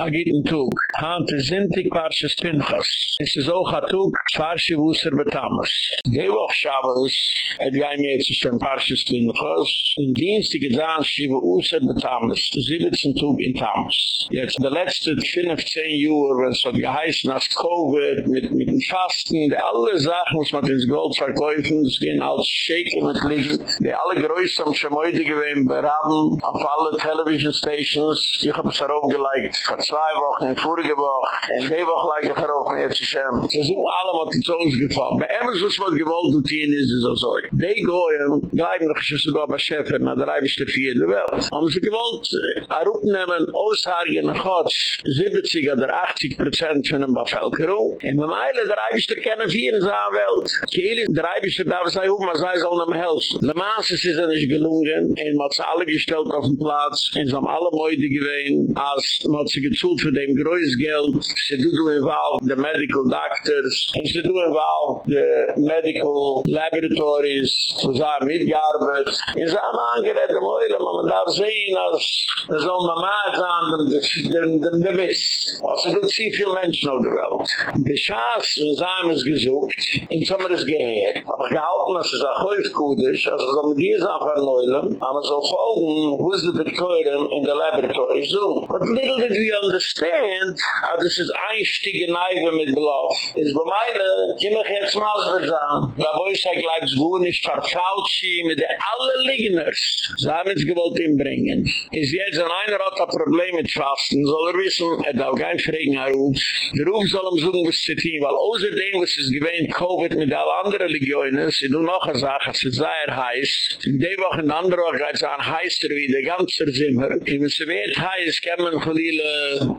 agiten Tug. Hante Sintik Parshas Pinchas. Es ist auch ein Tug, Parshi Wusser Betamas. Die Woche Shabbos, et gai mir jetzt schon Parshas Pinchas. In Dienstige Zahn, Shiva Wusser Betamas. Siebzen Tug in Tamas. Jetzt, der letzte 15 Jahre, wenn es hat geheißen, als Covid, mit, mit dem Fasten, alle Sachen, was man ins Gold verkäufen, es gehen als Shaken mit Liegen, die alle größten Schemoide gewesen, beraten, auf alle Television Stations. Ich hab es darauf vor zwei Wochen, in vorige Woche, in die Woche leik ich darauf, mit jetzt Hashem. Sie sind alle, was die Zones gefallen. Bei Emels, was man gewollt, du tien ist, ist so. Die Goyen, gleich noch, ich sogar bei Schäfer, na der Reibischte vier in der Welt. Haben sie gewollt, er upnehmen, aushargen, Gotts, 70 oder 80 Prozent von der Bevölkerung. In der Meile, der Reibischte kennen vier in seiner Welt. Keili, der Reibischte darf sei, hoch, man sei, soll ihm helfen. Le Mans ist es nicht gelungen, und man hat sie alle gestellt auf den Platz, und sie haben alle Leute gewähnt, als man hat sie schuld für dem größten Geld. Sie tun du involved the medical doctors. Sie tun involved the medical laboratories. Sie sagen mitgearbeitet. Sie sagen angeregt im Eile, aber man darf sehen, als man soll man maßan, denn der Biss. Also du zieh viel Menschen auf der Welt. Die Schaß, wenn sie haben es gesucht, in Sommer ist geheirt. Aber gehalten, dass es auch häufig gut ist, also soll man die Sache erneuern, aber so folgen, wo sie betreuen in der Laboratory. So, but little did we understand, how this is einstiege Neive mit Bluff. Ist bei meiner, kiemme ich jetzt mal sagen, da ich sag, gleich gut nicht vertraut sie mit der alle Ligners. Sie haben es gewollt inbringen. Ist jetzt ein einer hat Problem mit Fasten, soll er wissen, er darf kein Fragen herruf. Der Ruf soll ihm suchen, was zu tun, weil außerdem, was es gewähnt, Covid mit allen anderen Legionen, sie tun noch eine Sache, es ist sehr heiß. In der Woche, in der anderen Woche, es an heißer wie der ganze Zimmer. Wenn es wird heiß, kann man verlieren,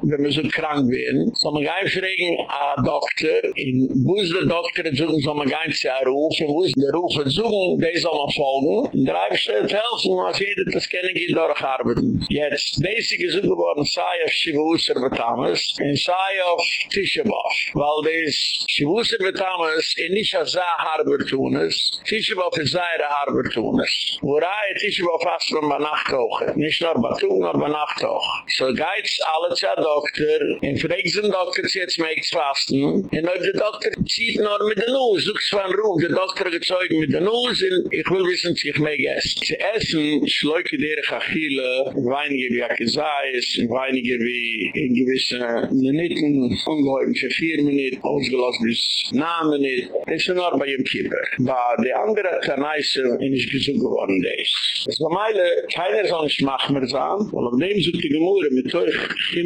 wenn wir so krank werden, so man gleich fragen an Doktor, in wo ist der Doktor, so man gleich einen Ruf, in wo ist der Ruf, soll man soll man folgen, in der Eifestadt helfen, als jeder das kennen geht, durch arbeiten. Jetzt, diese ist geworden, sei auf Schivuusser Betames, und sei auf Tischebof, weil das Schivuusser Betames in nicht als sehr harber tun ist, Tischebof ist sehr harber tun ist. Wo reihe Tischebof hast man bei Nacht hoch, nicht nur bei Tug, nur bei Nacht hoch. So geht's alle zu Doktor, und fragt den Doktor, sie jetzt mögt fasten, und ob der Doktor zieht nur mit der Nuss, sucht von Ruf, der Doktor gezeugt mit der Nuss, und ich will wissen, sie ich mögt essen. Zu essen, schleuke der Chachile, weinige wie Akizais, weinige wie in gewisse Minuten, ungeheuben für vier Minuten, ausgelassen bis nahe Minuten, das ist nur bei dem Kieper. Bei der andere Karneise, in ich gesucht geworden, das. Das war meine, keiner soll nicht machen mehr sein, weil auf dem sucht die Gemüse mit euch,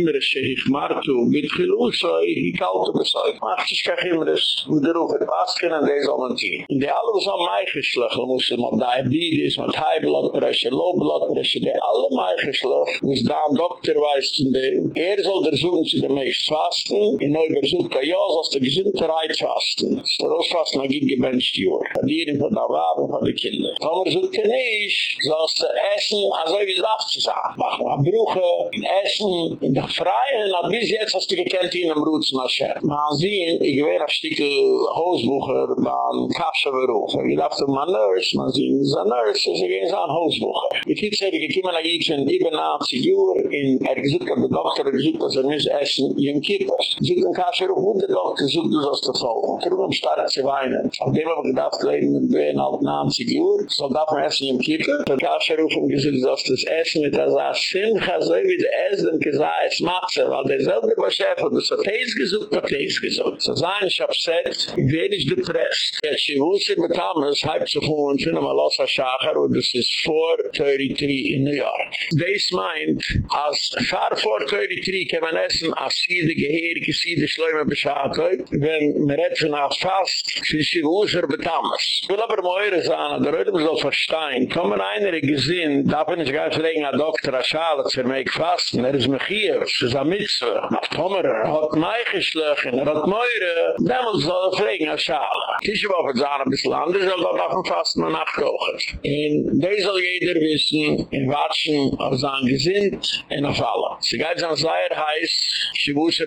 himmer sheikh martu mit khilusoy ikalt besoy macht sich kein und der deruf et pasken an des onti in de alle was am mei geschlagen muss er im diabetes mit high blood pressure low blood pressure de alle mei geschlagen is da dokter weist in de er soll der zoen sich der mei fasten in neu versucht ka jo aus der gesundheit fasten so fast na git gebenst jo die in von arabo von de kinder. Aber so kenish so essen also wie sagt sie sagen machen bruche in essen in der Freien, und bis jetzt hast du gekannt in einem Rutsen, Asher. Man sehen, ich gewähne ein Stück Hausbucher, man kasche berufe. Ich dachte, man nurse, man sehen, es ist ein nurse, es ist ein Hausbucher. Ich hätte gesagt, ich komme nach Ixen, ich bin nach Sigur, in er gesucht hat der Doktor, er gesucht, dass er muss essen, in Kippers. Sie sind kasche, wo der Doktor sucht, du das auch. Darum starrt sie weinen. Auf dem habe ich gedacht, leben mit Wehen halt nach Sigur, so darf man essen in Kippers. Der kasche ruf und gesucht, dass das Essen mit der Saar Simcha, so wie der Essen, gesagt, sie, weil der selbe Chef hat das Hoteis gesucht, hat Hoteis gesucht. So sein, ich hab gesagt, ich werde nicht depresst. Jetzt, sie wusste mit Thomas, halb zu fuhren, sind einmal aus der Schacher, und das ist 433 in New York. Das meint, als Fahr 433 kann man essen, als sie die Geheerige, sie die Schleume beschadet, wenn man redt von als fast, sie sie wusser mit Thomas. Ich will aber meure sagen, der Röde muss auch verstehen, kommen einer gesehen, darf nicht gar nicht legen, ein Doktor, ein Schale, für mich fasten, er ist mich hier, es ist ein Mitzwe. Auf Tomer, er hat mich er hat meure, damals soll er pflegen, ein Schale. Tische war für Zahn ein bisschen anders, er hat auch ein Fasten und nachkochen. Und das soll jeder wissen, in Watschen, auf sein Gesinnt, und auf alle. Sie geht an Seier heiß, sie wusste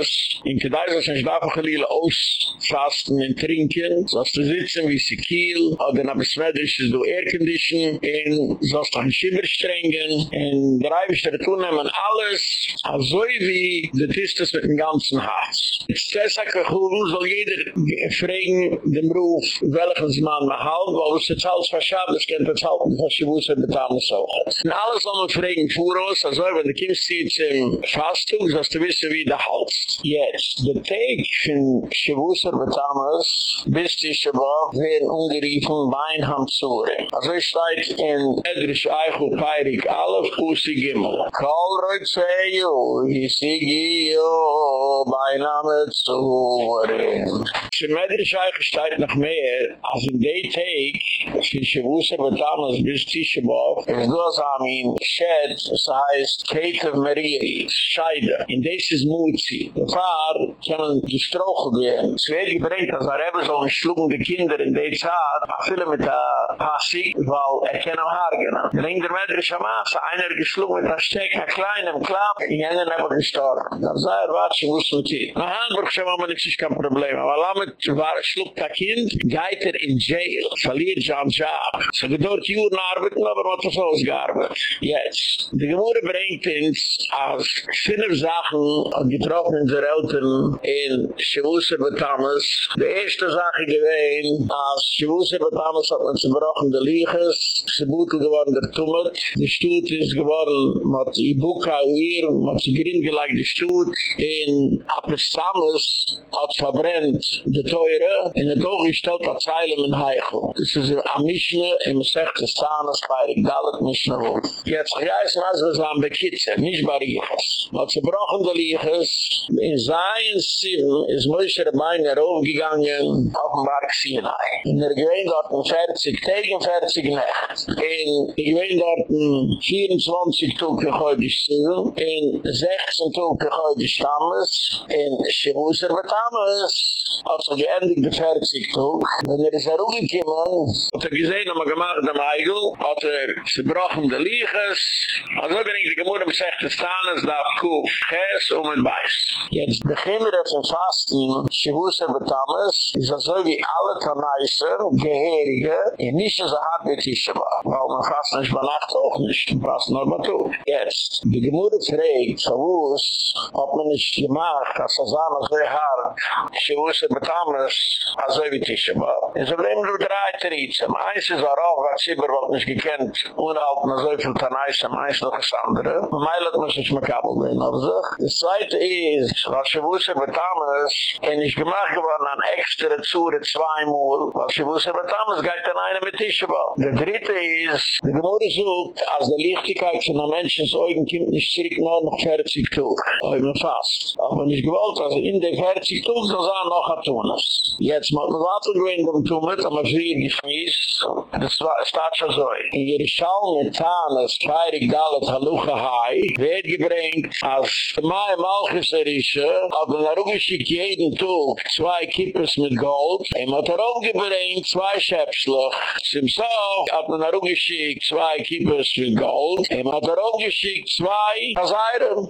es, in Kedai soll sich davon geliehen ausfasten und trinken, sollst du sitzen wie sie kiel, oder nach Besmeidrisch ist du Aircondition, und sollst du ein Schimmer strengen, und der Eibisch der tun nehmen alles, Also wie de Tistes mit dem ganzen Haas. Deshalb gehoben soll jeder fragen dem Ruf, welches man behalt, weil es jetzt alles verschabt, es kennt jetzt halt nicht, was sie wusste, mit allem so. Und alles soll man fragen vor uns, also wenn die Kind sieht im Fastung, sollst du wissen, wie der Hals. Jetzt, der Tag von Shivusar Betamas, bis die Shabbat, werden ungeriefen Beinham Zure. Also ich steigt in Edrisch Eichel Peirik, alle Pusi Gimmel. Kol roi Zeyo, Hisigi Yo, Beinham Zure. Sie Edrisch Eichel steigt noch mehr, als in der Tag, von Shivusar Betamas bis die Shabbat, es goes am in Shed, es heißt Kate of Maria, Scheide. In des is kann gestrochen werden. Es wird gebringt, als er eben so ein schlugende Kinder in der Zeit, a viele mit weil er kann am Haar gehen. Der der Mädrische Maße, einer geschlungen mit der Steck, ein kleinem Klapp, in jenen haben gestorben. Da sei er, warte, ich muss mit dir. Na Hamburg schon mal nicht, ist kein Problem. Aber damit war schluckt der Kind, geht er in Jail, verliert sein Job. So geht dort Juren arbeiten, aber man hat das ausgearbeitet. Jetzt. Die Gemüse bringt uns als fünf Sachen getroffen in der Eltern in Schiwusser bei Thomas. Die erste Sache gewesen, als Schiwusser bei Thomas hat man zerbrochen der Liches, sie bootel geworden der Tummet, die Stutt ist geworden, mit Ibuka hier, mit sie gering gelegt die Stutt, in Apes Thomas hat verbrennt die Teure, in der Doch gestellt hat Zeilen in Heichel. Das ist ein Mischne, im Sechte Stanes, bei der Galit Mischne Wolf. Jetzt, ja, ist was, was am Bekitze, nicht bei Riechers. Man hat zerbrochen der Liches, in Zayn Sieben ist Moshe Rabbein heraufgegangen auf dem Berg Sinai. In der Gewinn dort ein 40, tegen 40 Nacht. In der Gewinn dort ein 24 Tug gehäudisch Sieben, in sechs und tog gehoid ist damals, in Schirruzer wird damals, also geendig der Fertzig tog, wenn er ist er auch gekommen, hat er gesehen, am er gemacht am Eigel, hat er zerbrochen der Liches, also bin ich die Gemur am Sech des Tanes, da hab Kuf, Kess um und mit Beis. Jetzt beginnen wir zum Fasten, Schirruzer wird ist er so wie alle Tanaiser, Geherige, in nicht so hart wie Tischewa, weil man fast nicht bei Nacht auch nicht, fast nur mal tog. Jetzt, die Gemur ist so wuss, ob man nicht gemacht, als er sah noch sehr hart, Shivuse Betames, also wie Tishaba. Und so bleiben wir drei Tritzen. Eins ist auch, was Sibir wird nicht gekannt, unhalten so viel Tanaise, meins noch das andere. Meilet muss ich mir kabel gehen auf sich. Das zweite ist, was sie wusste mit Thomas, en ich gemacht geworden an extra Zure zweimal, was sie wusste mit Thomas, geht dann einer mit Tischebau. Der dritte ist, die Gemüse sucht, als die Lichtigkeit von der Menschen Augen kommt nicht zurück nur noch 40 Tuch. Aber mir fast. Aber nicht gewollt, also in der 40 Tuch, so sah noch ein Tunis. Jetzt muss man warten, wenn du Tunis, aber früher geschmiss, das steht schon so. In Jerusalem mit Tanis, feirig Dalet Halucha Hai, wird gebringt, als Mai Malchusser ist, hat man er umgeschickt jeden Tag zwei Kippers mit Gold, er hat er umgebringt zwei Schäpschlach, zum Sof hat man er umgeschickt zwei Kippers mit Gold, er hat er umgeschickt zwei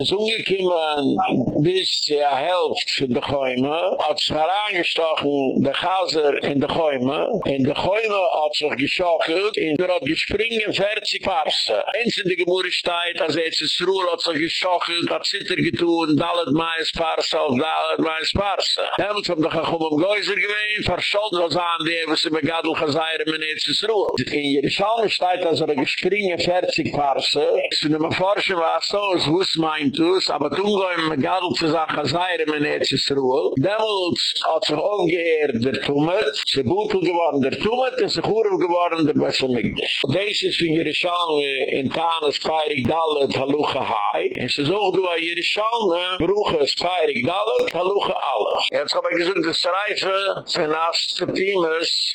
Es umgekommen bis zur Hälfte von der Gäume, hat sich herangestochen der Chaser in der Gäume, in der Gäume hat sich geschockelt, in der hat gespringen 40 Parse. Eins in der Gemurre steht, als jetzt ist Ruhl hat sich geschockelt, hat Zitter getun, Dalet Mais Parse auf Dalet Mais Parse. Demut haben doch auch um Gäuser gewähnt, verschollt was an, die haben sie begadel geseire, men jetzt ist Ruhl. In Jerusalem steht, als er gespringen 40 Parse, zu einem Forschen war es so, es wuss meint us, aber tun gehen begadel zu sagen, geseire, men jetzt ist Ruhl. Demut hat sich umgehört, der Tummet, sie butel geworden, der Tummet, und sich Urv geworden, der Besselmigdisch. Dies ist in Jerusalem, in Tanis, feirig Dalet, Halucha Hai, und sie sagt, du a Jerusalem, bruche es feirig Dalet, Halucha Allah. Jetzt hab ich gesagt, das Reife, für Naste Times,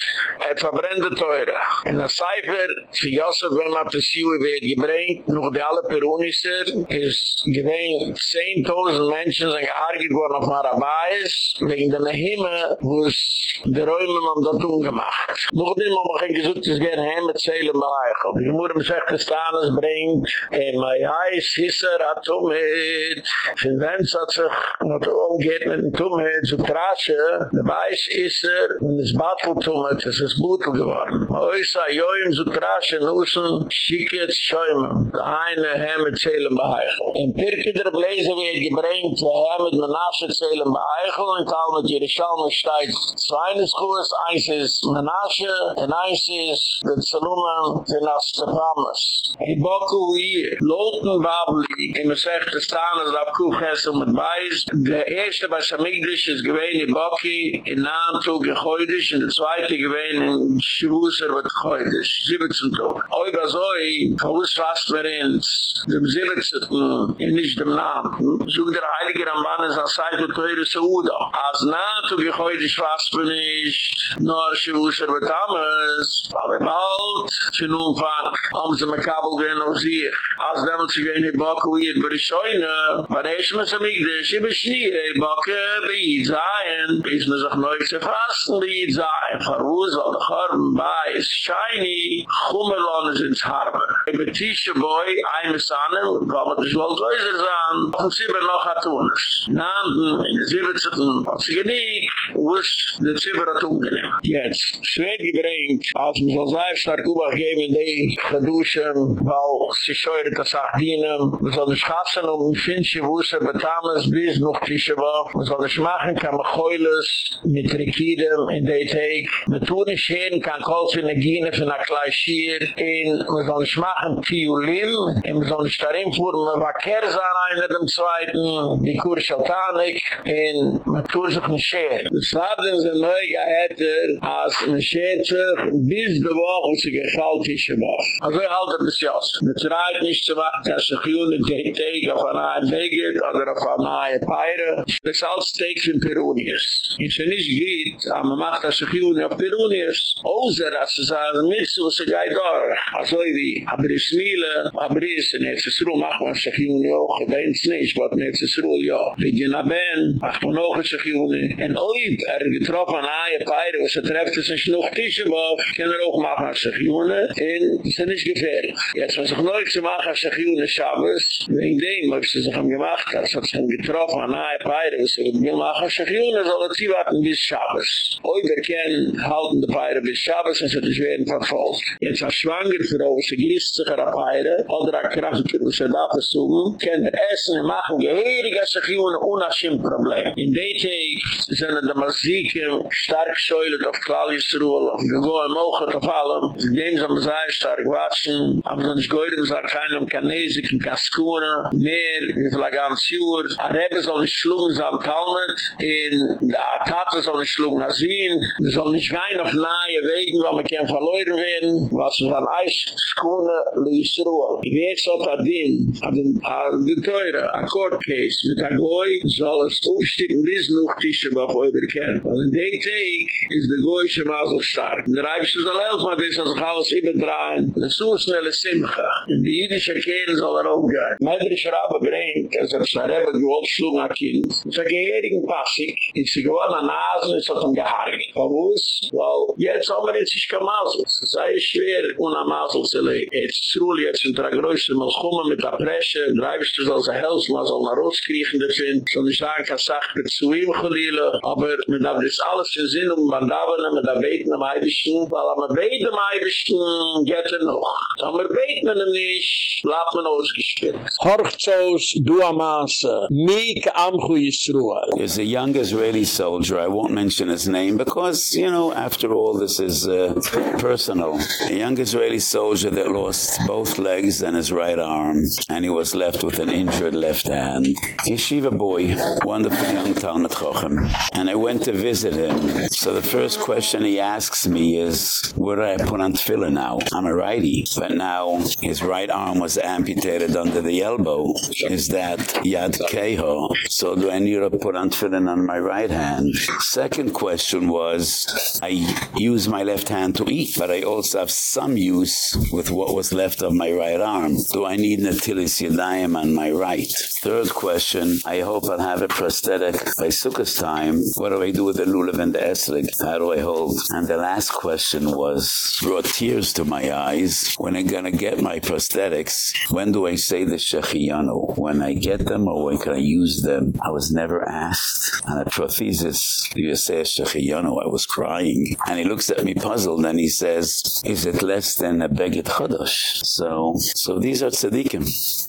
et verbrennte Teure. In der Cipher, für Josef, wenn man das Juhi wird gebringt, noch die alle Perunisser, ist gewähnt, 10.000 Menschen sind gehargert worden auf Marabais, wegen der Nehime, wo es der Räume man dort umgemacht. Noch mal, mach ich gesagt, es geht heim mit Seelen bereichelt. Die Mutter mir sagt, es da alles bringt, en mein Eis, Hisser, Tumit, von Wenz hat sich, er umgeht mit dem Tumit, so Trasche, der Weiß ist er, und es Battel Tumit, es ist Butel geworden. Oisa, Joim, so Trasche, Nussen, Schickets, Schäumen, eine heim mit Seelen bereichelt. In Pirke der Bläse wird gebringt, wir haben mit Menashe zählen bei Eichel und Tal mit Jerusalem steigt zweines Kurs, eins ist Menashe und eins ist der Zaluman in Astafamas. In Boku hier, Loten Babli, in der Sechte Stanes, auf Kuchhessel mit Beis, der erste bei Samigdisch ist gewähne in Boki, in Naantu gechoidisch, und der zweite gewähne in Schwuser wird gechoidisch, 17 Tag. Oiga Zoi, Kavus fast ins, dem 17. In nicht dem Naantu, zog der Heilige Ramban ist an Seite Teure Sauda. Als Naantu gechoidisch fast mir nicht, nur Schwuser wird Ames, aber bald, für nun fahren, haben sie mir Kabel gehen auf sich. Als damals sie gehen in Boku hier, bei der Scheune, bei der Eschme Samigdisch, ich beschnie, Boku, bei Yizayen, ist mir sich neu zu fasten, bei Yizayen, verwoes, weil der Chorben bei ist shiny, Chummelon ist ins Harbe. Ich bin Tisha Boy, ein Messanen, man das wohl größer sein, und sie bin noch hat uns. Nanden, in der Siebezitten, hat sie genieg, wuss, der Zibber hat ungenehm. Jetzt, Schwed gebringt, als man so sehr stark übergeben, in die geduschen, weil sie scheuert das auch dienen, man soll nicht gassen, um Finche, wusse, betames, bis noch Tisha Boy, man soll nicht machen, kann man heules, mit Rekidem, in der Teig, man tun nicht hin, kann kolz in der Gine, von der Kleischier, in, man soll nicht machen, Tiulim, in, man soll nicht darin fuhren, man war Er einer dem Zweiten, die Kur Schaltanik, in Matur sich Mescher. Das Laden sind neu geäter, als Mescher sich bis die Woche ist, geschaltische Woche. Also ich halte das ja aus. Das nicht zu warten, dass ich Juni den Tag auf einer Ein oder auf einer Ein Peire. Das ist alles Tag in Perunius. Ich es nicht geht, aber man macht das sich Juni auf Perunius, außer dass es ein Mitzel, was ich geht da. Also wie Abris Miele, Abris, in Erzsruh machen wir sich Juni auch, da ins nicht, was in etzes Ruh, ja. Wie die Naben, macht man auch sich Juni. Und oib, er getroffen an eine Peire, was er trefft es nicht noch Tische, aber kann er auch machen sich Juni, und es ist nicht gefährlich. Jetzt, was ich neu zu machen, sich Juni Schabes, wegen dem, was sie sich haben gemacht, das hat sich getroffen an eine Peire, was er gemacht, sich Juni, soll er sie warten bis Schabes. Oib, er kann halten die Peire bis Schabes, und sie werden verfolgt. Jetzt, als schwanger Frau, sie gießt sich der Peire, oder an Kraft, was er da versuchen, gut können essen und machen gehirige Sechioen ohne ein Problem. In der Tag sind die Masiken stark scheulet auf Klallisruel, auf Gegoen, Mochot, auf allem. In dem sind sie sehr stark watschen, aber sonst gehören sie auch keinem Kanesiken, Kaskuna, mehr, wie viel ein ganzes Jahr. Ein Rebbe soll nicht schlugen, sie haben Talmud, in der Tate soll nicht schlugen, Asin, sie soll nicht gehen auf nahe Wegen, weil man kann verloren werden, was man an Eis, Skuna, Lisruel. Ich weiß, dass er den, an den den Teure, a Court Case, mit der Goy, soll es aufstehen, bis noch Tische, ich euch bekennt. Und in der Tag, ist der Goy schon mal stark. Und der Reibste soll helfen, aber das ist alles überdrehen, ist so schnelle Simcha. Und die jüdische Kehren soll er auch gehen. Medrisch Rabbe bringt, als er schon Rebbe gewollt schlug ein Kind. Und so gehörigen Passig, ist sie gewohnt an Nasen, ist hat ihm gehargert. Warum? Weil jetzt haben wir jetzt nicht kein Masel. Es sehr schwer, ohne Masel zu legen. Jetzt ist es ruhig, jetzt sind der größte Malchumme mit der Presse, der Reibste soll sie helfen, man soll nach Rotskriegen, das sind, so nicht sagen, kann sagen, zu ihm geliehen, aber man darf das alles in Sinn, um man da wollen, man da beten am Eibischen, weil man beten am Eibischen, geht er noch. Aber beten man nicht, bleibt man ausgespielt. Horchos Duamasa, Meek Amchu Yisroel. There's a young Israeli soldier, I won't mention his name because, you know, after all, this is uh, personal. A young Israeli soldier that lost both legs and his right arm, and he was left with an injured left hand. Yeshiva boy, wonderful young Talmud Chochem. And I went to visit him. So the first question he asks me is, where do I put on tefillin now? I'm a righty, but now his right arm was amputated under the elbow. Is that Yad Keho? So do I need to put on tefillin on my right hand? Second question was, I use my left hand to eat, but I also have some use with what was left of my right arm. Do I need Natilis Yadayim on my right? Third question, I hope I'll have a prosthetic by Sukkot time. What do I do with the lulav and the esrog? How do I hold? And the last question was, brought tears to my eyes. When I'm going to get my prosthetics, when do I say the Shechiyanu? When I get them or when can I use them? I was never asked and a prothesis, you say, I was crying. And he looks at me puzzled and he says, is it less than a Begit Chodosh? So, so these are tzaddikim.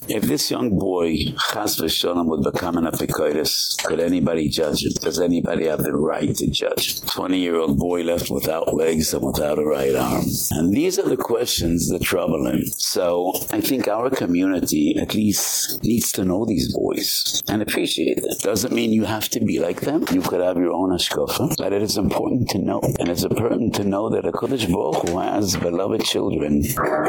If this young boy, Chas v'sholem, would become an apikoidus, could anybody judge it? Does anybody have the right to judge? 20-year-old boy left without legs and without a right arm. And these are the questions that trouble him. So I think our community at least needs to know these boys and appreciate them. Doesn't mean you have to be like them. You could have your own ashkofa, but it is important to know. And it's important to know that a Kodesh Baruch who has beloved children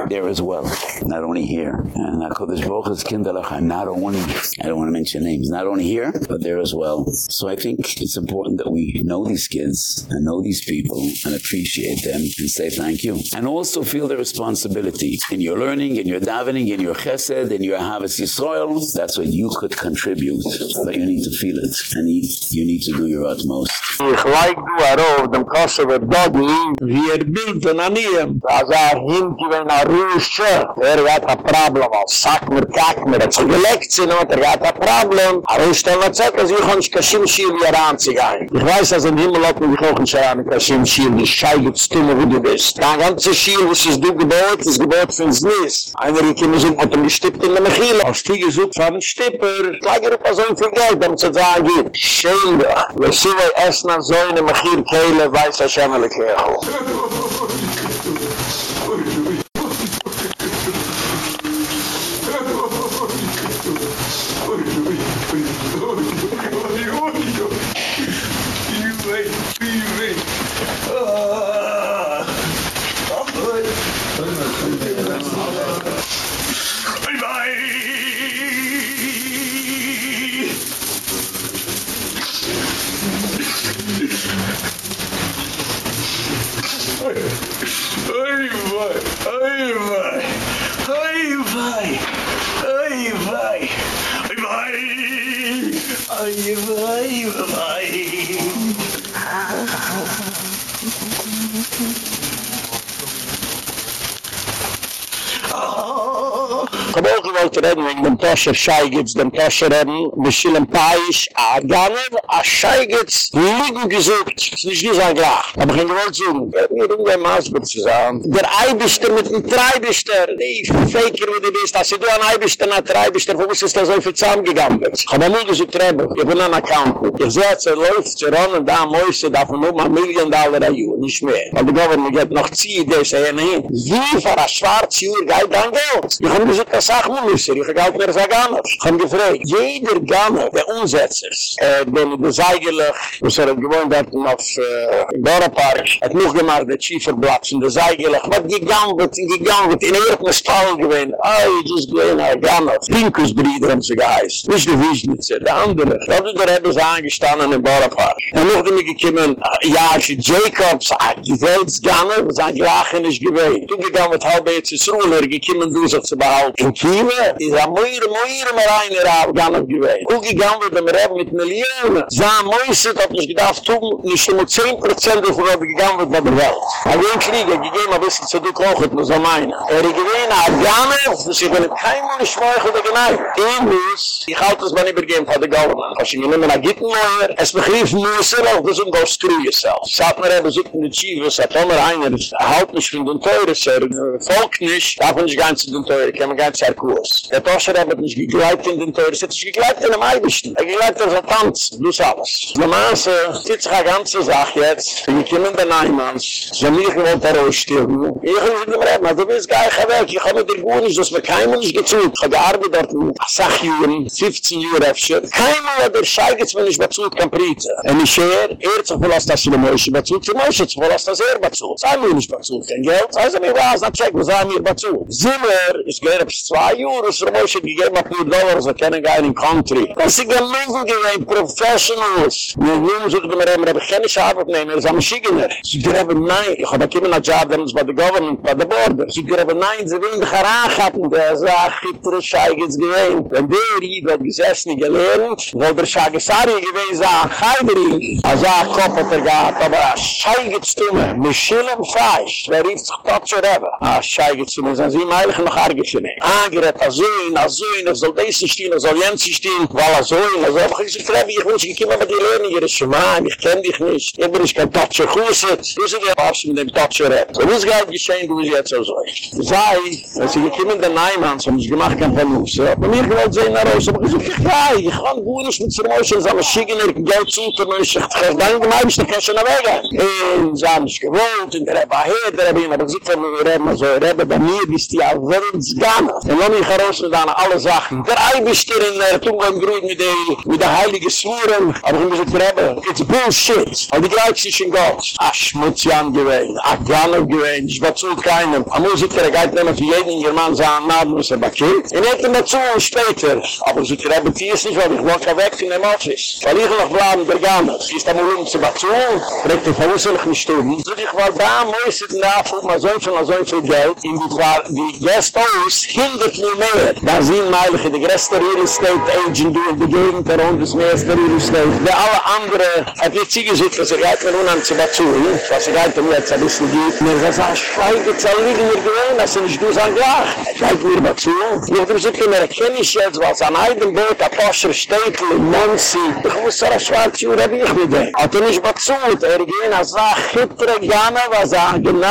there as well, not only here. And a Kodesh Baruch is kinderlach not only, I don't want to mention names, not only here, but there as well. So I think it's important that we know these kids and know these people and appreciate them and say thank you. And also feel the responsibility in your learning, in your davening, in your chesed, in your Havas Yisrael. That's what you could contribute, but you need to feel it and you need to do your utmost. Ich like du arof dem Kosovo Doggy, wie er bild von Aniem. Als er hinti wenn er ruhsche, er hat a problem, als sack mir, kack mir, hat so gelegt sind, und er hat a problem. Er ist dann was sagt, als ich kann nicht Kashim Schir wie er anzugehen. Ich weiß, dass in Himmel hat man sich auch nicht an Kashim Schir, die Schei gibt es tun, wo du bist. Da ganze Schir, was ist du gebot, ist gebot für uns Nis. Einer, die kommen so, hat er gestippt in der Mechila. Als die gesucht von Stipper, gleich er auf so ein viel Geld, damit zu sagen, Schäme, wir sind essen an so eine Mechir Kehle, weiß Hashem Alekecho. Ay, vai, ay, vai, ay, vai, ay, vai, ay, vai, ay, vai, vai. Auch gewollt reden wegen dem Toscher Scheigitz, dem Toscher reden, Mischil im Paisch, a Ganner, a Scheigitz, liegen gesucht, ist nicht dieser Glach. Aber ich hab gewollt sagen, wer mir um den Maasburg zu der Eibischter mit dem Treibischter, die Faker, wo du bist, als du ein Eibischter nach Treibischter, wo ist das so viel zusammengegangen? Ich hab auch gesucht reden, ich bin ein Accountant. Ich sehe, es läuft zu ronnen, da am Mäuse, da von nur Million Dollar a Jahr, nicht mehr. Weil die Government geht noch zieh, das ist ja nicht. Wie für ein schwarz Jahr geht dann Geld? Ich hab gesagt, sag mir müssen, ich galt mir sag an. Haben gefreit. jeder Ganner, der Umsetzers, äh, dem Beseigerlich, was er gewohnt hat, auf äh, Dora-Park, hat noch gemacht, der Schieferblatz, und der Seigerlich, was gegangen wird, gegangen wird, in irgendeinem Stall gewesen, ai, das gewesen, ein Ganner, Pinkusbrüder haben sie geheißen, nicht die Wiesnitzer, der andere. Da hat der Rebbe angestanden im Dora-Park. Und noch damit gekommen, äh, ja, Jacobs, ein Gewöldsganner, was ein Lachen ist gewesen. Du gegangen mit halb jetzt ins Ruhl, gekommen, du sich zu behalten. Kiewe, is a moire moire mar aine raab gammet gewee. Kugi gammet dem Reb mit Millionen. Zaa moise tot nis gedaf tum, nis imo 10% of rob gammet na der Welt. A gen kriege, gegeen a bissi zu du kochet, nus a meina. Er gewee na ar gammet, nis ich bin kein moine schmoyche da gammet. Eem dus, ich halt es mal ibergeem fa de gammet. Als ich mir nimmer na gitten moire, es begrief moise lach, dus um goos kriege yourself. Saat mir eb zut nis chive, sa tommer aine, dus haalt nis vinden teure, er, äh, volk nis, da von ich gammet zu den teure, kem a gammet kurs. Der Toscher hat nicht gegleibt in den Teures, er hat nicht gegleibt in dem Eibischen. Er gegleibt in der Tanz, dus alles. Der Maße, dit ist eine ganze Sache jetzt, wir kommen den Einmanns, so mich gewollt er ausstellen. Ich habe gesagt, Reben, du bist gar kein Weg, ich habe dir gut nicht, dass wir keinem nicht gezult. Ich habe gearbeitet dort mit Sachjuren, 15 Jahre öfter. Keiner hat der Schei jetzt, wenn ich bezult kann Priete. Und ich sehe, er hat sich verlassen, dass sie die Mäusche bezult, die Mäusche hat sich verlassen, dass er bezult. Sei mir nicht bezult, kein Geld. Sei mir was, dann check, was sei mir bezult. Zimmer, gehe ab zwei Jahre, so Moshe gegeben hat nur Dollar, so kennen gar in Country. Das sind gelungen gewesen, Professionals. Wir nehmen so, dass wir aber keine Arbeit nehmen, er ist am Schigener. Sie greifen nein, ich habe immer noch Job, der uns bei der Government, bei der Border. Sie greifen nein, sie will dich herangatten, der sagt, gittere Scheigels gewesen. Wenn der hier wird gesessen, gelernt, wo der Schaigesari gewesen sagt, Heideri, er sagt, Kopf hat er gehabt, aber Scheigels tumme, Mischillen falsch, wer rief sich Tatsch oder Ah, Scheigels tumme, sind sie meilig noch argeschen. Angeret a so in, a in, a soll desi stehen, a soll jensi stehen, weil a so in, a so, aber ich sage, ich wünsche, ich komme mit dir lernen, ihr ist schon mal, ich kenn dich nicht, ich bin ich kein Tatsche Chusse, du sie dir was mit dem Tatsche Rett. So, was geht geschehen, du jetzt so so. Sei, als ich komme in den Neimann, so ich gemacht kein Verlust, aber mir gewollt sehen, aber ich sage, ja, ich kann gut nicht mit Zermoschen, so ein Schigener, Geld zu, ich sage, dann gemein, ich kann schon weg. Und sie haben nicht gewohnt, und der Rebbe hat, der Rebbe, aber sie können wir reden, so, Rebbe, bei mir bist du ja willens gerne. Und wenn ich herausgedacht, alle Sachen, der Ei bist du in der Tunga mit der, mit der Heilige Schwuren, aber ich muss sagen, Rebbe, it's bullshit. Und die gleich sich in Gott. Ach, schmutzjan gewähnt, ach, gerne gewähnt, ich war zu keinem. Am Musiker, er geht nicht mehr für jeden German sagen, na, muss er bakit. Und er geht zu und später. Aber so, Rebbe, die ist nicht, weil ich wollte weg in dem Office. Weil ich noch bleiben, der gerne. Sie ist am Urum zu bakit. Fregt er, warum soll ich nicht tun? So, ich war da, muss ich da, fuhr mal so viel, so viel Geld. In die, war, die Guest House hindert mir mehr. Da sind meilige, die größte Real Estate Agent, du in der Gegend, der und das meiste Real Estate. Wie alle andere, hat jetzt sie gesagt, dass er geht mir unheim zu dazu, was er geht mir jetzt ein bisschen gibt. Mir sagt, ah, schweige, liegen mir gewähnt, dass er nicht du sagen, ja, geht mir dazu. Ich hab gesagt, ich erkenne ich jetzt, was an einem Boot, ein Poscher steht, in Nancy. Ich muss so ein schwarz, wie hab ich mit dem. Hat er nicht dazu, er gehen, als er chittere gerne, was er genau,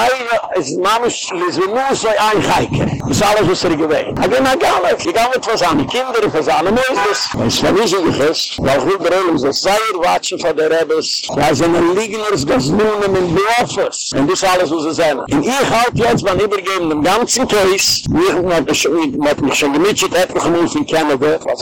es ist mamisch, es ist nur so ein Geike. Das ist alles, was er gewähnt. Er ging nach Galle, ich ging mit was an die Kinder, was an die Mäusers. Es war nicht so gewiss, weil ich will berühren, so sei er watschen von der Rebels, da sind ein Liegeners, das nun im Dorfes. Und das ist alles, was er sein. Und ich halte jetzt beim Übergeben dem ganzen Case, ich hab mich schon gemütschert, hab mich gemütschert in Canada, was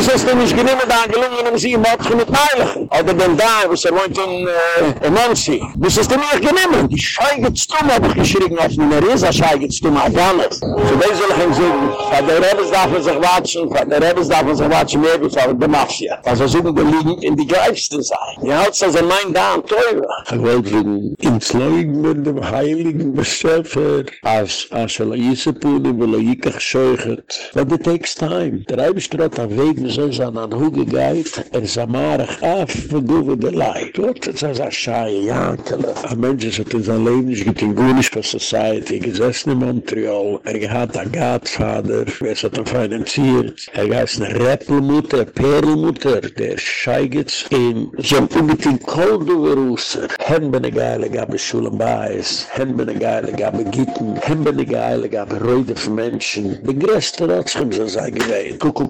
Was ist denn nicht genommen, da gelungen, um sie im Nordchen mit Meilig? Oder denn da, was er wohnt in, äh, Nancy. Was ist denn nicht genommen? Die steigt stumm, hab ich geschrieben, auf mir ist, er steigt stumm, auf Jannes. So, das soll ich ihm sagen, weil der Rebels darf man sich watschen, weil der Rebels darf man sich watschen, mehr wie von der Mafia. Also suchen wir liegen in die Greifsten sein. Ja, als er mein da am Teure. Er wollte ihn ins Leugen mit dem Heiligen Beschäfer, als Aschel Isepuni, wo er jikach scheuchert. But it takes time. Der Eibestrott auf Wegen soll sein an Huge geit, er samarach af, verguwe de Leid. Dort ist er sa Schei, Jankele. Ein Mensch ist in sein Leben nicht getein Gunisch für Society, gesessen in Montreal, er gehad Godfather, wer es hat ihn finanziert, er gehad eine Rappelmutter, Perlmutter, der Scheigitz. In, sie haben ungetein Koldoverusser, hen bin a geile gabe Schulen Baez, hen bin a geile gabe Gitten, hen bin a geile gabe Reude für Menschen, den größten Ratschum so sei gewähnt, kuku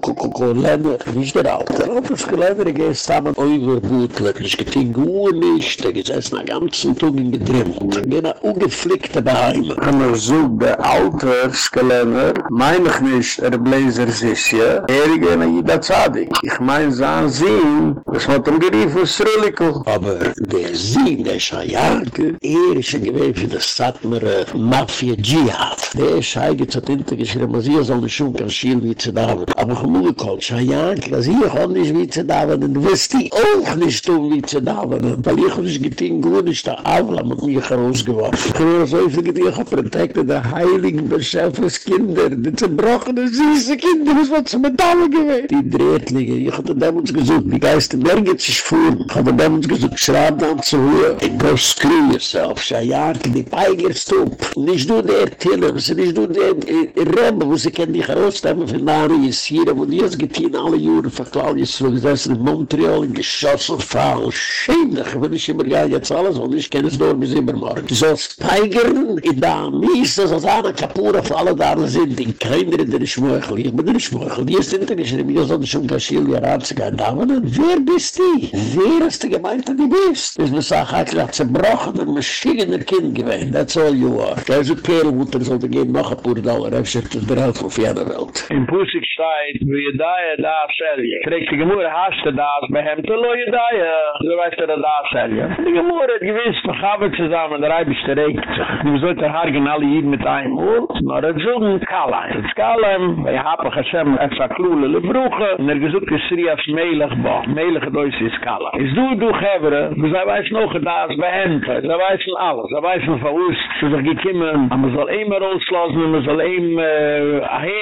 der, nicht der Alte. Der er das Geläufere geht es damit. Oh, ich war gut, wirklich nicht, der gesessen am ganzen Tag in Getrimmung. Genau, er ungeflickte Beheime. Wenn man so der Alte Geläufer, mein ich nicht, er bläser sich, hier, er gehen in der Zadig. Ich mein, so ein Sinn, das hat ihm gerief, was Rülico. Aber der Sinn, der Schajanke, er ist ein Gewehr für das Satmere Mafia-Dschihad. Der Schajanke hat hintergeschrieben, was ihr soll nicht schon kann schielen, wie zu da haben. Aber ich muss gekocht, Schajanke, Schajage, dass ihr kann nicht wie zu und du wirst die auch nicht tun wie zu David. Weil ich nicht getan, gut ist der Avla mit mir herausgeworfen. Ich habe so viel getan, ich habe protektet der heiligen Beschäfers Kinder, die zerbrochene, süße Kinder, das war zu Metalle gewesen. Die Drehtlinge, ich habe damals gesucht, die Geister nirgends sich fuhren. Ich habe damals gesucht, schraub dann zu Ruhe, go screw yourself, Schajage, die Peigerst up. Nicht du der Tiller, nicht du der Rebbe, wo sie können dich herausnehmen von Nari, ist hier, wo die es getan, alle Juren verklaut, ist so gesessen in Montreal, in geschossen, faul, schämlich, wenn ich immer, ja, jetzt alles, und ich kenne es nur bis immer morgen. Du sollst peigern, in der Amis, das ist eine Kapura, für alle da sind, in keiner in der Schmöchel, ich bin der Schmöchel, die ist hintergeschrieben, ich soll schon Kaschil, ja, Ratziger, da, wer bist du? Wer ist die Gemeinde, die bist? Das ist eine Sache, hat er zerbrochen, ein maschigener Kind gewesen, that's all you are. Da ist ein Perlmutter, sollte geben noch ein paar Dollar, er schickt das der Hälfte auf jeder Welt. In Pusik steht, wie da ja da selje trekt ge gemoere hast daas as hem te loye da ja du weist da da selje ge moer het gewis verhaben zusammen da der ich trekt du sollt er da har genalle jed mit einem hol na er da zung Kalheim. in Kalheim, bei hab gesem es a klule le broge in der gezoek ge sria smelig ba. Melige dois is Kalheim. is du du gevere du sei weis no ge da as me hem da weis no alles da weis no verus zu sich gekim am zal ein mer ons slaas nume zal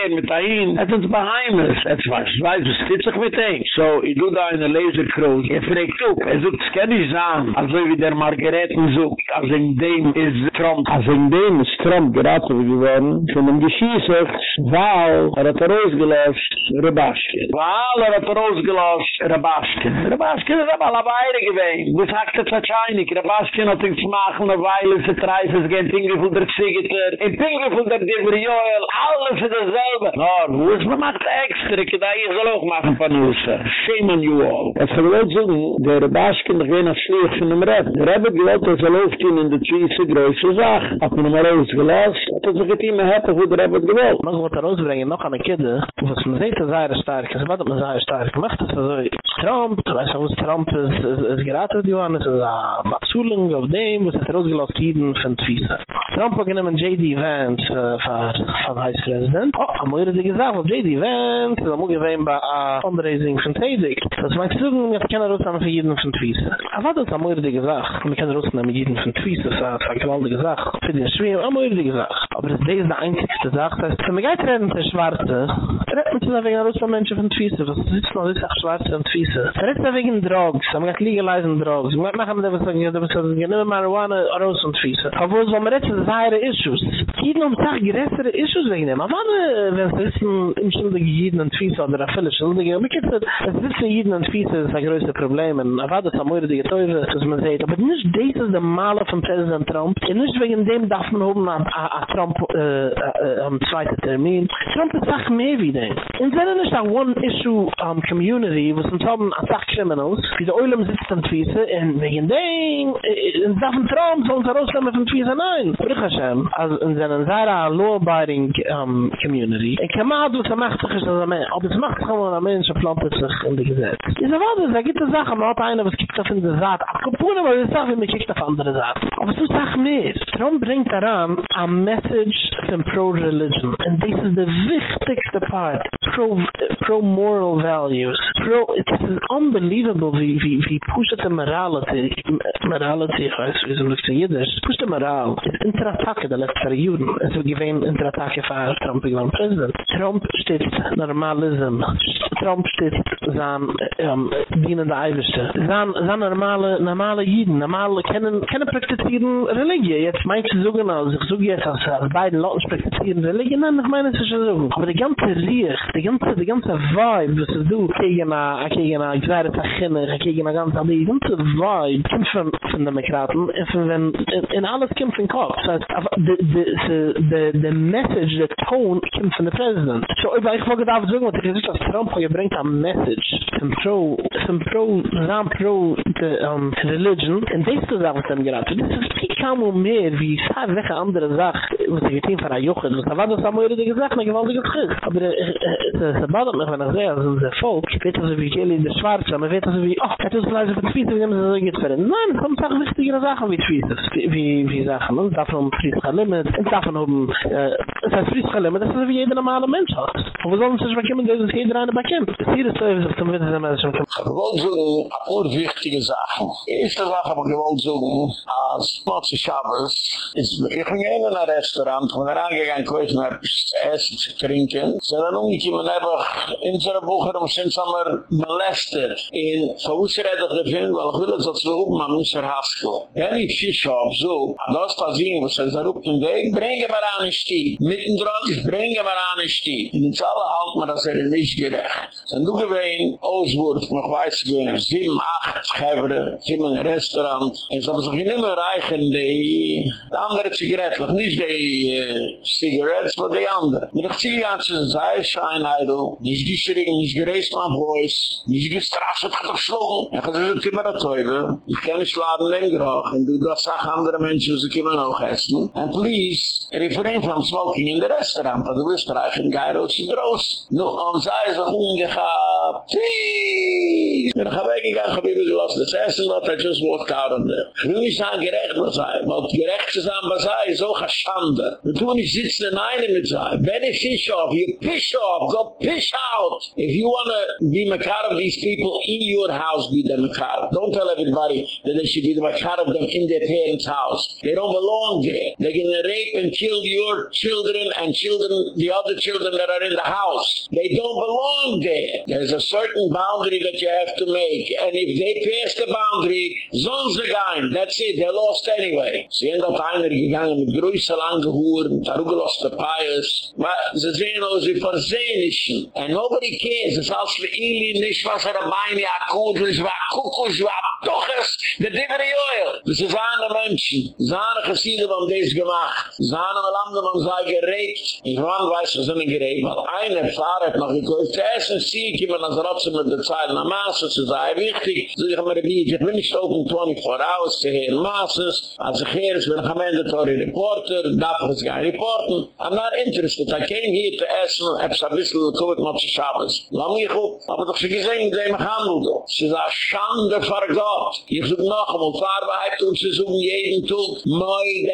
mit ein. Het is bij hem, het is waar. Weiß, es steht sich mit ihm. So, ich do da in der Laserkreuz, er fragt up, er sucht, es kann nicht sein, also wie der Margareten sucht, also in dem ist Trump, also in dem ist Trump geraten geworden, von dem Geschießer, weil er hat er ausgelöscht, Rebaschken. Weil er hat er ausgelöscht, Rebaschken. Rebaschken ist aber alle beide gewesen. Wo sagt er tatscheinig, Rebaschken hat ihn zu machen, eine Weile, sie treibt es gegen Pingrifel der Zigiter, in Pingrifel der Diverjoel, alles ist dasselbe. No, wo ist man macht extra, ich da hier soll auch machen von Husser. Shame on you all. Es kann wohl sagen, der Baschkin, ich bin auf Schleich von dem Rebbe. Der Rebbe gewollt, dass er läuft ihn in der Zwiese größere Sache. Hat man ihn mal rausgelost, hat er sich getein, man hätte, wo der Rebbe gewollt. Man muss rausbringen, noch an der Kette, was man sieht, er das sei stark, das war man sei stark gemacht, das war so, Trump, du weißt, wo es Trump ist, ist geratet, Johann, es ist eine Matzulung auf dem, was hat rausgelost jeden von Zwiese. Trump hat genommen J.D. Vance, äh, von Heiß President, oh, haben wir gesagt, J.D. Vance, da muss ich bei a Fundraising von Tedig. Das meinst du, ich kann ausnehmen für jeden von Twiese. Aber hat am Eure, die gesagt, ich kann ausnehmen für jeden von Twiese, das hat eine gewaltige Sache. Für den Schwierig, am Eure, die gesagt. Aber das ist die einzigste Sache, das heißt, wenn man geht reden zu Schwarze, redet man zu sagen, wegen Russen Menschen von Twiese, was sitzt noch, ist auch Schwarze von Twiese. Redet man wegen Drogs, man geht legalisen Drogs, man macht man sagen, ja, da bist du, ja, nimm Marihuana, Russen von Twiese. Aber wo man redet, das ist Issues. Jeden um Tag größere Issues wegen. Aber wenn es wissen, im Schilde jeden und Twiese, oder a Schilde, aber ich hätte, es wissen jeden und ist ein größer Problem, und aber das am Eure, die Teufel, was man sagt, aber nicht das ist der Maler von Präsident Trump, und nicht wegen dem darf man oben an Trump, äh, am zweiten Termin. Trump ist auch mehr wie den. Und wenn er nicht ein One-Issue-Community, wo es uns haben an Sachkriminals, wie der Eulam sitzt an Twiese, und wegen dem, in Sachen Trump, sollen sie rausnehmen von Twiese, nein. Brüch Hashem, also in seinen sehr law-abiding um, community, ich kann mal, du, es macht sich, aber es macht sich immer ein Mensch, er plantet sich in die Gesetz. Ich sage, warte, da gibt es Sachen, man hat einer, was gibt es in der Saat, ach, kapunen, aber ich sage, wie man kriegt auf andere Saat. Aber es ist auch mehr. Trump bringt daran, a message from pro-religion, and this is the wichtigste part, pro-moral values, pro, it is unbelievable, wie, wie, wie pusht the morality, morality, ich weiß, wie soll ich sagen, jiddisch, pusht the moral, it's interattacke, der letzte Juden, es wird gewähnt interattacke für Trump, wie gewann Präsident. Trump steht normalism, Trump steht sein, ähm, dienende Eiwischte, sein, sein normale, normale Jiden, normale, kennen, kennen praktizieren Religie, jetzt meinst du sogen, also ich suche jetzt, als, beiden Leuten praktizieren Religie, nein, ich meine, es ist so. Aber die ganze Riech, die ganze, die ganze Vibe, was du, gegen a, gegen a, werde tachinnig, gegen a ganz, die ganze Vibe, kommt von, von Demokraten, von wenn, in, alles kommt von Kopf, das the, the, the, the message, the tone, kommt von der Präsident. So, ich da sagen, was ich gesagt, Rumpel, je brengt een message. Zum pro, zum pro, zum pro, de, um, to religion. En deze is wel wat hem geraakt. Dus het is geen kamer meer, wie zei weg andere zaak. Wat ik het in van haar jochen. Dus dat was dat allemaal eerder gezegd, maar geweldig het gek. Maar ze, ze baden nog, wanneer ze, als volk, weet so wie jullie in de zwaartje, man weet dat wie, ach het is blijven van twiezen, we nemen ze zo niet verder. Nee, dan zag ik wichtige zaken wie twiezen. Wie, wie zagen, man, daarvan vries gelimmend, en daarvan hebben, eh, zijn vries gelimmend, dat is wie jeder normale mens had. Of we zullen ze zeggen, eine bekämpft. Hier ist so, wie es zum Winter der Menschen kommt. Ich wollte so ein paar wichtige Sachen. Erste Sache, aber ich wollte so, als Shabbos, ist, ich bin in ein Restaurant, wo wir angegangen, kurz nach Essen zu trinken, so dann umgekommen einfach in unsere Bucher, um sind wir molestet. In Verwusser hätte ich gefunden, weil ich will es als wir oben am Münster Haskell. Ja, nicht Fischhof, so, das passieren, was er sagt, den Weg, bringe mir an den Stieg. Mitten drauf, bringe mir an den Stieg. In den Zahle halt man, dass er nicht gerecht. Dann du gewähn, Auswurf, noch weiß gewähn, sieben, acht, Gevre, sieben Restaurant. Und so haben sich nicht mehr reichen, die, andere Zigaretten, noch nicht die uh, Zigaretten, aber die andere. Mit der Zigaretten sind sehr scheinheit, nicht geschrieben, nicht gereist am Haus, nicht gestraft, hat er geschlagen. Er hat gesagt, immer das Teufel, ich kann nicht laden länger auch, und du darfst auch andere Menschen, die kommen auch essen. And please, refrain from smoking. in the restaurant, but the restaurant in Gairos is gross. No, on sei so ungehabt. Please! Und ich habe weggegangen, habe ich gelassen, das Essen, but I just walked out on there. Ich will nicht sagen, gerecht was sei, weil gerecht zu sein, was sei, ist auch eine Schande. Wir tun nicht sitzen in einem mit sei. Wenn off, you fish off, go fish out. If you want to be a of these people in your house, be them a Don't tell everybody that they should be the a of them in their parents' house. They don't belong there. They're going to rape and kill your children and children, the other children that are in the house. They don't belong there. There's a certain boundary that you have to make. And if they pass the boundary, Zonzegein, that's it, they're lost anyway. Sie sind auf einer gegangen mit größer lange Huren, tarugeloste Pius. Ma, sie sehen aus wie versehnischen. And nobody cares. Es als für Ili nicht, was er Beine akut, es war Kukus, war Toches, der Diveri Oil. Das ist eine Menschen. Zahne Chasside haben das gemacht. Zahne Melande haben sie gerägt. Ich wann weiß, was sind gerägt. Weil einer Fahrer noch gekäuft. Zu essen, sie kommen als Rotze mit der Zeilen am Maße. Das ist wichtig. So ich habe mir die, ich bin nicht open 24 hours zu hören Maße. Als ich hier ist, bin ich am Ende Tori Reporter. Darf ich es gar reporten. I'm not interested. I came here to essen. Hab es ein bisschen gekocht mit der Schabes. Lass mich gut. Aber doch schon gesehen, wie man handelt. Es ist eine Schande für Gott. Ich suche noch einmal. Fahrweib und sie suchen jeden Tag. Moide,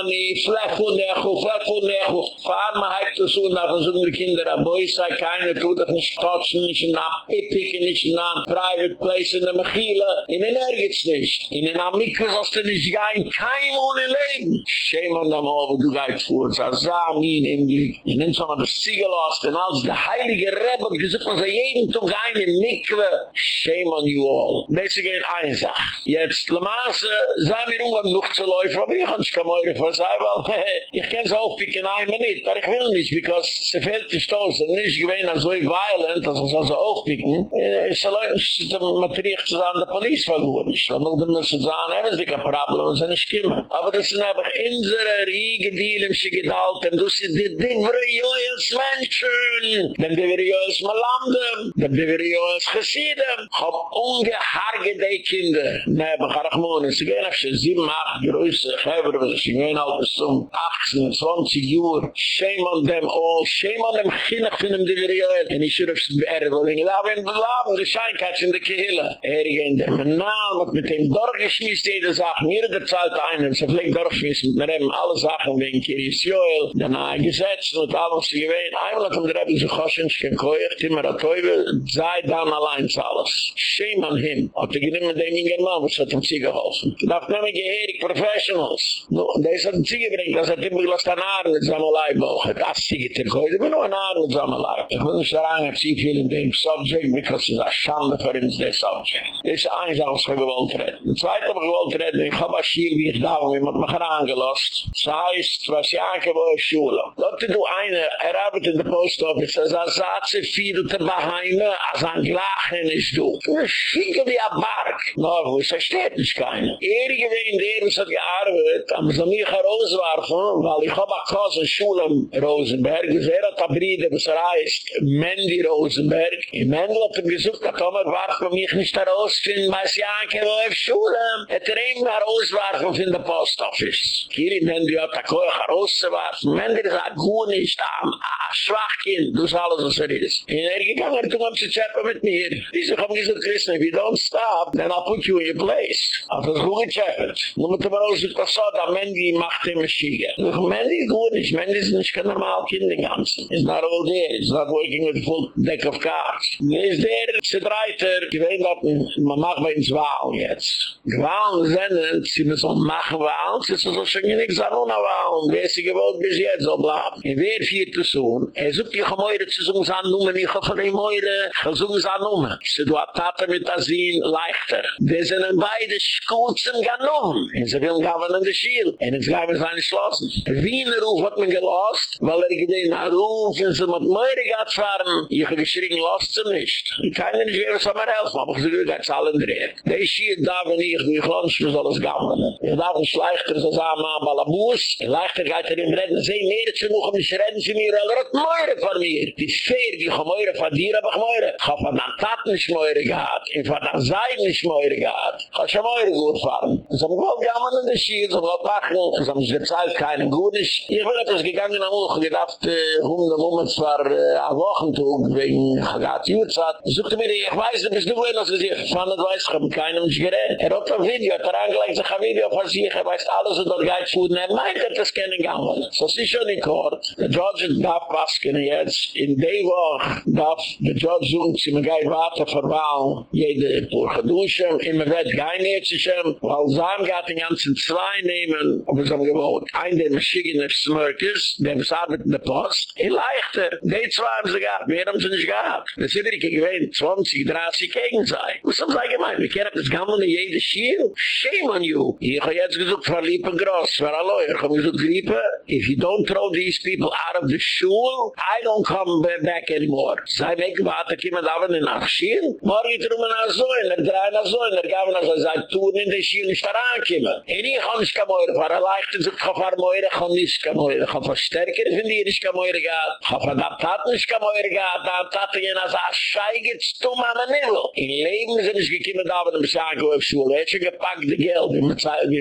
Ani, Flefu, Nechu, Flefu, Nechu. Fahr mal halt das so, nach so eine Kinder, a boy sei keine, tu doch nicht stotschen, nicht in einer Pipik, nicht in einer private place in der Mechila. In den Ergitz nicht. In den Amikus hast du nicht gein, kein ohne Leben. Shame on them all, wo du gehit fuhr, sa Samin in die, in den Sommer des Ziegelost, und als der Heilige Rebbe, gesagt, man sei jeden Tag ein in Mikve. Shame on you all. Basic in eine Sache. Jetzt, Lamaße, sei mir umgang noch zu laufen, aber ich kann nicht mehr vor sei, weil ich kann es auch picken ein Minute, aber ich will nicht, because sie fehlt die Stoß, und nicht gewähne so violent, dass es also auch picken, ist er leid, es ist ein Matriach zu sein, der Police war gut nicht. Weil noch dem müssen sagen, haben sie kein Problem, und sind nicht kommen. Aber das sind einfach unsere Riege, die ihm sich gehalten, du sie die Ding, wir johes Menschen, denn die wir johes Malanden, denn die wir johes Gesieden, hab ungeharge die Kinder. Ne, aber Garachmon, sie gehen auf sie sieben, acht größe Geber, was sie gehen auf bis zum 18, 20 Uhr. Shame on them all, shame on them, ginnig finden dem wir Diverioel. And he should have ich lave in Belaben, die Scheinkatsch in der Kehle. Er ging dem Naam, wat mit dem Dorf geschmiss, jede Sache, mir der Zeit einen, so fliegt Dorf geschmiss, mit eben alle Sachen wegen Kiris Joel, dann ein Gesetz, und alles gewähnt. Einmal kommt der Rebbe, so kann koeig, Timmer a Teube, sei dann allein alles. Shame on him. Hat er genommen dem Ingerman, was hat ihm sie geholfen. Dachte, nehm ich geherig Professionals. No, des hat sie gebringt, das hat immer gelost an Ahren mit Samalai boch. Het afziege ter goeie, aber nur an Ahren mit Samalai. Ich will nicht daran, ich ziehe viel in dem Subject, because it's a schande für uns, der Subject. Das ist eins, was ich gewollt reden. Das zweite, was ich gewollt reden, ich habe Aschir, wie ich da war, wie man mich herangelost. Das heißt, was ich anke, wo ich schule. Lotte du eine, er arbeitet in der Post Office, als er sagt, sie fiel te Baheime, als ein Glachen ist du. Du schiege wie ein Bark. No, wo ist er steht nicht keine. Erige, wen der, was hat gearbeitet, am so mich herauswarfen, weil ich hab a Kose Schule in Rosenberg, es er hat a Bride, was er heißt, Mandy Rosenberg. In Mendel hat er gesucht, hat Tomer man mich nicht herausfinden, weiß ich habe auf Schule. hat er ihn herauswarfen von der Post Office. Hier in Mandy hat er koich herauswarfen. Mandy ist a gut nicht, a, a schwach Kind, du alles, was er ist. In er gegangen, er kommt zu chappen mit mir. Diese haben gesagt, Christen, if you don't stop, then I'll put you in your place. Hat er gut gechappet. Nun mit dem Rose, das so, da Mandy macht ihm Schiege. Doch Mandy ist gut nicht. Mandy ist nicht kein normal Kind im Ganzen. It's not all there. It's not working with a full deck of cards. Ist der, ist der Reiter, gewähnt hat, man macht bei uns Wahl jetzt. Wahl sind, sie müssen machen Wahl, sie müssen so schon sagen, ohne Wahl. Wer ist sie gewollt bis jetzt, so bleiben. In wer vier zu tun, er sucht die Gemäude zu suchen, sie annehmen, ich hoffe, die Gemäude, ich suche sie annehmen. Sie do a Tate mit Asin leichter. Wir sind beide Schuze im Ganon. Und sie will gaben in der Schiel. Und jetzt wir es nicht schlossen. Wiener Ruf hat man gelost, weil er gedehen hat Ruf, und sie mit Meure gehabt fahren. Ich habe geschrien, lost sie nicht. Ich kann nicht mehr, was mir helfen, aber ich sage, das ist alle drehen. Die Schiel da, wenn ich, wie ich lohnt, ich soll es gaben. Ich darf nicht leichter, so sagen, man, weil er muss. Leichter geht er in Reden, sie mehr zu noch, um nicht reden sie mir, er hat Meure von mir. Die fair, die ich Meure von dir, aber ich Meure. Ich habe von der Tat nicht Meure gehabt, ich von der nicht Meure gehabt. Ich habe schon Meure gut fahren. Ich wollte gaben in der Schiel, so, ich wollte machen, Es haben sich gezahlt, keinen gut ist. Ich bin etwas gegangen am Uch, gedacht, äh, um den Moment war äh, ein Wochentug, wegen Hagat Jurzat. Ich suchte mir, ich weiß, du bist du wohin, als ich fand, weiß, ich habe keinem nicht gerät. Er hat ein Video, er angelegt sich ein Video von sich, er weiß alles, und dort geht Fuden, er meint, er das kennengegangen. So ist schon in Kort. Der George darf wasken jetzt. In der Woche darf der George suchen, sie mir geht weiter verwahlen, jede Purge duschen, immer wird kein Nähtschen, weil Sam geht den ganzen zwei nehmen, ob es am gewohnt. Ein der Maschinen ist Smörkes, der was in der Post, in Leichter. Die zwei haben sie gehabt, mehr haben sie nicht gehabt. Das sind wirklich gewähnt, 20, 30 gegen sei. Was haben sie gemeint? Wir kennen das Gammeln in jede Schiel? Shame on you. Ich habe jetzt gesagt, Frau Liepengross, Frau Lawyer, ich habe gesagt, Liepen, if you don't throw these people out of the school, I don't come back anymore. Sei weg, warte, kommen da in nach Schiel? Morgen drüben nach Säulen, er drehen nach Säulen, er gaben nach Säulen, er tun in der Schiel nicht daran kommen. En ich kann nicht mehr, war er leicht, und so kann ich mehr, ich kann nicht mehr, ich kann verstärken, ich finde, ich kann mehr, ich kann adaptaten, ich er gaat hat tappen en als haar scheigert stum aan de nillo. In leven zijn ze gekiemen daar wat hem zijn gehoofd zullen. Hij heeft ze gepakt de geld in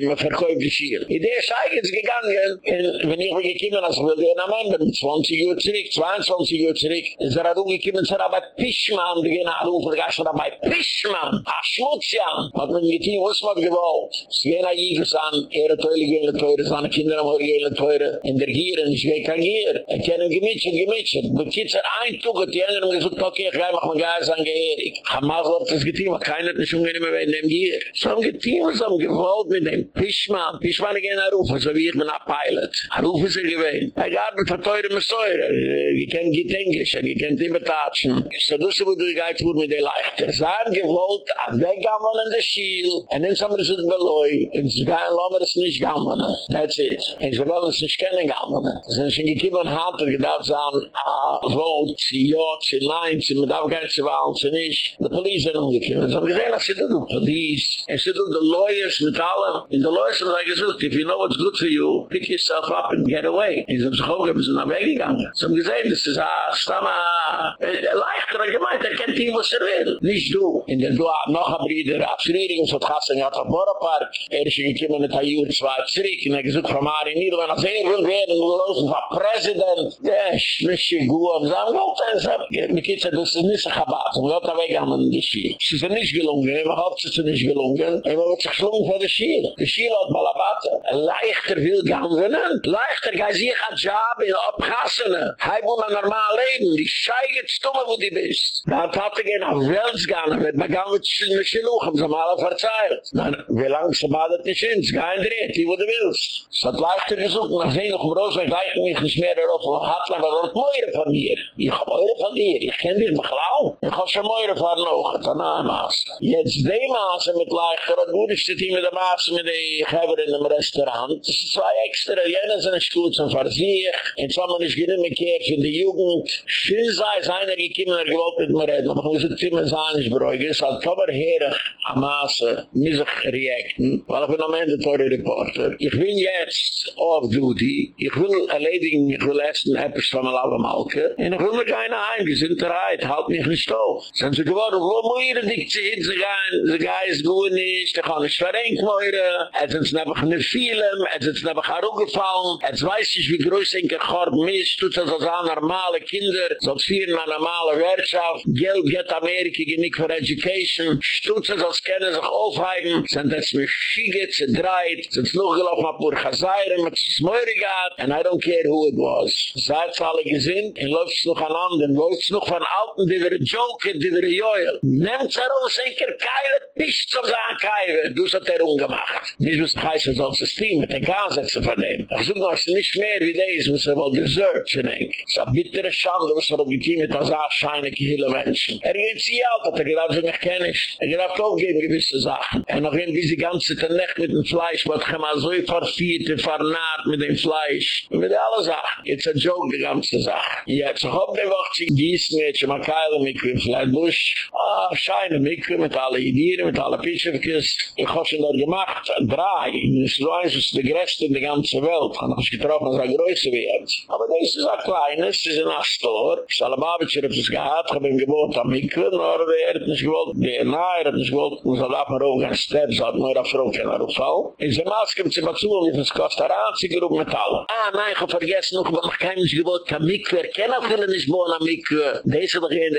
mijn verkoop de schier. In de scheigert is gegangen en wanneer we gekiemen als wilde een amendem. 20 uur terug, 22 uur terug. En ze hadden gekiemen ze daar bij Pishman. Die gingen aan de hoofd. Ik dacht dat bij Pishman. Haar schmutzjaan. Wat men niet in ons wat gewoeld. Ze gingen aan Jezus aan. Ere teulen gingen de teuren. Zijn kinderen mogen gingen de teuren. En de gieren. Ze gingen hier. En kennen gemietje, gemietje. Bekietzer aan. Ein Tug, die anderen gesagt, okay, ich gehe mach mein Geist an Geherig. Ich habe mal gesagt, das getein, aber keiner hat nicht mehr in dem Gier. So haben getein, was haben gewollt mit dem Pischmann, Pischmann gehen anrufen, so wie ich bin ein Pilot. Anrufen sie gewähnt. Er gab mir verteuere mit Säure, ich kenne Gitt Englisch, ich kenne immer Tatschen. So du sie, wo du gehst, wo mit der Leichter. Sie haben gewollt, an der Gammel in der Schiel, und dann haben sie Beloi, und sie gehen, lassen wir es nicht Gammel. That's it. Und sie wollen es nicht kennen Gammel. Sie sind schon gekommen und haben gedacht, sie haben, ah, wollt, sie jort, sie leint, sie mit Afghans, sie wahlen, sie nicht. Die Polizei sind umgekommen. Sie haben gesehen, dass sie tun. Polizei. Sie tun die Lawyers mit allem. Und die Lawyers haben gesagt, if you know what's good for you, pick yourself up and get away. Sie haben sich hochgegeben, sie sind weggegangen. Sie haben gesehen, das ist ein Stamma, ein leichterer Gemeinde, er kennt ihn, was er will. Nicht du. Und dann du hast noch ein Bruder, ein Friedrich, und so hat er hat auf Borapark, er ist gekommen mit einem Jürgen, zwei Zirik, und er gesagt, von Mari Niedel, wenn er sehr will werden, und er ist ein Präsident, der ist ein Schmischig, und er sagt, Er sagt, mit Kitzel, das ist nicht so Chabad, und Gott, er weggegangen in die Schiele. Es ist nicht gelungen, er hat es nicht gelungen, er wird sich gelungen für die Schiele. Die Schiele hat Balabate, leichter will gewinnen, leichter, kann sich ein Job in Abgassene, er will ein normal leben, die Scheige stumme, wo die bist. Da hat er gehen auf Wels gegangen, mit Begang mit Schiluch, haben sie mal verzeilt. Na, wie lang sie badet nicht hin, es gehen dreht, wie wo du willst. Es hat leichter gesucht, nach im Rosen, ich weiß mich nicht mehr darauf, wo hat man, aber Meure von mir. Ich hab Meure von dir, ich kenn dich, mach lau. Ich hab schon Meure von noch, das ist Maß. Jetzt die Maße mit leichter, das gut ist, die mit der Maße mit der Geber in dem Restaurant. Das ist zwei extra, jene sind nicht gut zum Versich, in Sommer ist gehen mit Kehr für die Jugend. Schön sei es einer gekommen, er gewollt mit mir reden, aber muss es ziemlich sein, ich beruhige, es hat aber herig am Maße, missig reakten, weil ich bin am Ende teure Reporter. Ich bin jetzt off duty, ich will erledigen, ich will essen, etwas von mir alle Malke, und ich will mir keine ein, die sind bereit, halt mich nicht auf. Sind sie geworden, wo muss ich dich zu hin, sie gehen, sie gehen, es gut nicht, ich kann nicht verrenken, Meure, es sind einfach nicht viele, es sind einfach auch gefallen, es weiß ich, wie groß ein Gehort misst, tut das als normale Kinder, sonst vieren eine normale Wirtschaft, Geld geht Amerika genick für Education, stutze das kennen sich aufheigen, sind das mir schiege, zerdreit, sind noch gelaufen ab pur Chazayre, mit Smeure gehad, and I don't care who it was. Seid alle gesinnt, en läuft es noch anderen, läuft es noch von Alten, die wir Joker, die wir Joel. Nehmt es heraus, ein Keile, nicht zum Sagen Keile, du hast er ungemacht. Nicht was heißen soll es Team, mit den Gasätzen von dem. Ich suche noch, ist nicht mehr wie das, was er wohl deserved, ich denke. Es ist eine bittere Schande, was er getein mit das Arscheine, viele Menschen. Er geht sie alt, hat er gedacht, sie mich kenne ich. Er gedacht, auch geben gewisse Sachen. Er noch in diese ganze Nacht mit dem Fleisch, was ich immer so verfiert, vernarrt mit dem Fleisch. Mit allen Sachen. It's a joke, die ganze Sache. Jetzt, ich hoffe, die Woche, sie gießen mit, mal keile Mikro, vielleicht Busch. Ah, scheine Mikro, mit alle Ideen, mit alle Pischewkes. Ich habe schon dort gemacht, drei. Das ist so eins, das ist die größte in der ganzen Welt. Ich habe getroffen, das ist größte wie jetzt. Aber das ist ein kleines, das ist ein Astor. Salababitscher hat es gehabt, habe ihm gebot am Mikro, aber er hat nicht gewollt, der Nahe, er hat nicht gewollt, man soll ab und auf, ein Step, so hat man auf Frau, kein Fall. In der Maske, mit bezahlen, wie es kostet, ein einziger Ruf Metall. Ah, nein, ich habe vergessen noch, aber ich habe nicht gewollt, kein Mikve, er kann auch viele nicht bohren am. Diese doch hier,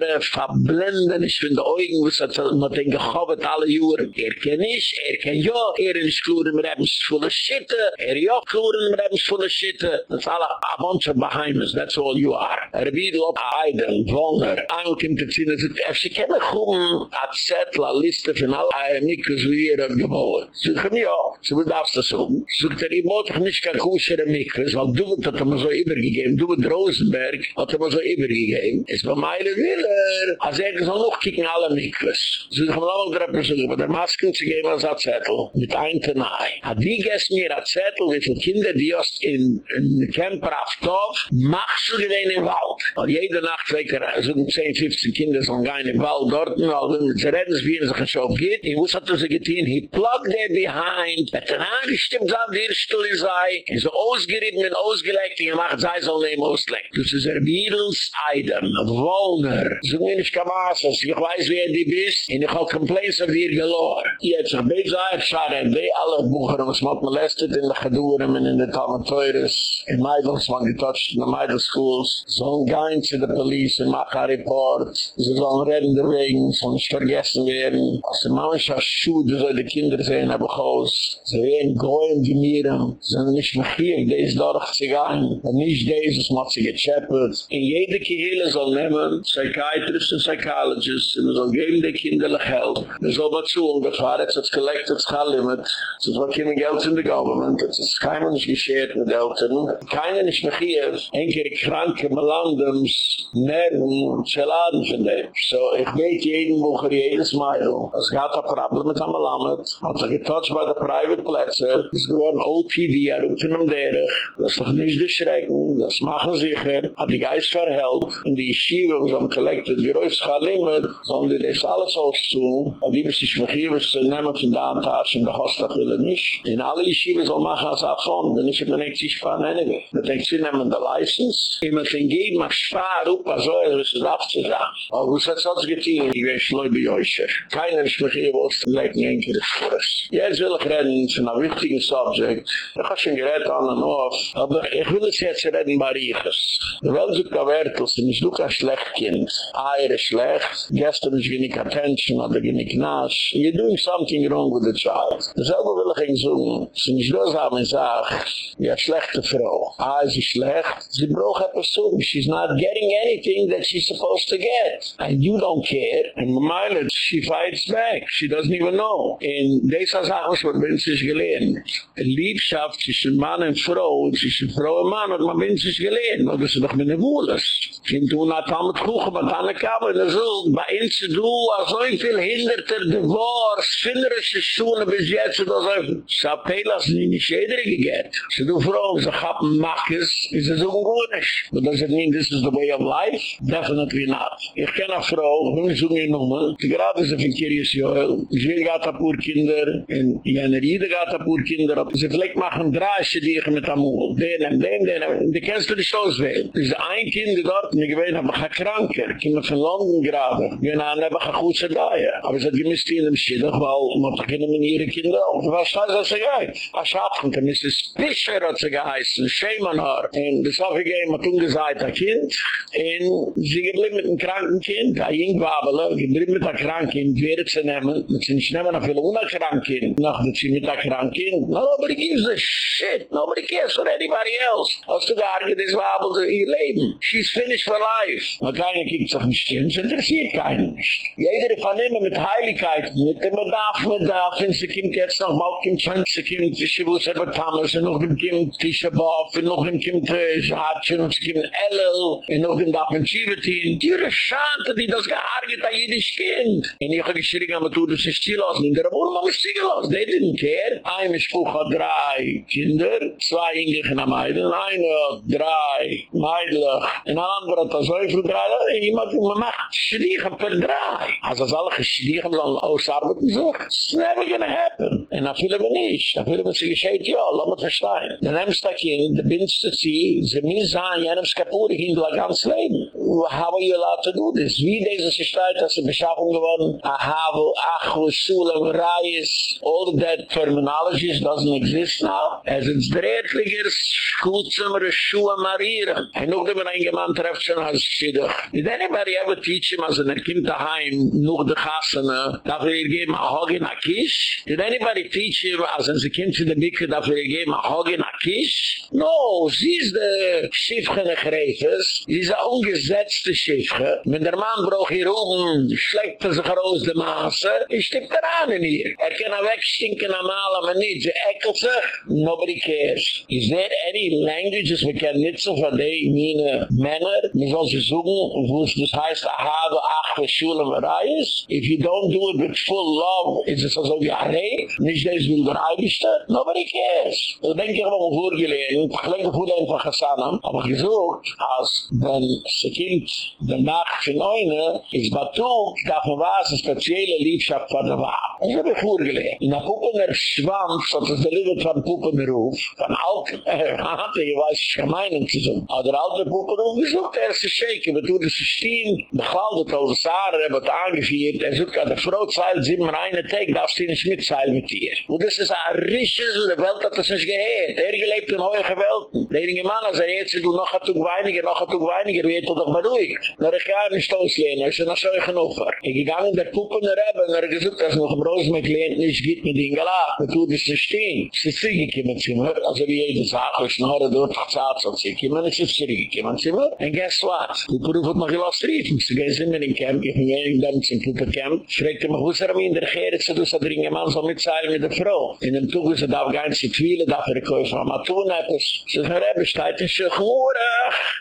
der verblenden, ich finde Augen, was hat man den gehobbet alle Juren. Er kann nicht, er kann ja, er ist kluren, wir haben es volle Schitte, er ja kluren, wir haben es volle Schitte. Das alle, a bunch of Bahamas, that's all you are. Er biedel op Eiden, Wohner, Angel kommt zu ziehen, er sagt, er sie kennen kommen, a Zettel, a Liste von all eier Mikve, so wie er hat geboren. Sie sagen, ja, sie will darfst das um. Sagt, er, ich muss doch nicht kein Kusher weil du wird hat er mir so übergegeben, du wird Rosenberg hat er mir so übergegeben. Es war meine Wille, als er soll noch kicken alle Mikves. Sie sagen, mal noch drei Personen, aber der Masken zu geben als a Zettel, mit ein Tenai. Hat die gestern mir a Zettel, wie viele Kinder, die hast in, in Camper auf Tov, machst du gewähne im Wald. Weil jede Nacht weckt er, so 10, 15 Kinder sollen gehen im Wald dort, weil wenn sie reden, wie er sich ein Schop geht, ich wusste, hat er sich getan, he plugged there behind, hat er angestimmt, wie er still sei, er so ausgerieben und ausgelegt, er macht, sei soll nehmen, ausgelegt. Das ist er Beatles, Eidem, Wohner, so nicht Kamasas, ich weiß, wie er die bist, und ich habe Complaints auf dir gelor. Jetzt, so, ich schaue, die alle Bucher, was man molestet in der Gedurem und in der Talmeteures, in Meidels, man getotcht in der Meidels Schools, sollen gehen zu der Police und machen ein Report, sie sollen reden der Wegen, sollen nicht vergessen werden, als der ist als Schuh, du soll die Kinder sehen, aber groß, sie werden gehen die Mieren, sie sind nicht mehr hier, die ist dort zu gehen, und nicht dieses, was sie gechappert. In jede Kehle soll nehmen, Psychiatrists und Psychologists, und soll geben die Kinder Geld, man soll das war jetzt das Collected Skull Limit, so es war kein Geld in der Government, es ist keinem nicht geschert mit Eltern, keiner nicht mehr hier, enkere kranke Melandums, Nerven, Zeladen von dem. So, ich geht jeden Woche, jedes Mal, es gab ein Problem mit einem Melammet, hat er getotcht bei der Private Plätze, es geworden OPD, er ruft in einem Derech, das ist doch nicht erschrecken, das machen sicher, hat die Geist verhält, in die Yeshiva, es am Collected, die sollen die das alles auszutun, und die sich für hier, was zu nehmen von der Antage, in der Hostach will er nicht. In alle Yeshiva soll machen als Afon, denn ich habe nicht sich fahren, anyway. Da denkt sie nehmen der License, immer den geben, mach spar, rupa, so, er ist es abzusagen. Aber wo es hat sonst getan, ich weiß, Leute, bei euch, keiner ist mich hier, wo es zu lecken, ein Kind ist. Jetzt will ich reden zu einem wichtigen Subject. Ich habe schon geredet an und auf, aber ich will es jetzt reden bei. Der Welt sucht auf Ertels, denn ich suche ein schlecht Kind. Ah, er ist schlecht, gestern ist wenig Attention, oder wenig Nasch. You're doing something wrong with the child. Dasselbe will ich ihn suchen. Sie nicht los haben und sagen, ja, schlechte Frau. Ah, sie schlecht. Sie braucht etwas zu. She's not getting anything that she's supposed to get. And you don't care. And Mamile, she fights back. She doesn't even know. In dieser Sache, was man bin sich gelehrt. Liebschaft zwischen Mann und Frau, zwischen Frau und Mann, hat man gelehrt. Aber das ist doch meine Wohles. Fin du na tamet kuchen, ma tane kabel, na so, ba ins du, a so viel hinderter Divorz, war, Schuene bis jetzt, da so i, sa pelas ni ni schedere geget. Se du froh, se chappen makkes, is es ungunisch. But does it mean this is the way of life? Definitely not. Ich kenne a vroh, hun is unge nume, te grade se fin kirius jo, gata, pur kinder en yene ride gata pur kinder op ze machen draasje die ich mit amol den den den de kenst du die shows we is ein kind dort mir gewen hab ich kranker kimme von london gerade. Wenn an hab ich gut gedai aber es hat gemist in dem shit weil mal mal beginnen mit ihre kinder. Und was soll das sagen er a schatten kommt er mir ist bisher hat sie geheißen. Schemanhar und das habe ich ihm tun gesagt ein kind. In sie geblieben mit einem kranken kind. Ein jung wabele geblieben mit einem kranken kind wäre zu nehmen. Mit sind schneller auf viele unkranken kind nach dem sie mit einem kranken kind. Nobody gives a shit. Nobody cares for anybody else. Als du da arge des wabel Leben. She's finished for life. Aber keiner kriegt sich nicht hin, es interessiert keinen nicht. Jeder von ihnen mit Heiligkeit, mit dem Bedarf, mit der, wenn sie kommt jetzt noch mal, kommt schon, sie kommt, sie muss aber Thomas, und noch dem Kind Tishaboff, und noch dem Kind Hatschen, und sie kommt Ellel, und noch dem Daffen Schivetin. Die ihre Schante, die das gearget an jedes Kind. Und ich habe geschrien, aber du, das ist ziellos. In der Wohnung haben wir es. They didn't care. Ein Spruch hat drei Kinder, zwei Inglichen am Eidl, eine drei Meidlich, und ein anderer hat so viel drei, und jemand, man macht Schliegen per drei. Also als alle Schliegen sollen ausarbeiten, so, it's never gonna happen. Und da fühlen wir nicht. Da fühlen wir sich gescheit, ja, lass mal verstehen. Dann nimmst du Kind, bindst du sie, sie mir sagen, jenem Skapuri hin, du ganz Leben. how are you allowed to do this? Wie deze Stadt, dass sie beschaffen geworden, a Havel, Achu, Sula, Reis, all that terminologies doesn't exist now. As it's drehtliger, Schutzimmer, Schuhe, Marieren. En ook dem ein Gemann trefft schon als Schiddach. Did anybody ever teach him, als er kind daheim, noch de Gassene, darf er geben, a Hog in a Kish? Did anybody teach him, als er kind zu der Mikve, darf er geben, a Hog in a Kish? No, sie ist de Schiffchen der Greifes, sie ist a ungesetzte Schiffchen. Wenn der Mann braucht hier oben, schlägt er sich raus de Maße, ich stipp der Ahne hier. Er kann er wegstinken am Mal, aber nicht, sie eckelt sich, nobody cares. Is there any languages we can nitzel von die mine Männer, wir sollen sie suchen, wo es das heißt, a habe, ach, für Schule, wo reis. If you don't do it with full love, is it so wie a rei, nicht des will der Eibischte, nobody cares. So denke ich, aber vorgelehnt, ich denke, wo einfach gesagt haben, aber gesucht, als wenn sie kind, der Nacht von Neune, ist Batuk, darf man was, eine spezielle Liebschaft von der Wahl. Das habe ich vorgelehnt. In der Puppener Schwanz, hat es der Liebe von Puppener Ruf, von Alten, er hatte, ich weiß, ich meinen zu tun. Aber der alte Puppener Ruf, gesucht, er ist geschehen, aber du, das ist stehen, beglaubet, als es Sarah, er wird angeführt, er sucht, der Frau zeilt, sieben reine Tag, darfst du nicht mitzeilen mit dir. Und das ist ein Risches, in der Welt hat das nicht gehört. Er gelebt in hohe Gewelten. Der Inge Mann, als er jetzt, du noch hat du weiniger, noch hat du weiniger, wie hätte doch beruhigt. Na, ich kann nicht auslehnen, er ist noch so ein Opfer. Ich gegangen der Puppen der Rebbe, und er gesucht, dass noch im Rosenberg lehnt, nicht geht mit ihm gelacht, mit tut es nicht stehen. Es ist zurückgekommen zu mir, also wie jede Sache, ich noch dort gezahlt, so sie kommen, es ist gekommen sind wir. And guess what? Puppe ruft mich auf Street. Ich gehe sind in Camp, ich bin in Camp, in Puppe Camp. Fragt er mich, wo ist er in der Gerrit, so dass er dringend Mann soll mitzeilen mit der Frau. In dem Tug ist er darf gar nicht zitwielen, darf er kaufen am Atun, hat es. So ist er eben, steht in Schöchmurig.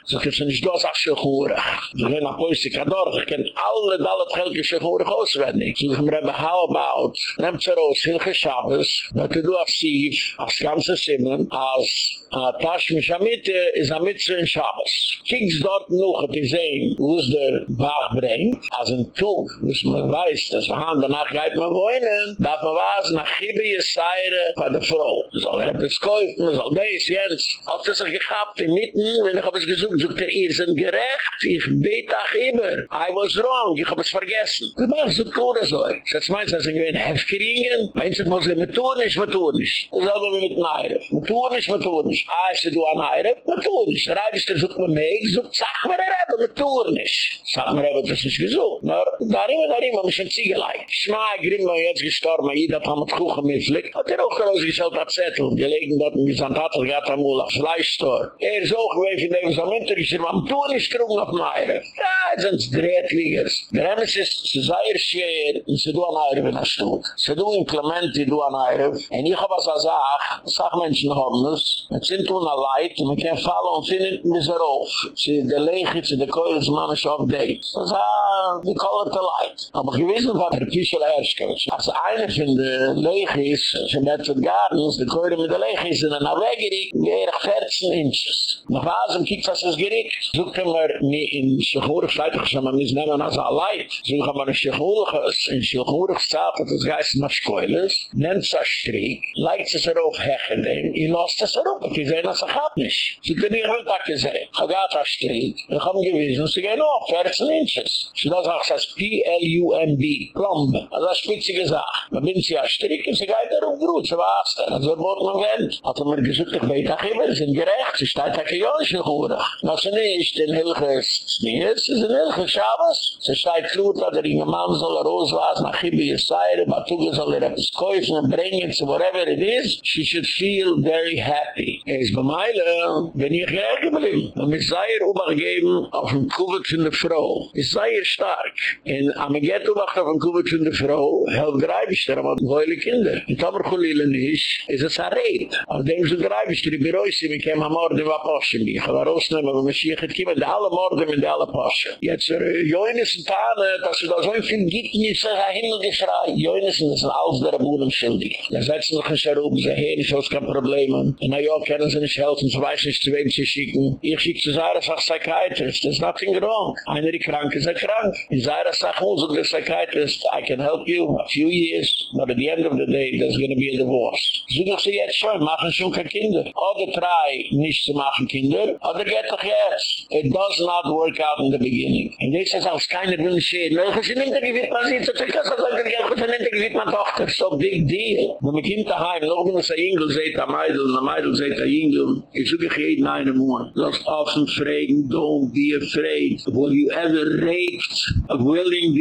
So gibt es nicht das auf Schöchmurig. So wenn er Päusik ich kann alle, alle Geld in Schöchmurig auswendig. So ich mir eben, how about, nehmt er aus, Hilke Schabes, dat du auf Sieg, aufs ganze Simen, als äh, Tasch Mishamite ist am Mitzvah in Schabes. Shabbos. Kieks dort noch, ich sehen, wo es der Bach brengt, als ein Tug, muss man weiß, dass wir haben, danach geht man wohnen, darf man was, nach Chibi, Seire, bei der Frau. Soll er etwas kaufen, soll das, Jens. Hat er sich gehabt, in Mitten, wenn ich hab es gesucht, sucht er, ihr sind gerecht, ich bete auch immer. I was wrong, ich hab es vergessen. Du machst so gut, so. Jetzt meinst du, dass ich gewinn Heftkeringen? Meinst du, muss ich mit tun, nicht mit tun, nicht. Das ist aber mit einem Eiref. Mit tun, nicht mit tun, nicht. Ah, ist du an Eiref? Mit tun, du, sucht man mich, sucht, sag mir, er habe, mit tun, nicht. Sag mir, er hat das nicht gesucht. Na, da riemen, da riemen, mich ein Ziegelei. Schmai, grimm, jetzt gestorben, jeder hat mit Kuchen mitflickt. Hat er auch rausgestellt, hat Zettel. Gelegen dort, wie es an Tatel gehad, am Ula, Fleischstor. Er ist auch gewesen, in dem Samenter, ich sag, man tun ist trug auf Meire. Ja, es sind Drehtliegers. Der Hemmes ist, sie sei er schwer, und sie du an Eire, wenn er stut. Sie du in Clementi, du an Eire. Und ich hab was er sag, sag Menschen haben es, es sind tun a Leid, und man kann fallen und finden, bis er auf. Sie de lege, sie de koeien, sie mannen schon auf dates. Sie sagen, we call it the light. Aber gewissen war der Kischel Erschkens. Als eine von de lege is, sie met von Gardens, de koeien mit de lege is, in einer Wegerik, geirig 14 inches. Nach im kiekt, was er es gerik. Zoeken wir nie in Schuchurig, vielleicht schon mal misnemen als a light. Zoeken wir in Schuchurig, in Schuchurig staat, dat het geist naar schuil is. Nehmt sa strik, leikt es er auf hechendem, i lost es er auf, die sehen, na er hat nicht. Sie können nicht, ik zei. Ich habe ein Strick, ich habe gewissen, sie gehen auch 14 Inches. Sie das auch, das P-L-U-M-B, Plumb. Also das spitzige Sache. Man bin sie ein Strick, und sie geht er auf Grut, so was denn. Also wird man wendt. Hat er mir gesagt, ich weiß auch immer, sie sind gerecht, sie steht auch ja nicht in Chura. Was sie nicht in Hilches Nies, sie sind in Hilches Schabes. Sie steht klut, dass er in Mann soll er rauswasen, nach Hibi Yisayre, Batuge soll er etwas kaufen und bringen zu whatever it is, she should feel very happy. Er ist bei Meile, wenn ich gerecht geblieben. Und mit Seier übergeben auf den Kuvit von der Frau. Ist Seier stark. Und am Get übergeben auf den Kuvit von der Frau, helft der Eibischter, aber wohle Kinder. Und Tomer Chulile nicht, ist es ein Reit. Auf dem so der Eibischter, die Bereuse, wir kämen am Orde, war Poschen. Ich habe rausnehmen, aber Mashiach hat kiemen, alle Morde mit alle Poschen. Jetzt, äh, Joines und Tane, dass du da so viel gibt, nicht so ein Himmel geschrei. Joines und das sind alles der Abunnen schildig. Da setzen noch ein Scharub, sie hören, ich habe kein Problem. Und na ja, können sie nicht helfen, sie weiß nicht, zu wem sie schicken. Schicke zu Sarah, sag Psychiatrist, there's nothing wrong. Einer, die krank ist, er krank. In Sarah, sag uns, und der Psychiatrist, I can help you a few years, but at the end of the day, there's going to be a divorce. So doch sie jetzt schon, machen schon keine Kinder. Oder try, nicht zu machen Kinder, oder geht doch jetzt. It does not work out in the beginning. Und das ist auch, keiner will nicht sehen. Welche sind hinter die Wittmann, so zu kassen, so ein Geld, was hinter die Wittmann Tochter, so big deal. Wenn man kommt daheim, noch wenn es ein Engel seht, ein Meidl, ein Meidl seht, ein Engel, ich suche jeden einen Mann. Lass often fragen, don't be afraid. Will you ever raped, of willing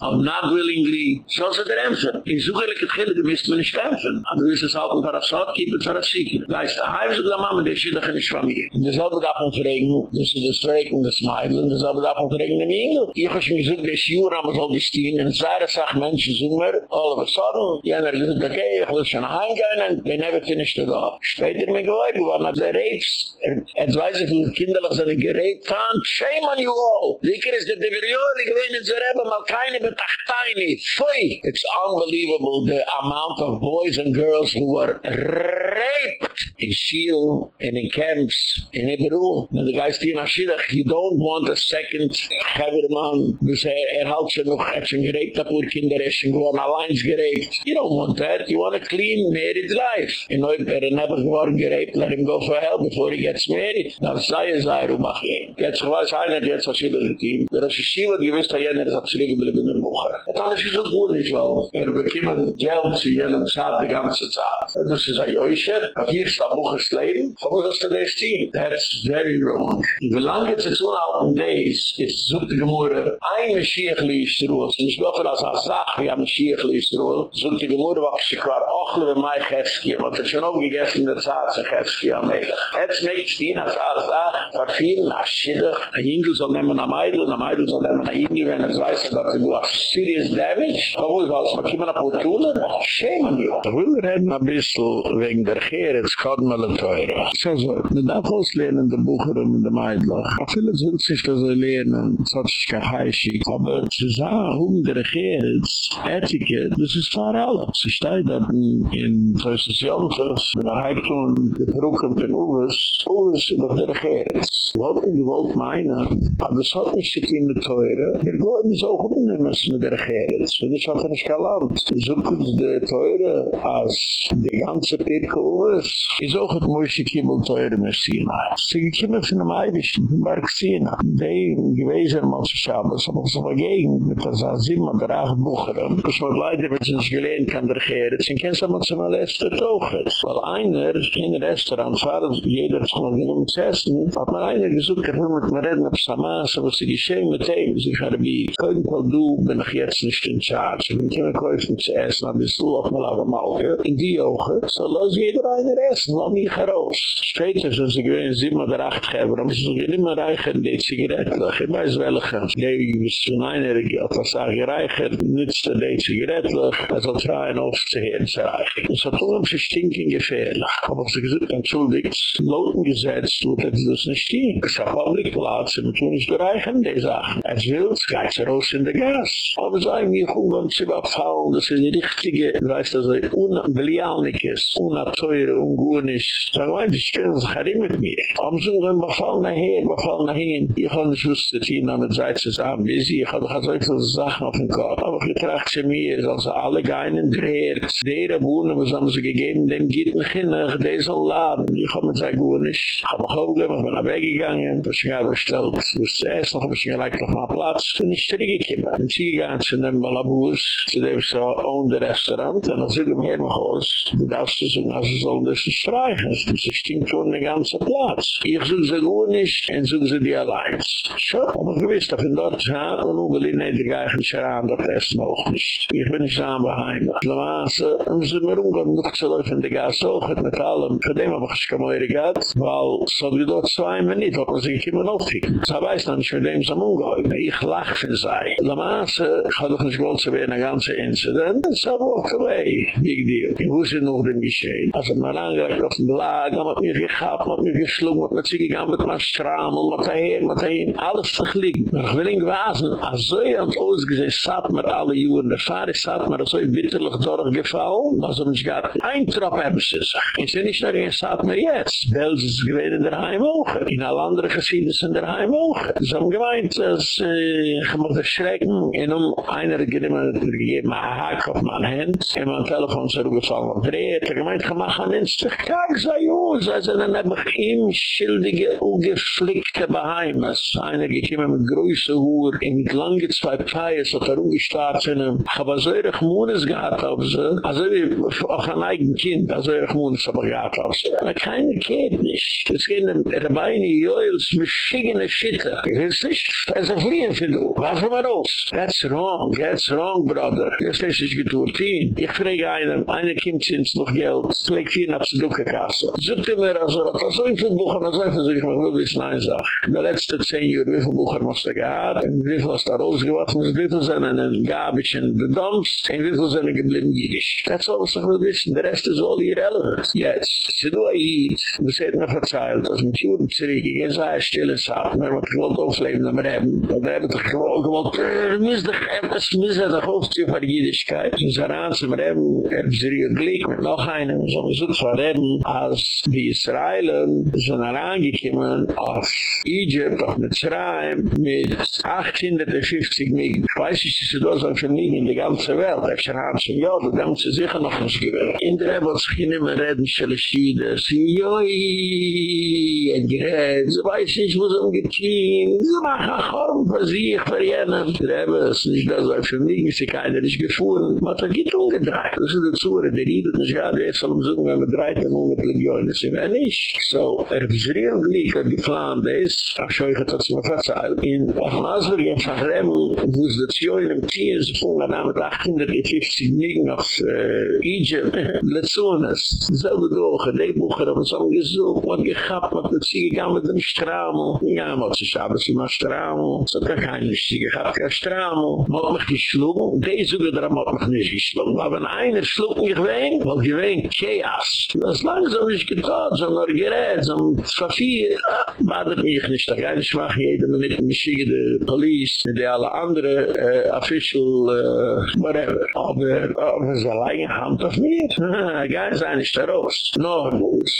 of not willingly? So is it the answer. In so gelik het gillig, you must not have to do it. But you must have to do it for a second, keep it for a second. You must have to do it for a second, you must have to do it for a second. You must have to do it for a second, you Engel. Ich hab schon gesagt, dass Jura muss auch gestehen. Und zwar ist Menschen, die mir, all of a sudden, die gesagt, okay, ich will schon heimgehen, und die haben wir nicht gedacht. Später mit Gläubig, wo er man der Rebs, jetzt er, er weiß ich, wie kinderlich sind geräbt haben, shame on you all. Sicher ist der Deverioli gewinnt zu Rebbe, mal keine Betachteini. Pfui! It's unbelievable, the amount of boys and girls who were raped in Shiel and in camps in Hebrew. And the guys die nach Schiddach, you don't want a second Heberman, dus er, er halt schon noch, er schon geräbt, da pur Kinder, er schon geworden, allein geräbt. You don't want that, you want a clean, married life. In Neu, er never geworden geräbt, let him go for hell before he gets married. Dann sei es sei, rumach, ihn. Jetzt weiß einer, jetzt was hier mit dem Team. Wenn er gewiss, der jener ist absolut geblieben. Der Bucher. Et alles ist so gut, nicht wahr? Er bekiemen Geld zu jenem Zeit, die ganze Zeit. Das ist ein Joischer, auf hier ist ein Buches Leben, aber was ist das Team? That's very wrong. Wie lange es ist unhalten Days, ist so die Gemurre, ein Mashiach liest Ruhl, und ich glaube, als er sagt, wie ein Mashiach liest Ruhl, so die Gemurre, was ich war, auch lieber mein Chetski, und er schon aufgegessen in der Zeit, sein Chetski am Melech. Jetzt möchte ich dienen, als war viel nach Schiddach, ein Jüngel soll nehmen am Eidl, ein Eidl soll nehmen am Jüngel, wenn er weiß, dass er nur serious damage, aber ist alles, man kommt nach Portule, shame on you. Ich will reden ein bisschen wegen der Gehr, es kommt mal ein Teure. So, man darf auslehnen, der Bucher und der Meidlach. Auch viele sind sich das lernen, es hat sich kein Heischig, aber zu sagen, um der Gehr, Ethike, das ist für alle. Sie steht da in Teusses Jontes, mit der Heikung, der Brücken von Uwes, Uwes ist doch der Gehr. Wollten gewollt meinen, aber es hat nicht sich in der Teure, wir wollen es auch umnehmen mit der. Das finde ich auch nicht Land. So gut der Teure, als die ganze Pirke Uwes, ist auch ein Moishe Kimmel Teure Messina. Sie kommen von einem Eibischen, von Barxina. Die gewesen, als ich habe, so noch so vergegen, mit der Zazim und der Acht Bucherem. Das war leider, wenn sie nicht gelehnt kann, der Gehere. Sie kennen sie mal zum letzten Toches. Weil einer, in der Restaurant, war jeder ist noch genommen zu essen, hat man einer gesucht, ich will mit mir reden, ob Samas, was sie geschehen mit ihm. Sie hat wie, kein Fall du, bin ich jetzt nicht in Charge. Ich bin immer käufen zu essen, aber bist du auch mal auf dem Auge. In die Auge, so lass jeder einer essen, lass mich heraus. Später sind sie gewähnt, sieben oder acht Geber, aber sie sind immer reicher, die Zigaretten. Ich weiß welche. Die ist von einer, was sage reicher, nützt die Zigaretten, er soll treuen aufzuhören, zu reichen. Es hat auch ein stinken gefährlich. Aber sie gesagt, entschuldigt, Loten gesetzt, wo das das nicht ging. Es ist ein Publikplatz, und tun nicht bereichen, die Sachen. Es will, es geht raus in der Gas. Aber sagen, wir kommen zu überfallen, das ist die richtige, du weißt, dass er unbelialnig ist, unateure, ungunisch. Sag mal, ich kenne sich halt mit mir. Am so, wenn wir fallen nachher, wir fallen nachher. Ich habe nicht wusste, die Namen sei zusammen, wie sie, ich habe so viele Sachen auf dem Kopf. Aber ich trage sie mir, als alle Geinen dreht. Der Wohnen, was haben sie gegeben, dem geht nicht der soll laden. Ich habe mir gesagt, gunisch. Ich habe mich aufgegeben, ich bin weggegangen, ich habe mich bestellt, ich muss zu essen, ich habe mich gleich noch mal Platz. Ich zurückgekommen. Ich gegaan ze naar Malaboos. Ze hebben ze own de restaurant. En dan zit hem hier nog eens. De gasten zijn als ze zullen dus vragen. Ze stinkt gewoon de ganse plaats. Hier zoek ze goed niet. En zoek ze die alleen. Zo. Maar gewiss dat in dat gaat. En hoe wil je niet de geigen ze aan dat rest nog niet. Ik ben niet samen geheim. Normaal maas, En ze me roepen. nog ze leuk in de gas ook. Het met allem. Gedeem heb ik eens gemoeid gehad. Wel. Zo doe je dat zwaaien me niet. Want dan zie ik hem nog niet. Ze weiss dan niet. Gedeem ze moe gehoog. Ik lach van zij. Normaal maas, ich hatte nicht gewollt zu werden, ein ganzer Incident. And so walk away. Big deal. Ich wusste noch dem Geschehen. Also man angelegt auf den Blag, man hat mich gehabt, man hat mich geschlungen, man hat sich gegangen mit meinem Stram, man hat daher, man hat dahin, alles liegen. Aber ich will ihn gewasen, als so jemand ausgesehen, satt mir alle Juren, der Fahre satt mir so bitterlich durchgefallen, also mich gar ein Trop haben sie sich. Ich sehe nicht, dass ich satt mir jetzt. Belz ist gewähnt in der Heim auch. In alle anderen Geschieden sind der Heim auch. Sie haben gemeint, dass äh, ich muss erschrecken, in um einer genommen, gegeben, ein Hack auf mein Hand, in mein Telefon zurückgefallen und dreht. Er gemeint, mach an Stücktag, sei jo, sei sie dann hab ich ihm schildige, ungeflickte Beheimes. Einer gekommen mit größer Hur, in lange zwei Pfeies, hat er umgestartet, ich hab so ehrlich Mones gehabt auf sie, also wie auch ein eigen Kind, also ehrlich Mones ich gehabt auf sie. Aber keine geht nicht. Es gehen der Beine, Joels, mit schickene Schitte. Ich weiß nicht, es ist ein Fliehen für du. Warf mal raus. That's wrong, that's wrong, brother. Das ist nicht getuert. Ich frage einen, einer kommt ins noch Geld, vielleicht vier nach der Ducke-Kasse. Sollt ihr mir also, das so ein viel Bucher, das einfach so, ich mach nur bis nein sag. In der letzten zehn Jahre, wie viel Bucher musst du gehad, wie viel hast du rausgewacht, wie viel sind in den Gabitsch in den Dumps, und wie viel sind geblieben jüdisch. Das soll was ich will wissen, der Rest ist all irrelevant. Jetzt, sie du aid, das hat mir verzeilt, dass mit Juden zurück, ich sehr still in Sachen, wir haben gewollt aufleben, aber wir haben, wir haben doch gewollt, wir doch etwas, müssen doch aufziehen für die Jüdischkeit. Sie sind an, sie haben, er ist hier gleich mit noch einem, so wir sind verreden, als die Israelen sind herangekommen auf Egypt, auf Mitzrayim, mit 850 Migen. Ich weiß nicht, dass sie da so viel Migen in der ganzen Welt, ich habe schon ja, du denkst sie sicher noch nicht gewöhnt. In der Rebbe, als ich nicht mehr reden, schelle Schiede, sie, joi, ein Gerät, sie weiß nicht, wo sie umgetein, sie machen ein Chorm für sich, für jenen. Der Rebbe, es ist nicht da so viel Migen, sie keiner ist gefahren, man hat er geht umgedreht. Das ist der Zure, der Ried, und ich habe jetzt allem so, wenn man dreht, dann muss man Legionen, das ist nicht. So, er ist real gleich, er geplant ist, ach, schau ich, das mir verzeiht. In Achmasburg, in Fachrem, wo es der Zioin im Tier ist, von der Name 850 Migen auf Egypt, Lezunas, selbe Doge, die Bucher haben so gesucht, man gehabt, man hat sie gegangen mit dem Stramel, ja, man hat sich aber sie mal Stramel, so kann kein nicht sie gehabt, kein Stramel, hat mich geschlungen, die Suche daran hat mich nicht geschlungen, aber wenn einer schlug mich wein, weil gewähnt Chaos, das langsam nicht getan, so nur gerät, so verfiert, badet mich nicht, da kann ich machen, jeder mit dem Schiege der Police, mit der alle andere äh, official, äh, whatever, aber, aber ist allein Hand auf mir, geil sein ist da raus, no,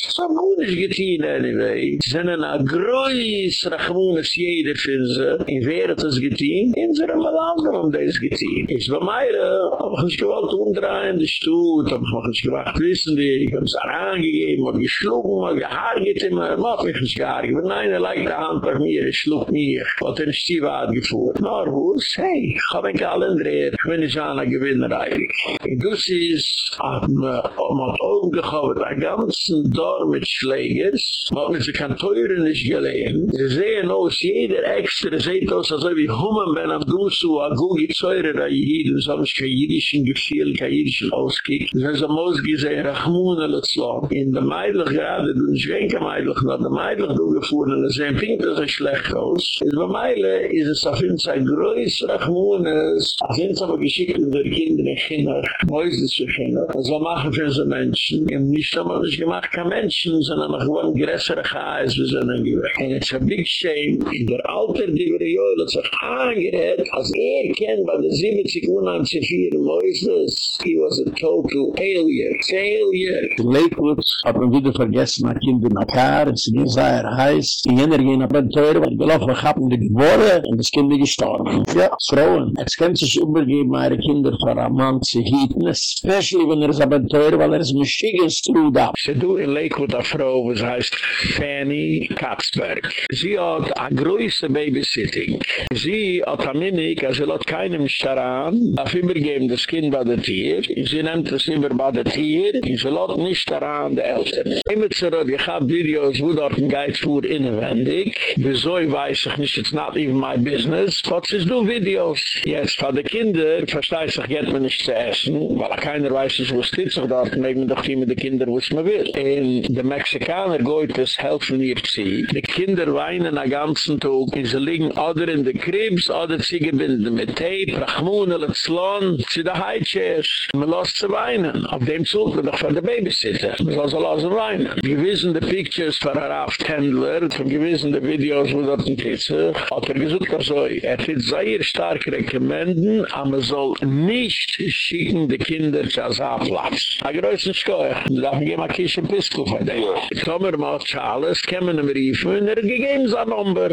so gut ist getein, anyway, sie sind ein größ Rachmunis jeder für sie, in wer hat es getein, in haben alle anderen um das getein, ist bei mir, aber ich gewollt umdrehen, das tut, aber ich mach nicht gemacht, wissen die, ich hab es herangegeben, hab geschlungen, hab gehargit immer, mach mich nicht gehargit, aber nein, er legt die Hand auf mir, er schlug mir, hat er in Stiefad gefuhrt, na, wo ist, hey, ich hab ein Kalender, ich bin nicht an der Gewinner eigentlich. Das ist, hat man hat aufgehoben, ein ganzen Dorf mit Schlägers, hat mit sich an Teuren nicht gelehen, sie sehen aus, jeder extra, seht aus, als ob ich hummen bin, am Dusu, a gugi da ra yid un zam shaydish in gefiel kayish ausge ze ze mos ge rakhmun al tsla in de meidle gerade du zwenke meidle na de meidle du gefuhrn un ze pink is schlecht aus. In de meile is es a finz a grois rakhmun es a finz a geschicht un um der kind ne shin a ze shin a ze machn fer ze mentshen im nis aber mos gemacht ka mentshen ze na un gresser ge is ze na ge it's a big shame. In der alter di vir yo lutz a hanget as er kennt, bei der 70 unheimlich vier Mäuses, he was a total failure, failure. In Lakewood hat man wieder vergessen, ein Kind in Akar, es ist sehr heiß. Die Kinder gehen auf den Teuer, weil die gelaufen haben die Gebore und das Kind ist gestorben. Ja, Frauen. Es können sich übergeben, ihre Kinder vor einem Mann zu hieten, especially wenn er ist auf den Teuer, weil er ist mit Schigens trud ab. Se du in Lakewood a Frau, was heißt Fanny Katzberg. Sie hat a größe Babysitting. Sie hat a Minik, also lot keinem Staran, auf übergeben das Kind bei der Tier. Sie nimmt das immer bei der Tier, sie lot nicht daran, der Eltern. Immer zurück, ich hab Videos, wo dort ein Geid fuhr innenwendig. Wieso ich weiß ich nicht, it's not even my business. Was ist du Videos? Jetzt, für die Kinder, verstehe ich, geht man nicht zu essen, weil keiner weiß nicht, wo es sich dort, mögen wir doch die mit den Kindern, wo es man will. Und der Mexikaner geht das helfen ihr zu. Die Kinder weinen den ganzen Tag, und sie liegen oder in den Krebs, oder sie gewinnen mit Tape, Rachmune, Letzlon, zu der High-Chairs. Man lässt sie weinen. Auf dem Zug wird doch von der Babysitter. Man soll sie lassen weinen. Gewissen die Pictures von Raff Tendler, von gewissen die Videos, wo dort ein Kitzel, hat er gesagt, also, er wird sehr stark rekommenden, aber man soll nicht schicken die Kinder zu Asaflatz. A größen Schkoe. Da darf man gehen mal Kisch und Piskel von dem. Sommer macht Charles, kämen ihm riefen, er gegeben sein Nummer.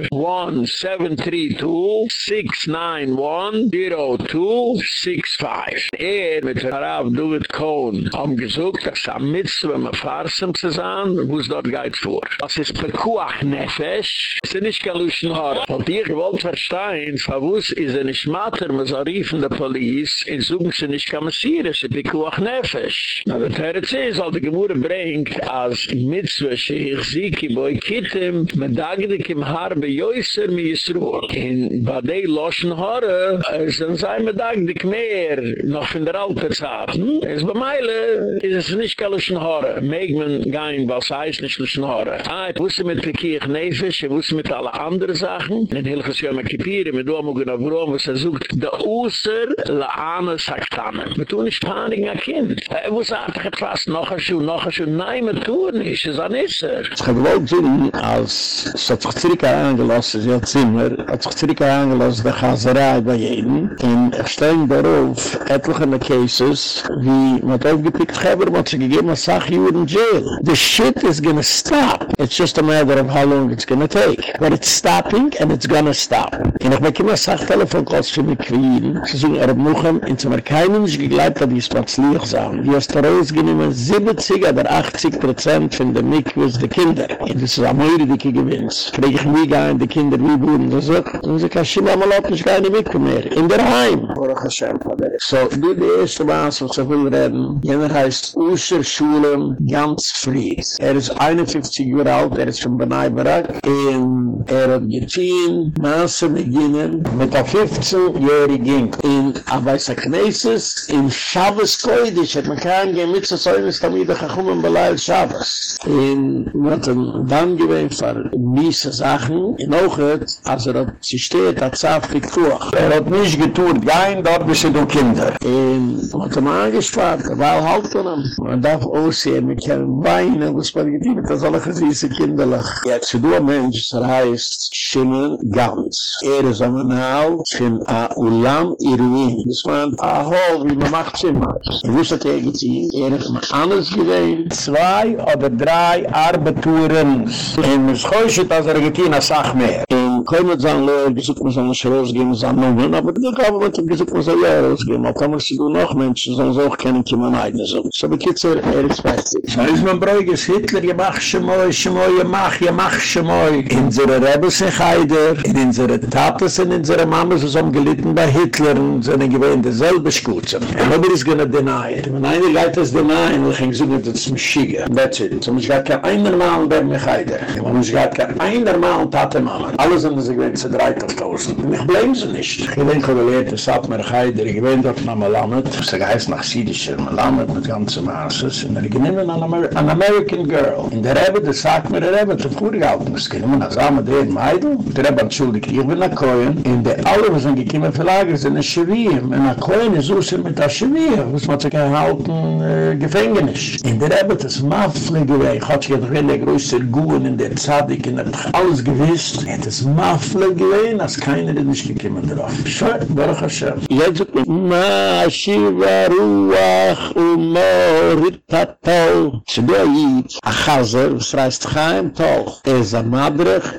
1-732-691-0265. Er mit Rav Duvet Kohn haben gesucht, dass er mit, man farsen zu sein, wo es dort geht vor. Das ist Pekuach Nefesh. Das ist nicht Galuschen Haar. Und ich wollte verstehen, Favus ist er nicht Mater, man soll riefen der Police, in suchen sie nicht Kamassir, es ist Pekuach Nefesh. Na, der Territz ist, als die Gemurre bringt, als Mitzwe, Sheikh Ziki, Boi Kittim, mit Dagdik im Haar, bei Joyser, mi Yisroel. In Badei Loschen Haare, sind sie mit Dagdik mehr, noch von der Alte Zeit. Hm? Es bei Meile, ist es nicht Galuschen Haare. Meeg man gein, was heißt nicht Luschen Haare. Ah, ich wusste mit Pekuach Nefesh, ich wusste mit alle anderen Sachen. In Hilches Yom Kippir, mit Domogen Avrom, was er sucht, der Ousser, Laane Saktane. Wir tun nicht Panik ein Kind. Er muss einfach etwas noch ein Schuh, noch ein Schuh. Nein, wir tun nicht. Es ist Isser. Es hat gewollt sehen, als es hat angelassen, sie Zimmer, hat sich zurück angelassen, der Chaserei bei jedem. Und ich stelle darauf etliche Cases, wie man hat aufgepickt, Geber, man hat sie gegeben, als sag, you in jail. The shit is gonna stop. It's just a matter of how long it's gonna take. But it's stopping and it's gonna stop. Und ich bekomme eine Sachtelefon-Kost für mich queen. Sie sagen, er hat noch ein, in zum Erkeinen nicht geglaubt, dass die Spatzlich sagen. Die hast da rausgenommen 70 oder 80 Prozent von den Mikwes der Kinder. Und das ist eine Möhre, die ich gewinnt. Frage ich wie gehen die Kinder, wie wurden das so? Und sie kann schon einmal auch nicht keine Mikwe mehr. In der Heim. Baruch Hashem, Vater. So, du die erste Maas, was ich will reden. Jener heißt Usher Schulen ganz Fried. Er ist 51 Jahre alt, er ist von Benai Barak. Und er hat getehen, Maße beginnen mit der 15-jährigen in Abaisa Knesses in Shabbos Koidisch hat man kein gehen mit zu ist damit der Chachum Belail Shabbos in wat ein dann gewesen für miese Sachen in Ochet als er hat sich steht hat Zafri Kuach er hat nicht getuert gein dort bist du Kinder. In wat er mal angespart er war halt von ihm. Man darf aussehen mit keinem Wein was man getein das alle gesiese Kinderlach. Jetzt du ein Mensch das heißt Shimon Gans. Er ist am Naal von a Ulam Irwin. Das war a Hall wie man macht Zimmer ich wusste er gezien er hat mir anders gewesen. Zwei oder drei Arbeituren in mir schoischet als er getein a Sach mehr. In kein mit zan lo gesuk mit zan shros gem zan no na aber du gab mit gesuk mit zan ja es gem aber kann sich noch mentsh zan so kennen ki man eigne so. So bekitzer er is fast is man brei hitler je mach shmo shmo je mach je mach shmo in zere rebe se heider in zere tate sind in zere mamme so zum gelitten bei hitler und gewähnt gewende selbe schutz aber is gonna deny it man eine leiter deny und ging so mit zum shiga that's it. So gar kein ein normal der mich heider. Man muss gar kein ein normal tate mamme alles in diese gewähnte 30.000 und ich blame sie nicht. Ich bin gelehrt es hat mir Heider ich bin dort nach Malamed es heißt nach Siedischer Malamed mit ganzen Maßes und er genommen an American Girl. In der Rebbe das sagt mir der Rebbe zum Vorgehalten. Es genommen als Arme der Meidl der Rebbe entschuldigt ich bin nach Koyen. In der alle was sind gekommen verlagert sind in Schewiem in der Koyen ist aus mit der Schewiem muss man sich erhalten äh, Gefängnis. In der Rebbe das Mafle gewei ich hatte ja der größte Guren in der Zadig in der alles gewiss hat das Mafle Mafle gewesen, als keiner ist nicht gekommen drauf. Schau, Baruch Hashem. Jetzt sagt man, Ma Shiva Ruach Umor Ritatol. Zu der Jid, a Chaser, was reist Chaim Toch. Er ist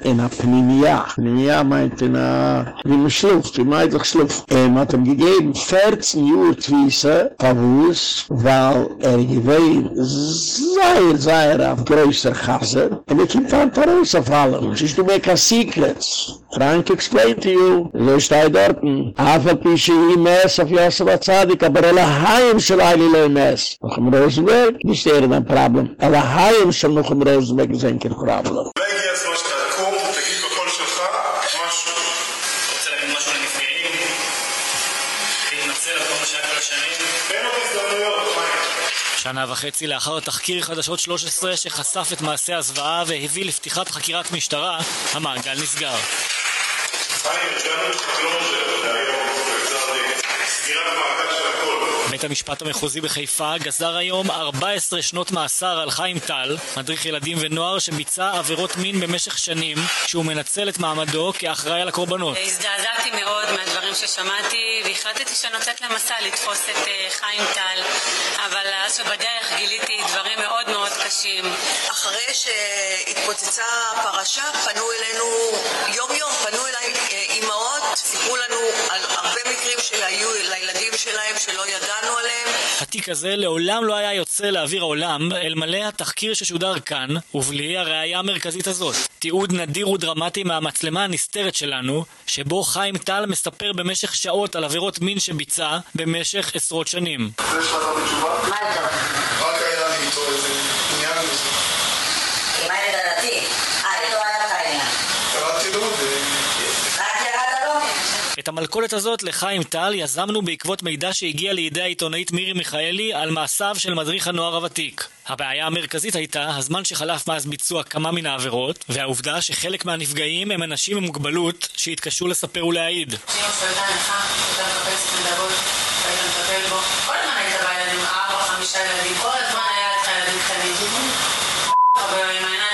in a Pneumiya. Pneumiya meint in a, wie man schluft, wie man ma schluft. Er hat ihm gegeben 14 Uhr Twiese, Pavus, weil er gewesen, sehr, sehr, auf größer Chaser. Und er kommt an Paros auf allem. Es ist nur mehr kein Secrets. Frank explain to you so stai dorten afel pischi i mes of Yosef Atzadik aber ele haim shal aili lo mes noch im Rosenberg nicht er ein Problem ele haim shal noch im Rosenberg ist ein kein Problem והגיע הזמן שנה וחצי לאחר תחקיר חדשות 13 שחשף את מעשה הזוועה והביא לפתיחת חקירת משטרה, המעגל נסגר. סגירת מעגל של הכל. בית המשפט המחוזי בחיפה גזר היום 14 שנות מאסר על חיים טל, מדריך ילדים ונוער שביצע עבירות מין במשך שנים, שהוא מנצל את מעמדו כאחראי על הקורבנות. הזדעזעתי מאוד מהדברים ששמעתי והחלטתי שאני יוצאת למסע לתפוס את אה, חיים טל אבל אז שבדרך גיליתי דברים מאוד מאוד קשים אחרי שהתפוצצה הפרשה פנו אלינו יום יום פנו אליי אה, אימהות סיפרו לנו על הרבה מקרים שהיו לילדים שלהם שלא ידענו עליהם התיק הזה לעולם לא היה יוצא לאוויר העולם אלמלא התחקיר ששודר כאן ובלי הראייה המרכזית הזאת. תיעוד נדיר ודרמטי מהמצלמה הנסתרת שלנו שבו חיים טל מספר במשך שעות על עבירות מין שביצע במשך עשרות שנים. מה אתה רק היה לי איתו איזה את המלכודת הזאת לחיים טל יזמנו בעקבות מידע שהגיע לידי העיתונאית מירי מיכאלי על מעשיו של מדריך הנוער הוותיק. הבעיה המרכזית הייתה הזמן שחלף מאז ביצוע כמה מן העבירות, והעובדה שחלק מהנפגעים הם אנשים עם מוגבלות שהתקשו לספר ולהעיד. חמישה ילדים, כל הזמן היה לך ילדים קטנים. חבר עם העיניים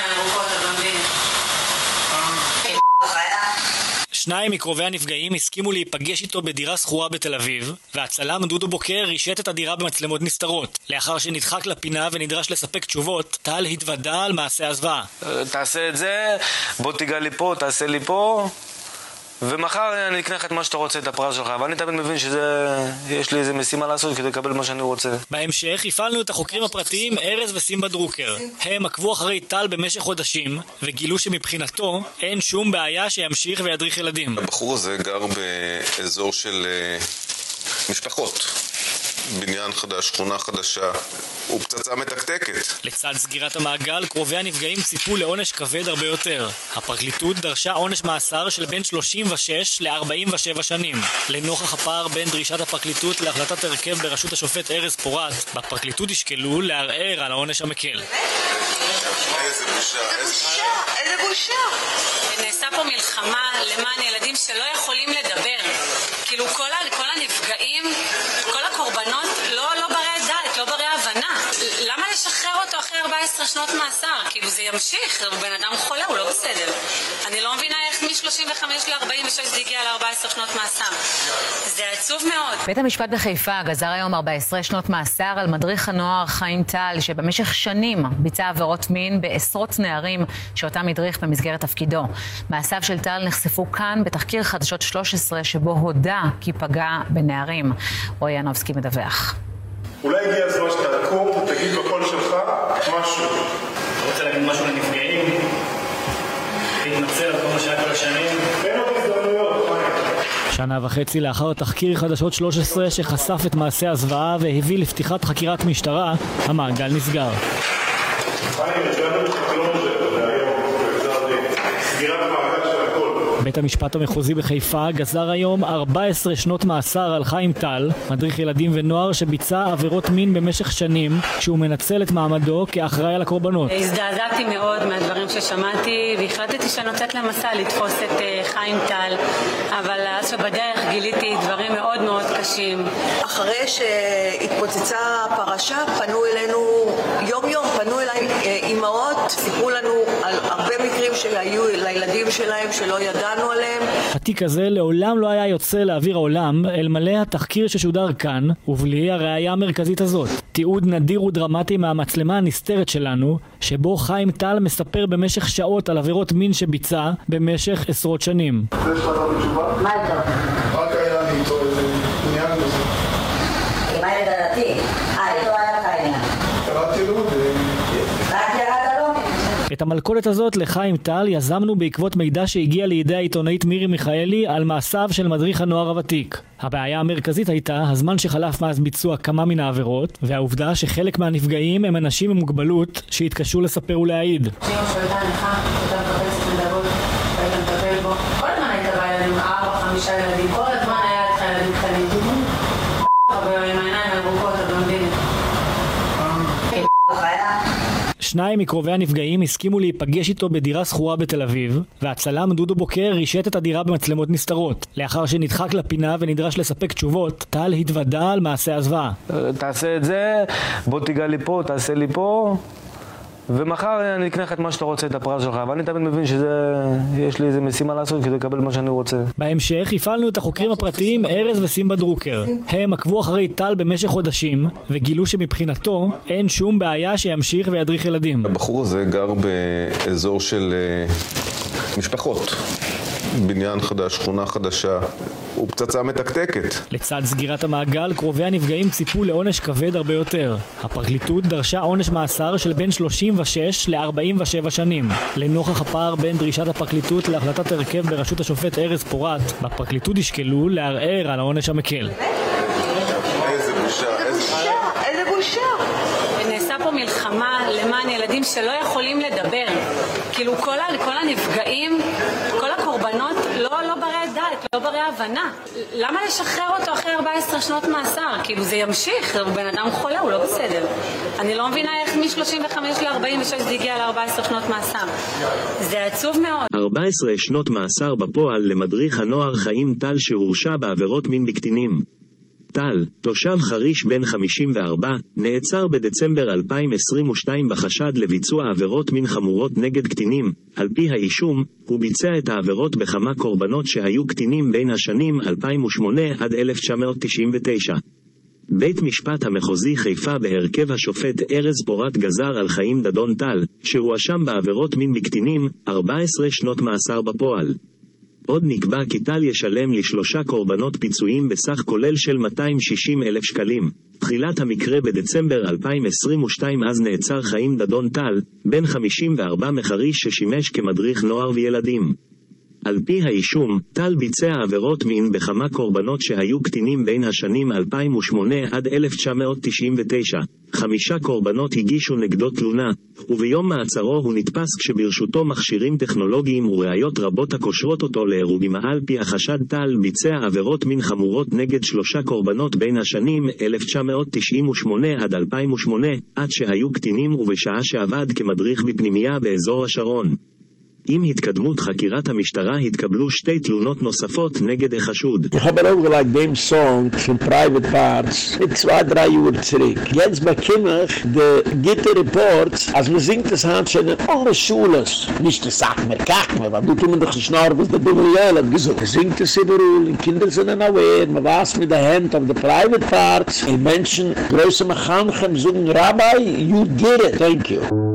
שניים מקרובי הנפגעים הסכימו להיפגש איתו בדירה שכורה בתל אביב, והצלם דודו בוקר רישת את הדירה במצלמות נסתרות. לאחר שנדחק לפינה ונדרש לספק תשובות, טל התוודה על מעשה הזוועה. תעשה את זה, בוא תיגע לי פה, תעשה לי פה ומחר אני אקנה לך את מה שאתה רוצה, את הפרס שלך ואני תמיד מבין שזה... יש לי איזה משימה לעשות כדי לקבל מה שאני רוצה בהמשך הפעלנו את החוקרים הפרטיים ארז וסימבה דרוקר. הם עקבו אחרי טל במשך חודשים, וגילו שמבחינתו אין שום בעיה שימשיך וידריך ילדים. הבחור הזה גר באזור של אה, משפחות. בניין חדש, שכונה חדשה, הוא פצצה מתקתקת. לצד סגירת המעגל, קרובי הנפגעים ציפו לעונש כבד הרבה יותר. הפרקליטות דרשה עונש מאסר של בין 36 ל-47 שנים. לנוכח הפער בין דרישת הפרקליטות להחלטת הרכב בראשות השופט ארז פורט, בפרקליטות ישקלו לערער על העונש המקל. איזה בושה, איזה בושה. איזה בושה נעשה פה מלחמה למען ילדים שלא יכולים לדבר. כאילו כל, הנפגעים, כל 15 שנות מאסר, כאילו זה ימשיך, הוא בן אדם חולה, הוא לא בסדר. אני לא מבינה איך מ-35 ל-46 זה הגיע ל-14 שנות מאסר. זה עצוב מאוד. בית המשפט בחיפה גזר היום 14 שנות מאסר על מדריך הנוער חיים טל, שבמשך שנים ביצע עבירות מין בעשרות נערים שאותם הדריך במסגרת תפקידו. מעשיו של טל נחשפו כאן בתחקיר חדשות 13, שבו הודה כי פגע בנערים. רועי ינובסקי מדווח. אולי הגיע הזמן שתקום ותגיד בקול שלך משהו. אתה רוצה להגיד משהו לנפגעים? להתנצל על כל מה שהיה כל השנים? תן עוד הזדמנויות. שנה וחצי לאחר תחקיר חדשות 13 שחשף את מעשה הזוועה והביא לפתיחת חקירת משטרה, המעגל נסגר. בית המשפט המחוזי בחיפה גזר היום 14 שנות מאסר על חיים טל, מדריך ילדים ונוער שביצע עבירות מין במשך שנים, שהוא מנצל את מעמדו כאחראי על הקורבנות. הזדעזעתי מאוד מהדברים ששמעתי והחלטתי שאני יוצאת למסע לתפוס את אה, חיים טל אבל אז שבדרך גיליתי דברים מאוד מאוד קשים אחרי שהתפוצצה הפרשה פנו אלינו יום יום פנו אליי אה, אימהות סיפרו לנו על הרבה מקרים שהיו לילדים שלהם שלא ידענו עליהם התיק הזה לעולם לא היה יוצא לאוויר העולם אלמלא התחקיר ששודר כאן ובלי הראייה המרכזית הזאת. תיעוד נדיר ודרמטי מהמצלמה הנסתרת שלנו שבו חיים טל מספר במשך שעות על עבירות מין שביצע במשך עשרות שנים. מה איתו? רק היה לי איתו איזה עניין לזה. מה לדעתי? אה, איתו היה לך עניין קראתי לו ו... רק ירד לו? את המלכודת הזאת לחיים טל יזמנו בעקבות מידע שהגיע לידי העיתונאית מירי מיכאלי על מעשיו של מדריך הנוער הוותיק. הבעיה המרכזית הייתה הזמן שחלף מאז ביצוע כמה מן העבירות, והעובדה שחלק מהנפגעים הם אנשים עם מוגבלות שהתקשו לספר ולהעיד. הייתה הייתה. כל הזמן היית בא ילדים, ארבע, חמישה ילדים, כל הזמן היה לך ילדים קטנים. חבר עם העיניים הירוקות, הבלונדיני. שניים מקרובי הנפגעים הסכימו להיפגש איתו בדירה שכורה בתל אביב, והצלם דודו בוקר רישת את הדירה במצלמות נסתרות. לאחר שנדחק לפינה ונדרש לספק תשובות, טל התוודה על מעשה הזוועה. תעשה את זה, בוא תיגע לי פה, תעשה לי פה. ומחר אני אקנה לך את מה שאתה רוצה, את הפרס שלך, ואני תמיד מבין שזה, יש לי איזה משימה לעשות כדי לקבל מה שאני רוצה. בהמשך הפעלנו את החוקרים הפרטיים ארז וסימבה דרוקר. הם עקבו אחרי טל במשך חודשים, וגילו שמבחינתו אין שום בעיה שימשיך וידריך ילדים. הבחור הזה גר באזור של אה, משפחות. בניין חדש, שכונה חדשה, הוא פצצה מתקתקת. לצד סגירת המעגל, קרובי הנפגעים ציפו לעונש כבד הרבה יותר. הפרקליטות דרשה עונש מאסר של בין 36 ל-47 שנים. לנוכח הפער בין דרישת הפרקליטות להחלטת הרכב בראשות השופט ארז פורט, בפרקליטות ישקלו לערער על העונש המקל. איזה בושה, איזה בושה, איזה בושה. נעשה פה מלחמה למען ילדים שלא יכולים לדבר. כאילו כל, כל הנפגעים, כל הקורבנות לא, לא ברי דעת, לא ברי הבנה. למה לשחרר אותו אחרי 14 שנות מאסר? כאילו זה ימשיך, הוא בן אדם חולה, הוא לא בסדר. אני לא מבינה איך מ-35 ל-46 זה הגיע ל-14 שנות מאסר. זה עצוב מאוד. 14 שנות מאסר בפועל למדריך הנוער חיים טל שהורשע בעבירות מין בקטינים. טל, תושב חריש בן 54, נעצר בדצמבר 2022 בחשד לביצוע עבירות מין חמורות נגד קטינים. על פי האישום, הוא ביצע את העבירות בכמה קורבנות שהיו קטינים בין השנים 2008 עד 1999. בית משפט המחוזי חיפה בהרכב השופט ארז פורת גזר על חיים דדון טל, שהואשם בעבירות מין בקטינים, 14 שנות מאסר בפועל. עוד נקבע כי טל ישלם לשלושה קורבנות פיצויים בסך כולל של 260 אלף שקלים. תחילת המקרה בדצמבר 2022 אז נעצר חיים דדון טל, בן 54 מחריש ששימש כמדריך נוער וילדים. על פי האישום, טל ביצע עבירות מין בכמה קורבנות שהיו קטינים בין השנים 2008 עד 1999. חמישה קורבנות הגישו נגדו תלונה, וביום מעצרו הוא נתפס כשברשותו מכשירים טכנולוגיים וראיות רבות הקושרות אותו להרוגים. על פי החשד טל ביצע עבירות מין חמורות נגד שלושה קורבנות בין השנים 1998 עד 2008, עד שהיו קטינים ובשעה שעבד כמדריך בפנימייה באזור השרון. עם התקדמות חקירת המשטרה התקבלו שתי תלונות נוספות נגד החשוד. Ich habe auch gleich dem Song von Private Parts mit zwei, drei Uhr zurück. Jetzt bekomme ich die Gitter Reports, als man singt das Hand schon in alle Schulen. Nicht das sagt mir, kack mir, weil du tun mir doch Schnarr, was der dumme Jähl hat gesagt. Singt das überall, die Kinder sind in aware, man mit der Hand auf die Private Parts, die Menschen, größer Mechanchen, sagen, Rabbi, you did it. Thank you.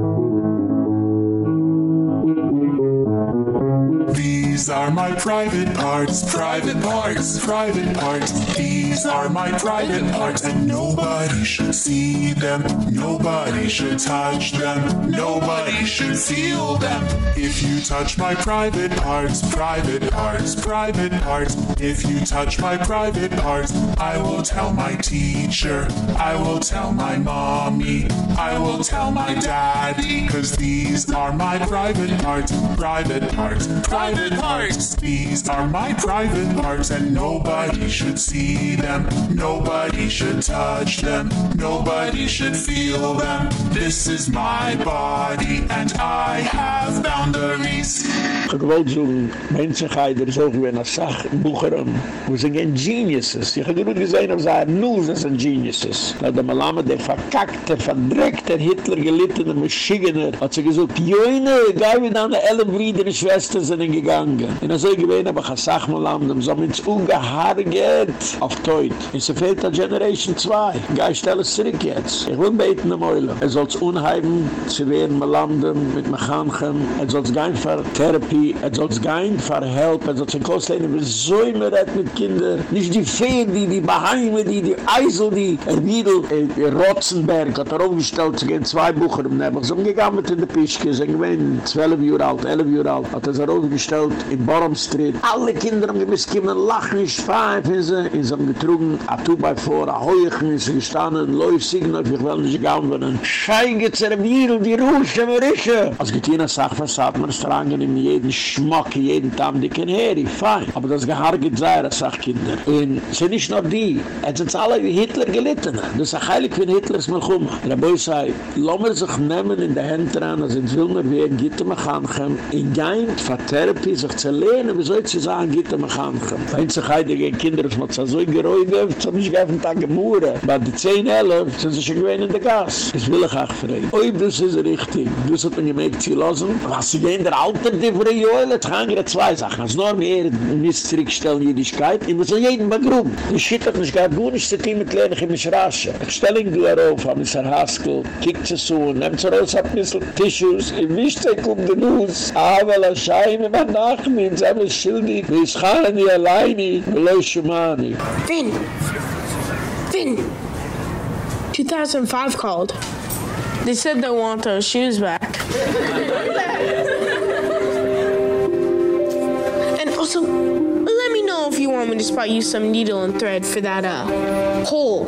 These are my private parts, private parts, private parts. These are my private parts, and nobody should see them. Nobody should touch them. Nobody should feel them. If you touch my private parts, private parts, private parts. If you touch my private parts, I will tell my teacher. I will tell my mommy. I will tell my daddy. Cause these are my private parts, private parts, private parts. These are my private parts and nobody should see them. Nobody should touch them. Nobody should feel them. This is my body and I have boundaries. Ich wollte so Menschenheider so gewesen als Sachbucheren, wo sie gehen Geniuses. Ich habe gut gesehen, ob sie Nuss sind Geniuses. Na der Malame, der verkackte, verdreckte Hitler gelittene Maschigener, hat sie gesagt, Joine, geh mit einer Ellenbrüder Schwester sind gegangen. Und er so gewesen, aber ich habe Sachmalam, dem so mit ungehargert auf Teut. Und sie fehlt an Generation 2. Geh ich stelle es zurück jetzt. Ich will beten am Eulen. Er soll es unheimen, sie werden Malamden mit Mechanchen, er soll es gehen für Therapie, er soll es gehen für Help, er soll es in Kostlehnen, wir so immer retten mit Kindern. Nicht die Feen, die, die Baheime, die, die Eisel, die er Wiedel, er Rotzenberg hat er aufgestellt, sie gehen zwei Bucher im Nebel, so umgegangen mit in der Pischke, sie gewähnen 12 Jahre alt, 11 Jahre alt, hat er aufgestellt in Borum Street. Alle Kinder haben gemisst, kiemen lachen, nicht fein, für sie. Und sie haben getrunken, a bei vor, a heuchen, sie gestanden, läuf sign, auf ich will nicht gauen, wenn ein Schein Jiel, die Ruhe, schon mal rische. Als Gittina sagt, was sagt man, es trangen in jeden Schmack, jeden Tam, die kein Heri, fein. Aber das Gehaar geht sei, das sagt Kinder. Und sie nicht nur die, es sind alle wie Hitler gelitten. Das ist ein Heilig für Hitlers Melchuma. Der Boy sei, lassen sich nehmen in der Hände ran, als in Wilmer wie ein Gitter Mechanchem, in Geint, für Therapie, sich zu lehnen, wie soll sie sagen, Gitter Mechanchem. Wenn sich heilige Kinder, es muss so geräumt, so nicht geben Tag gemurren. Bei den 10, 11 sind sie schon gewähnt in der Gas. Das will ich auch fragen. Oi, das ist richtig. Das hat man gemerkt, sie lassen. Was sie gehen, der Alter, die vor der Joel, jetzt haben wir zwei Sachen. Als nur mehr nicht zurückstellen, Jüdischkeit, ich muss jeden begrüben. Die Schitt hat nicht gar gut, ich sitze mit Lehnen, ich muss raschen. Ich stelle ihn dir auf, am Mr. Haskell, kickt sie so, nehmt sie raus, ein bisschen Tissues, ich wischte, ich um den Nuss. Aber la scheine, man nach mir, sie haben es schildig, wie ich kann nicht alleine, Mani. Finn! Finn! 2005 called. They said they want those shoes back. and also, let me know if you want me to spot you some needle and thread for that uh hole.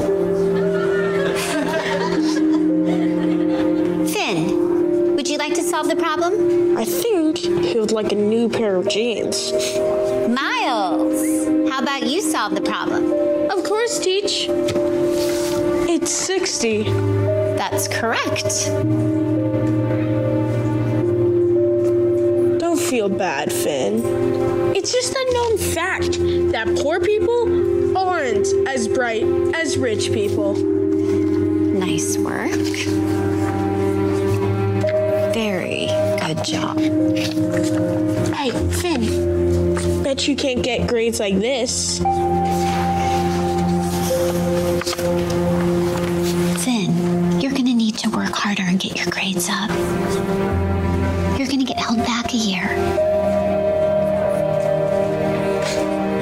Solve the problem? I think he would like a new pair of jeans. Miles, how about you solve the problem? Of course, Teach. It's 60. That's correct. Don't feel bad, Finn. It's just a known fact that poor people aren't as bright as rich people. Nice work. Job. Hey, Finn. Bet you can't get grades like this. Finn, you're gonna need to work harder and get your grades up. You're gonna get held back a year.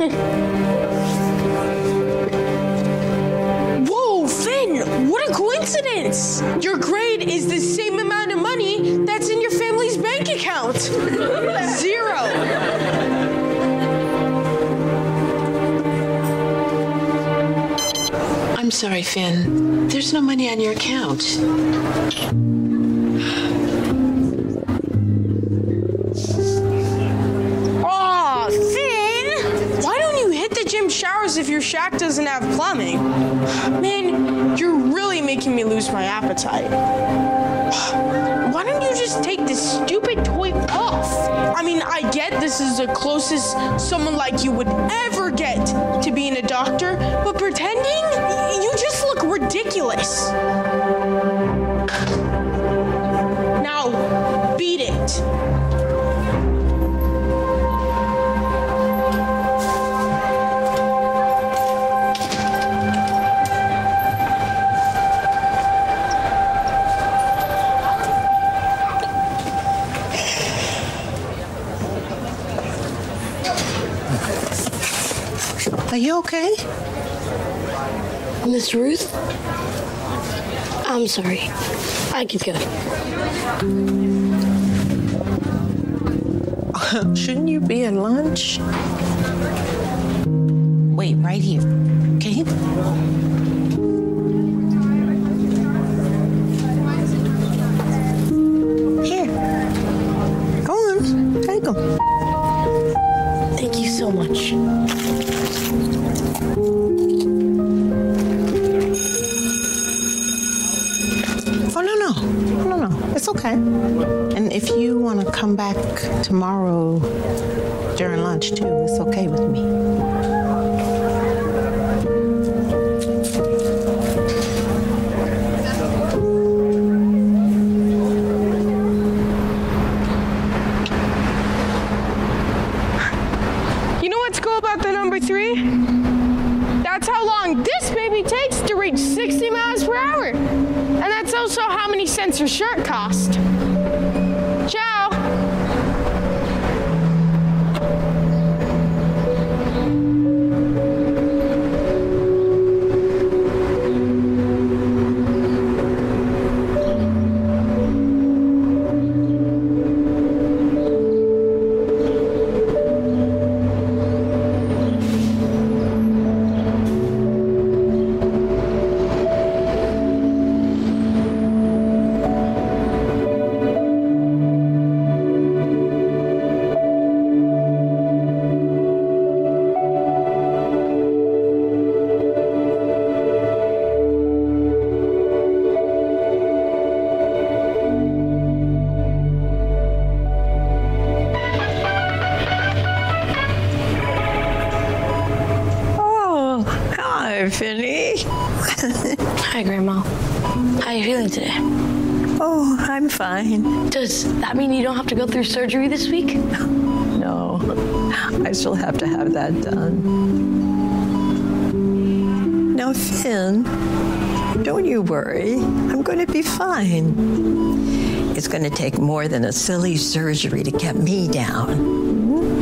Whoa, Finn! What a coincidence! Your grade is the same amount Zero. I'm sorry, Finn. There's no money on your account. Aw, Finn! Why don't you hit the gym showers if your shack doesn't have plumbing? Man, you're really making me lose my appetite. Why don't you just take this stupid is the closest someone like you would ever get to being a doctor, but pretending you just look ridiculous. Are you okay? Miss Ruth? I'm sorry. I keep go. Shouldn't you be at lunch? Wait, right here. Go through surgery this week? No, I still have to have that done. Now, Finn, don't you worry. I'm going to be fine. It's going to take more than a silly surgery to get me down.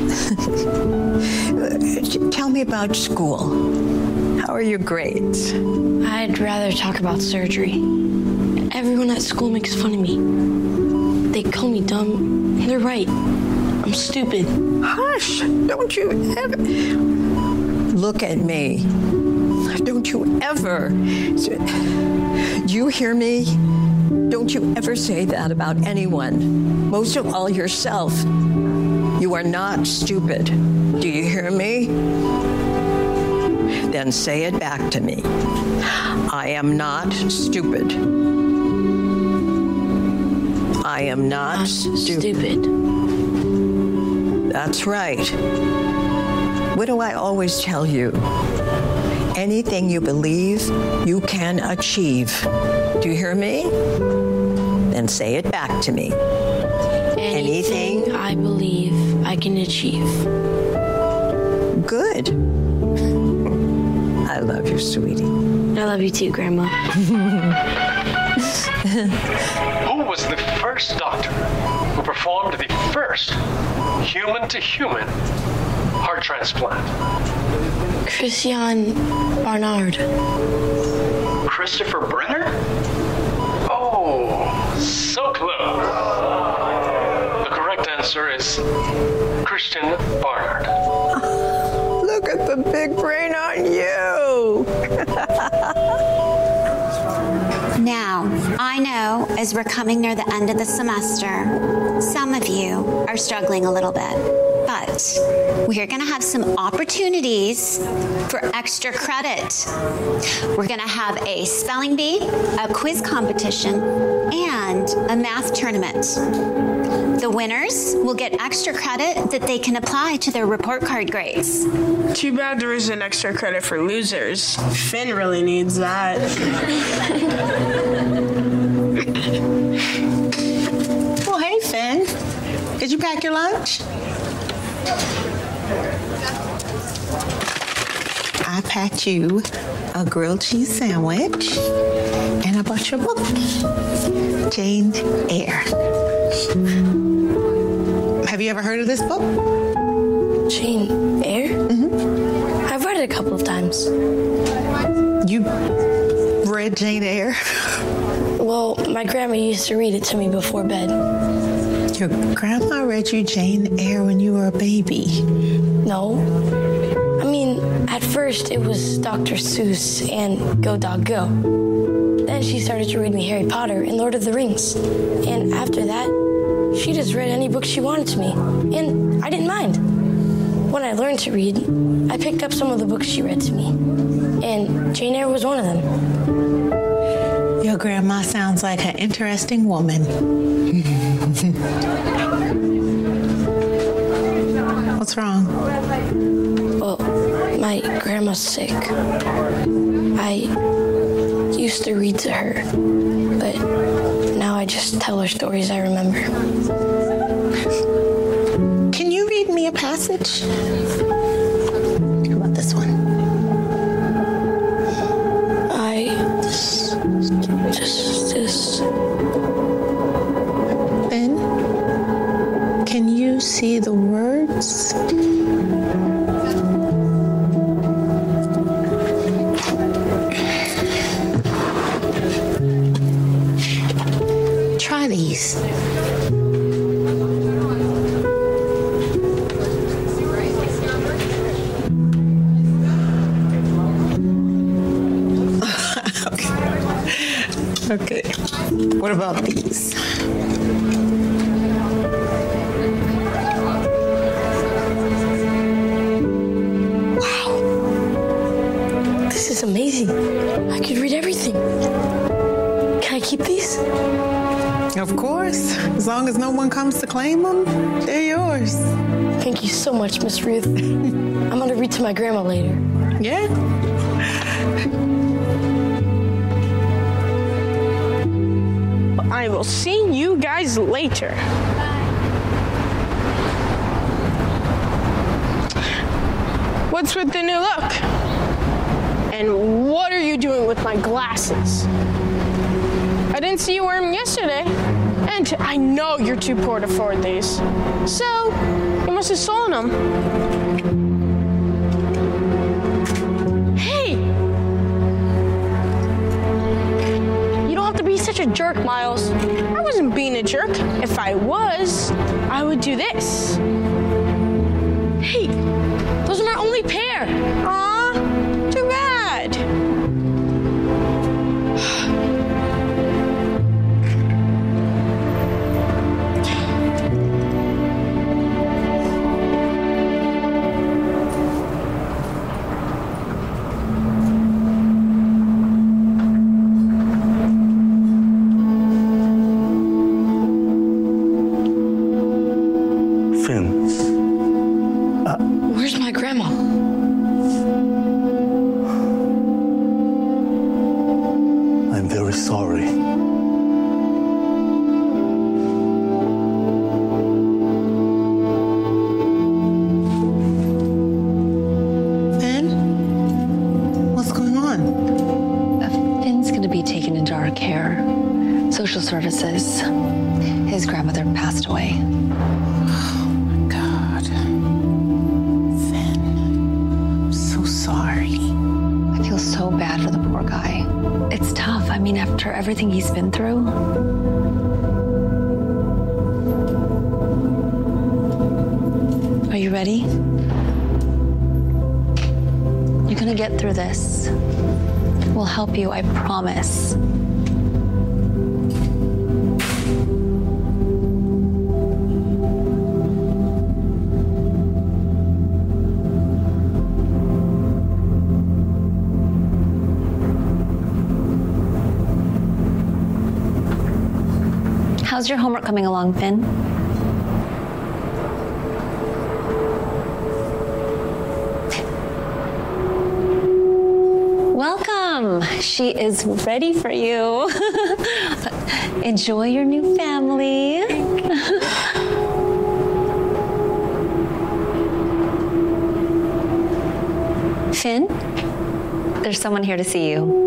Tell me about school. How are your grades? I'd rather talk about surgery. Everyone at school makes fun of me. They call me dumb. They're right. I'm stupid. Hush! Don't you ever Look at me. Don't you ever Do you hear me? Don't you ever say that about anyone. Most of all yourself. You are not stupid. Do you hear me? Then say it back to me. I am not stupid. I am not, stupid. That's right. What do I always tell you? Anything you believe, you can achieve. Do you hear me? Then say it back to me. Anything I believe I can achieve. Good. I love you, sweetie. I love you too, Grandma. Who was the first doctor who performed the first human to human heart transplant? Christian Barnard. Christopher Brenner? Oh, so close. The correct answer is Christian Barnard. Look at the big brain on you. I know as we're coming near the end of the semester, some of you are struggling a little bit. But we're going to have some opportunities for extra credit. We're going to have a spelling bee, a quiz competition, and a math tournament. The winners will get extra credit that they can apply to their report card grades. Too bad there isn't extra credit for losers. Finn really needs that. pack your lunch? I packed you a grilled cheese sandwich and I bought you a book. Jane Eyre. Have you ever heard of this book? Jane Eyre? Mm-hmm. I've read it a couple of times. You read Jane Eyre? Well, my grandma used to read it to me before bed. Your grandma read you Jane Eyre when you were a baby. No. I mean, at first it was Dr. Seuss and Go Dog Go. Then she started to read me Harry Potter and Lord of the Rings. And after that, she just read any book she wanted to me. And I didn't mind. When I learned to read, I picked up some of the books she read to me. And Jane Eyre was one of them. Your grandma sounds like an interesting woman. What's wrong? Well, my grandma's sick. I used to read to her, but now I just tell her stories I remember. Can you read me a passage? How about this one? Claim them, they're yours. Thank you so much, Miss Ruth. I'm going to read to my grandma later. Yeah. I will see you guys later. What's with the new look? And what are you doing with my glasses? I didn't see you wear them yesterday. And I know you're too poor to afford these. So, you must have stolen them. Hey! You don't have to be such a jerk, Miles. I wasn't being a jerk. If I was, I would do this. Hey, those are my only pair. Aw, ready for you. Enjoy your new family. Finn, there's someone here to see you.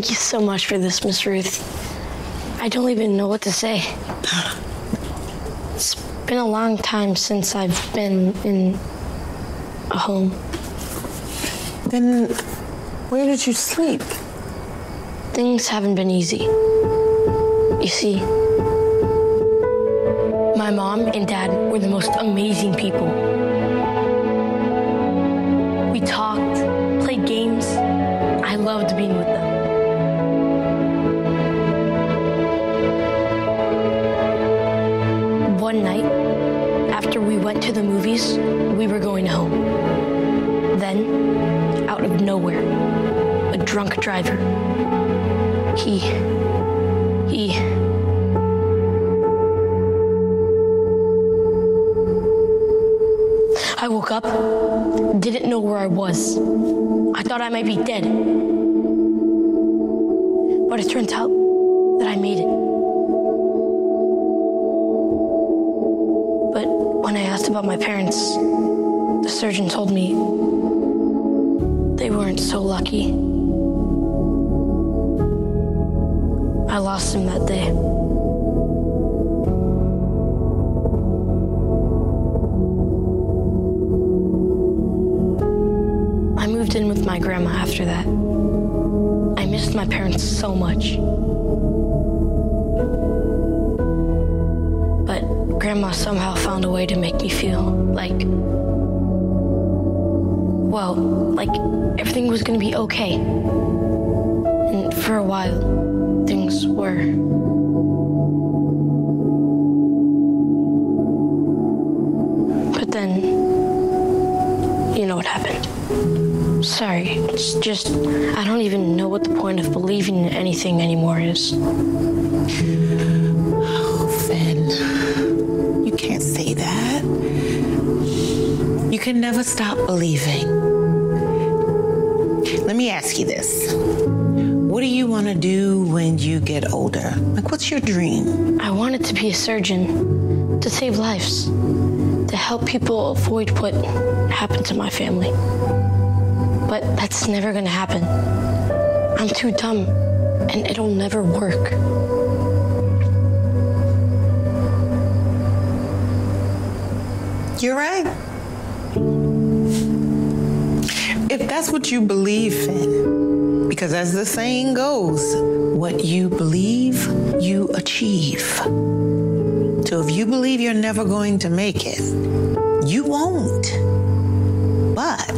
Thank you so much for this, Miss Ruth. I don't even know what to say. It's been a long time since I've been in a home. Then where did you sleep? Things haven't been easy. You see, my mom and dad were the most amazing people. Driver. He. He. I woke up, didn't know where I was. I thought I might be dead. So much. But grandma somehow found a way to make me feel like, well, like everything was gonna be okay. And for a while, things were. But then you know what happened. Sorry, it's just anything anymore is. Oh, Finn, you can't say that. You can never stop believing. Let me ask you this. What do you want to do when you get older? Like, what's your dream? I wanted to be a surgeon to save lives, to help people avoid what happened to my family. But that's never going to happen. I'm too dumb and it'll never work. You're right. If that's what you believe in, because as the saying goes, what you believe, you achieve. So if you believe you're never going to make it, you won't. But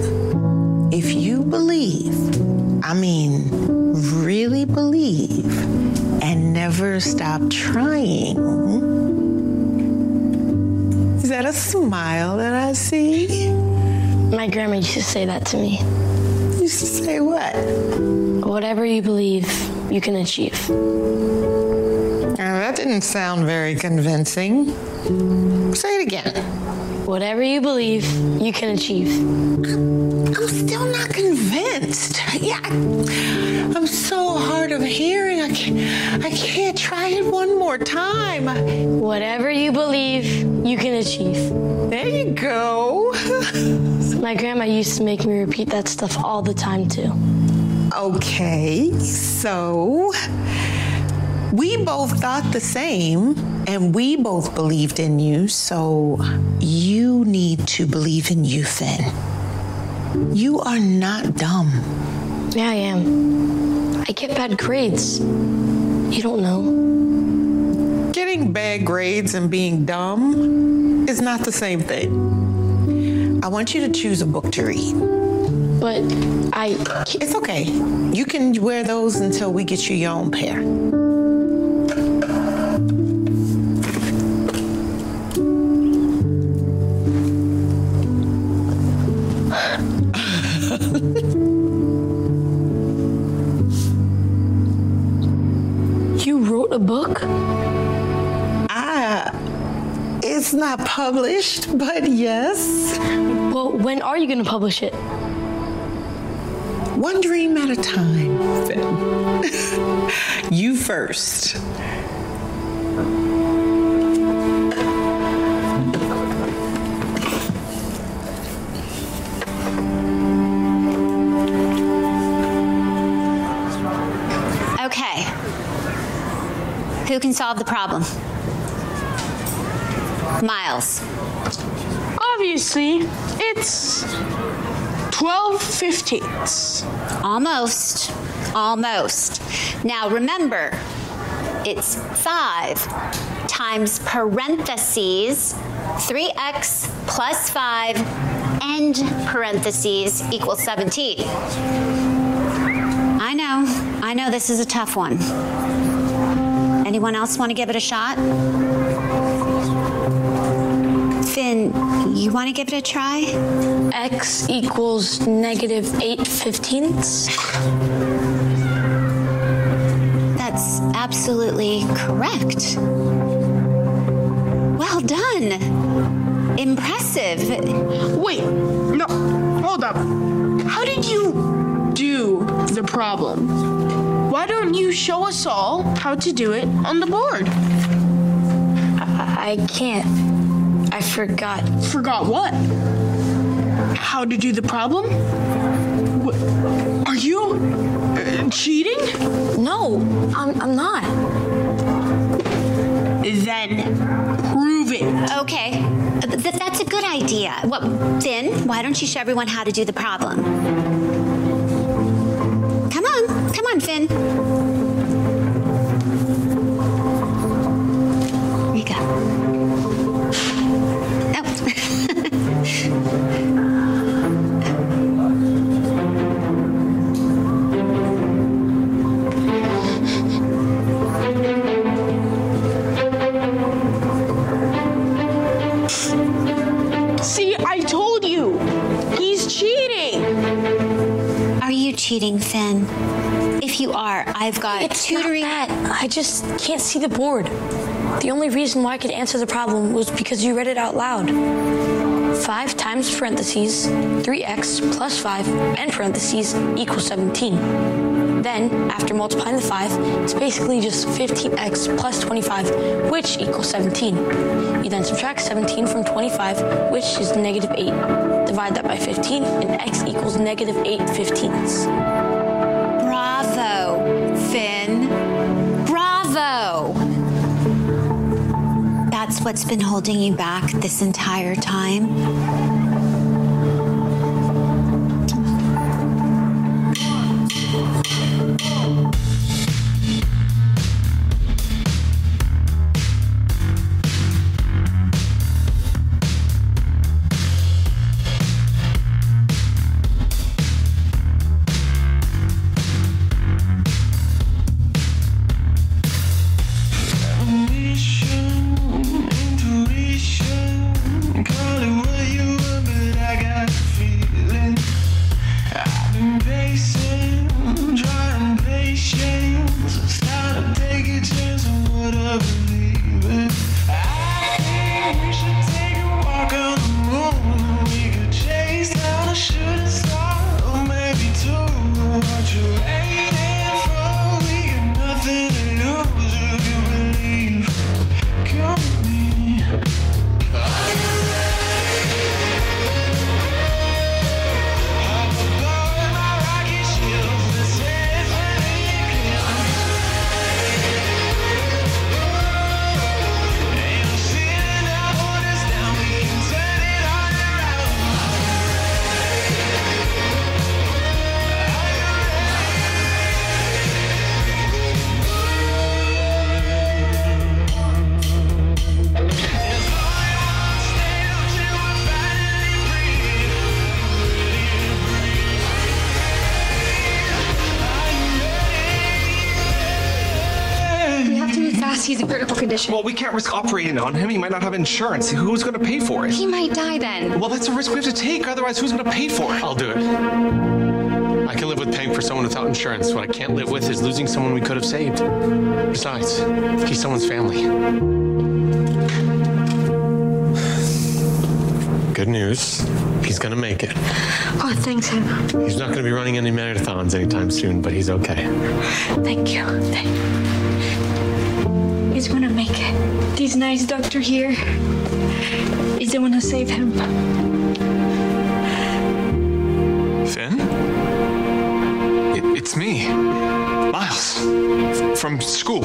if you believe, I mean, really believe, and never stop trying, is that a smile that I see? My grandma used to say that to me. Used to say what? Whatever you believe, you can achieve. Now, that didn't sound very convincing. Say it again. Whatever you believe, you can achieve. I'm still not convinced. Yeah, I'm so hard of hearing. I can't, I can't try it one more time. Whatever you believe, you can achieve. There you go. My grandma used to make me repeat that stuff all the time too. Okay, so we both thought the same and we both believed in you, so you need to believe in you, Finn. You are not dumb. Yeah, I am. I get bad grades. You don't know. Getting bad grades and being dumb is not the same thing. I want you to choose a book to read. But I It's okay. You can wear those until we get you your own pair. Not published, but yes. Well, when are you going to publish it? One dream at a time, Finn. you first. Okay. Who can solve the problem? Miles. Obviously, it's 12 fifteenths. Almost. Almost. Now remember, it's 5 times parentheses 3x plus 5 end parentheses equals 17. I know. I know this is a tough one. Anyone else want to give it a shot? Finn, you want to give it a try? X equals negative 8 fifteenths. That's absolutely correct. Well done. Impressive. Wait, no, hold up. How did you do the problem? Why don't you show us all how to do it on the board? I, I can't. I forgot. Forgot what? How to do the problem? Are you uh, cheating? No, I'm, I'm not. Then prove it. Okay. Th- that's a good idea. What Finn, why don't you show everyone how to do the problem? Come on. Come on, Finn. Cheating, Finn? If you are, I've got It's tutoring. not that. I just can't see the board. The only reason why I could answer the problem was because you read it out loud. 5 times parentheses 3x plus 5 and parentheses equals 17. Then, after multiplying the 5, it's basically just 15x plus 25, which equals 17. You then subtract 17 from 25, which is negative 8. Divide that by 15, and x equals negative 8 fifteenths. Bravo, Finn. Bravo. That's what's been holding you back this entire time. Can't operating on him. He might not have insurance. Who's going to pay for it? He might die then. Well, that's a risk we have to take. Otherwise, who's going to pay for it? I'll do it. I can live with paying for someone without insurance. What I can't live with is losing someone we could have saved. Besides, he's someone's family. Good news. He's going to make it. Oh, thanks him. He's not going to be running any marathons anytime soon, but he's okay. Thank you. Thank He's gonna make it. This nice doctor here is the one who saved him. Finn? It, it's me, Miles, from school.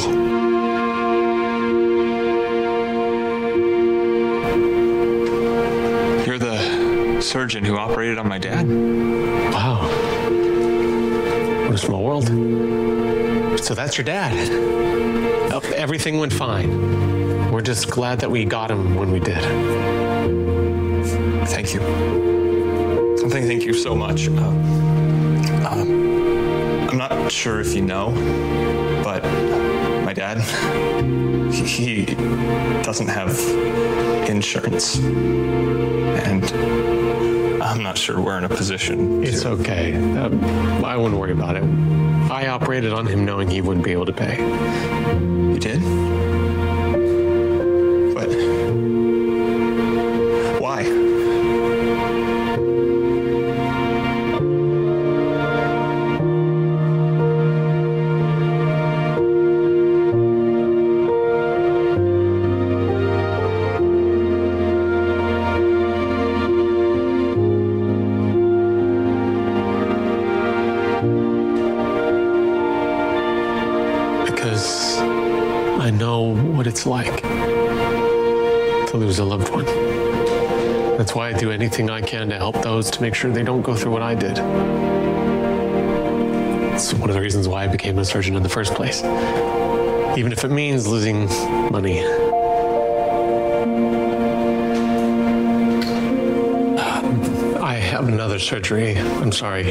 You're the surgeon who operated on my dad? Wow. What a small world. So that's your dad. Everything went fine. We're just glad that we got him when we did. Thank you. Something thank you so much. Uh, um, I'm not sure if you know, but my dad, he, doesn't have insurance. And I'm not sure we're in a position. It's okay. Uh, I wouldn't worry about it. I operated on him knowing he wouldn't be able to pay. You did? Can to help those to make sure they don't go through what I did. It's one of the reasons why I became a surgeon in the first place. Even if it means losing money. I have another surgery. I'm sorry.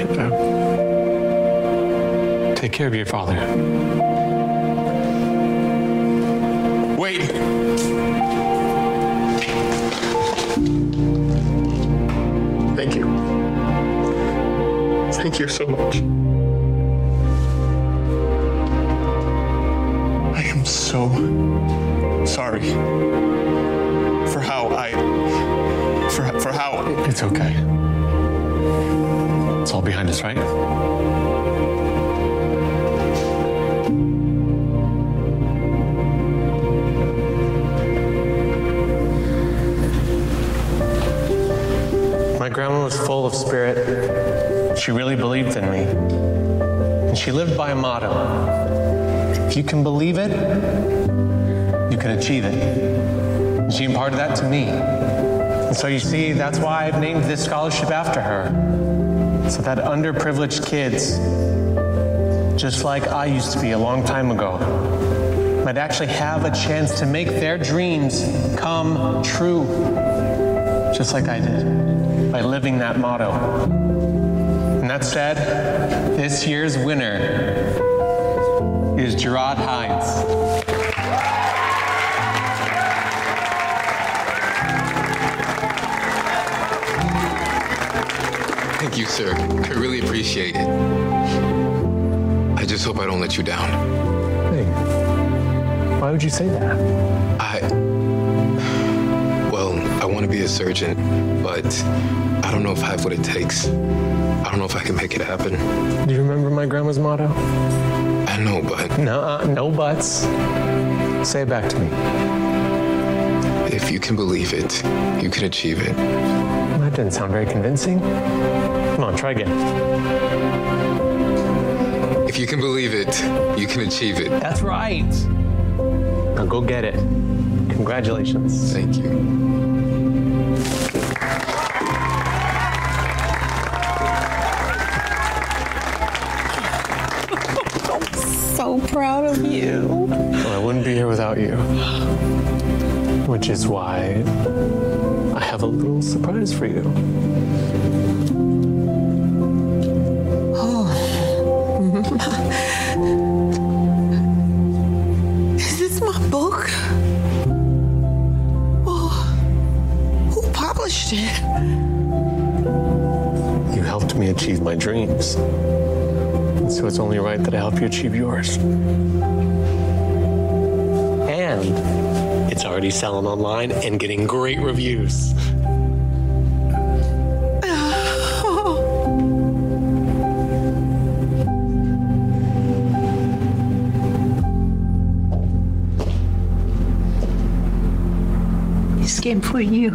Take care of your father. Thank you so much. I am so sorry for how I for for how It's okay. It's all behind us, right? My grandma was full of spirit. She really believed in me. And she lived by a motto. If you can believe it, you can achieve it. And she imparted that to me. And so you see, that's why I've named this scholarship after her. So that underprivileged kids, just like I used to be a long time ago, might actually have a chance to make their dreams come true, just like I did, by living that motto. That said, this year's winner is Gerard Hines. Thank you, sir. I really appreciate it. I just hope I don't let you down. Hey, why would you say that? I. Well, I want to be a surgeon, but I don't know if I have what it takes. I don't know if I can make it happen. Do you remember my grandma's motto? I know, but. No, uh, no buts. Say it back to me. If you can believe it, you can achieve it. That didn't sound very convincing. Come on, try again. If you can believe it, you can achieve it. That's right. Now go get it. Congratulations. Thank you. Of you. I wouldn't be here without you. Which is why I have a little surprise for you. Achieve yours. And it's already selling online and getting great reviews. Game for you.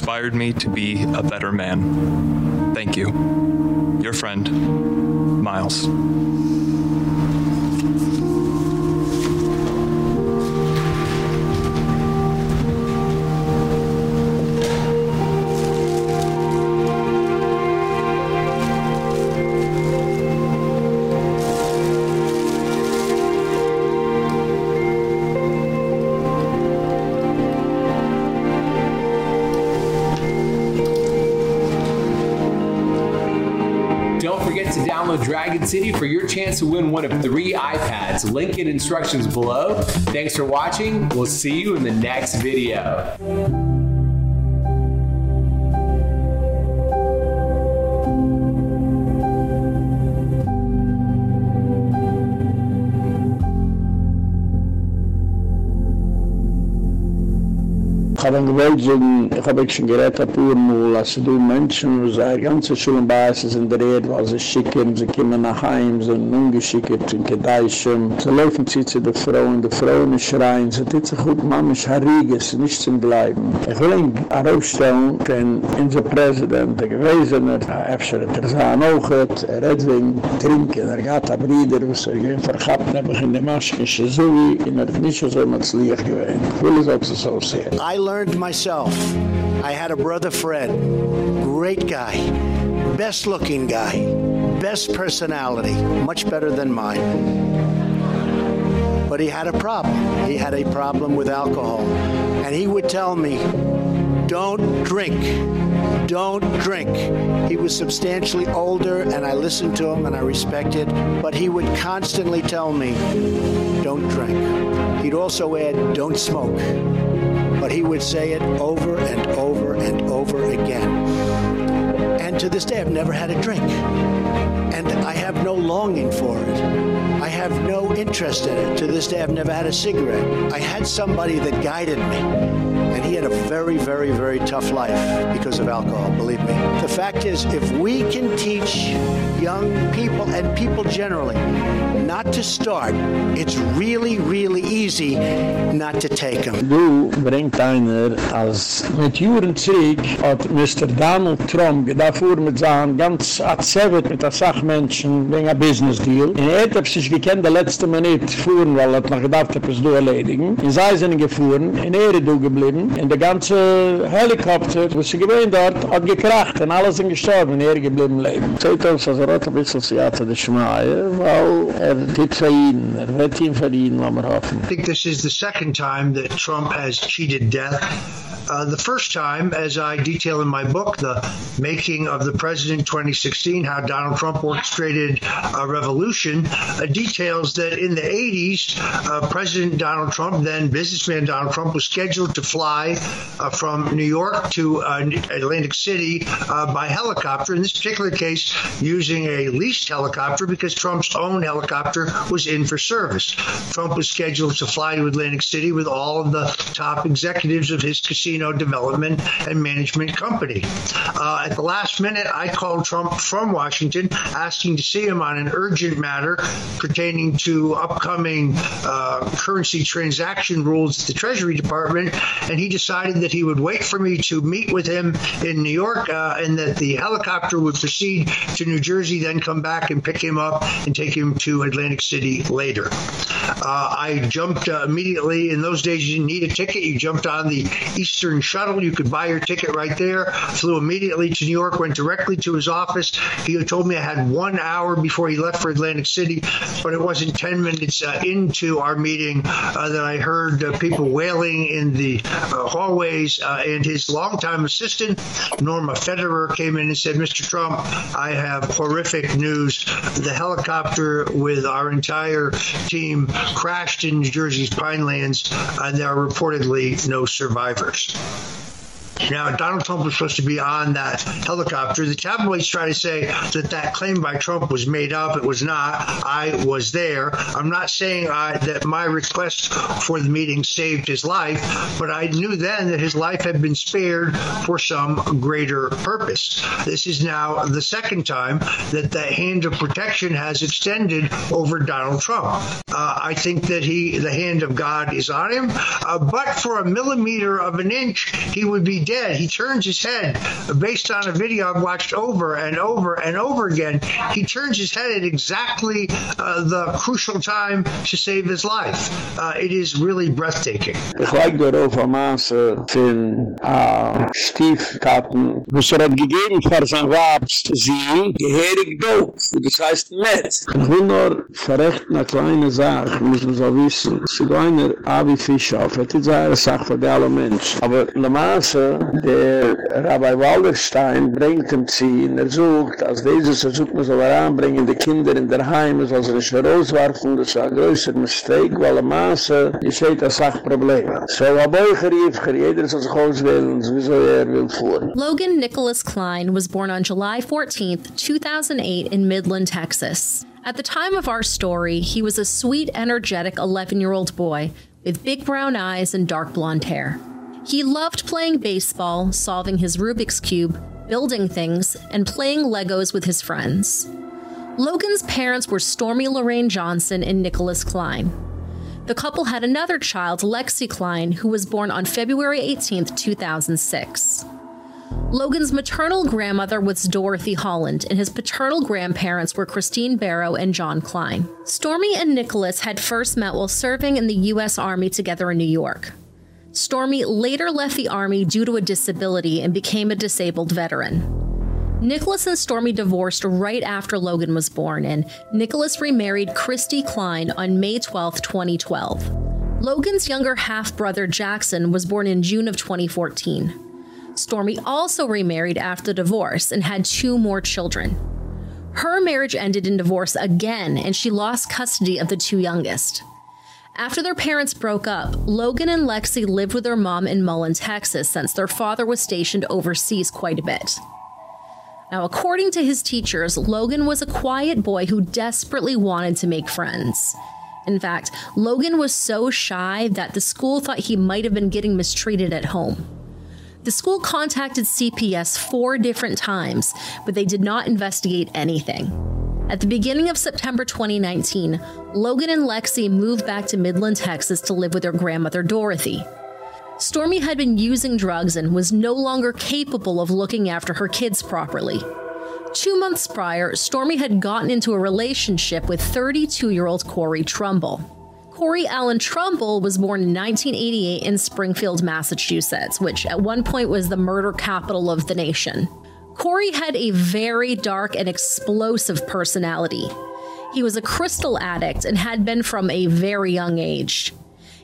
Inspired me to be a better man. Thank you. Your friend, Miles. Dragon City for your chance to win one of three iPads. Link in instructions below. Thanks for watching. We'll see you in the next video. Gewollt sagen, ich habe schon gerät ab Urmul, als du Menschen, wo sie ganze Schulenbasis in der Erde, weil sie schicken, sie kommen nach Heim, sie sind ungeschickt, in Gedeischen, sie laufen sie zu den Frauen, die Frauen schreien, sie tut sich gut, Mama ist Hariges, nicht zum Bleiben. Ich will ihn herausstellen, denn unser Präsident, der Gewesener, der Efter, der Zahn auch hat, er hat wegen Trinken, er hat ab Rieder, was er gewinn verkappt, habe ich in der Maschke, in er nicht so mit das Licht gewinn. Ich will es auch so sehen. I learned myself. I had a brother Fred, great guy, best looking guy, best personality, much better than mine. But he had a problem. He had a problem with alcohol. And he would tell me, don't drink. don't drink. He was substantially older, and I listened to him and I respected, but he would constantly tell me, don't drink. He'd also add, don't smoke. He would say it over and over and over again. And to this day, I've never had a drink. And I have no longing for it. I have no interest in it. To this day, I've never had a cigarette. I had somebody that guided me. And he had a very, very, very tough life because of alcohol, believe me. The fact is, if we can teach young people and people generally not to start, it's really, really easy not to take them. Du bringt einer, als mit Juren zurück hat Mr. Donald Trump gedacht fuhr mit seinem ganz Azevet mit der Sachmenschen wegen a Business Deal. In er hat sich gekannt der letzte Minute fuhren, weil er hat noch gedacht, er es du erledigen. In sei sind gefuhren, in er du geblieben. In der ganze Helikopter, wo sie gewähnt dort, hat gekracht und alle sind gestorben, in er geblieben leben. Zeit uns, also der Schmaier, weil er dit er wird ihn hoffen. I think this is the second time that Trump has cheated death. Uh, the first time, as I detail in my book, The Making of the President 2016, how Donald Trump orchestrated a revolution, uh, details that in the 80s, uh, President Donald Trump, then businessman Donald Trump, was scheduled to fly uh, from New York to uh, Atlantic City uh, by helicopter, in this particular case, using a leased helicopter because Trump's own helicopter was in for service. Trump was scheduled to fly to Atlantic City with all of the top executives of his casino development and management company. Uh, at the last minute, I called Trump from Washington asking to see him on an urgent matter pertaining to upcoming uh, currency transaction rules at the Treasury Department, and he decided that he would wait for me to meet with him in New York uh, and that the helicopter would proceed to New Jersey, then come back and pick him up and take him to Atlantic City later. Uh, I jumped uh, immediately. In those days, you didn't need a ticket. You jumped on the Eastern Shuttle. You could buy your ticket right there. Flew immediately to New York, went directly to his office. He told me I had one hour before he left for Atlantic City, but it wasn't 10 minutes uh, into our meeting uh, that I heard uh, people wailing in the uh, hallways, uh, and his longtime assistant, Norma Foerderer, came in and said, Mr. Trump, I have horrific news. The helicopter with our entire team crashed in New Jersey's Pinelands, and there are reportedly no survivors. Peace. Now, Donald Trump was supposed to be on that helicopter. The tabloids try to say that that claim by Trump was made up. It was not. I was there. I'm not saying I, that my request for the meeting saved his life, but I knew then that his life had been spared for some greater purpose. This is now the second time that the hand of protection has extended over Donald Trump. Uh, I think that he the hand of God is on him, uh, but for a millimeter of an inch he would be dead. He turns his head based on a video I've watched over and over and over again. He turns his head at exactly uh, the crucial time to save his life. Uh, it is really breathtaking. Ich like darauf am Maße von Stiefkappen, was er hat gegeben für sein Wabst, sie, geherig doof, das heißt Metz. Ich will nur verrechten eine kleine Sache, muss man so wissen. Sie do einer Avi Fishoff, hat die Sache gesagt für alle Menschen. Aber in der Maße, der Rabbi Walderstein bringt ihm ziehen, er sucht, als dieses er sucht, man soll er anbringen, die Kinder in der Heim, soll sie rauswerfen, das ist ein größer Mistake, weil der Maße, ich sehe das Sachproblem. So, aber ich jeder soll sich auswählen, wieso er will fuhren. Logan Nicholas Klein was born on July 14th, 2008 in Midland, Texas. At the time of our story, he was a sweet, energetic 11-year-old boy with big brown eyes and dark blonde hair. He loved playing baseball, solving his Rubik's Cube, building things, and playing Legos with his friends. Logan's parents were Stormy Lorraine Johnson and Nicholas Klein. The couple had another child, Lexi Klein, who was born on February 18, 2006. Logan's maternal grandmother was Dorothy Holland, and his paternal grandparents were Christine Barrow and John Klein. Stormy and Nicholas had first met while serving in the U.S. Army together in New York. Stormy later left the Army due to a disability and became a disabled veteran. Nicholas and Stormy divorced right after Logan was born, and Nicholas remarried Christy Klein on May 12, 2012. Logan's younger half brother Jackson was born in June of 2014. Stormy also remarried after divorce and had two more children. Her marriage ended in divorce again, and she lost custody of the two youngest. After their parents broke up, Logan and Lexi lived with their mom in Mullen, Texas, since their father was stationed overseas quite a bit. Now, according to his teachers, Logan was a quiet boy who desperately wanted to make friends. In fact, Logan was so shy that the school thought he might have been getting mistreated at home. The school contacted CPS four different times, but they did not investigate anything. At the beginning of September 2019, Logan and Lexi moved back to Midland, Texas to live with their grandmother Dorothy. Stormy had been using drugs and was no longer capable of looking after her kids properly. Two months prior, Stormy had gotten into a relationship with 32 year old Corey Trumbull. Corey Allen Trumbull was born in 1988 in Springfield, Massachusetts, which at one point was the murder capital of the nation. Corey had a very dark and explosive personality. He was a crystal addict and had been from a very young age.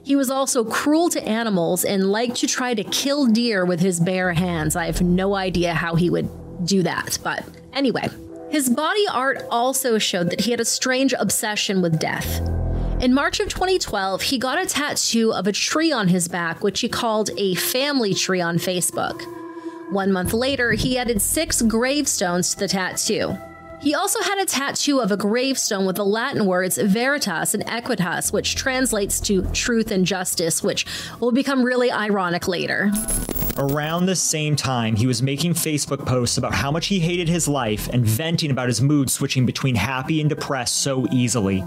He was also cruel to animals and liked to try to kill deer with his bare hands. I have no idea how he would do that, but anyway. His body art also showed that he had a strange obsession with death. In March of 2012, he got a tattoo of a tree on his back, which he called a family tree on Facebook. One month later, he added six gravestones to the tattoo. He also had a tattoo of a gravestone with the Latin words veritas and equitas, which translates to truth and justice, which will become really ironic later. Around the same time, he was making Facebook posts about how much he hated his life and venting about his mood switching between happy and depressed so easily.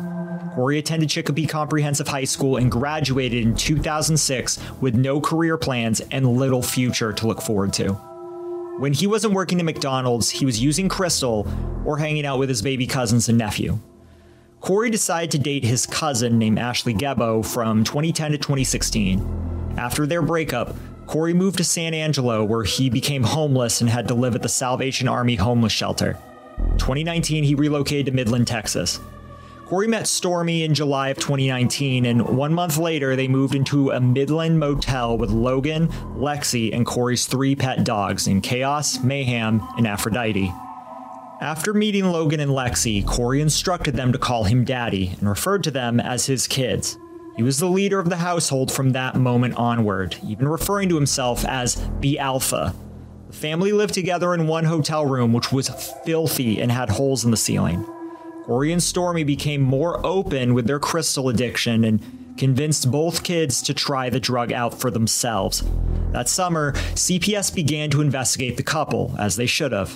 Corey attended Chicopee Comprehensive High School and graduated in 2006 with no career plans and little future to look forward to. When he wasn't working at McDonald's, he was using Crystal or hanging out with his baby cousins and nephew. Corey decided to date his cousin named Ashley Gebo from 2010 to 2016. After their breakup, Corey moved to San Angelo where he became homeless and had to live at the Salvation Army homeless shelter. 2019 he relocated to Midland, Texas. Corey met Stormy in July of 2019, and one month later, they moved into a Midland motel with Logan, Lexi, and Corey's three pet dogs named Chaos, Mayhem, and Aphrodite. After meeting Logan and Lexi, Corey instructed them to call him Daddy and referred to them as his kids. He was the leader of the household from that moment onward, even referring to himself as the Alpha. The family lived together in one hotel room, which was filthy and had holes in the ceiling. Corey and Stormy became more open with their crystal addiction and convinced both kids to try the drug out for themselves. That summer, CPS began to investigate the couple, as they should have.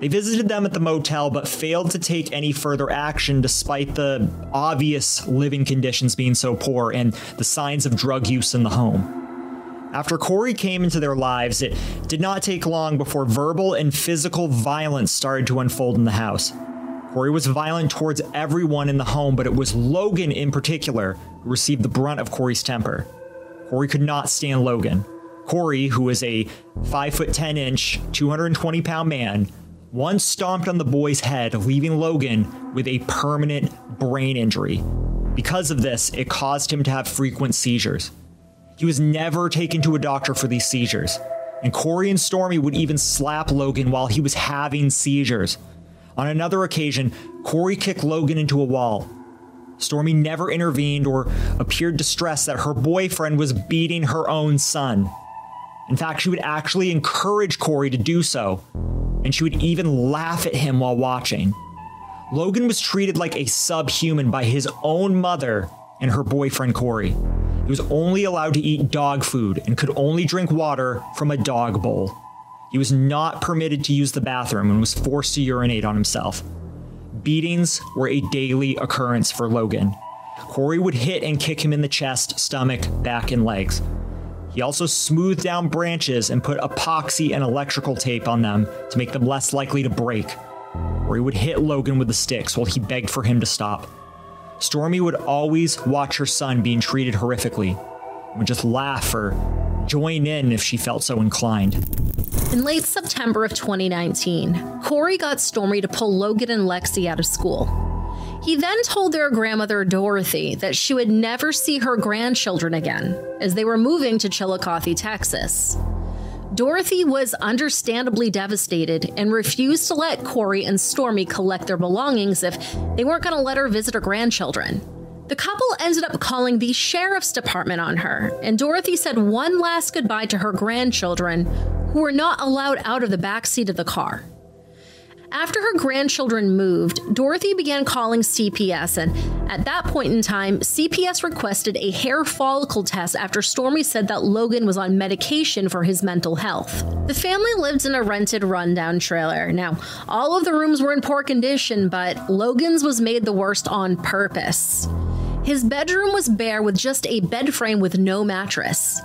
They visited them at the motel but failed to take any further action despite the obvious living conditions being so poor and the signs of drug use in the home. After Corey came into their lives, it did not take long before verbal and physical violence started to unfold in the house. Corey was violent towards everyone in the home, but it was Logan in particular who received the brunt of Corey's temper. Corey could not stand Logan. Corey, who is a 5 foot 10 inch, 220 pound man, once stomped on the boy's head, leaving Logan with a permanent brain injury. Because of this, it caused him to have frequent seizures. He was never taken to a doctor for these seizures, and Corey and Stormy would even slap Logan while he was having seizures. On another occasion, Corey kicked Logan into a wall. Stormy never intervened or appeared distressed that her boyfriend was beating her own son. In fact, she would actually encourage Corey to do so, and she would even laugh at him while watching. Logan was treated like a subhuman by his own mother and her boyfriend Corey. He was only allowed to eat dog food and could only drink water from a dog bowl. He was not permitted to use the bathroom and was forced to urinate on himself. Beatings were a daily occurrence for Logan. Corey would hit and kick him in the chest, stomach, back, and legs. He also smoothed down branches and put epoxy and electrical tape on them to make them less likely to break. Or he would hit Logan with the sticks while he begged for him to stop. Stormy would always watch her son being treated horrifically and would just laugh or join in if she felt so inclined. In late September of 2019, Corey got Stormy to pull Logan and Lexi out of school. He then told their grandmother Dorothy that she would never see her grandchildren again as they were moving to Chillicothe, Texas. Dorothy was understandably devastated and refused to let Corey and Stormy collect their belongings if they weren't going to let her visit her grandchildren. The couple ended up calling the sheriff's department on her, and Dorothy said one last goodbye to her grandchildren who were not allowed out of the back seat of the car. After her grandchildren moved, Dorothy began calling CPS, and at that point in time, CPS requested a hair follicle test after Stormy said that Logan was on medication for his mental health. The family lived in a rented rundown trailer. Now, all of the rooms were in poor condition, but Logan's was made the worst on purpose. His bedroom was bare with just a bed frame with no mattress.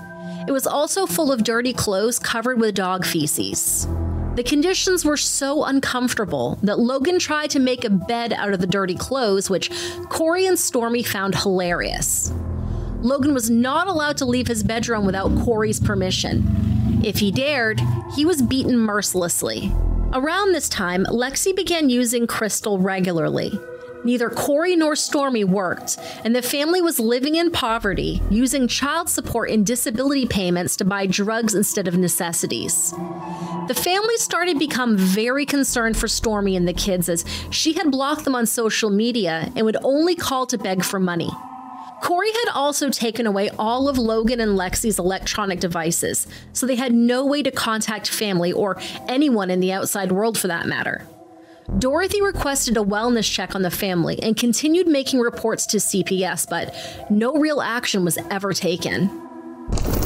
It was also full of dirty clothes covered with dog feces. The conditions were so uncomfortable that Logan tried to make a bed out of the dirty clothes, which Corey and Stormy found hilarious. Logan was not allowed to leave his bedroom without Corey's permission. If he dared, he was beaten mercilessly. Around this time, Lexi began using crystal regularly. Neither Corey nor Stormy worked, and the family was living in poverty, using child support and disability payments to buy drugs instead of necessities. The family started to become very concerned for Stormy and the kids as she had blocked them on social media and would only call to beg for money. Corey had also taken away all of Logan and Lexi's electronic devices, so they had no way to contact family or anyone in the outside world for that matter. Dorothy requested a wellness check on the family and continued making reports to CPS, but no real action was ever taken.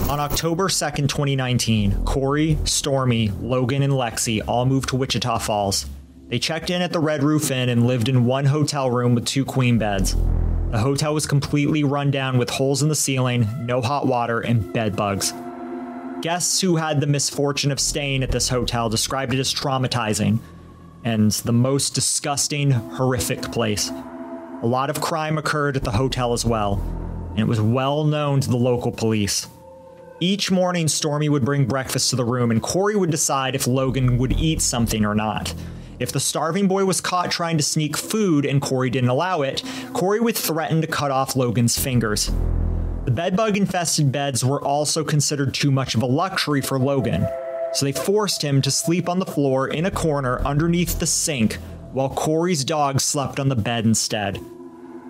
On October 2nd, 2019, Corey, Stormy, Logan, and Lexi all moved to Wichita Falls. They checked in at the Red Roof Inn and lived in one hotel room with two queen beds. The hotel was completely run down with holes in the ceiling, no hot water, and bed bugs. Guests who had the misfortune of staying at this hotel described it as traumatizing and the most disgusting, horrific place. A lot of crime occurred at the hotel as well, and it was well known to the local police. Each morning, Stormy would bring breakfast to the room, and Corey would decide if Logan would eat something or not. If the starving boy was caught trying to sneak food and Corey didn't allow it, Corey would threaten to cut off Logan's fingers. The bedbug infested beds were also considered too much of a luxury for Logan, so they forced him to sleep on the floor in a corner underneath the sink while Corey's dog slept on the bed instead.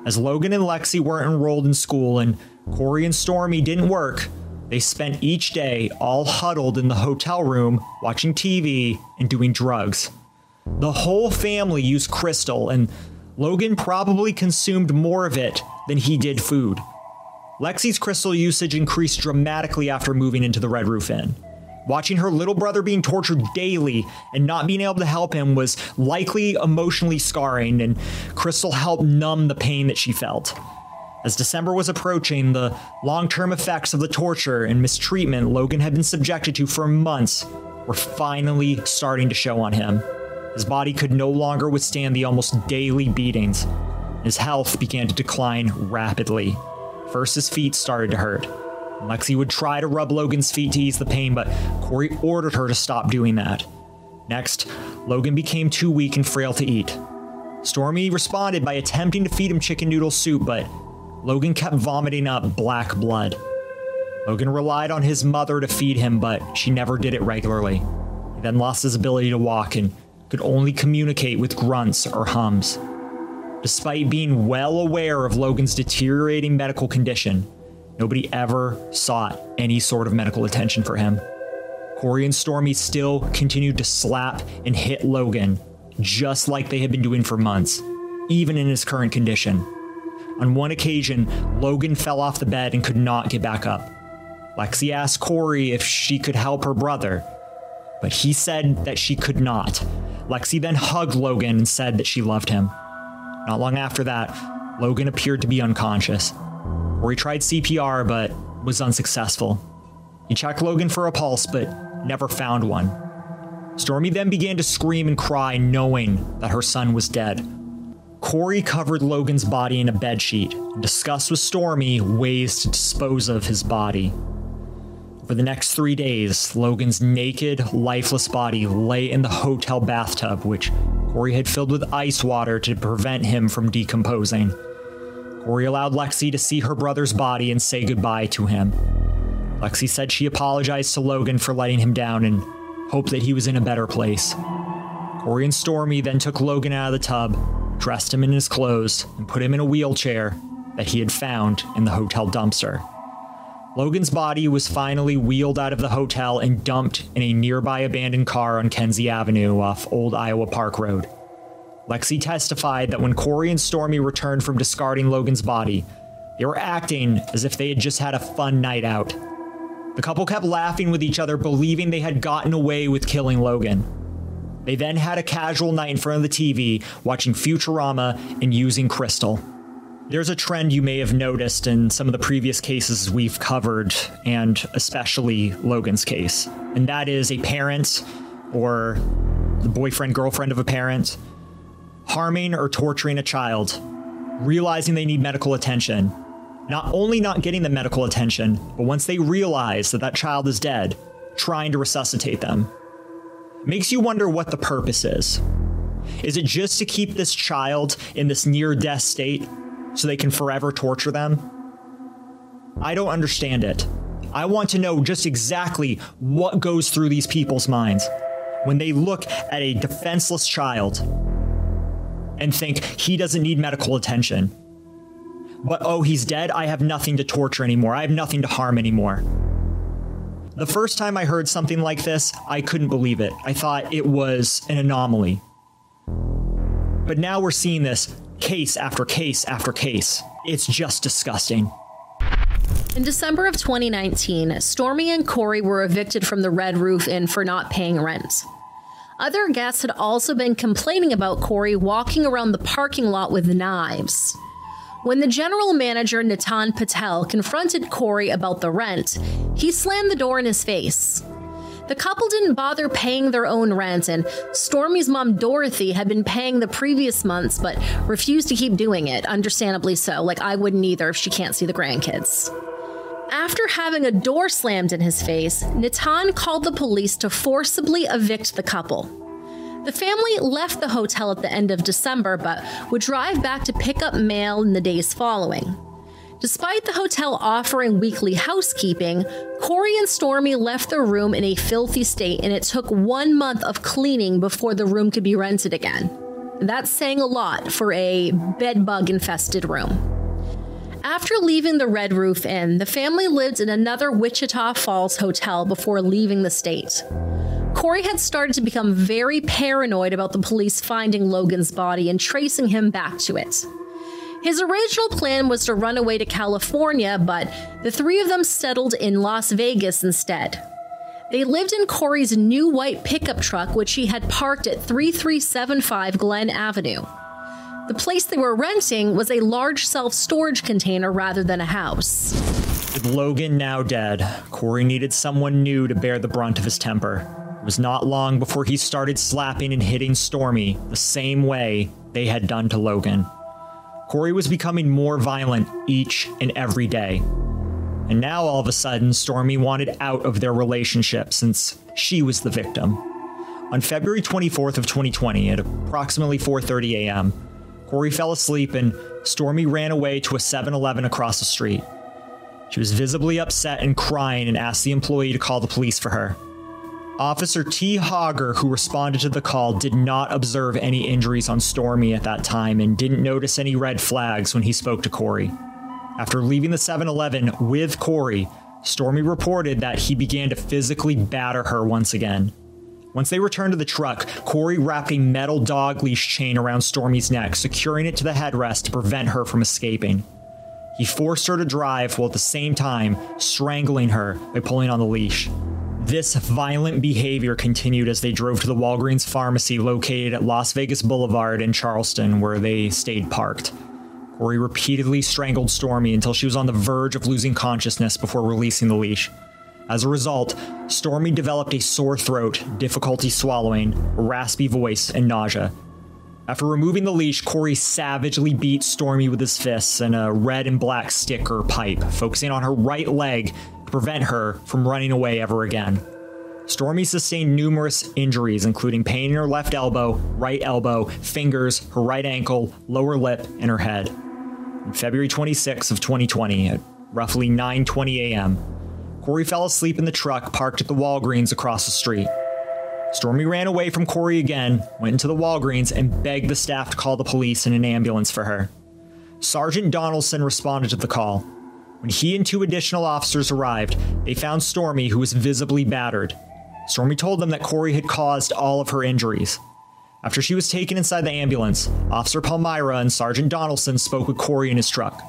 As Logan and Lexi weren't enrolled in school and Corey and Stormy didn't work, they spent each day all huddled in the hotel room watching TV and doing drugs. The whole family used crystal, and Logan probably consumed more of it than he did food. Lexi's crystal usage increased dramatically after moving into the Red Roof Inn. Watching her little brother being tortured daily and not being able to help him was likely emotionally scarring, and Crystal helped numb the pain that she felt. As December was approaching, the long term effects of the torture and mistreatment Logan had been subjected to for months were finally starting to show on him. His body could no longer withstand the almost daily beatings. His health began to decline rapidly. First, his feet started to hurt. Lexi would try to rub Logan's feet to ease the pain, but Corey ordered her to stop doing that. Next, Logan became too weak and frail to eat. Stormy responded by attempting to feed him chicken noodle soup, but Logan kept vomiting up black blood. Logan relied on his mother to feed him, but she never did it regularly. He then lost his ability to walk and could only communicate with grunts or hums. Despite being well aware of Logan's deteriorating medical condition, nobody ever sought any sort of medical attention for him. Corey and Stormy still continued to slap and hit Logan, just like they had been doing for months, even in his current condition. On one occasion, Logan fell off the bed and could not get back up. Lexi asked Corey if she could help her brother, but he said that she could not. Lexi then hugged Logan and said that she loved him. Not long after that, Logan appeared to be unconscious. Corey tried CPR but was unsuccessful. He checked Logan for a pulse but never found one. Stormy then began to scream and cry, knowing that her son was dead. Corey covered Logan's body in a bedsheet and discussed with Stormy ways to dispose of his body. For the next three days, Logan's naked, lifeless body lay in the hotel bathtub, which Corey had filled with ice water to prevent him from decomposing. Corey allowed Lexi to see her brother's body and say goodbye to him. Lexi said she apologized to Logan for letting him down and hoped that he was in a better place. Corey and Stormy then took Logan out of the tub, dressed him in his clothes, and put him in a wheelchair that he had found in the hotel dumpster. Logan's body was finally wheeled out of the hotel and dumped in a nearby abandoned car on Kenzie Avenue off Old Iowa Park Road. Lexi testified that when Corey and Stormy returned from discarding Logan's body, they were acting as if they had just had a fun night out. The couple kept laughing with each other, believing they had gotten away with killing Logan. They then had a casual night in front of the TV, watching Futurama and using crystal. There's a trend you may have noticed in some of the previous cases we've covered, and especially Logan's case, and that is a parent or the boyfriend, girlfriend of a parent harming or torturing a child, realizing they need medical attention, not only not getting the medical attention, but once they realize that that child is dead, trying to resuscitate them. Makes you wonder what the purpose is. Is it just to keep this child in this near death state so they can forever torture them? I don't understand it. I want to know just exactly what goes through these people's minds when they look at a defenseless child and think he doesn't need medical attention. But oh, he's dead. I have nothing to torture anymore. I have nothing to harm anymore. The first time I heard something like this, I couldn't believe it. I thought it was an anomaly. But now we're seeing this case after case after case. It's just disgusting. In December of 2019, Stormy and Corey were evicted from the Red Roof Inn for not paying rent. Other guests had also been complaining about Corey walking around the parking lot with knives. When the general manager Nitin Patel confronted Corey about the rent, he slammed the door in his face. The couple didn't bother paying their own rent, and Stormy's mom Dorothy had been paying the previous months but refused to keep doing it, understandably so. Like I wouldn't either if she can't see the grandkids. After having a door slammed in his face, Nitin called the police to forcibly evict the couple. The family left the hotel at the end of December but would drive back to pick up mail in the days following. Despite the hotel offering weekly housekeeping, Corey and Stormy left the room in a filthy state and it took 1 month of cleaning before the room could be rented again. That's saying a lot for a bedbug infested room. After leaving the Red Roof Inn, the family lived in another Wichita Falls hotel before leaving the state. Corey had started to become very paranoid about the police finding Logan's body and tracing him back to it. His original plan was to run away to California, but the three of them settled in Las Vegas instead. They lived in Corey's new white pickup truck, which he had parked at 3375 Glen Avenue. The place they were renting was a large self storage container rather than a house. With Logan now dead, Corey needed someone new to bear the brunt of his temper. It was not long before he started slapping and hitting Stormy the same way they had done to Logan. Corey was becoming more violent each and every day. And now all of a sudden, Stormy wanted out of their relationship since she was the victim. On February 24th of 2020 at approximately 4:30 a.m., Corey fell asleep and Stormy ran away to a 7-Eleven across the street. She was visibly upset and crying and asked the employee to call the police for her. Officer T. Hogger, who responded to the call, did not observe any injuries on Stormy at that time and didn't notice any red flags when he spoke to Corey. After leaving the 7 Eleven with Corey, Stormy reported that he began to physically batter her once again. Once they returned to the truck, Corey wrapped a metal dog leash chain around Stormy's neck, securing it to the headrest to prevent her from escaping. He forced her to drive while at the same time strangling her by pulling on the leash. This violent behavior continued as they drove to the Walgreens pharmacy located at Las Vegas Boulevard in Charleston, where they stayed parked. Corey repeatedly strangled Stormy until she was on the verge of losing consciousness before releasing the leash. As a result, Stormy developed a sore throat, difficulty swallowing, raspy voice, and nausea. After removing the leash, Corey savagely beat Stormy with his fists and a red and black stick or pipe, focusing on her right leg to prevent her from running away ever again. Stormy sustained numerous injuries, including pain in her left elbow, right elbow, fingers, her right ankle, lower lip, and her head. On February 26 of 2020, at roughly 9:20 a.m., Corey fell asleep in the truck parked at the Walgreens across the street. Stormy ran away from Corey again, went into the Walgreens, and begged the staff to call the police and an ambulance for her. Sergeant Donaldson responded to the call. When he and two additional officers arrived, they found Stormy, who was visibly battered. Stormy told them that Corey had caused all of her injuries. After she was taken inside the ambulance, Officer Palmyra and Sergeant Donaldson spoke with Corey in his truck.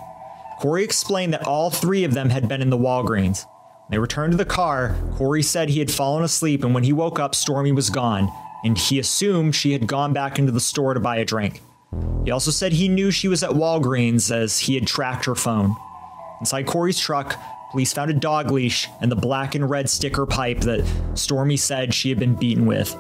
Corey explained that all three of them had been in the Walgreens. They returned to the car, Corey said he had fallen asleep, and when he woke up, Stormy was gone, and he assumed she had gone back into the store to buy a drink. He also said he knew she was at Walgreens as he had tracked her phone. Inside Corey's truck, police found a dog leash and the black and red sticker pipe that Stormy said she had been beaten with.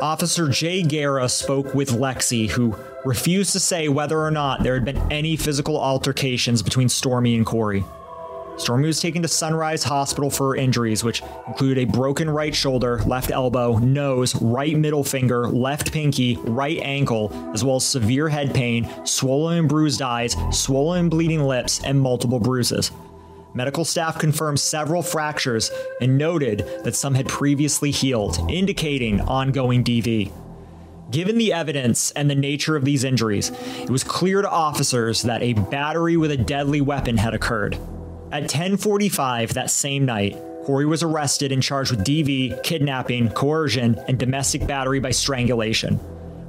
Officer Jay Guerra spoke with Lexi, who refused to say whether or not there had been any physical altercations between Stormy and Corey. Stormy was taken to Sunrise Hospital for her injuries, which include a broken right shoulder, left elbow, nose, right middle finger, left pinky, right ankle, as well as severe head pain, swollen and bruised eyes, swollen and bleeding lips, and multiple bruises. Medical staff confirmed several fractures and noted that some had previously healed, indicating ongoing DV. Given the evidence and the nature of these injuries, it was clear to officers that a battery with a deadly weapon had occurred. At 10:45 that same night, Corey was arrested and charged with DV, kidnapping, coercion, and domestic battery by strangulation.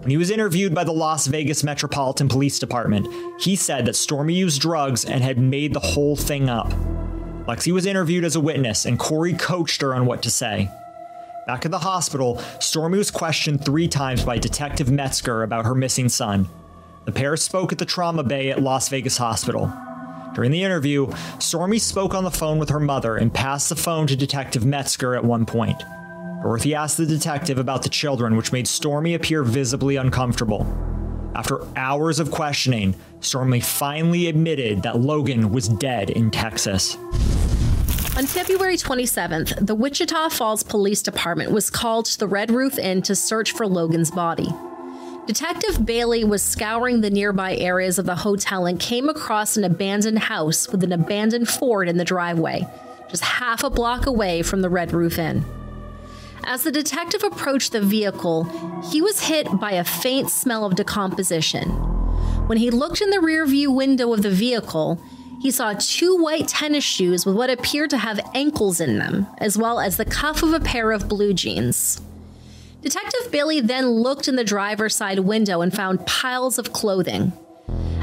When he was interviewed by the Las Vegas Metropolitan Police Department, he said that Stormy used drugs and had made the whole thing up. Lexi was interviewed as a witness, and Corey coached her on what to say. Back at the hospital, Stormy was questioned three times by Detective Metzger about her missing son. The pair spoke at the trauma bay at Las Vegas Hospital. During the interview, Stormy spoke on the phone with her mother and passed the phone to Detective Metzger at one point. Dorothy asked the detective about the children, which made Stormy appear visibly uncomfortable. After hours of questioning, Stormy finally admitted that Logan was dead in Texas. On February 27th, the Wichita Falls Police Department was called to the Red Roof Inn to search for Logan's body. Detective Bailey was scouring the nearby areas of the hotel and came across an abandoned house with an abandoned Ford in the driveway, just half a block away from the Red Roof Inn. As the detective approached the vehicle, he was hit by a faint smell of decomposition. When he looked in the rearview window of the vehicle, he saw two white tennis shoes with what appeared to have ankles in them, as well as the cuff of a pair of blue jeans. Detective Bailey then looked in the driver's side window and found piles of clothing.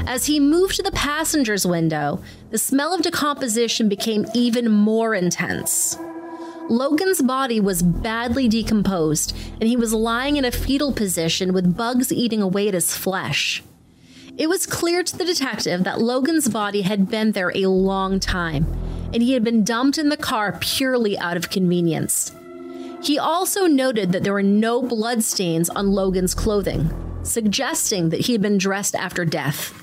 As he moved to the passenger's window, the smell of decomposition became even more intense. Logan's body was badly decomposed, and he was lying in a fetal position with bugs eating away at his flesh. It was clear to the detective that Logan's body had been there a long time, and he had been dumped in the car purely out of convenience. He also noted that there were no bloodstains on Logan's clothing, suggesting that he had been dressed after death.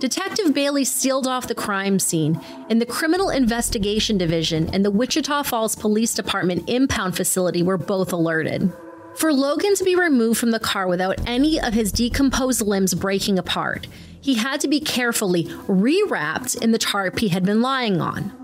Detective Bailey sealed off the crime scene, and the Criminal Investigation Division and the Wichita Falls Police Department impound facility were both alerted. For Logan to be removed from the car without any of his decomposed limbs breaking apart, he had to be carefully rewrapped in the tarp he had been lying on.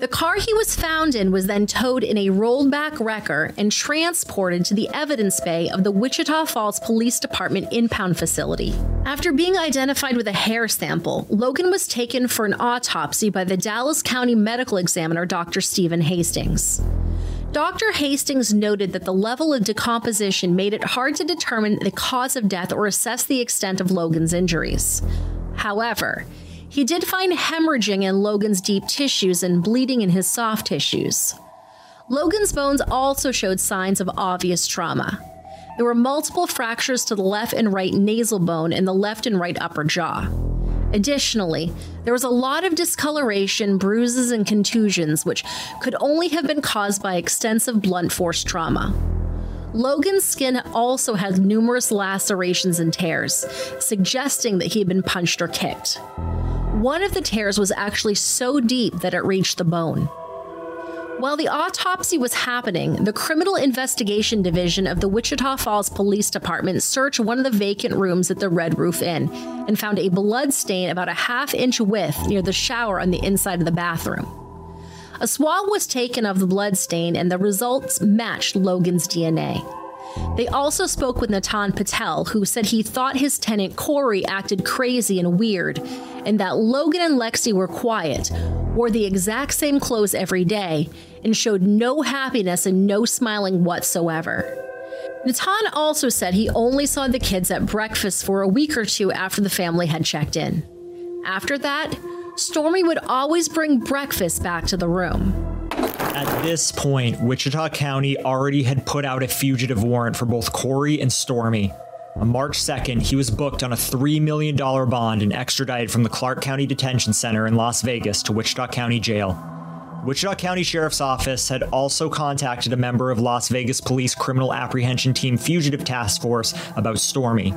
The car he was found in was then towed in a rolled back wrecker and transported to the evidence bay of the Wichita Falls Police Department impound facility. After being identified with a hair sample, Logan was taken for an autopsy by the Dallas County Medical Examiner Dr. Stephen Hastings. Dr. Hastings noted that the level of decomposition made it hard to determine the cause of death or assess the extent of Logan's injuries. However, he did find hemorrhaging in Logan's deep tissues and bleeding in his soft tissues. Logan's bones also showed signs of obvious trauma. There were multiple fractures to the left and right nasal bone and the left and right upper jaw. Additionally, there was a lot of discoloration, bruises, and contusions, which could only have been caused by extensive blunt force trauma. Logan's skin also had numerous lacerations and tears, suggesting that he had been punched or kicked. One of the tears was actually so deep that it reached the bone. While the autopsy was happening, the Criminal Investigation Division of the Wichita Falls Police Department searched one of the vacant rooms at the Red Roof Inn and found a blood stain about a half inch width near the shower on the inside of the bathroom. A swab was taken of the blood stain and the results matched Logan's DNA. They also spoke with Natan Patel, who said he thought his tenant Corey acted crazy and weird, and that Logan and Lexi were quiet, wore the exact same clothes every day, and showed no happiness and no smiling whatsoever. Natan also said he only saw the kids at breakfast for a week or two after the family had checked in. After that, Stormy would always bring breakfast back to the room. At this point, Wichita County already had put out a fugitive warrant for both Corey and Stormy. On March 2nd, he was booked on a $3 million bond and extradited from the Clark County Detention Center in Las Vegas to Wichita County Jail. Wichita County Sheriff's Office had also contacted a member of Las Vegas Police Criminal Apprehension Team Fugitive Task Force about Stormy.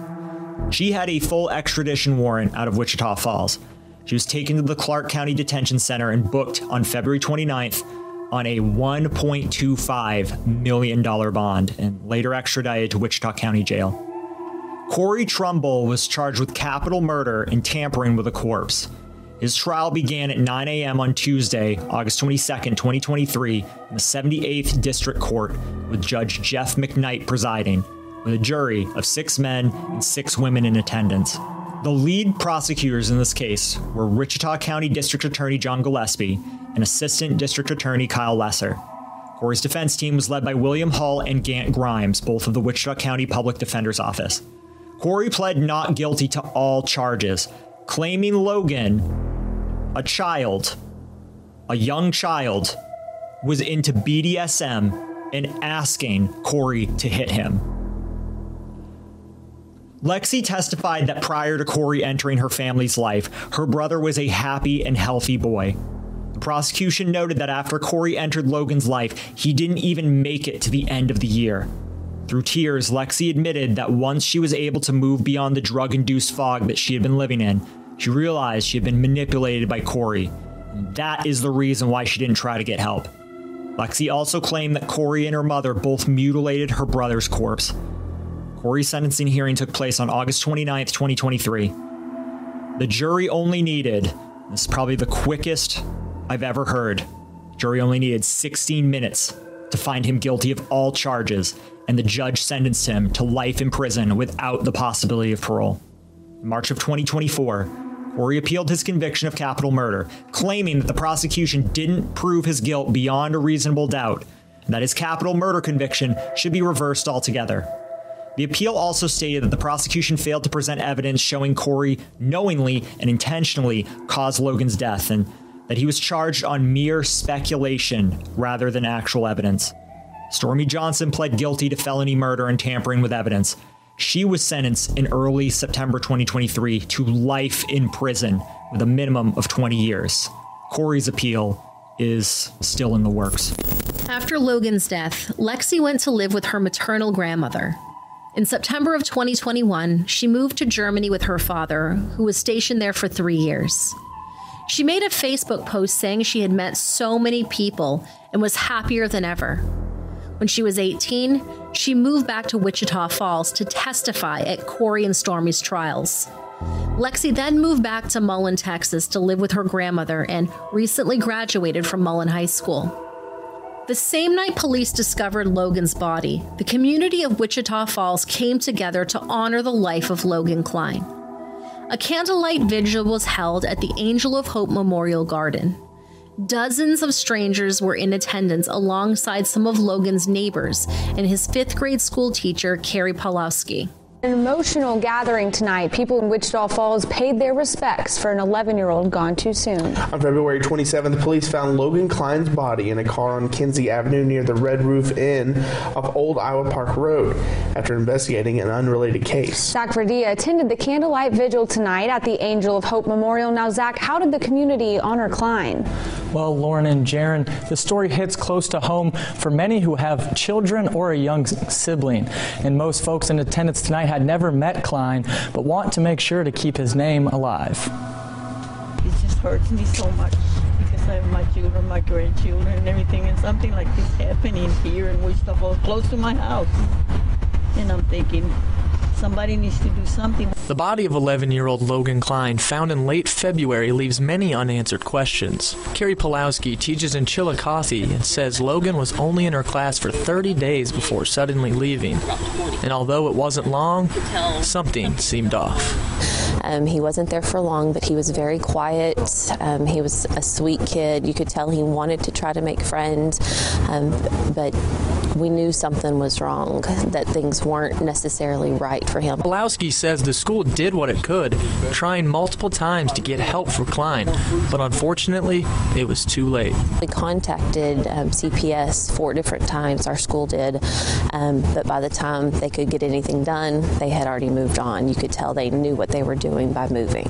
She had a full extradition warrant out of Wichita Falls. She was taken to the Clark County Detention Center and booked on February 29th on a $1.25 million bond and later extradited to Wichita County Jail. Corey Trumbull was charged with capital murder and tampering with a corpse. His trial began at 9 a.m. on Tuesday, August 22, 2023, in the 78th District Court, with Judge Jeff McKnight presiding, with a jury of six men and six women in attendance. The lead prosecutors in this case were Wichita County District Attorney John Gillespie and Assistant District Attorney Kyle Lesser. Corey's defense team was led by William Hull and Gant Grimes, both of the Wichita County Public Defender's Office. Corey pled not guilty to all charges, claiming Logan, a child, a young child, was into BDSM and asking Corey to hit him. Lexi testified that prior to Corey entering her family's life, her brother was a happy and healthy boy. The prosecution noted that after Corey entered Logan's life, he didn't even make it to the end of the year. Through tears, Lexi admitted that once she was able to move beyond the drug induced fog that she had been living in, she realized she had been manipulated by Corey. And that is the reason why she didn't try to get help. Lexi also claimed that Corey and her mother both mutilated her brother's corpse. Corey's sentencing hearing took place on August 29th, 2023. The jury only needed, this is probably the quickest I've ever heard, jury only needed 16 minutes to find him guilty of all charges, and the judge sentenced him to life in prison without the possibility of parole. In March of 2024, Corey appealed his conviction of capital murder, claiming that the prosecution didn't prove his guilt beyond a reasonable doubt, and that his capital murder conviction should be reversed altogether. The appeal also stated that the prosecution failed to present evidence showing Corey knowingly and intentionally caused Logan's death and that he was charged on mere speculation rather than actual evidence. Stormy Johnson pled guilty to felony murder and tampering with evidence. She was sentenced in early September 2023 to life in prison with a minimum of 20 years. Corey's appeal is still in the works. After Logan's death, Lexi went to live with her maternal grandmother. In September of 2021, she moved to Germany with her father, who was stationed there for three years. She made a Facebook post saying she had met so many people and was happier than ever. When she was 18, she moved back to Wichita Falls to testify at Corey and Stormy's trials. Lexi then moved back to Mullin, Texas to live with her grandmother and recently graduated from Mullin High School. The same night police discovered Logan's body, the community of Wichita Falls came together to honor the life of Logan Klein. A candlelight vigil was held at the Angel of Hope Memorial Garden. Dozens of strangers were in attendance alongside some of Logan's neighbors and his fifth grade school teacher, Carrie Pawlowski. An emotional gathering tonight. People in Wichita Falls paid their respects for an 11 year old gone too soon. On February 27th, police found Logan Klein's body in a car on Kinsey Avenue near the Red Roof Inn of Old Iowa Park Road after investigating an unrelated case. Zach Verdia attended the candlelight vigil tonight at the Angel of Hope Memorial. Now, Zach, how did the community honor Klein? Well, Lauren and Jaron, the story hits close to home for many who have children or a young sibling. And most folks in attendance tonight had never met Klein, but want to make sure to keep his name alive. It just hurts me so much because I have my children, my grandchildren, and everything, and something like this happening here in Wichita Falls, close to my house. And I'm thinking, Somebody needs to do something. The body of 11-year-old Logan Klein found in late February leaves many unanswered questions. Carrie Pulowski teaches in Chillicothe and says Logan was only in her class for 30 days before suddenly leaving. And although it wasn't long, something seemed off. Um, he wasn't there for long, but he was very quiet. Um, he was a sweet kid. You could tell he wanted to try to make friends, um, but we knew something was wrong, that things weren't necessarily right for him. Pulowski says the school did what it could, trying multiple times to get help for Klein, but unfortunately, it was too late. We contacted um, CPS four different times, our school did, um, but by the time they could get anything done, they had already moved on. You could tell they knew what they were doing by moving.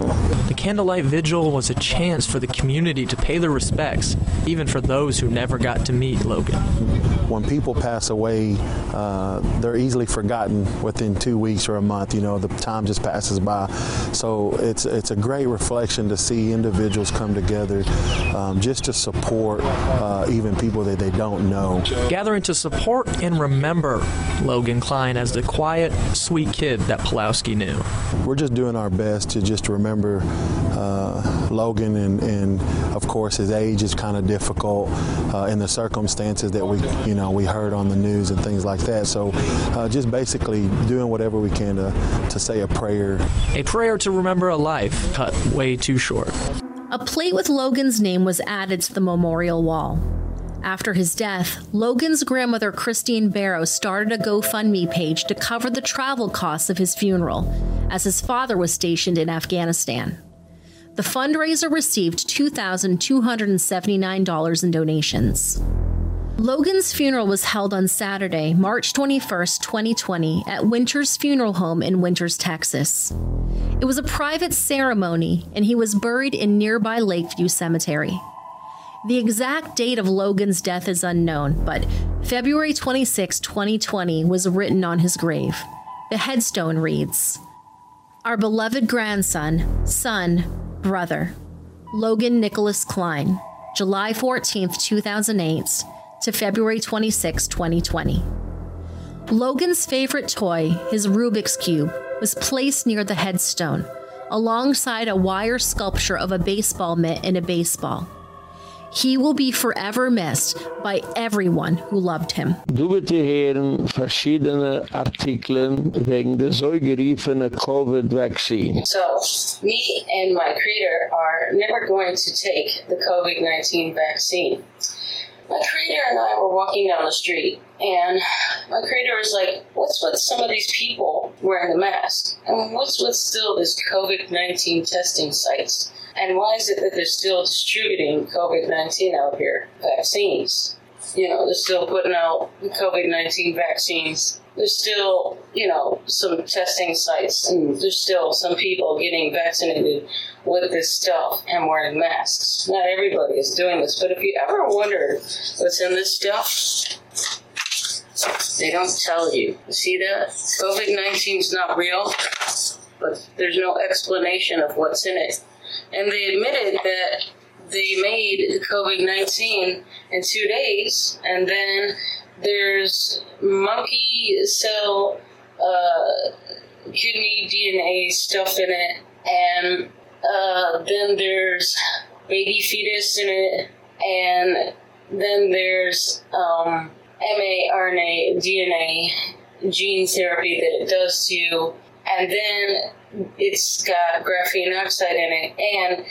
The candlelight vigil was a chance for the community to pay their respects, even for those who never got to meet Logan. When people pass away, uh, they're easily forgotten within 2 weeks or a month, you know, the time just passes by. So it's it's a great reflection to see individuals come together um, just to support uh, even people that they don't know. Gathering to support and remember Logan Klein as the quiet, sweet kid that Pulowski knew. We're just doing our best to just remember uh, Logan and, and of course his age is kind of difficult uh, in the circumstances that we you know we heard on the news and things like that. So uh, just basically doing whatever we can to to say a prayer. A prayer to remember a life cut way too short. A plate with Logan's name was added to the memorial wall. After his death, Logan's grandmother Christine Barrow started a GoFundMe page to cover the travel costs of his funeral as his father was stationed in Afghanistan. The fundraiser received $2,279 in donations. Logan's funeral was held on Saturday, March 21st, 2020 at Winters Funeral Home in Winters, Texas. It was a private ceremony and he was buried in nearby Lakeview Cemetery. The exact date of Logan's death is unknown, but February 26, 2020 was written on his grave. The headstone reads, Our beloved grandson, son, brother, Logan Nicholas Klein, July 14, 2008 to February 26, 2020. Logan's favorite toy, his Rubik's Cube, was placed near the headstone, alongside a wire sculpture of a baseball mitt and a baseball. He will be forever missed by everyone who loved him. Du wird hören verschiedene Artikeln wegen der so geriefene COVID-Vaccine. So, me and my creator are never going to take the COVID-19 vaccine. My creator and I were walking down the street, and my creator was like, What's with some of these people wearing the mask? And what's with still this COVID 19 testing sites? And why is it that they're still distributing COVID 19 out here? Vaccines. You know, they're still putting out COVID 19 vaccines. There's still, you know, some testing sites, and there's still some people getting vaccinated with this stuff and wearing masks. Not everybody is doing this, but if you ever wondered what's in this stuff, they don't tell you. You see that? COVID 19 is not real, but there's no explanation of what's in it. And they admitted that they made the COVID 19 in two days, and then there's monkey cell uh, kidney DNA stuff in it, and uh, then there's baby fetus in it, and then there's um, mRNA DNA gene therapy that it does to you, and then it's got graphene oxide in it, and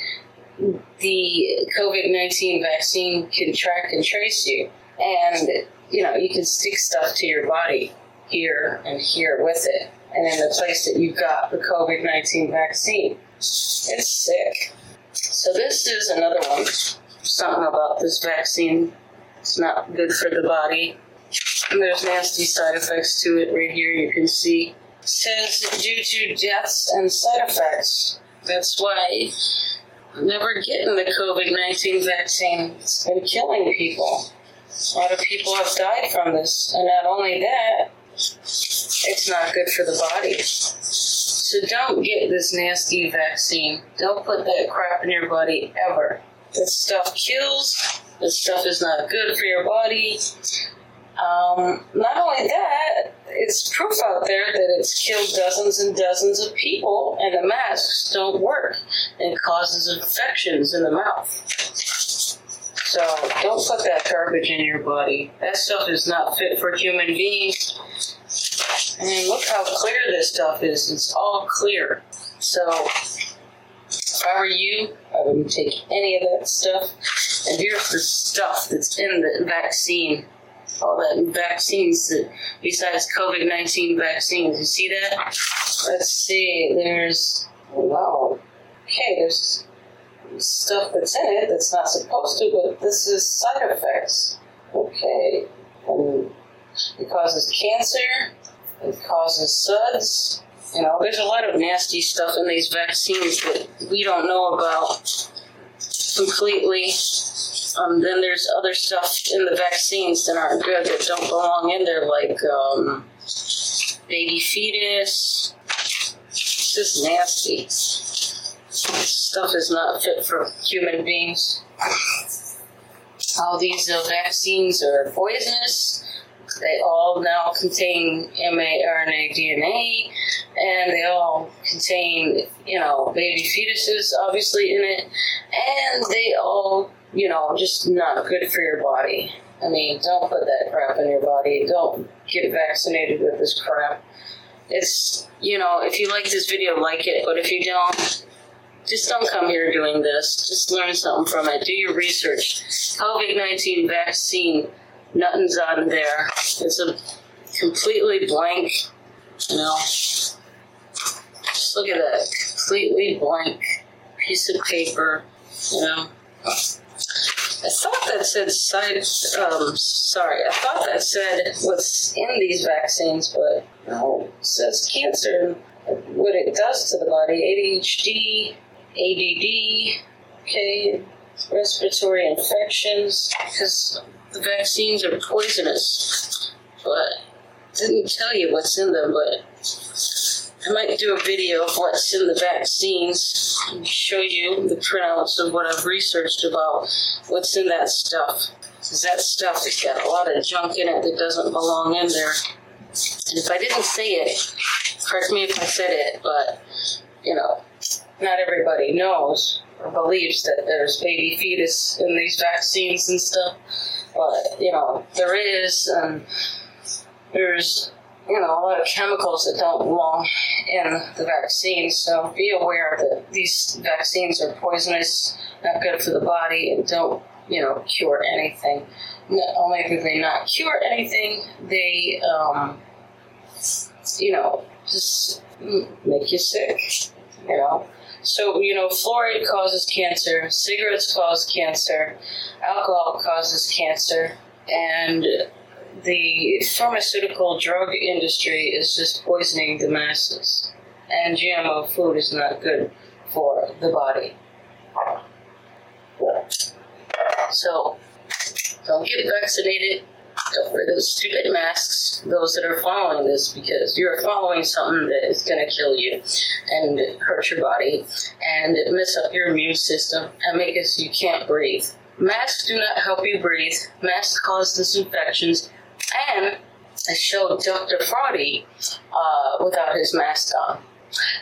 the COVID 19 vaccine can track and trace you. And, you know, you can stick stuff to your body here and here with it, and in the place that you got the COVID 19 vaccine. It's sick. So, this is another one. Something about this vaccine. It's not good for the body. And there's nasty side effects to it right here, you can see. Says due to deaths and side effects. That's why never getting the COVID 19 vaccine. It's been killing people. A lot of people have died from this. And not only that, it's not good for the body. So don't get this nasty vaccine. Don't put that crap in your body ever. This stuff kills. This stuff is not good for your body. Um, not only that, it's proof out there that it's killed dozens and dozens of people, and the masks don't work and causes infections in the mouth. So don't put that garbage in your body. That stuff is not fit for human beings. And look how clear this stuff is. It's all clear. So if I were you, I wouldn't take any of that stuff. And here's the stuff that's in the vaccine. All that vaccines that, besides COVID 19 vaccines. You see that? Let's see. There's, wow. Okay, there's stuff that's in it that's not supposed to, but this is side effects. Okay. Um, it causes cancer. It causes SUDS. You know, there's a lot of nasty stuff in these vaccines that we don't know about completely. Um, then there's other stuff in the vaccines that aren't good that don't belong in there, like um, baby fetus. It's just nasty. Stuff is not fit for human beings. All these uh, vaccines are poisonous. They all now contain mRNA DNA, and they all contain, you know, baby fetuses obviously in it, and they all, you know, just not good for your body. I mean, don't put that crap in your body. Don't get vaccinated with this crap. It's, you know, if you like this video, like it, but if you don't, just don't come here doing this. Just learn something from it. Do your research. COVID 19 vaccine, nothing's on there. It's a completely blank, you know. Just look at that. Completely blank piece of paper, you know. I thought that said side. Um, sorry, I thought that said what's in these vaccines, but no, it says cancer. What it does to the body, ADHD, ADD, okay, respiratory infections, because the vaccines are poisonous. But didn't tell you what's in them, but I might do a video of what's in the vaccines and show you the printouts of what I've researched about what's in that stuff. Because that stuff has got a lot of junk in it that doesn't belong in there. And if I didn't say it, correct me if I said it, but, you know, not everybody knows or believes that there's baby fetus in these vaccines and stuff. But, you know, there is, and there's, you know, a lot of chemicals that don't belong in the vaccine. So be aware that these vaccines are poisonous, not good for the body, and don't, you know, cure anything. Not only do they not cure anything, they, um, you know, just make you sick, you know. So, you know, fluoride causes cancer, cigarettes cause cancer, alcohol causes cancer, and the pharmaceutical drug industry is just poisoning the masses. And GMO food is not good for the body. So, don't get vaccinated. Don't wear those stupid masks, those that are following this, because you're following something that is going to kill you and hurt your body and mess up your immune system and make it so you can't breathe. Masks do not help you breathe. Masks cause disinfections. And I showed Dr. Fraudy uh, without his mask on.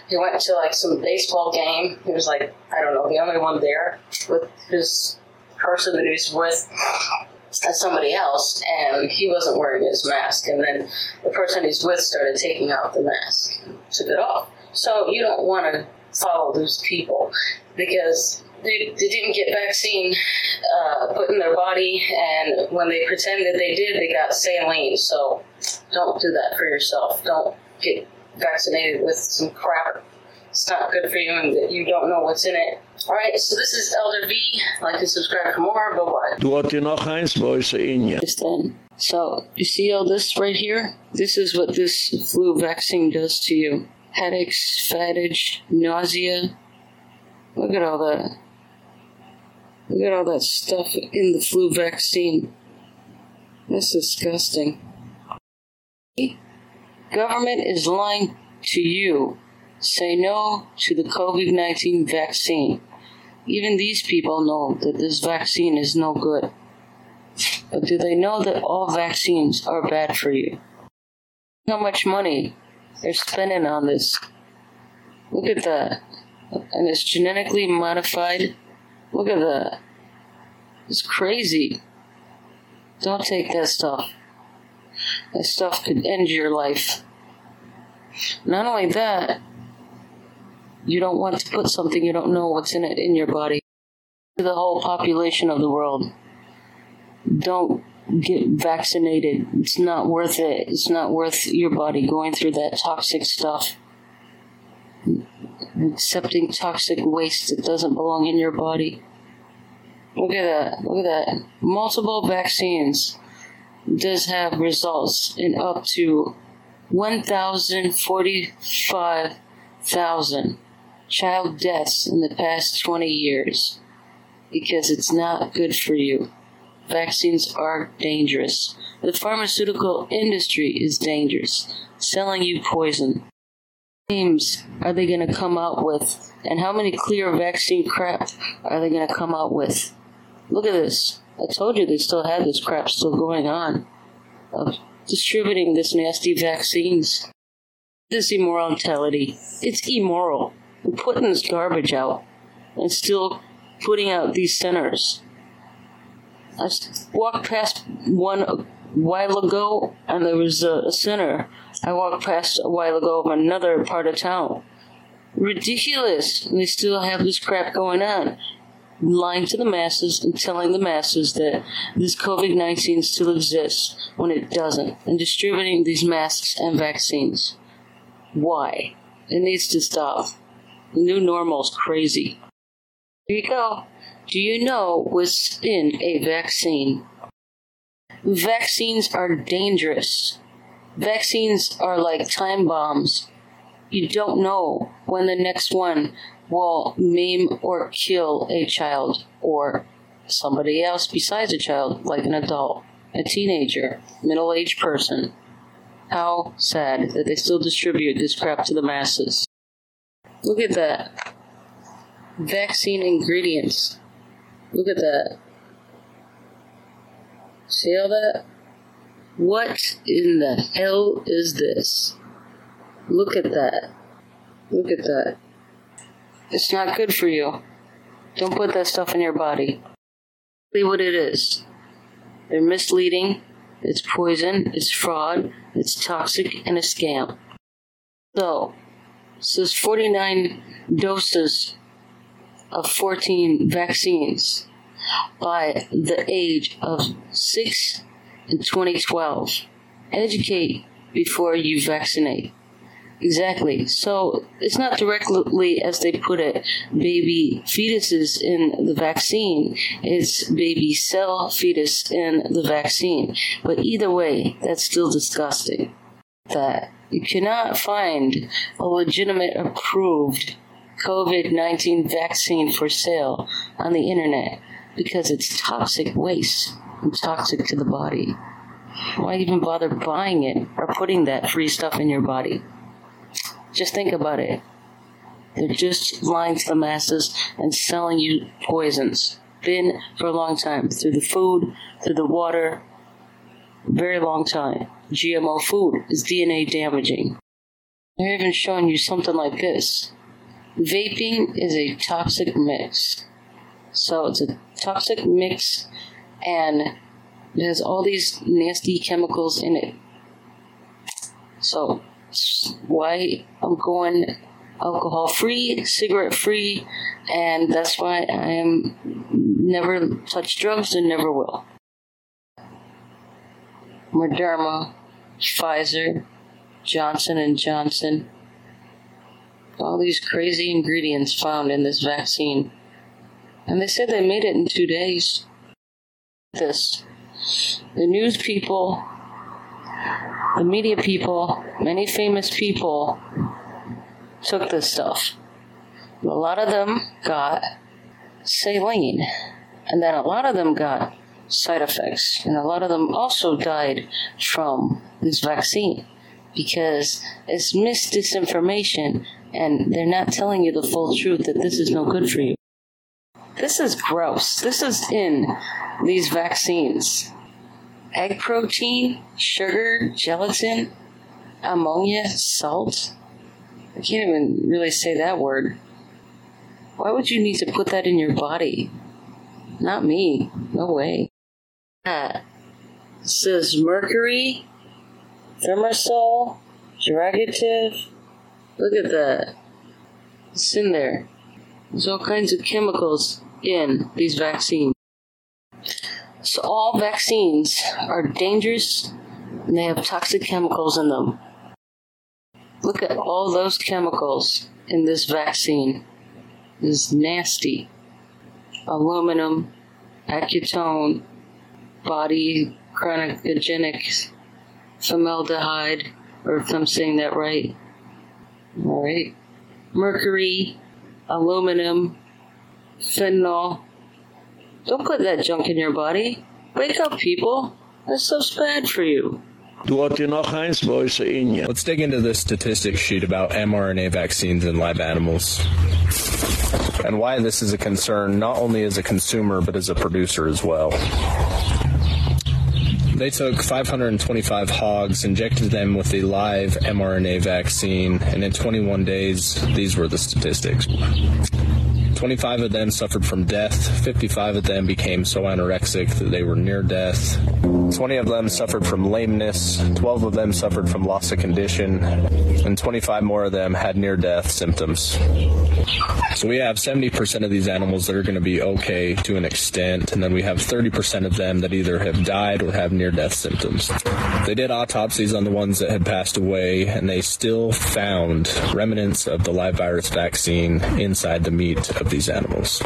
He went to like some baseball game. He was like, I don't know, the only one there with his person that he was with as somebody else, and he wasn't wearing his mask. And then the person he's with started taking off the mask, took it off. So you don't want to follow those people because they, they didn't get vaccine uh, put in their body, and when they pretended they did, they got saline. So don't do that for yourself. Don't get vaccinated with some crap. It's not good for you, and you don't know what's in it. All right, so this is Elder V. Like and subscribe for more. Bye bye. Du hat dir noch eins bei uns in ja. Just then. So, you see all this right here? This is what this flu vaccine does to you. Headaches, fatigue, nausea. Look at all that. Look at all that stuff in the flu vaccine. That's disgusting. Government is lying to you. Say no to the COVID 19 vaccine. Even these people know that this vaccine is no good. But do they know that all vaccines are bad for you? How much money they're spending on this? Look at that. And it's genetically modified. Look at that. It's crazy. Don't take that stuff. That stuff could end your life. Not only that, you don't want to put something you don't know what's in it in your body. To the whole population of the world. Don't get vaccinated. It's not worth it. It's not worth your body going through that toxic stuff. Accepting toxic waste that doesn't belong in your body. Look at that. Look at that. Multiple vaccines does have results in up to 1,045,000 child deaths in the past 20 years because it's not good for you. Vaccines are dangerous. The pharmaceutical industry is dangerous, selling you poison. Names are they going to come out with? And how many clear vaccine crap are they going to come out with? Look at this. I told you they still had this crap still going on of distributing this nasty vaccines. This immorality. It's immoral. We're putting this garbage out and still putting out these centers. I walked past one a while ago and there was a, a center. I walked past a while ago of another part of town. Ridiculous. They still have this crap going on lying to the masses and telling the masses that this COVID-19 still exists when it doesn't and distributing these masks and vaccines. Why? It needs to stop. The new normal's crazy. Here you go. Do you know what's in a vaccine? Vaccines are dangerous. Vaccines are like time bombs. You don't know when the next one will maim or kill a child or somebody else besides a child, like an adult, a teenager, middle aged person. How sad that they still distribute this crap to the masses. Look at that. Vaccine ingredients. Look at that. See all that? What in the hell is this? Look at that. Look at that. It's not good for you. Don't put that stuff in your body. See what it is. They're misleading. It's poison. It's fraud. It's toxic and a scam. So, says 49 doses of 14 vaccines by the age of 6 in 2012. Educate before you vaccinate. Exactly. So it's not directly, as they put it, baby fetuses in the vaccine. It's baby cell fetus in the vaccine. But either way, that's still disgusting. That you cannot find a legitimate approved COVID-19 vaccine for sale on the internet because it's toxic waste toxic to the body. Why even bother buying it or putting that free stuff in your body? Just think about it. They're just lying to the masses and selling you poisons. Been for a long time through the food, through the water, very long time. GMO food is DNA damaging. They're even showing you something like this. Vaping is a toxic mix. So it's a toxic mix and it has all these nasty chemicals in it. So why I'm going alcohol free, cigarette free, and that's why I am never touch drugs and never will. Moderna, Pfizer, Johnson and Johnson, all these crazy ingredients found in this vaccine. And they said they made it in 2 days. This the news people the media people, many famous people took this stuff. A lot of them got saline, and then a lot of them got side effects, and a lot of them also died from this vaccine because it's misdisinformation and they're not telling you the full truth that this is no good for you. This is gross. This is in these vaccines. egg protein, sugar, gelatin, ammonia, salt. I can't even really say that word. Why would you need to put that in your body? Not me. No way. It says mercury, thimerosal, dragative. Look at that. It's in there. There's all kinds of chemicals in these vaccines. All vaccines are dangerous and they have toxic chemicals in them. Look at all those chemicals in this vaccine. It's nasty. Aluminum, acetone, body chronogenic formaldehyde, or if I'm saying that right. All right. Mercury, aluminum, fentanyl. Don't put that junk in your body. Wake up, people. That's so bad for you. Let's dig into this statistics sheet about mRNA vaccines in live animals and why this is a concern not only as a consumer but as a producer as well. They took 525 hogs, injected them with the live mRNA vaccine, and in 21 days, these were the statistics. 25 of them suffered from death, 55 of them became so anorexic that they were near death. 20 of them suffered from lameness, 12 of them suffered from loss of condition, and 25 more of them had near death symptoms. So we have 70% of these animals that are going to be okay to an extent, and then we have 30% of them that either have died or have near death symptoms. They did autopsies on the ones that had passed away, and they still found remnants of the live virus vaccine inside the meat of these animals.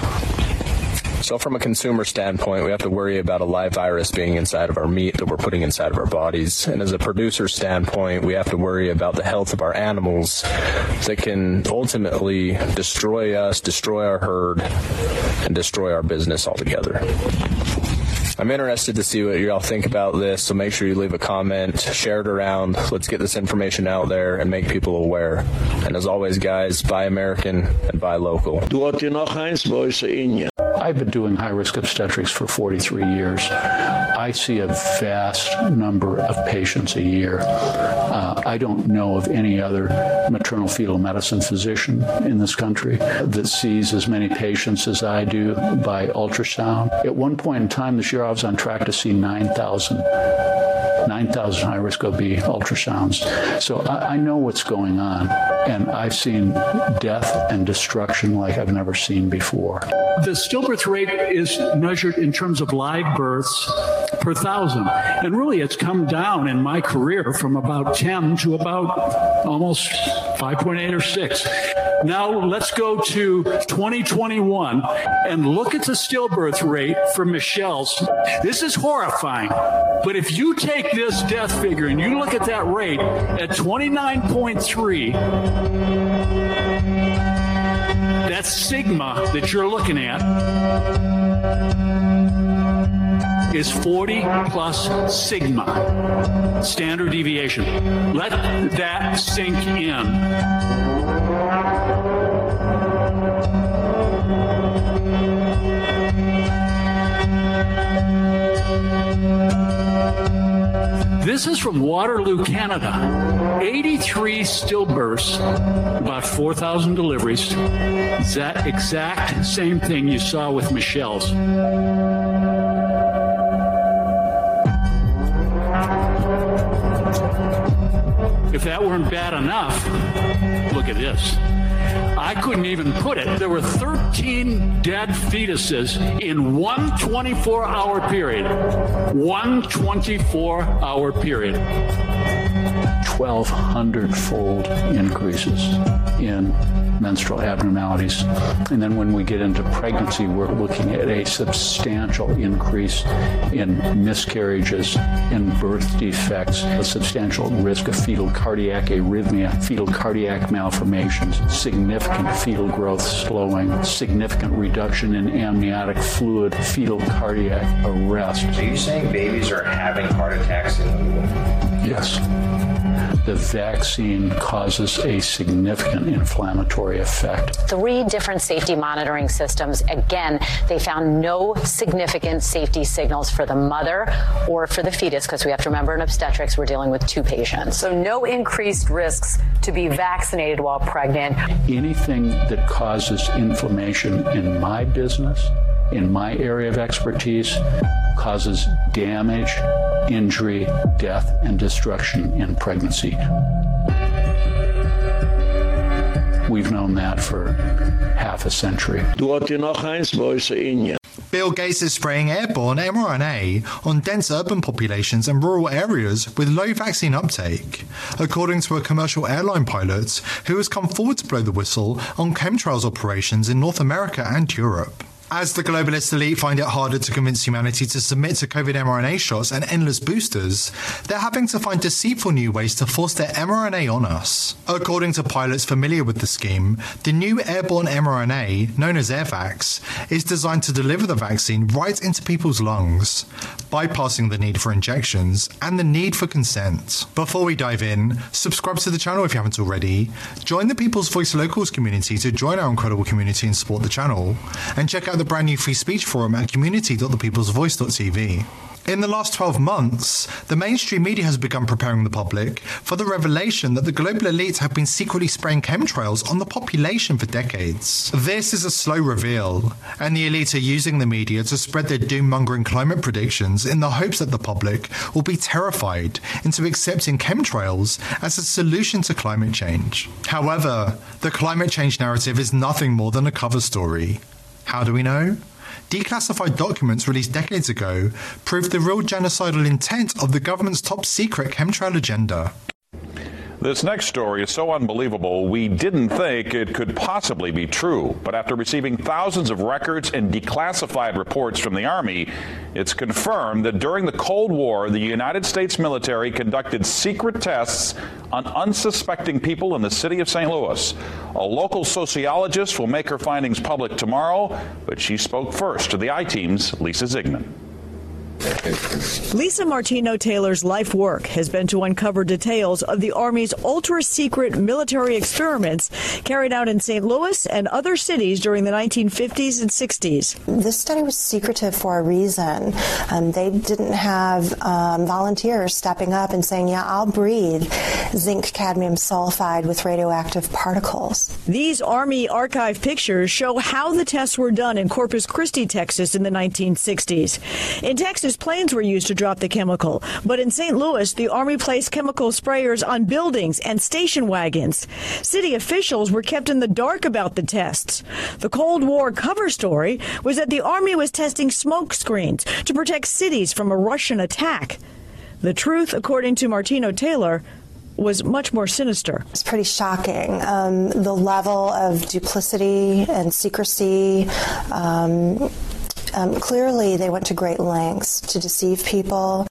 So from a consumer standpoint, we have to worry about a live virus being inside of our meat that we're putting inside of our bodies. And as a producer standpoint, we have to worry about the health of our animals that can ultimately destroy us, destroy our herd, and destroy our business altogether. I'm interested to see what y'all think about this, so make sure you leave a comment, share it around. Let's get this information out there and make people aware. And as always, guys, buy American and buy local. I've been doing high risk obstetrics for 43 years. I see a vast number of patients a year. Uh, I don't know of any other maternal fetal medicine physician in this country that sees as many patients as I do by ultrasound. At one point in time this year I was on track to see 9,000 9,000 high risk OB ultrasounds. So I, I know what's going on and I've seen death and destruction like I've never seen before. The stillbirth rate is measured in terms of live births per thousand. And really it's come down in my career from about 10 to about almost 5.8 or 6. Now let's go to 2021 and look at the stillbirth rate for Michelle's. This is horrifying. But if you take this death figure and you look at that rate at 29.3 that's sigma that you're looking at is 40 plus sigma standard deviation let that sink in This is from Waterloo, Canada. 83 stillbirths, about 4,000 deliveries. That exact same thing you saw with Michelle's. If that weren't bad enough, look at this. I couldn't even put it. There were 13 dead fetuses in one 24-hour period. One 24-hour period. 1200 fold increases in menstrual abnormalities. And then when we get into pregnancy, we're looking at a substantial increase in miscarriages, in birth defects, a substantial risk of fetal cardiac arrhythmia, fetal cardiac malformations, significant fetal growth slowing, significant reduction in amniotic fluid, fetal cardiac arrest. So you're saying babies are having heart attacks in the womb? Yes. The vaccine causes a significant inflammatory effect. Three different safety monitoring systems. Again, they found no significant safety signals for the mother or for the fetus because we have to remember in obstetrics we're dealing with two patients. So no increased risks to be vaccinated while pregnant. Anything that causes inflammation in my business, in my area of expertise, causes damage, injury, death and destruction in pregnancy. We've known that for half a century. Bill Gates is spraying airborne mRNA on dense urban populations and rural areas with low vaccine uptake, according to a commercial airline pilot who has come forward to blow the whistle on chemtrails operations in North America and Europe. As the globalist elite find it harder to convince humanity to submit to COVID mRNA shots and endless boosters, they're having to find deceitful new ways to force their mRNA on us. According to pilots familiar with the scheme, the new airborne mRNA, known as AirVax, is designed to deliver the vaccine right into people's lungs, bypassing the need for injections and the need for consent. Before we dive in, subscribe to the channel if you haven't already, join the People's Voice Locals community to join our incredible community and support the channel, and check out the brand new free speech forum at community.thepeoplesvoice.tv. In the last 12 months, the mainstream media has begun preparing the public for the revelation that the global elites have been secretly spraying chemtrails on the population for decades. This is a slow reveal, and the elite are using the media to spread their doom-mongering climate predictions in the hopes that the public will be terrified into accepting chemtrails as a solution to climate change. However, the climate change narrative is nothing more than a cover story. How do we know? Declassified documents released decades ago prove the real genocidal intent of the government's top secret chemtrail agenda. This next story is so unbelievable, we didn't think it could possibly be true. But after receiving thousands of records and declassified reports from the Army, it's confirmed that during the Cold War, the United States military conducted secret tests on unsuspecting people in the city of St. Louis. A local sociologist will make her findings public tomorrow, but she spoke first to the I Team's Lisa Zigman. Lisa Martino Taylor's life work has been to uncover details of the Army's ultra secret military experiments carried out in St. Louis and other cities during the 1950s and 60s. This study was secretive for a reason. Um, they didn't have um, volunteers stepping up and saying, Yeah, I'll breathe zinc cadmium sulfide with radioactive particles. These Army archive pictures show how the tests were done in Corpus Christi, Texas in the 1960s. In Texas, planes were used to drop the chemical, but in St. Louis, the Army placed chemical sprayers on buildings and station wagons. City officials were kept in the dark about the tests. The Cold War cover story was that the Army was testing smoke screens to protect cities from a Russian attack. The truth, according to Martino Taylor, was much more sinister. It's pretty shocking. Um, the level of duplicity and secrecy. Um, um, clearly, they went to great lengths to deceive people.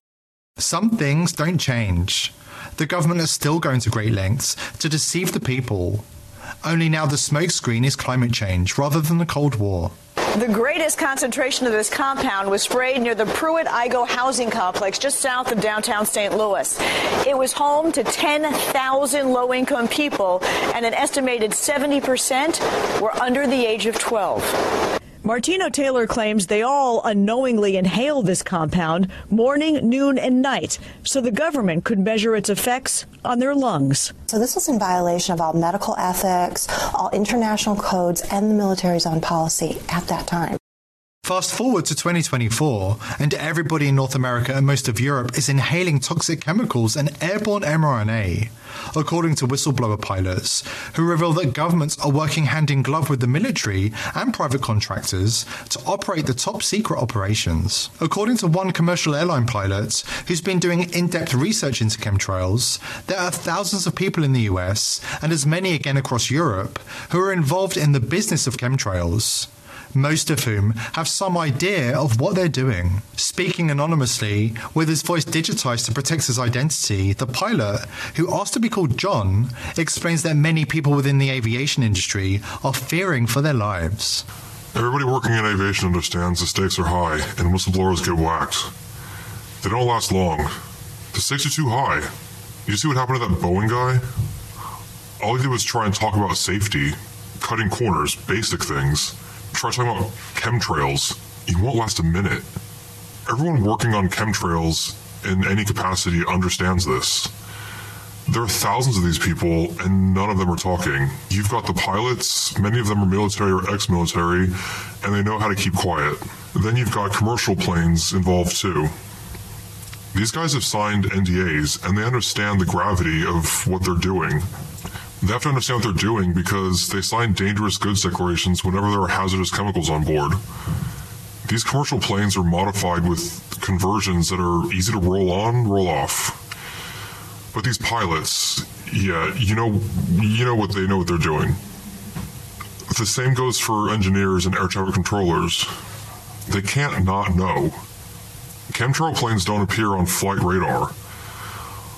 Some things don't change. The government is still going to great lengths to deceive the people. Only now the smokescreen is climate change rather than the Cold War. The greatest concentration of this compound was sprayed near the Pruitt-Igoe housing complex just south of downtown St. Louis. It was home to 10,000 low-income people and an estimated 70% were under the age of 12. Martino Taylor claims they all unknowingly inhaled this compound morning, noon, and night so the government could measure its effects on their lungs. So this was in violation of all medical ethics, all international codes, and the military's own policy at that time. Fast forward to 2024 and everybody in North America and most of Europe is inhaling toxic chemicals and airborne mRNA, according to whistleblower pilots who reveal that governments are working hand in glove with the military and private contractors to operate the top secret operations. According to one commercial airline pilot who's been doing in-depth research into chemtrails, there are thousands of people in the US and as many again across Europe who are involved in the business of chemtrails most of whom have some idea of what they're doing. Speaking anonymously, with his voice digitized to protect his identity, the pilot, who asked to be called John, explains that many people within the aviation industry are fearing for their lives. Everybody working in aviation understands the stakes are high and whistleblowers get whacked. They don't last long. The stakes are too high. You see what happened to that Boeing guy? All he did was try and talk about safety, cutting corners, basic things. Try talking about chemtrails. You won't last a minute. Everyone working on chemtrails in any capacity understands this. There are thousands of these people and none of them are talking. You've got the pilots, many of them are military or ex-military, and they know how to keep quiet. Then you've got commercial planes involved too. These guys have signed NDAs and they understand the gravity of what they're doing. They have to understand what they're doing because they sign dangerous goods declarations whenever there are hazardous chemicals on board. These commercial planes are modified with conversions that are easy to roll on, roll off. But these pilots, yeah, you know you know what they know what they're doing. The same goes for engineers and air traffic controllers. They can't not know. Chemtrail planes don't appear on flight radar.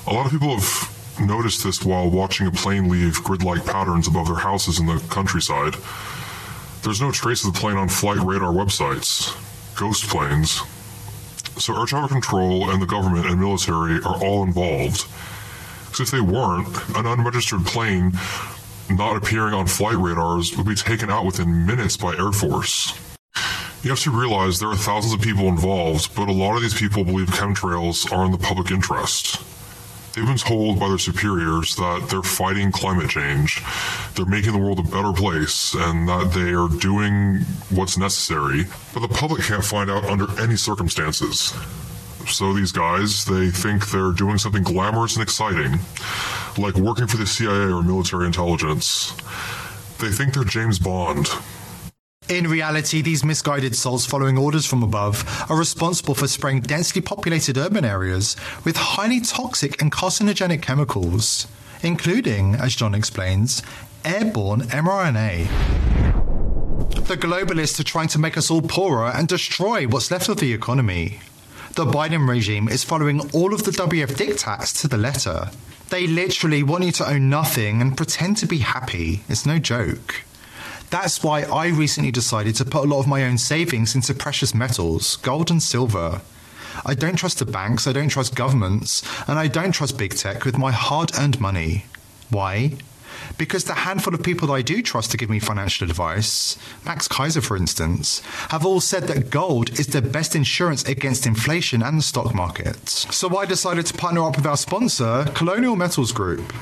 A lot of people have noticed this while watching a plane leave grid-like patterns above their houses in the countryside. There's no trace of the plane on flight radar websites. Ghost planes. So air traffic control and the government and military are all involved. Because if they weren't, an unregistered plane not appearing on flight radars would be taken out within minutes by Air Force. You have to realize there are thousands of people involved, but a lot of these people believe chemtrails are in the public interest. Been told by their superiors that they're fighting climate change, they're making the world a better place, and that they are doing what's necessary, but the public can't find out under any circumstances. So these guys, they think they're doing something glamorous and exciting, like working for the CIA or military intelligence. They think they're James Bond. In reality, these misguided souls following orders from above are responsible for spraying densely populated urban areas with highly toxic and carcinogenic chemicals, including, as John explains, airborne mRNA. The globalists are trying to make us all poorer and destroy what's left of the economy. The Biden regime is following all of the WF diktats to the letter. They literally want you to own nothing and pretend to be happy. It's no joke. That's why I recently decided to put a lot of my own savings into precious metals, gold and silver. I don't trust the banks, I don't trust governments, and I don't trust big tech with my hard-earned money. Why? Because the handful of people that I do trust to give me financial advice, Max Keiser for instance, have all said that gold is the best insurance against inflation and the stock market. So I decided to partner up with our sponsor, Colonial Metals Group.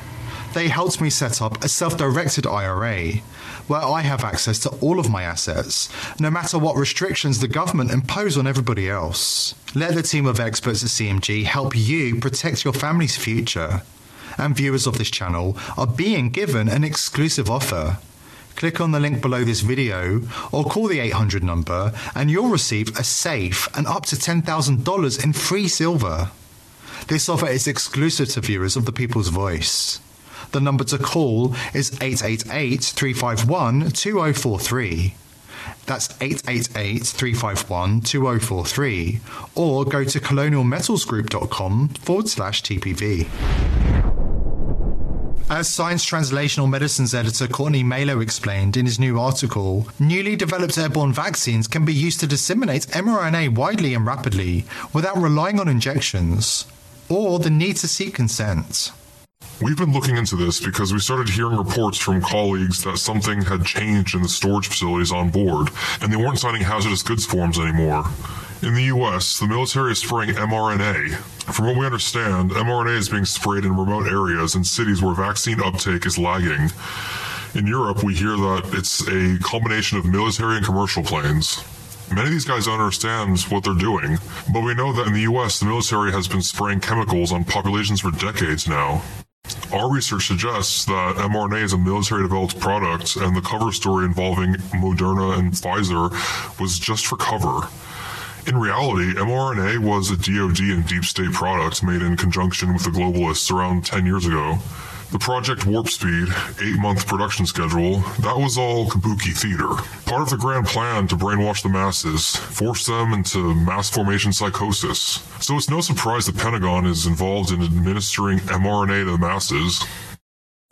They helped me set up a self-directed IRA where I have access to all of my assets, no matter what restrictions the government impose on everybody else. Let the team of experts at CMG help you protect your family's future. And viewers of this channel are being given an exclusive offer. Click on the link below this video or call the 800 number and you'll receive a safe and up to $10,000 in free silver. This offer is exclusive to viewers of The People's Voice. The number to call is 888-351-2043. That's 888-351-2043 or go to colonialmetalsgroup.com forward slash TPV. As Science Translational Medicine's editor Courtney Malo explained in his new article, newly developed airborne vaccines can be used to disseminate mRNA widely and rapidly without relying on injections or the need to seek consent. We've been looking into this because we started hearing reports from colleagues that something had changed in the storage facilities on board and they weren't signing hazardous goods forms anymore. In the US, the military is spraying mRNA. From what we understand, mRNA is being sprayed in remote areas and cities where vaccine uptake is lagging. In Europe, we hear that it's a combination of military and commercial planes. Many of these guys don't understand what they're doing, but we know that in the US the military has been spraying chemicals on populations for decades now. Our research suggests that mRNA is a military developed product and the cover story involving Moderna and Pfizer was just for cover. In reality, mRNA was a DoD and deep state product made in conjunction with the globalists around 10 years ago. The Project Warp Speed 8-month production schedule, that was all kabuki theater. Part of the grand plan to brainwash the masses, force them into mass formation psychosis. So it's no surprise the Pentagon is involved in administering mRNA to the masses.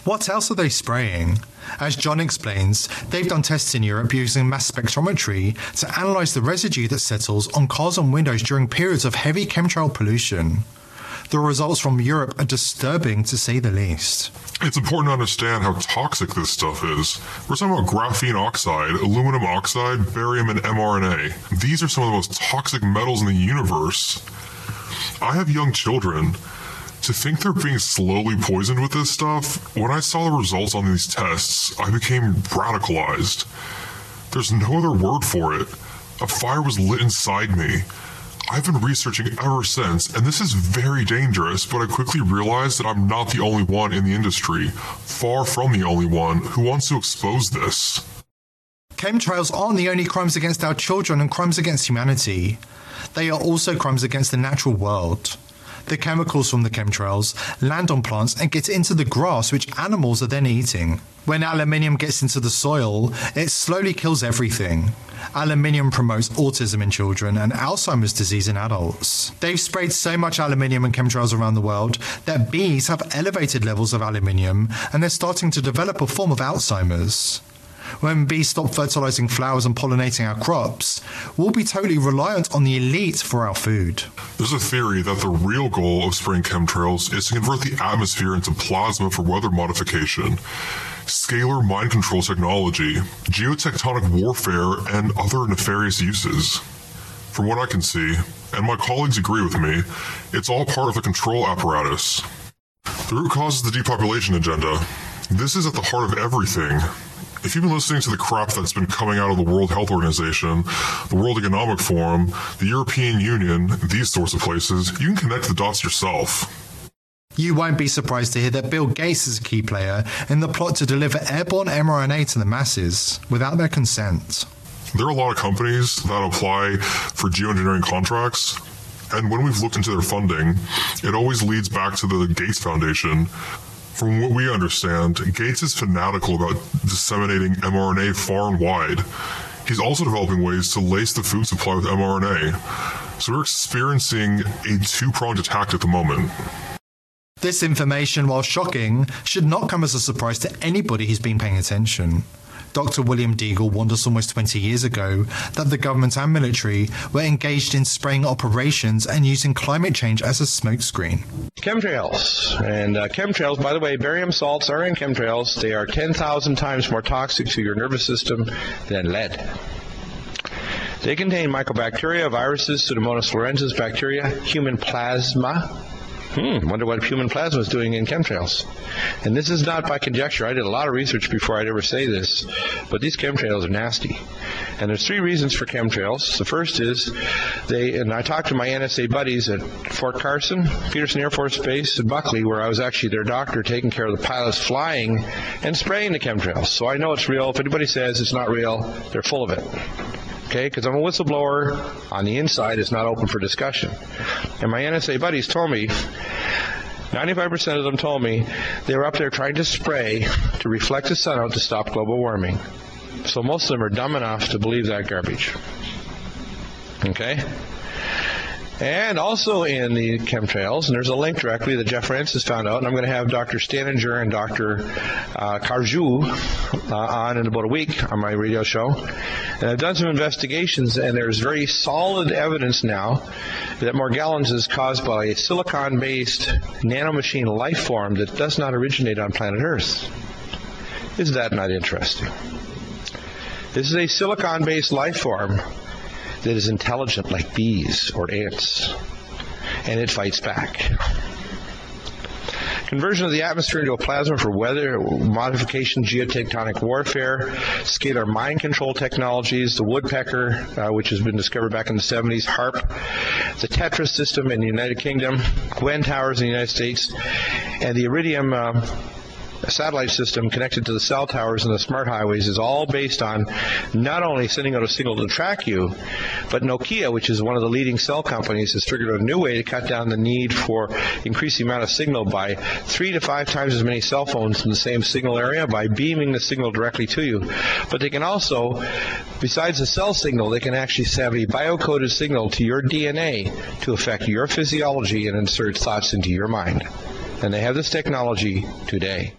What else are they spraying? As John explains, they've done tests in Europe using mass spectrometry to analyze the residue that settles on cars and windows during periods of heavy chemtrail pollution. The results from Europe are disturbing to say the least. It's important to understand how toxic this stuff is. We're talking about graphene oxide, aluminum oxide, barium, and mRNA. These are some of the most toxic metals in the universe. I have young children. To think they're being slowly poisoned with this stuff, when I saw the results on these tests, I became radicalized. There's no other word for it. A fire was lit inside me. I've been researching ever since, and this is very dangerous, but I quickly realized that I'm not the only one in the industry, far from the only one, who wants to expose this. Chemtrails aren't the only crimes against our children and crimes against humanity. They are also crimes against the natural world. The chemicals from the chemtrails land on plants and get into the grass which animals are then eating. When aluminium gets into the soil, it slowly kills everything. Aluminium promotes autism in children and Alzheimer's disease in adults. They've sprayed so much aluminium and chemtrails around the world that bees have elevated levels of aluminium and they're starting to develop a form of Alzheimer's. When bees stop fertilizing flowers and pollinating our crops, we'll be totally reliant on the elite for our food. There's a theory that the real goal of spraying chemtrails is to convert the atmosphere into plasma for weather modification, scalar mind control technology, geotectonic warfare, and other nefarious uses. From what I can see, and my colleagues agree with me, it's all part of the control apparatus. The root cause is the depopulation agenda. This is at the heart of everything. If you've been listening to the crap that's been coming out of the World Health Organization, the World Economic Forum, the European Union, these sorts of places, you can connect the dots yourself. You won't be surprised to hear that Bill Gates is a key player in the plot to deliver airborne mRNA to the masses without their consent. There are a lot of companies that apply for geoengineering contracts and when we've looked into their funding, it always leads back to the Gates Foundation, from what we understand, Gates is fanatical about disseminating mRNA far and wide. He's also developing ways to lace the food supply with mRNA. So we're experiencing a two-pronged attack at the moment. This information, while shocking, should not come as a surprise to anybody who's been paying attention. Dr. William Deagle warned us almost 20 years ago that the government and military were engaged in spraying operations and using climate change as a smokescreen. Chemtrails. And uh, chemtrails, by the way, barium salts are in chemtrails. They are 10,000 times more toxic to your nervous system than lead. They contain mycobacteria, viruses, Pseudomonas fluorescens bacteria, human plasma, Hmm, wonder what human plasma is doing in chemtrails. And this is not by conjecture. I did a lot of research before I'd ever say this, but these chemtrails are nasty. And there's three reasons for chemtrails. The first is they and I talked to my NSA buddies at Fort Carson, Peterson Air Force Base, and Buckley where I was actually their doctor taking care of the pilots flying and spraying the chemtrails. So I know it's real. If anybody says it's not real, they're full of it okay because I'm a whistleblower. On the inside it's not open for discussion. And my NSA buddies told me 95% of them told me they were up there trying to spray to reflect the sun out to stop global warming. So most of them are dumb enough to believe that garbage. Okay and also in the chemtrails, and there's a link directly that Jeff Francis found out, and I'm going to have Dr. Staninger and Dr. Uh, uh, on in about a week on my radio show. And I've done some investigations, and there's very solid evidence now that Morgellons is caused by a silicon-based nanomachine life form that does not originate on planet Earth. Is that not interesting? This is a silicon-based life form that is intelligent like bees or ants and it fights back. Conversion of the atmosphere into a plasma for weather modification geotectonic warfare scalar mind control technologies the woodpecker uh, which has been discovered back in the 70s HAARP, the tetra system in the United Kingdom GWEN towers in the United States and the iridium uh, satellite system connected to the cell towers and the smart highways is all based on not only sending out a signal to track you, but Nokia, which is one of the leading cell companies, has figured out a new way to cut down the need for increasing amount of signal by 3 to 5 times as many cell phones in the same signal area by beaming the signal directly to you. But they can also besides the cell signal, they can actually send a biocoded signal to your DNA to affect your physiology and insert thoughts into your mind. And they have this technology today.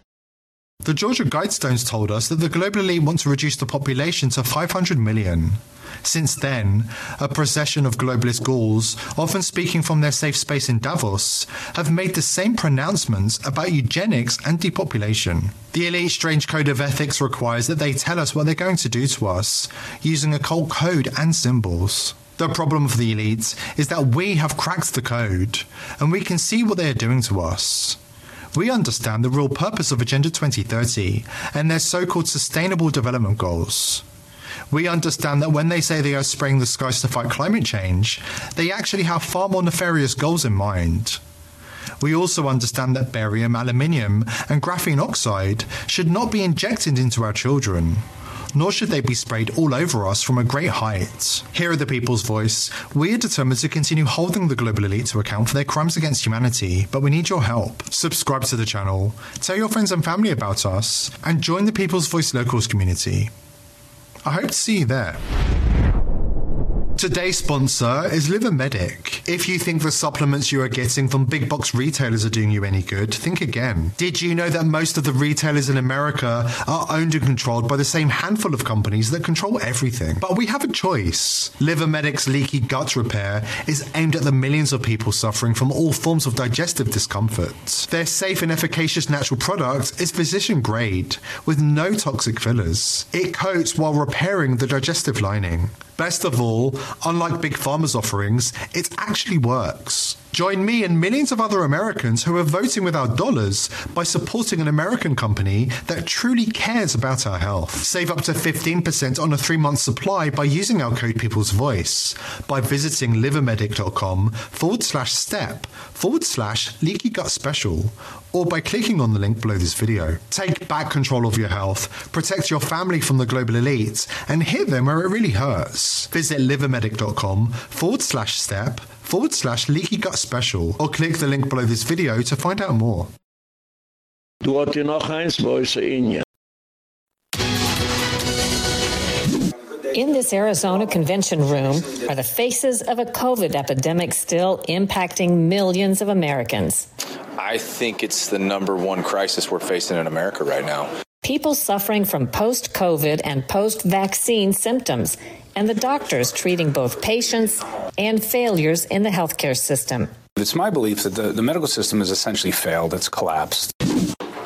The Georgia Guidestones told us that the global elite want to reduce the population to 500 million. Since then, a procession of globalist ghouls, often speaking from their safe space in Davos, have made the same pronouncements about eugenics and depopulation. The elite strange code of ethics requires that they tell us what they're going to do to us, using occult code and symbols. The problem of the elites is that we have cracked the code, and we can see what they are doing to us. We understand the real purpose of Agenda 2030 and their so-called sustainable development goals. We understand that when they say they are spraying the skies to fight climate change, they actually have far more nefarious goals in mind. We also understand that barium, aluminium, and graphene oxide should not be injected into our children, nor should they be sprayed all over us from a great height. Here at the People's Voice, we are determined to continue holding the global elite to account for their crimes against humanity, but we need your help. Subscribe to the channel, tell your friends and family about us, and join the People's Voice Locals community. I hope to see you there. Today's sponsor is LiverMedic. If you think the supplements you are getting from big box retailers are doing you any good, think again. Did you know that most of the retailers in America are owned and controlled by the same handful of companies that control everything? But we have a choice. LiverMedic's leaky gut repair is aimed at the millions of people suffering from all forms of digestive discomfort. Their safe and efficacious natural product is physician grade with no toxic fillers. It coats while repairing the digestive lining. Best of all, unlike Big Pharma's offerings, it actually works. Join me and millions of other Americans who are voting with our dollars by supporting an American company that truly cares about our health. Save up to 15% on a 3-month supply by using our code People's Voice by visiting livermedic.com forward slash step forward slash leaky gut special or by clicking on the link below this video. Take back control of your health, protect your family from the global elites, and hit them where it really hurts. Visit livermedic.com forward slash step forward slash leaky gut special or click the link below this video to find out more. Du hat dir noch eins, wo ist in In this Arizona convention room are the faces of a COVID epidemic still impacting millions of Americans. I think it's the number one crisis we're facing in America right now. People suffering from post COVID and post vaccine symptoms, and the doctors treating both patients and failures in the healthcare system. It's my belief that the, the medical system has essentially failed, it's collapsed.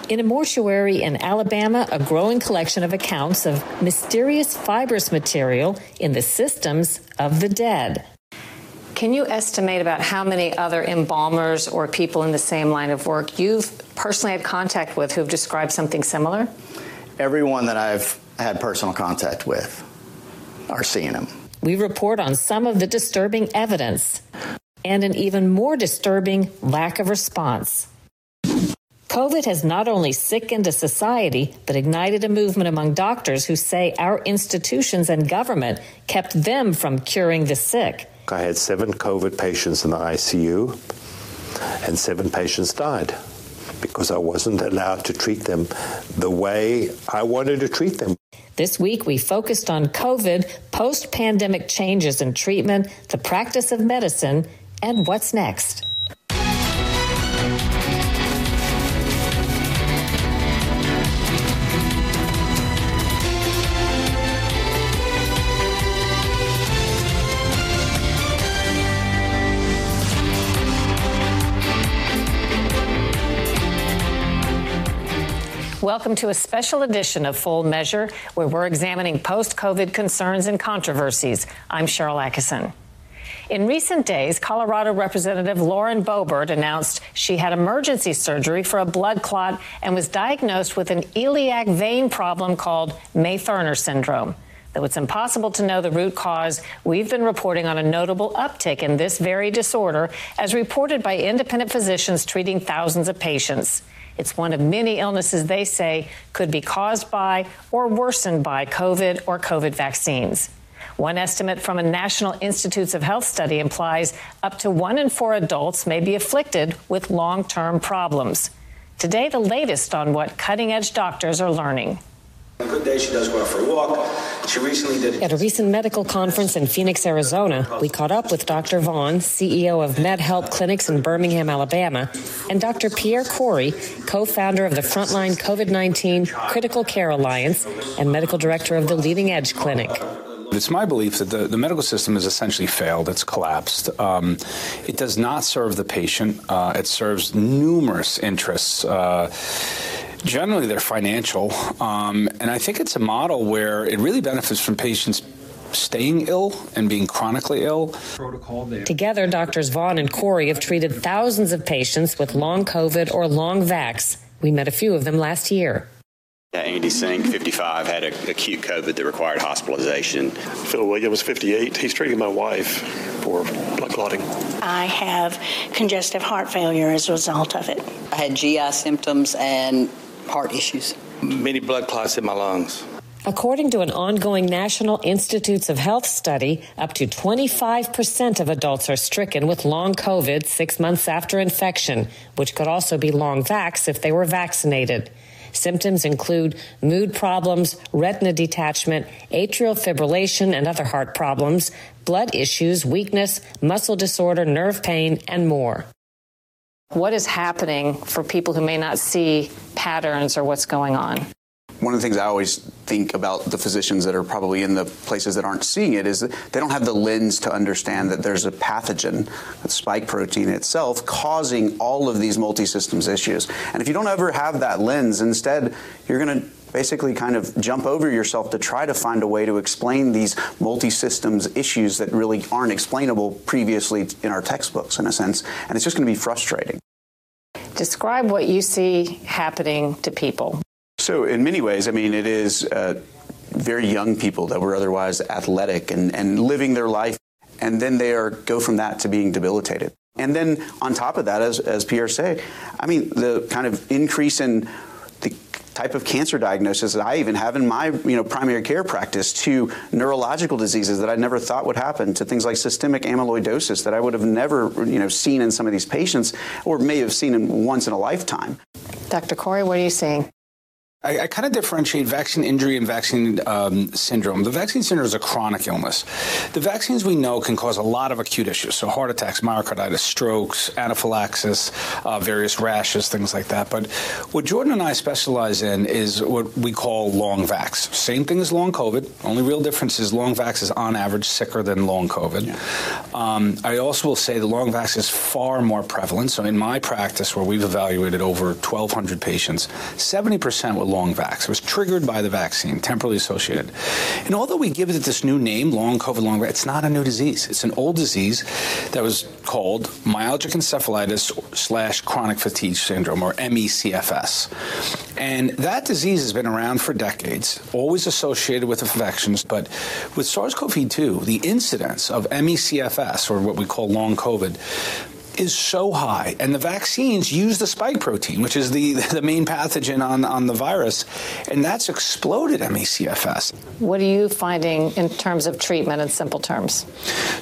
In a mortuary in Alabama, a growing collection of accounts of mysterious fibrous material in the systems of the dead. Can you estimate about how many other embalmers or people in the same line of work you've personally had contact with who've described something similar? Everyone that I've had personal contact with are seeing them. We report on some of the disturbing evidence and an even more disturbing lack of response. COVID has not only sickened a society, but ignited a movement among doctors who say our institutions and government kept them from curing the sick. I had seven COVID patients in the ICU, and seven patients died because I wasn't allowed to treat them the way I wanted to treat them. This week, we focused on COVID, post pandemic changes in treatment, the practice of medicine, and what's next. Welcome to a special edition of Full Measure, where we're examining post COVID concerns and controversies. I'm Sharyl Attkisson. In recent days, Colorado Representative Lauren Boebert announced she had emergency surgery for a blood clot and was diagnosed with an iliac vein problem called May-Thurner syndrome. Though it's impossible to know the root cause, we've been reporting on a notable uptick in this very disorder, as reported by independent physicians treating thousands of patients. It's one of many illnesses they say could be caused by or worsened by COVID or COVID vaccines. One estimate from a National Institutes of Health study implies up to one in four adults may be afflicted with long term problems. Today, the latest on what cutting edge doctors are learning. Good day, she does go out for a walk. She recently did. At a recent medical conference in Phoenix, Arizona, we caught up with Dr. Vaughn, CEO of MedHelp Clinics in Birmingham, Alabama, and Dr. Pierre Kory, co-founder of the Frontline COVID-19 Critical Care Alliance and medical director of the Leading Edge Clinic. It's my belief that the, the medical system has essentially failed. It's collapsed. Um, it does not serve the patient. Uh, it serves numerous interests. Uh, generally, they're financial. Um, and I think it's a model where it really benefits from patients staying ill and being chronically ill. Protocol there. Together, doctors Vaughn and Kory have treated thousands of patients with long COVID or long vax. We met a few of them last year. Andy Sink, 55, had a, acute COVID that required hospitalization. Phil Williams, 58. He's treating my wife for blood clotting. I have congestive heart failure as a result of it. I had GI symptoms and heart issues. Many blood clots in my lungs. According to an ongoing National Institutes of Health study, up to 25% of adults are stricken with long COVID six months after infection, which could also be long vax if they were vaccinated. Symptoms include mood problems, retina detachment, atrial fibrillation and other heart problems, blood issues, weakness, muscle disorder, nerve pain, and more. What is happening for people who may not see patterns or what's going on? one of the things I always think about the physicians that are probably in the places that aren't seeing it is they don't have the lens to understand that there's a pathogen, a spike protein itself, causing all of these multi-systems issues. And if you don't ever have that lens, instead, you're going to basically kind of jump over yourself to try to find a way to explain these multi-systems issues that really aren't explainable previously in our textbooks in a sense and it's just going to be frustrating describe what you see happening to people so, in many ways, I mean, it is uh, very young people that were otherwise athletic and, and living their life, and then they are go from that to being debilitated. And then on top of that, as, as Pierre said, I mean, the kind of increase in type of cancer diagnosis that I even have in my you know primary care practice to neurological diseases that I never thought would happen to things like systemic amyloidosis that I would have never you know seen in some of these patients or may have seen in once in a lifetime. Dr. Kory, what are you seeing? I, I kind of differentiate vaccine injury and vaccine um, syndrome. The vaccine syndrome is a chronic illness. The vaccines we know can cause a lot of acute issues, so heart attacks, myocarditis, strokes, anaphylaxis, uh, various rashes, things like that. But what Jordan and I specialize in is what we call long vax. Same thing as long COVID. Only real difference is long vax is on average sicker than long COVID. Yeah. Um, I also will say the long vax is far more prevalent. So in my practice, where we've evaluated over 1,200 patients, 70 percent will long vax. It was triggered by the vaccine, temporally associated. And although we give it this new name, long COVID, long vax, it's not a new disease. It's an old disease that was called myalgic encephalitis slash chronic fatigue syndrome, or MECFS. And that disease has been around for decades, always associated with infections. But with SARS-CoV-2, the incidence of MECFS, or what we call long COVID, is so high and the vaccines use the spike protein which is the the main pathogen on on the virus and that's exploded MECFS. What are you finding in terms of treatment in simple terms?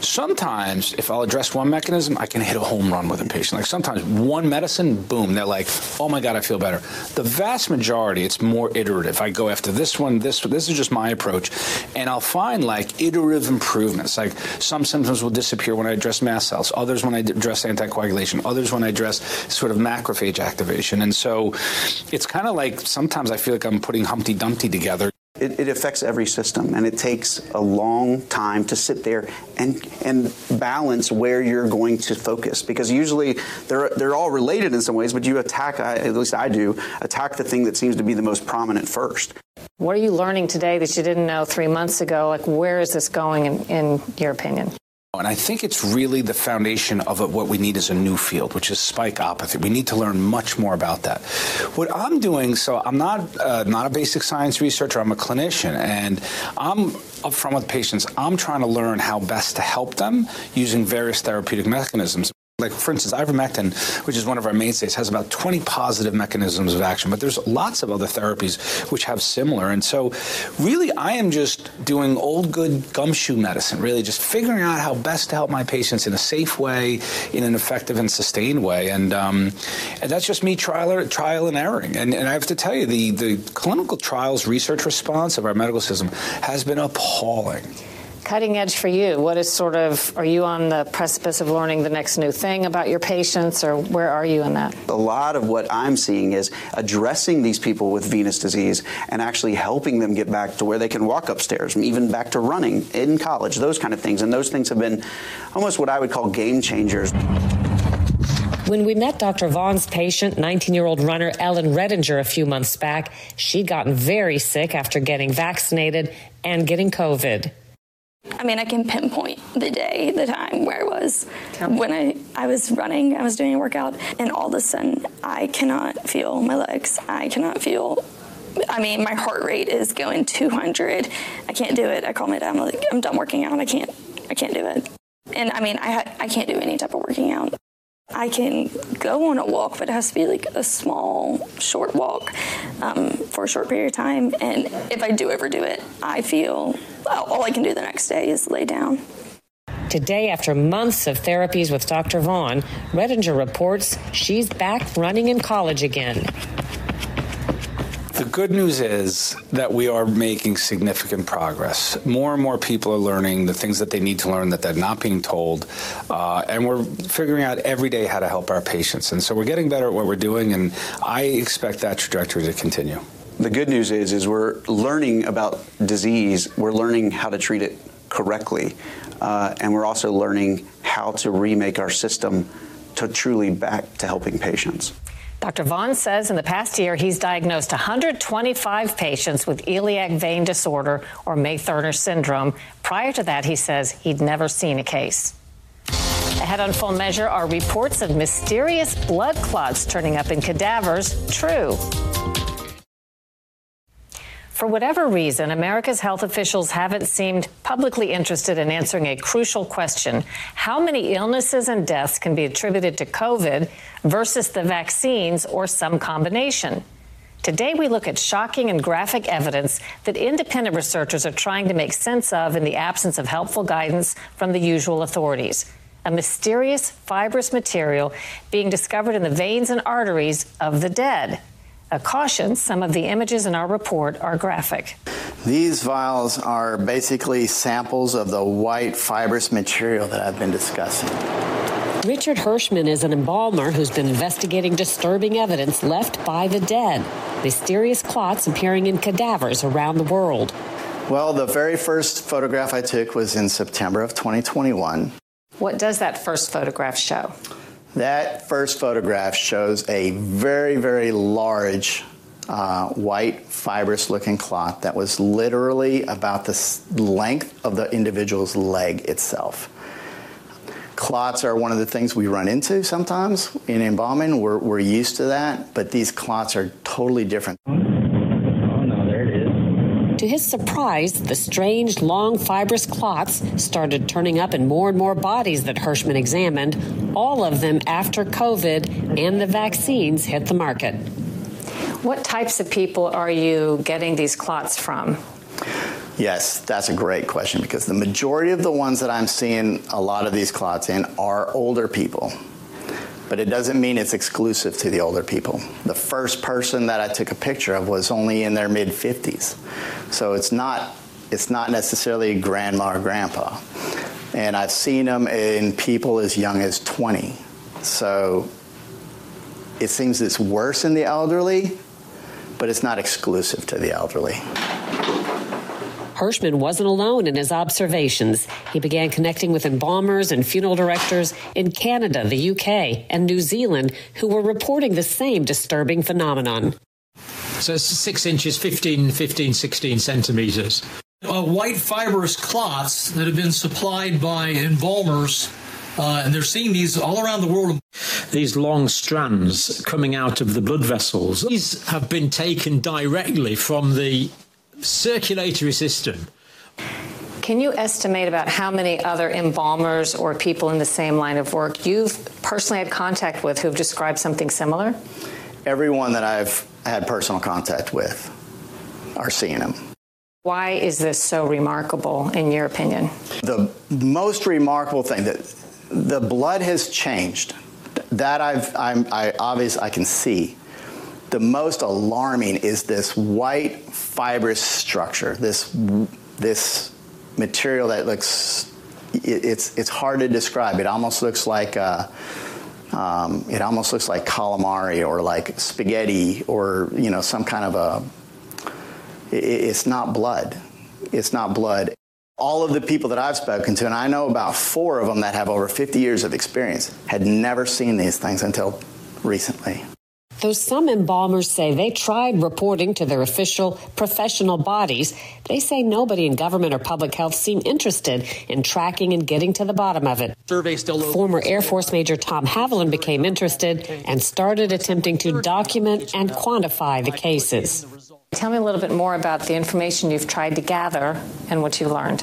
Sometimes if I'll address one mechanism I can hit a home run with a patient like sometimes one medicine boom they're like oh my god I feel better. The vast majority it's more iterative. I go after this one this this is just my approach and I'll find like iterative improvements like some symptoms will disappear when I address mast cells others when I address anti anticoagulation, others when I address sort of macrophage activation. And so it's kind of like sometimes I feel like I'm putting Humpty Dumpty together. It, it, affects every system and it takes a long time to sit there and and balance where you're going to focus because usually they're they're all related in some ways but you attack at least I do attack the thing that seems to be the most prominent first. What are you learning today that you didn't know 3 months ago like where is this going in, in your opinion? And I think it's really the foundation of what we need is a new field, which is spikeopathy. We need to learn much more about that. What I'm doing, so I'm not uh, not a basic science researcher. I'm a clinician, and I'm upfront with patients. I'm trying to learn how best to help them using various therapeutic mechanisms. Like, for instance, ivermectin, which is one of our mainstays, has about 20 positive mechanisms of action, but there's lots of other therapies which have similar. And so, really, I am just doing old good gumshoe medicine, really just figuring out how best to help my patients in a safe way, in an effective and sustained way. And, um, and that's just me trial, trial and erroring. And, and I have to tell you, the, the clinical trials research response of our medical system has been appalling cutting edge for you? What is sort of, are you on the precipice of learning the next new thing about your patients, or where are you in that? A lot of what I'm seeing is addressing these people with venous disease and actually helping them get back to where they can walk upstairs, even back to running in college, those kind of things. And those things have been almost what I would call game changers. When we met Dr. Vaughn's patient, 19 year old runner Ellen Redinger, a few months back, she'd gotten very sick after getting vaccinated and getting COVID. I mean, I can pinpoint the day, the time where it was when I, I was running, I was doing a workout, and all of a sudden I cannot feel my legs. I cannot feel I mean, my heart rate is going 200. I can't do it. I call my dad. I'm like, I'm done working out. I can't. I can't do it. And I mean, I I can't do any type of working out. I can go on a walk, but it has to be like a small, short walk um, for a short period of time. And if I do ever do it, I feel all I can do the next day is lay down. Today, after months of therapies with Dr. Vaughn, Redinger reports she's back running in college again. The good news is that we are making significant progress. More and more people are learning the things that they need to learn that they're not being told, uh, and we're figuring out every day how to help our patients. And so we're getting better at what we're doing, and I expect that trajectory to continue. The good news is, is we're learning about disease. We're learning how to treat it correctly, uh, and we're also learning how to remake our system to truly back to helping patients. Dr. Vaughn says in the past year he's diagnosed 125 patients with iliac vein disorder or May-Thurner syndrome. Prior to that, he says he'd never seen a case. Ahead on full measure are reports of mysterious blood clots turning up in cadavers true. For whatever reason, America's health officials haven't seemed publicly interested in answering a crucial question how many illnesses and deaths can be attributed to COVID versus the vaccines or some combination? Today, we look at shocking and graphic evidence that independent researchers are trying to make sense of in the absence of helpful guidance from the usual authorities. A mysterious fibrous material being discovered in the veins and arteries of the dead. A caution some of the images in our report are graphic. These vials are basically samples of the white fibrous material that I've been discussing. Richard Hirschman is an embalmer who's been investigating disturbing evidence left by the dead, mysterious clots appearing in cadavers around the world. Well, the very first photograph I took was in September of 2021. What does that first photograph show? That first photograph shows a very, very large uh, white fibrous looking clot that was literally about the length of the individual's leg itself. Clots are one of the things we run into sometimes in embalming. We're, we're used to that, but these clots are totally different. To his surprise, the strange, long, fibrous clots started turning up in more and more bodies that Hirschman examined, all of them after COVID and the vaccines hit the market. What types of people are you getting these clots from? Yes, that's a great question because the majority of the ones that I'm seeing a lot of these clots in are older people but it doesn't mean it's exclusive to the older people. The first person that I took a picture of was only in their mid 50s. So it's not it's not necessarily grandma or grandpa. And I've seen them in people as young as 20. So it seems it's worse in the elderly, but it's not exclusive to the elderly. Hirschman wasn't alone in his observations. He began connecting with embalmers and funeral directors in Canada, the UK, and New Zealand who were reporting the same disturbing phenomenon. So it's six inches, 15, 15, 16 centimeters. Uh, white fibrous clots that have been supplied by embalmers uh, and they're seeing these all around the world. These long strands coming out of the blood vessels. These have been taken directly from the circulatory system. Can you estimate about how many other embalmers or people in the same line of work you've personally had contact with who've described something similar? Everyone that I've had personal contact with are seeing them. Why is this so remarkable in your opinion? The most remarkable thing that the blood has changed. That I've I'm I obvious I can see. The most alarming is this white fibrous structure. This this material that looks it, it's it's hard to describe. It almost looks like uh, um, it almost looks like calamari or like spaghetti or you know some kind of a it's not blood. It's not blood. All of the people that I've spoken to, and I know about four of them that have over 50 years of experience, had never seen these things until recently. Though some embalmers say they tried reporting to their official professional bodies, they say nobody in government or public health seem interested in tracking and getting to the bottom of it. Survey still Former Air Force Major Tom Haviland became interested and started attempting to document and quantify the cases. Tell me a little bit more about the information you've tried to gather and what you learned.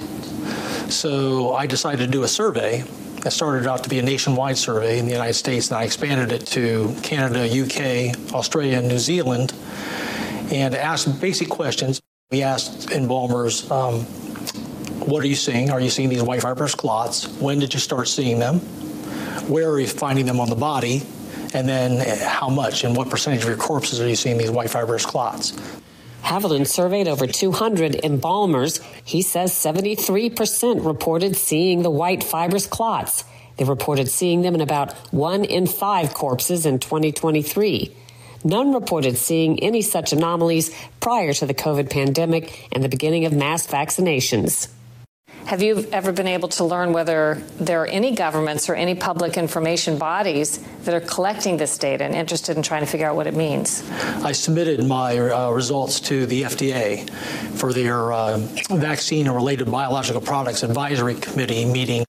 So I decided to do a survey. It started out to be a nationwide survey in the United States, and I expanded it to Canada, UK, Australia, and New Zealand, and asked basic questions. We asked embalmers, um, what are you seeing? Are you seeing these white fibrous clots? When did you start seeing them? Where are you finding them on the body? And then how much and what percentage of your corpses are you seeing these white fibrous clots? Haviland surveyed over 200 embalmers. He says 73% reported seeing the white fibrous clots. They reported seeing them in about one in five corpses in 2023. None reported seeing any such anomalies prior to the COVID pandemic and the beginning of mass vaccinations. Have you ever been able to learn whether there are any governments or any public information bodies that are collecting this data and interested in trying to figure out what it means? I submitted my uh, results to the FDA for their uh, vaccine and related biological products advisory committee meeting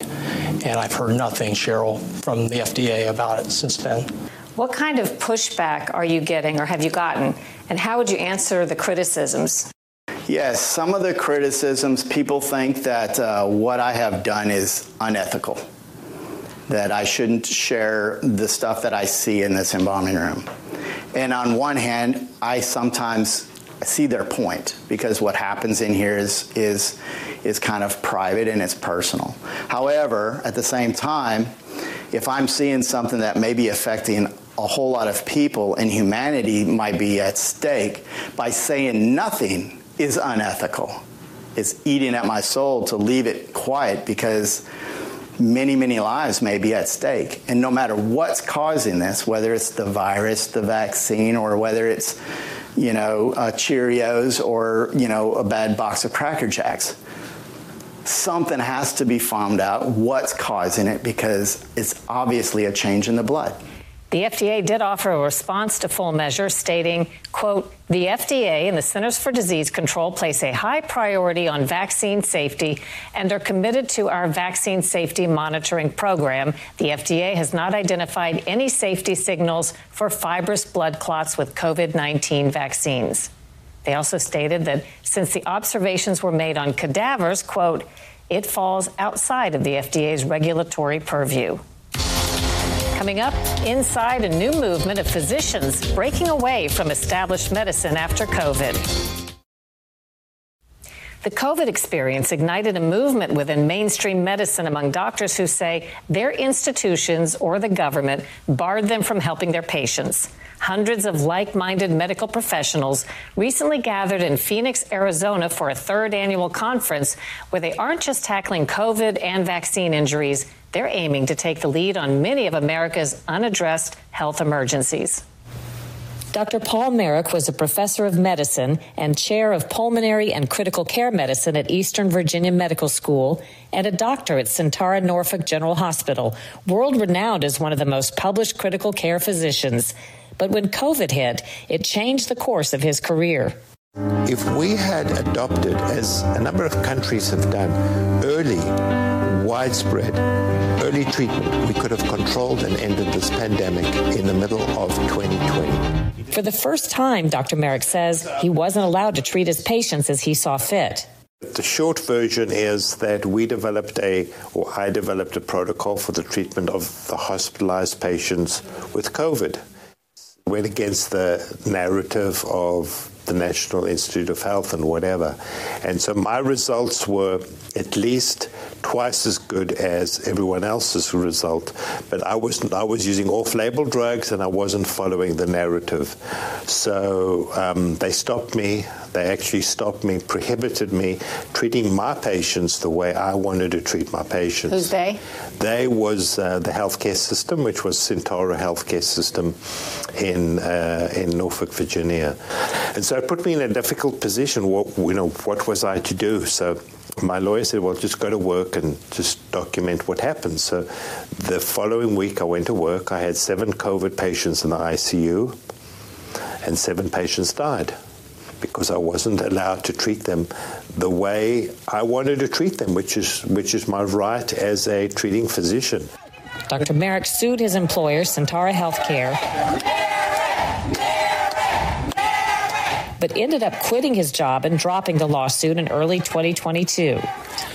and I've heard nothing Sharyl from the FDA about it since then. What kind of pushback are you getting or have you gotten and how would you answer the criticisms? Yes, some of the criticisms, people think that uh, what I have done is unethical, that I shouldn't share the stuff that I see in this embalming room. And on one hand, I sometimes see their point because what happens in here is is is kind of private and it's personal. However, at the same time, if I'm seeing something that may be affecting a whole lot of people and humanity might be at stake by saying nothing is unethical. It's eating at my soul to leave it quiet because many, many lives may be at stake. And no matter what's causing this, whether it's the virus, the vaccine, or whether it's, you know, uh, Cheerios or, you know, a bad box of Cracker Jacks, something has to be found out what's causing it because it's obviously a change in the blood. The FDA did offer a response to full measure stating, quote, the FDA and the Centers for Disease Control place a high priority on vaccine safety and are committed to our vaccine safety monitoring program. The FDA has not identified any safety signals for fibrous blood clots with COVID-19 vaccines. They also stated that since the observations were made on cadavers, quote, it falls outside of the FDA's regulatory purview. Coming up, inside a new movement of physicians breaking away from established medicine after COVID. The COVID experience ignited a movement within mainstream medicine among doctors who say their institutions or the government barred them from helping their patients. Hundreds of like minded medical professionals recently gathered in Phoenix, Arizona for a third annual conference where they aren't just tackling COVID and vaccine injuries, they're aiming to take the lead on many of America's unaddressed health emergencies. Dr. Paul Marik was a professor of medicine and chair of pulmonary and critical care medicine at Eastern Virginia Medical School and a doctor at Sentara Norfolk General Hospital, world renowned as one of the most published critical care physicians. But when COVID hit, it changed the course of his career. If we had adopted, as a number of countries have done, early, widespread, early treatment, we could have controlled and ended this pandemic in the middle of 2020. For the first time, Dr. Marik says he wasn't allowed to treat his patients as he saw fit. The short version is that we developed a, or I developed a protocol for the treatment of the hospitalized patients with COVID. Went against the narrative of the National Institute of Health and whatever. And so my results were at least twice as good as everyone else's result, but I was I was using off-label drugs and I wasn't following the narrative. So um, they stopped me. They actually stopped me, prohibited me treating my patients the way I wanted to treat my patients. Who's they? They was uh, the healthcare system, which was Sentara Healthcare System in uh, in Norfolk, Virginia, and so it put me in a difficult position. What you know, what was I to do? So my lawyer said, well, just go to work and just document what happened. So the following week, I went to work. I had seven COVID patients in the ICU, and seven patients died because I wasn't allowed to treat them the way I wanted to treat them, which is which is my right as a treating physician. Dr. Marik sued his employer, Sentara Healthcare, but ended up quitting his job and dropping the lawsuit in early 2022.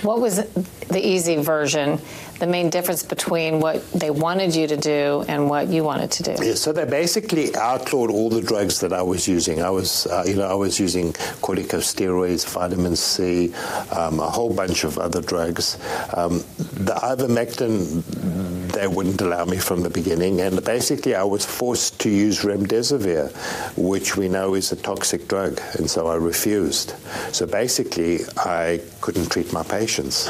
What was the easy version? The main difference between what they wanted you to do and what you wanted to do? Yeah, so they basically outlawed all the drugs that I was using. I was, uh, you know, I was using corticosteroids, vitamin C, um, a whole bunch of other drugs. Um, the ivermectin, they wouldn't allow me from the beginning, and basically I was forced to use remdesivir, which we know is a toxic drug, and so I refused. So basically, I couldn't treat my patients.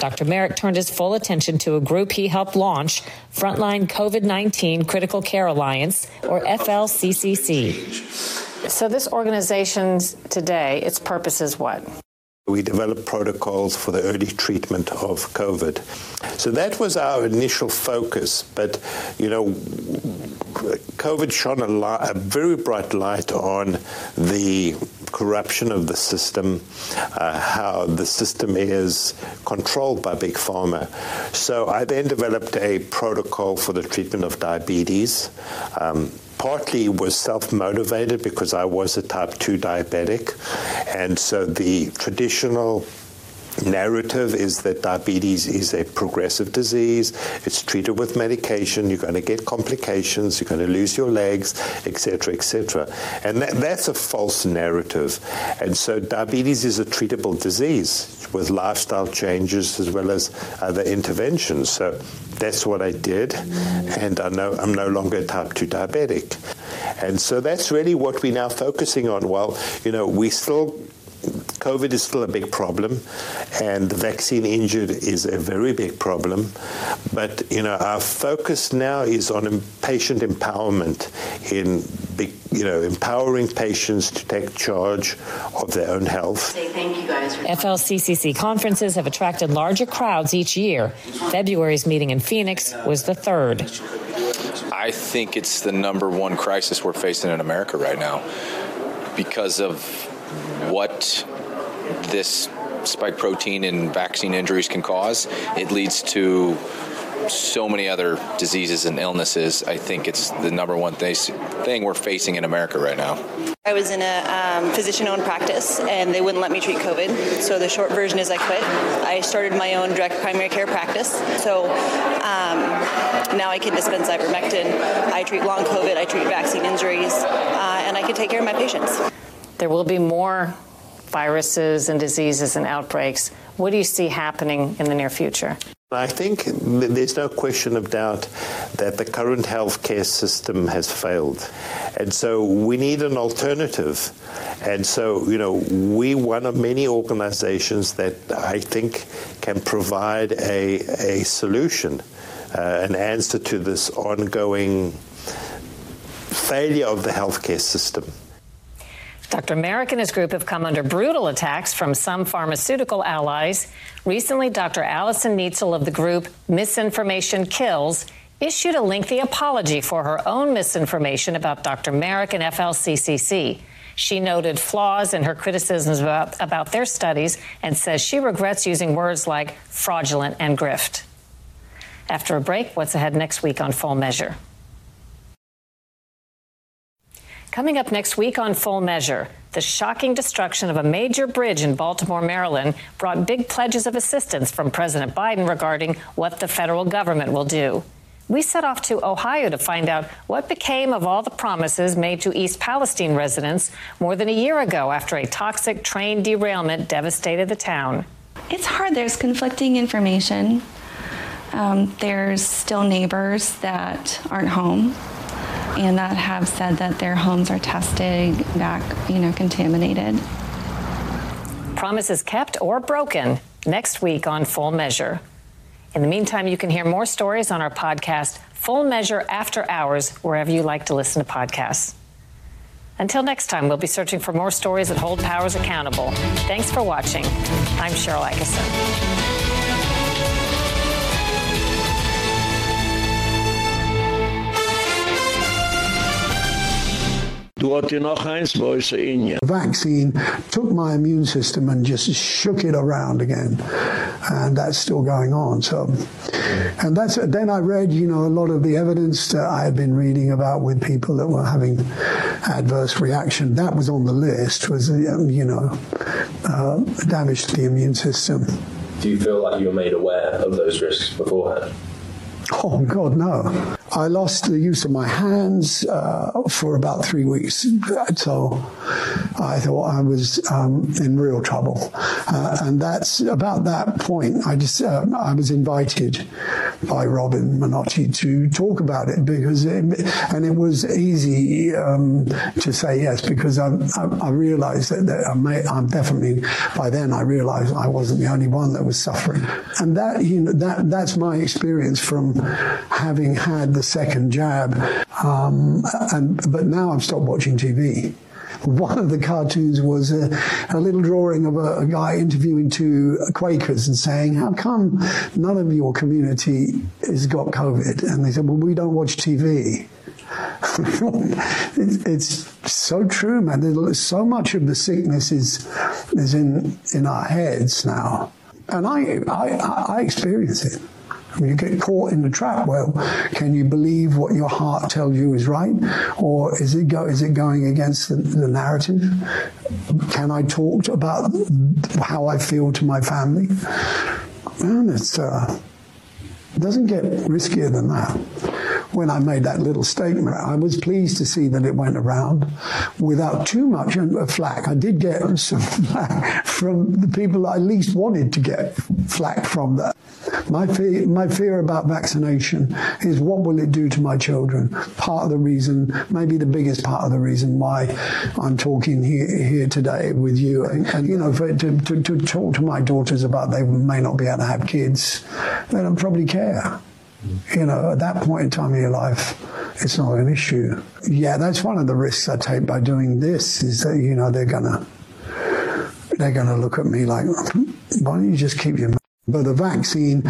Dr. Marik turned his full attention to a group he helped launch, Frontline COVID 19 Critical Care Alliance, or FLCCC. So, this organization today, its purpose is what? We developed protocols for the early treatment of COVID. So that was our initial focus. But, you know, COVID shone a, light, a very bright light on the corruption of the system, uh, how the system is controlled by big pharma. So I then developed a protocol for the treatment of diabetes. Um, partly was self-motivated because I was a type 2 diabetic. And so the traditional narrative is that diabetes is a progressive disease. It's treated with medication. You're going to get complications. You're going to lose your legs, etc., etc. And that, that's a false narrative. And so diabetes is a treatable disease with lifestyle changes as well as other interventions. So that's what I did, and I know I'm no longer type 2 diabetic. And so that's really what we're now focusing on. Well, you know, we still COVID is still a big problem, and the vaccine injured is a very big problem. But you know, our focus now is on patient empowerment in big, you know, empowering patients to take charge of their own health. Thank you guys. FLCCC conferences have attracted larger crowds each year. February's meeting in Phoenix was the third. I think it's the number one crisis we're facing in America right now because of what this spike protein in vaccine injuries can cause. It leads to so many other diseases and illnesses. I think it's the number one thing we're facing in America right now. I was in a um, physician owned practice and they wouldn't let me treat COVID. So the short version is I quit. I started my own direct primary care practice. So um, now I can dispense ivermectin. I treat long COVID, I treat vaccine injuries, uh, and I can take care of my patients. There will be more viruses and diseases and outbreaks. What do you see happening in the near future? I think there's no question of doubt that the current healthcare system has failed. And so we need an alternative. And so, you know, we one of many organizations that I think can provide a, a solution, uh, an answer to this ongoing failure of the healthcare system. Dr. Marik and his group have come under brutal attacks from some pharmaceutical allies. Recently, Dr. Allison Neitzel of the group Misinformation Kills issued a lengthy apology for her own misinformation about Dr. Marik and FLCCC. She noted flaws in her criticisms about, about their studies and says she regrets using words like fraudulent and grift. After a break, what's ahead next week on Full Measure? Coming up next week on Full Measure, the shocking destruction of a major bridge in Baltimore, Maryland brought big pledges of assistance from President Biden regarding what the federal government will do. We set off to Ohio to find out what became of all the promises made to East Palestine residents more than a year ago after a toxic train derailment devastated the town. It's hard. There's conflicting information. Um, there's still neighbors that aren't home and that have said that their homes are tested back, you know, contaminated. Promises kept or broken next week on Full Measure. In the meantime, you can hear more stories on our podcast, Full Measure After Hours, wherever you like to listen to podcasts. Until next time, we'll be searching for more stories that hold powers accountable. Thanks for watching. I'm Sharyl Attkisson. The vaccine took my immune system and just shook it around again. And that's still going on. So and that's then I read, you know, a lot of the evidence that I had been reading about with people that were having adverse reaction. That was on the list was um, you know, uh, damage to the immune system. Do you feel like you were made aware of those risks beforehand? Oh God, no. I lost the use of my hands uh, for about 3 weeks. So I thought I was um, in real trouble. Uh, and that's about that point I just uh, I was invited by Robin Monotti to talk about it because it, and it was easy um, to say yes because I I, I realized that, that I may, I'm definitely by then I realized I wasn't the only one that was suffering. And that you know that that's my experience from having had the second jab um, and but now I've stopped watching TV one of the cartoons was a, a little drawing of a, a, guy interviewing two Quakers and saying, how come none of your community has got COVID? And they said, well, we don't watch TV. it's so true, man. There's so much of the sickness is is in in our heads now, and I I I experience it. You get caught in the trap. Well, can you believe what your heart tells you is right? Or is it go is it going against the, the narrative? Can I talk about how I feel to my family? And it's uh, doesn't get riskier than that when I made that little statement. I was pleased to see that it went around without too much flack. I did get some flack from the people I least wanted to get flack from that. My fear, my fear about vaccination is what will it do to my children? Part of the reason, maybe the biggest part of the reason why I'm talking here, here today with you. And, and you know, for, to, to, to talk to my daughters about they may not be able to have kids, they don't probably care you know at that point in time in your life it's not an issue yeah that's one of the risks i take by doing this is that you know they're going to they're going to look at me like hmm, why don't you just keep your but the vaccine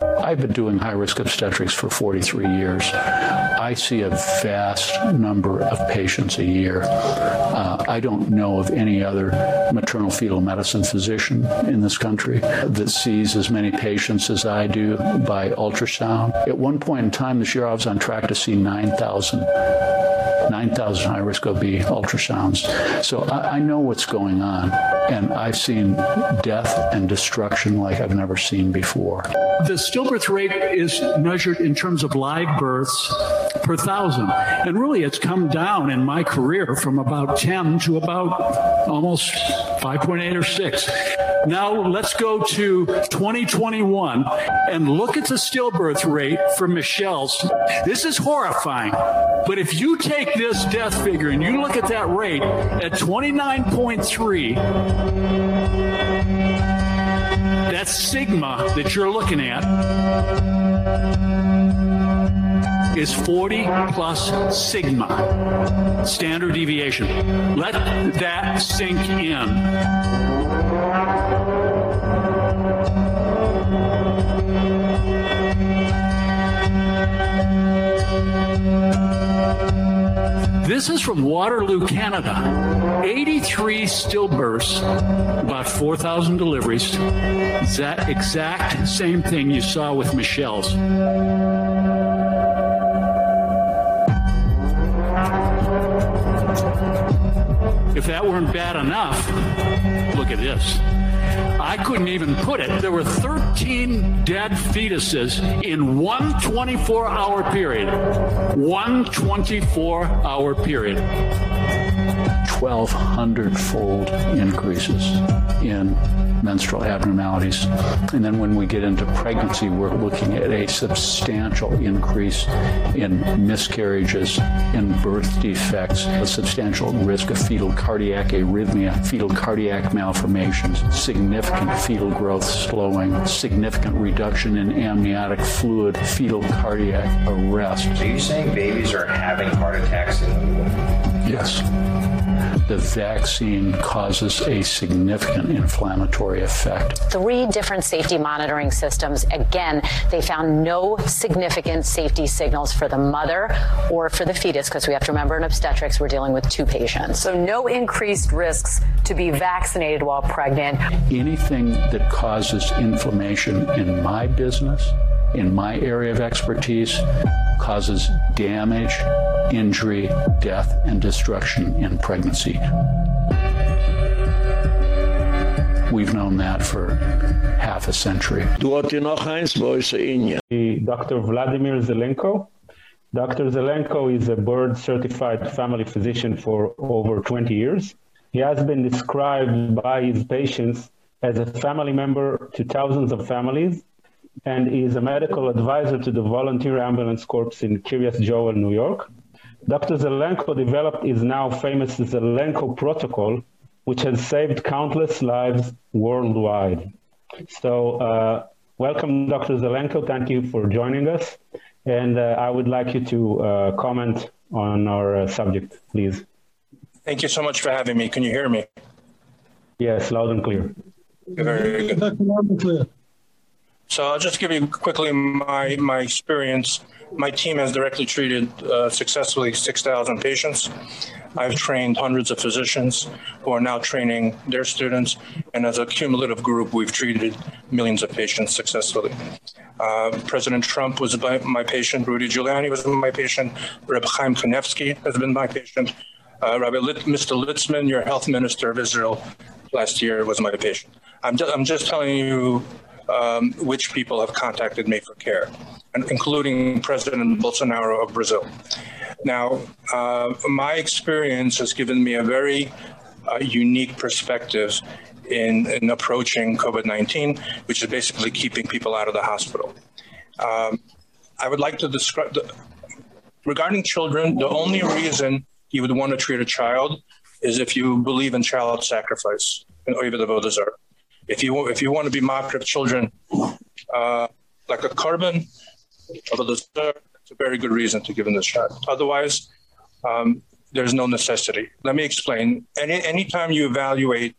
I've been doing high-risk obstetrics for 43 years. I see a vast number of patients a year. Uh, I don't know of any other maternal fetal medicine physician in this country that sees as many patients as I do by ultrasound. At one point in time this year I was on track to see 9,000 9,000 high-risk OB ultrasounds. So I, I know what's going on, and I've seen death and destruction like I've never seen before. The stillbirth rate is measured in terms of live births per thousand. And really it's come down in my career from about 10 to about almost 5.8 or 6. Now let's go to 2021 and look at the stillbirth rate for Michelle's. This is horrifying. But if you take this death figure and you look at that rate at 29.3 that sigma that you're looking at is 40 plus sigma standard deviation. Let that sink in. This is from Waterloo, Canada. 83 stillbirths, about 4,000 deliveries. It's that exact same thing you saw with Michelle's. If that weren't bad enough, look at this. I couldn't even put it. There were 13 dead fetuses in one 24-hour period. One 24-hour period. 1200 fold increases in menstrual abnormalities. And then when we get into pregnancy, we're looking at a substantial increase in miscarriages, in birth defects, a substantial risk of fetal cardiac arrhythmia, fetal cardiac malformations, significant fetal growth slowing, significant reduction in amniotic fluid, fetal cardiac arrest. Are you're saying babies are having heart attacks in the womb? Yes the vaccine causes a significant inflammatory effect. Three different safety monitoring systems. Again, they found no significant safety signals for the mother or for the fetus because we have to remember in obstetrics we're dealing with two patients. So no increased risks to be vaccinated while pregnant. Anything that causes inflammation in my business in my area of expertise causes damage, injury, death and destruction in pregnancy. We've known that for half a century. Dr. Vladimir Zelenko. Dr. Zelenko is a board certified family physician for over 20 years. He has been described by his patients as a family member to thousands of families and is a medical advisor to the Volunteer Ambulance Corps in Kiryas Joel, New York. Dr. Zelenko developed his now famous Zelenko protocol which has saved countless lives worldwide. So uh, welcome Dr. Zelenko. Thank you for joining us and uh, I would like you to uh, comment on our uh, subject please. Thank you so much for having me. Can you hear me? Yes, loud and clear. Very good. So I'll just give you quickly my my experience. My team has directly treated uh, successfully 6,000 patients. I've trained hundreds of physicians who are now training their students and as a cumulative group we've treated millions of patients successfully. Uh, President Trump was my, patient, Rudy Giuliani was my patient, Reb Chaim Kanevsky has been my patient. Uh, Rabbi Mr. Litzman, your health minister of Israel last year was my patient. I'm just, I'm just telling you um, which people have contacted me for care, including President Bolsonaro of Brazil. Now, uh, my experience has given me a very uh, unique perspective in, in approaching COVID-19, which is basically keeping people out of the hospital. Um, I would like to describe the, regarding children, the only reason you would want to treat a child is if you believe in child sacrifice and Oiva the Vodazar if you if you want to be mocked of children uh, like a carbon of a it's a very good reason to give them the shot. Otherwise, um, there's no necessity. Let me explain. Any anytime you evaluate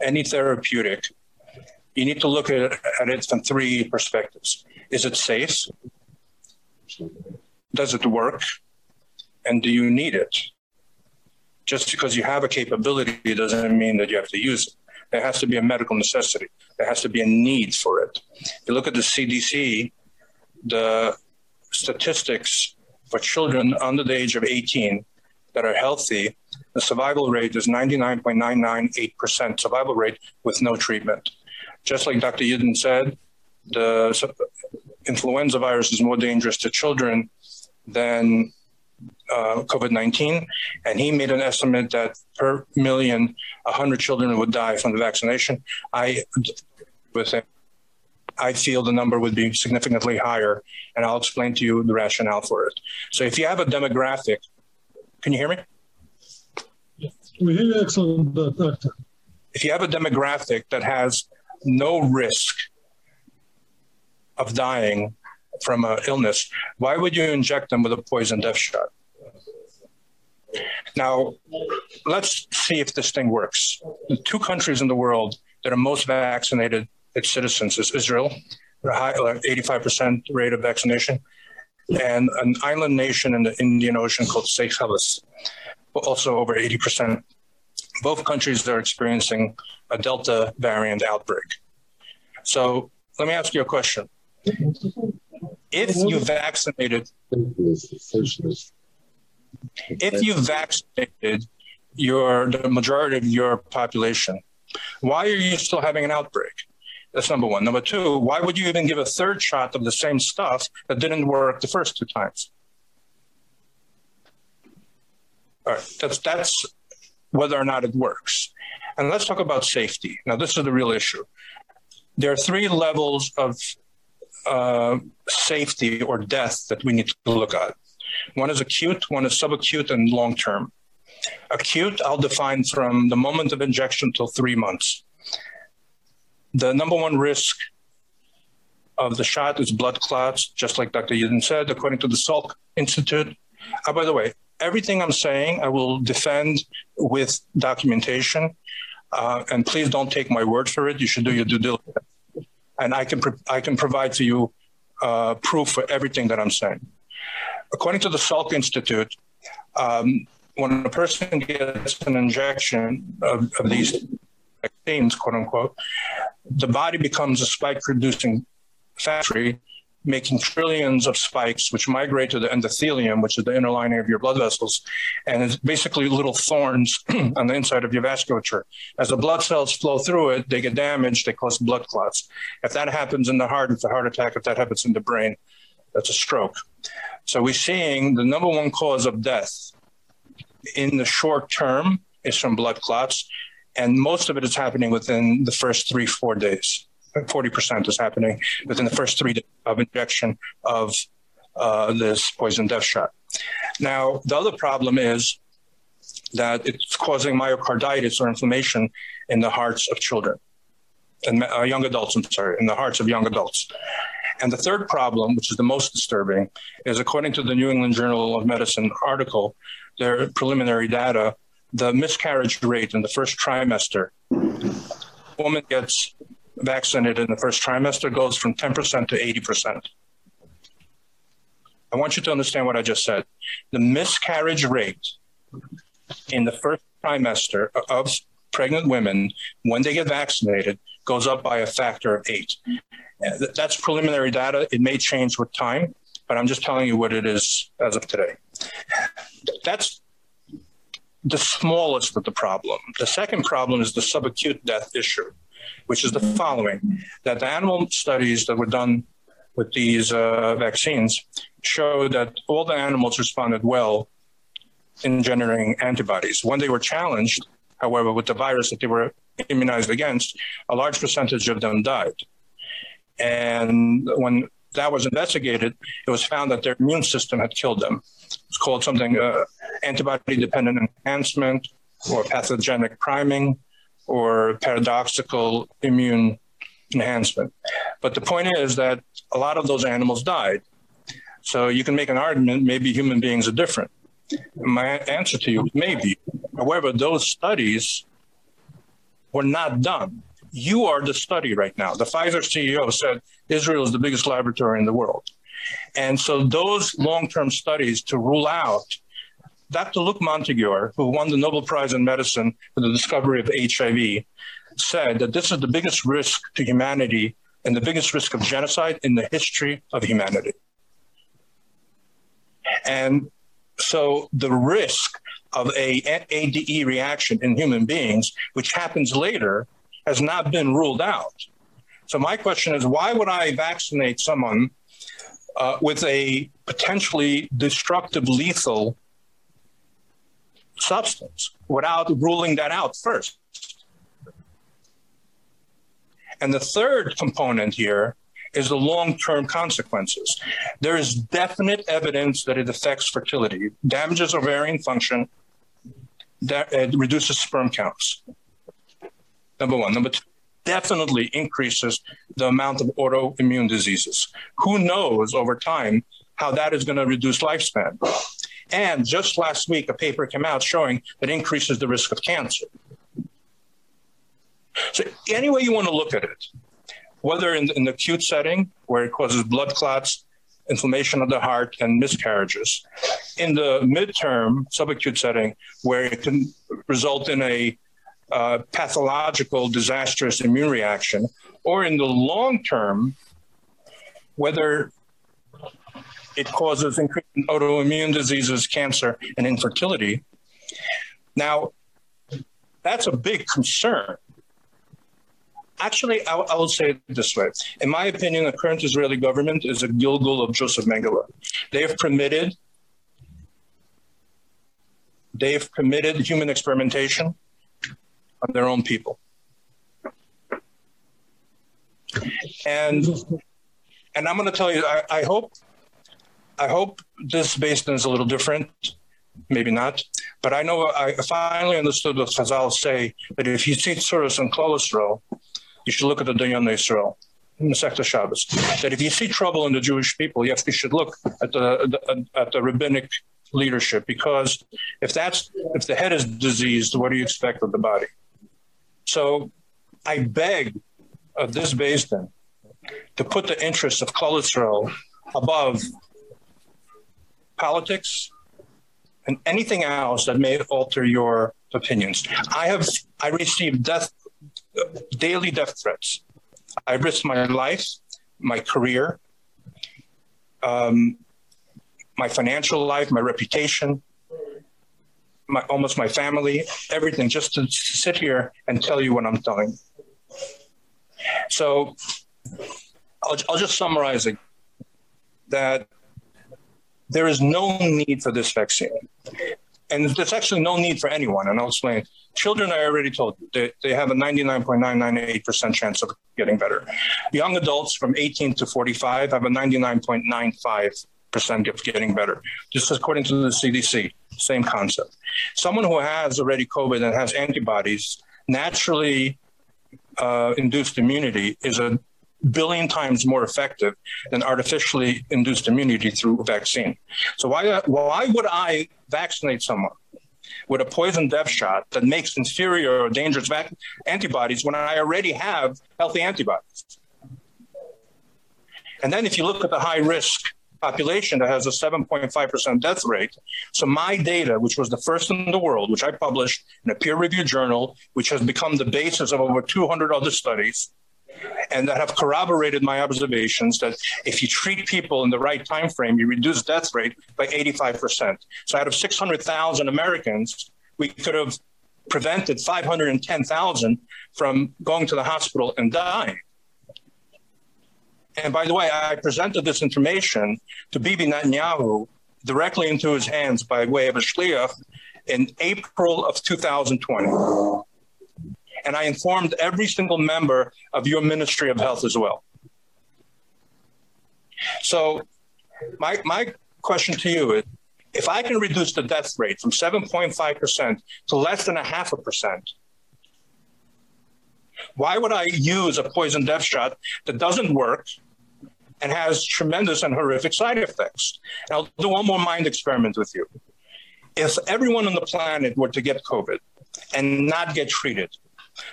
any therapeutic, you need to look at at it from three perspectives. Is it safe? Does it work? And do you need it? Just because you have a capability doesn't mean that you have to use it. There has to be a medical necessity. There has to be a need for it. You look at the CDC, the statistics for children under the age of 18 that are healthy, the survival rate is 99.998% survival rate with no treatment. Just like Dr. Yeadon said, the influenza virus is more dangerous to children than uh, COVID-19 and he made an estimate that per million 100 children would die from the vaccination. I with him I feel the number would be significantly higher and I'll explain to you the rationale for it. So if you have a demographic Can you hear me? Yes, we hear you excellent doctor. Uh, if you have a demographic that has no risk of dying from an illness, why would you inject them with a poison death shot? Now, let's see if this thing works. The two countries in the world that are most vaccinated its citizens is Israel, high 85% rate of vaccination, and an island nation in the Indian Ocean called Seychelles, also over 80%. Both countries are experiencing a Delta variant outbreak. So, let me ask you a question. If you vaccinated if you vaccinated your the majority of your population. Why are you still having an outbreak? That's number 1. Number 2, why would you even give a third shot of the same stuff that didn't work the first two times? All right, that's that's whether or not it works. And let's talk about safety. Now this is the real issue. There are three levels of uh, safety or death that we need to look at. One is acute, one is subacute and long term. Acute I'll define from the moment of injection till 3 months. The number one risk of the shot is blood clots just like Dr. Yeadon said according to the Salk Institute. Uh, by the way, everything I'm saying I will defend with documentation. Uh, and please don't take my word for it. You should do your due diligence. And I can I can provide to you uh, proof for everything that I'm saying. According to the Salk Institute, um, when a person gets an injection of, of these vaccines, quote unquote, the body becomes a spike producing factory making trillions of spikes which migrate to the endothelium which is the inner lining of your blood vessels and it's basically little thorns on the inside of your vasculature. As the blood cells flow through it they get damaged they cause blood clots. If that happens in the heart it's a heart attack. If that happens in the brain that's a stroke. So we're seeing the number one cause of death in the short term is from blood clots and most of it is happening within the first 3 4 days 40% is happening within the first 3 days of injection of uh, this poison death shot. Now, the other problem is that it's causing myocarditis or inflammation in the hearts of children and uh, young adults, I'm sorry, in the hearts of young adults. And the third problem, which is the most disturbing, is according to the New England Journal of Medicine article, their preliminary data, the miscarriage rate in the first trimester woman gets vaccinated in the first trimester goes from 10% to 80%. I want you to understand what I just said. The miscarriage rate in the first trimester of pregnant women when they get vaccinated goes up by a factor of 8. That's preliminary data. It may change with time, but I'm just telling you what it is as of today. That's the smallest of the problem. The second problem is the subacute death issue which is the following that the animal studies that were done with these uh, vaccines showed that all the animals responded well in generating antibodies. When they were challenged however with the virus that they were immunized against a large percentage of them died. And when that was investigated it was found that their immune system had killed them. It's called something uh, antibody dependent enhancement or pathogenic priming or paradoxical immune enhancement. But the point is that a lot of those animals died. So you can make an argument maybe human beings are different. My answer to you is maybe. However, those studies were not done. You are the study right now. The Pfizer CEO said Israel is the biggest laboratory in the world. And so those long-term studies to rule out Dr. Luc Montagnier, who won the Nobel Prize in Medicine for the discovery of HIV, said that this is the biggest risk to humanity and the biggest risk of genocide in the history of humanity. And so the risk of a ADE reaction in human beings which happens later has not been ruled out. So my question is why would I vaccinate someone uh, with a potentially destructive lethal substance without ruling that out first. And the third component here is the long-term consequences. There is definite evidence that it affects fertility, damages ovarian function, that it reduces sperm counts. Number 1, number 2 definitely increases the amount of autoimmune diseases. Who knows over time how that is going to reduce lifespan? And just last week, a paper came out showing that increases the risk of cancer. So any way you want to look at it, whether in, in the acute setting where it causes blood clots, inflammation of the heart and miscarriages, in the midterm subacute setting where it can result in a uh, pathological disastrous immune reaction, or in the long term whether it causes increased autoimmune diseases, cancer, and infertility. Now, that's a big concern. Actually, I, I will say it this way. In my opinion, the current Israeli government is a Gilgul of Joseph Mengele. They have permitted they've permitted human experimentation on their own people. And and I'm going to tell you I, I hope I hope this Beis Din is a little different. Maybe not. But I know I finally understood what Chazal say that if you see tzuras and cholesterol you should look at the Dayan the Sector Shabbos. That if you see trouble in the Jewish people you, have, you should look at the, the at the rabbinic leadership because if that's if the head is diseased what do you expect of the body? So I beg of this Beis Din to put the interests of cholesterol above politics and anything else that may alter your opinions. I have I received death daily death threats. I risked my life, my career, um, my financial life, my reputation, my almost my family, everything just to sit here and tell you what I'm telling. So I'll, I'll just summarize it that there is no need for this vaccine. And there's actually no need for anyone and I'll explain. Children I already told you they they have a 99.998% chance of getting better. Young adults from 18 to 45 have a 99.95% of getting better. This is according to the CDC, same concept. Someone who has already COVID and has antibodies naturally uh, induced immunity is a billion times more effective than artificially induced immunity through a vaccine. So why uh, why would I vaccinate someone with a poison death shot that makes inferior or dangerous antibodies when I already have healthy antibodies? And then if you look at the high risk population that has a 7.5% death rate. So my data, which was the first in the world, which I published in a peer-reviewed journal, which has become the basis of over 200 other studies, and that have corroborated my observations that if you treat people in the right time frame you reduce death rate by 85%. So out of 600,000 Americans we could have prevented 510,000 from going to the hospital and dying. And by the way, I presented this information to Bibi Netanyahu directly into his hands by way of a shliach in April of 2020 and I informed every single member of your Ministry of Health as well. So my my question to you is if I can reduce the death rate from 7.5% to less than a half a percent why would I use a poison death shot that doesn't work and has tremendous and horrific side effects? And I'll do one more mind experiment with you. If everyone on the planet were to get COVID and not get treated,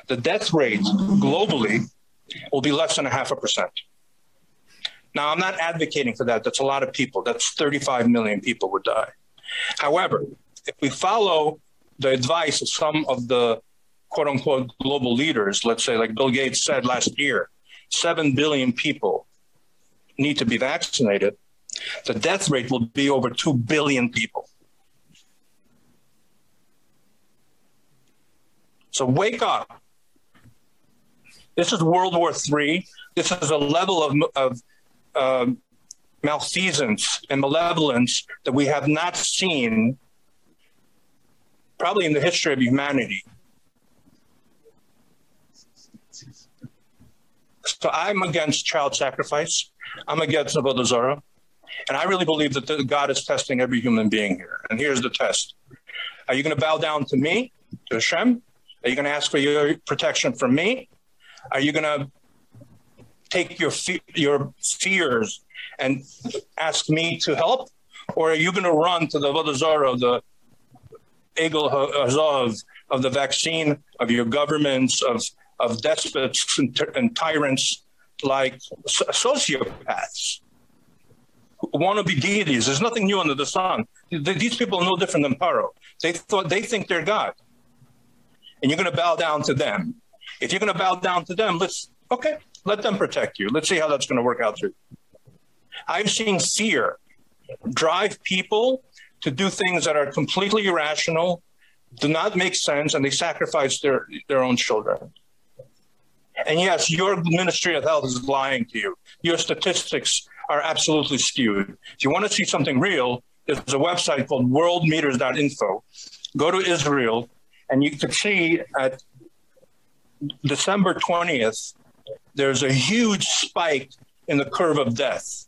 the death rate globally will be less than a half a percent. Now I'm not advocating for that. That's a lot of people. That's 35 million people would die. However, if we follow the advice of some of the quote unquote global leaders, let's say like Bill Gates said last year, 7 billion people need to be vaccinated, the death rate will be over 2 billion people. So wake up. This is World War III. This is a level of of um, malfeasance and malevolence that we have not seen probably in the history of humanity. So I'm against child sacrifice. I'm against Avodah Zarah. And I really believe that the, God is testing every human being here. And here's the test. Are you going to bow down to me, to Hashem, are you going to ask for your protection from me? Are you going to take your fe your fears and ask me to help? Or are you going to run to the Vodazara of the Egel of the vaccine of your governments of of despots and, and tyrants like sociopaths? Want to be deities. There's nothing new under the sun. These people are no different than Paro. They thought they think they're god and you're going to bow down to them. If you're going to bow down to them, let's okay, let them protect you. Let's see how that's going to work out too. I've seen fear drive people to do things that are completely irrational, do not make sense and they sacrifice their their own children. And yes, your Ministry of Health is lying to you. Your statistics are absolutely skewed. If you want to see something real, there's a website called worldometers.info. Go to Israel and you can see at December 20th there's a huge spike in the curve of death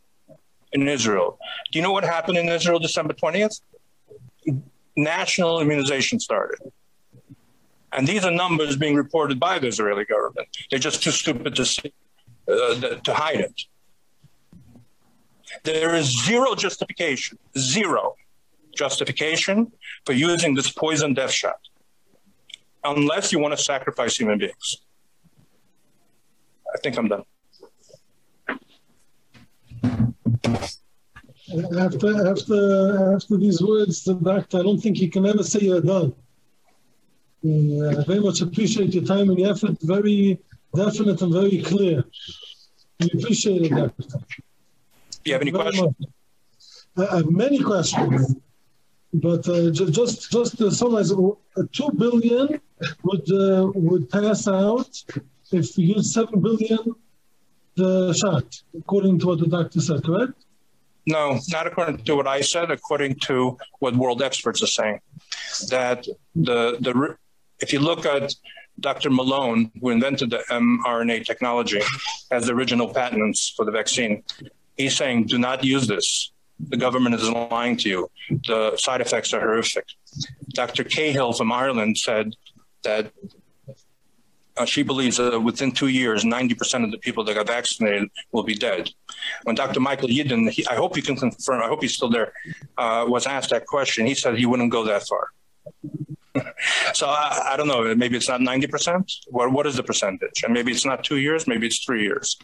in Israel. Do you know what happened in Israel December 20th? National immunization started. And these are numbers being reported by the Israeli government. They're just too stupid to see, uh, to hide it. There is zero justification, zero justification for using this poison death shot unless you want to sacrifice human beings. I think I'm done. After after after these words, the doctor, I don't think you can ever say you're done. Uh, I very much appreciate your time and your effort. Very definite and very clear. We appreciate it, Doctor. Do you have any questions? I have many questions, but uh, just just to summarize, uh, two billion would uh, would pass out if we use seven billion the shot, according to what the doctor said. Correct? No, not according to what I said. According to what world experts are saying, that the the if you look at Dr. Malone, who invented the mRNA technology, has the original patents for the vaccine. He's saying, do not use this. The government is lying to you. The side effects are horrific. Dr. Cahill from Ireland said that uh, she believes that within two years, 90% of the people that got vaccinated will be dead. When Dr. Michael Yeadon, he, I hope you can confirm, I hope he's still there, uh, was asked that question, he said he wouldn't go that far. so I, I, don't know. Maybe it's not 90%. What, what is the percentage? And maybe it's not two years. Maybe it's three years.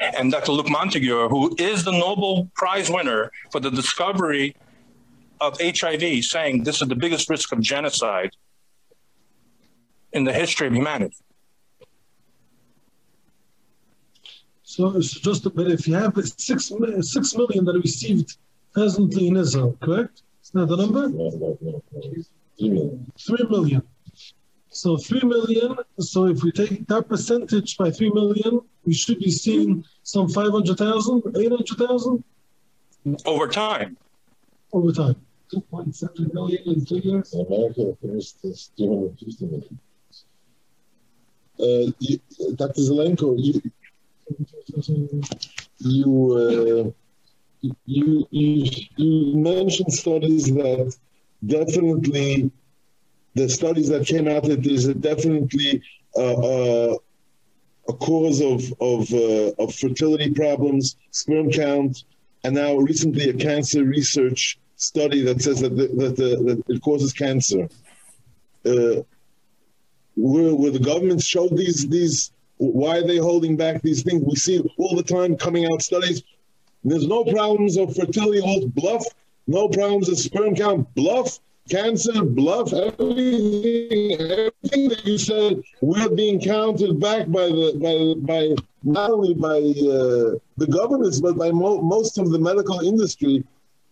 And Dr. Luc Montagnier, who is the Nobel Prize winner for the discovery of HIV, saying this is the biggest risk of genocide in the history of humanity. So it's just a bit, if you have six, six million that received presently in Israel, correct? Is that the number? Three million. Three million. So three million. So if we take that percentage by three million, we should be seeing some 500,000, 800,000? Over time. Over time. 2.7 million in two years? America finished this 250 million. Uh, you, Dr. Zelenko, you, you uh, you, you, you mentioned studies that definitely the studies that came out that there's definitely a cause of of uh, of fertility problems, sperm count, and now recently a cancer research study that says that the, that, the, that it causes cancer. Uh, where, where the government showed these these why are they holding back these things? We see all the time coming out studies there's no problems of fertility, all bluff. No problems of sperm count, bluff. Cancer, bluff. Everything, everything that you said, we're being counted back by the by by not only by uh, the governments but by mo- most of the medical industry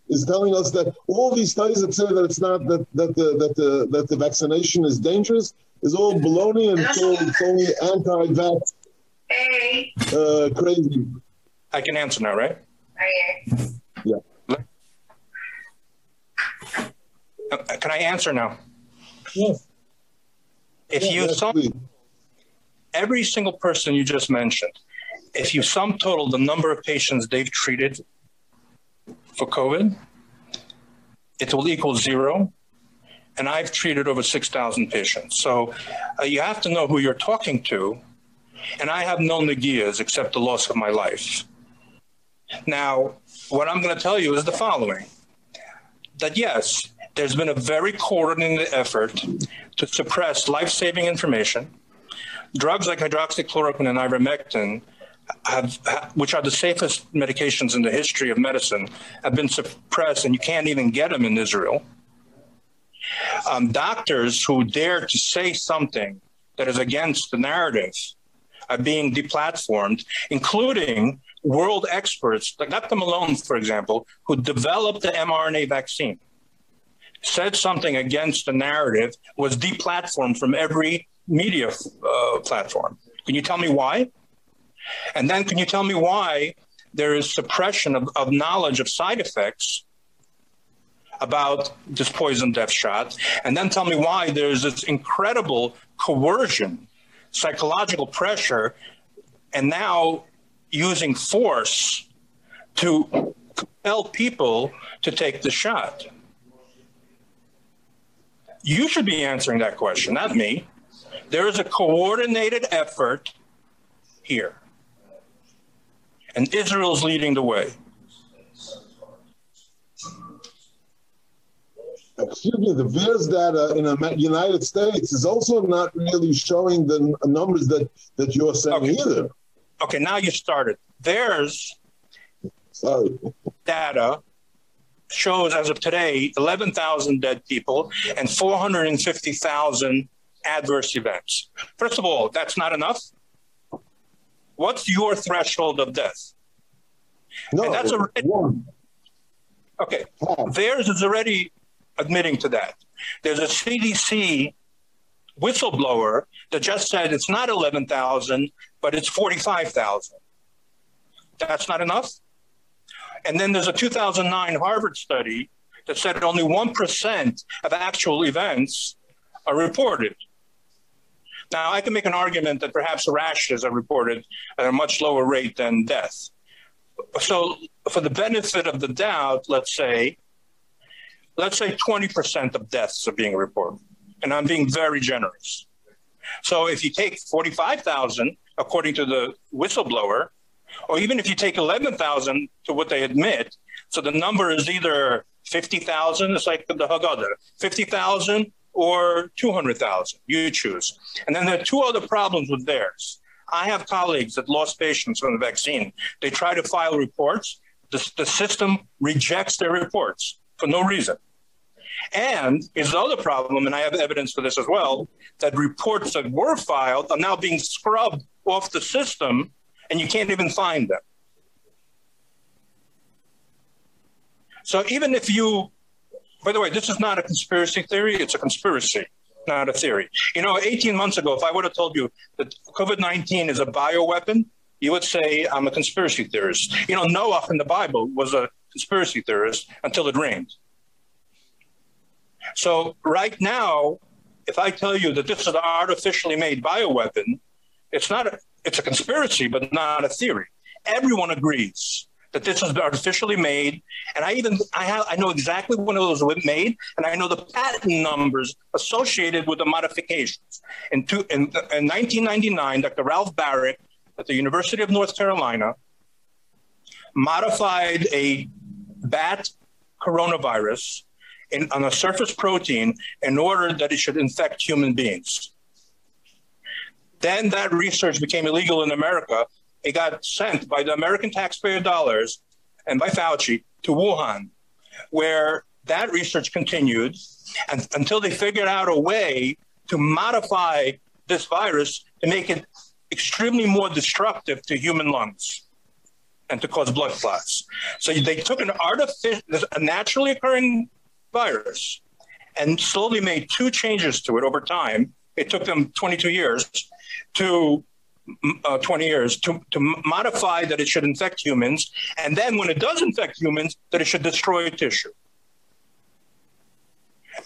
is telling us that all these studies that say that it's not that that the that the that the vaccination is dangerous is all baloney and it's, all, it's only anti-vax uh, crazy. I can answer now, right? Yeah. Uh, can I answer now? Yes. If yeah, you sum every single person you just mentioned, if you sum total the number of patients they've treated for COVID, it will equal zero. And I've treated over 6,000 patients. So uh, you have to know who you're talking to. And I have no nagias except the loss of my life. Now, what I'm going to tell you is the following. That yes, there's been a very coordinated effort to suppress life-saving information. Drugs like hydroxychloroquine and ivermectin have, which are the safest medications in the history of medicine have been suppressed and you can't even get them in Israel. Um, doctors who dare to say something that is against the narrative are being deplatformed including world experts, like Dr. Malone, for example, who developed the mRNA vaccine. Said something against the narrative was deplatformed from every media uh, platform. Can you tell me why? And then can you tell me why there is suppression of, of knowledge of side effects about this poison death shot and then tell me why there's this incredible coercion psychological pressure and now using force to compel people to take the shot you should be answering that question not me there is a coordinated effort here and Israel's leading the way excuse me, the VAERS data uh, in the United States is also not really showing the numbers that that you're saying okay. either. Okay, now you started. There's Sorry. data shows as of today 11,000 dead people and 450,000 adverse events. First of all, that's not enough. What's your threshold of death? No, and that's already one. Okay. VAERS is already admitting to that. There's a CDC whistleblower that just said it's not 11,000 but it's 45,000. That's not enough. And then there's a 2009 Harvard study that said only 1% of actual events are reported. Now, I can make an argument that perhaps rashes are reported at a much lower rate than death. So, for the benefit of the doubt, let's say let's say 20% of deaths are being reported and I'm being very generous. So if you take 45,000 according to the whistleblower or even if you take 11,000 to what they admit so the number is either 50,000 it's like the Haggadah 50,000 or 200,000 you choose. And then there are two other problems with VAERS. I have colleagues that lost patients from the vaccine. They try to file reports. The, the system rejects their reports for no reason. And is the other problem, and I have evidence for this as well, that reports that were filed are now being scrubbed off the system and you can't even find them. So even if you by the way, this is not a conspiracy theory, it's a conspiracy, not a theory. You know, 18 months ago if I would have told you that COVID-19 is a bioweapon, you would say I'm a conspiracy theorist. You know, Noah in the Bible was a conspiracy theorist until it rained. So right now, if I tell you that this is an artificially made bioweapon, it's not a, it's a conspiracy but not a theory. Everyone agrees that this was artificially made and I even I have I know exactly when it was made and I know the patent numbers associated with the modifications. In two, in, in 1999 Dr. Ralph Baric at the University of North Carolina modified a bat coronavirus in, on a surface protein in order that it should infect human beings. Then that research became illegal in America. It got sent by the American taxpayer dollars and by Fauci to Wuhan where that research continued and, until they figured out a way to modify this virus to make it extremely more destructive to human lungs and to cause blood clots. So they took an artificial a naturally occurring virus and slowly made two changes to it over time. It took them 22 years to uh, 20 years to to modify that it should infect humans and then when it does infect humans that it should destroy tissue.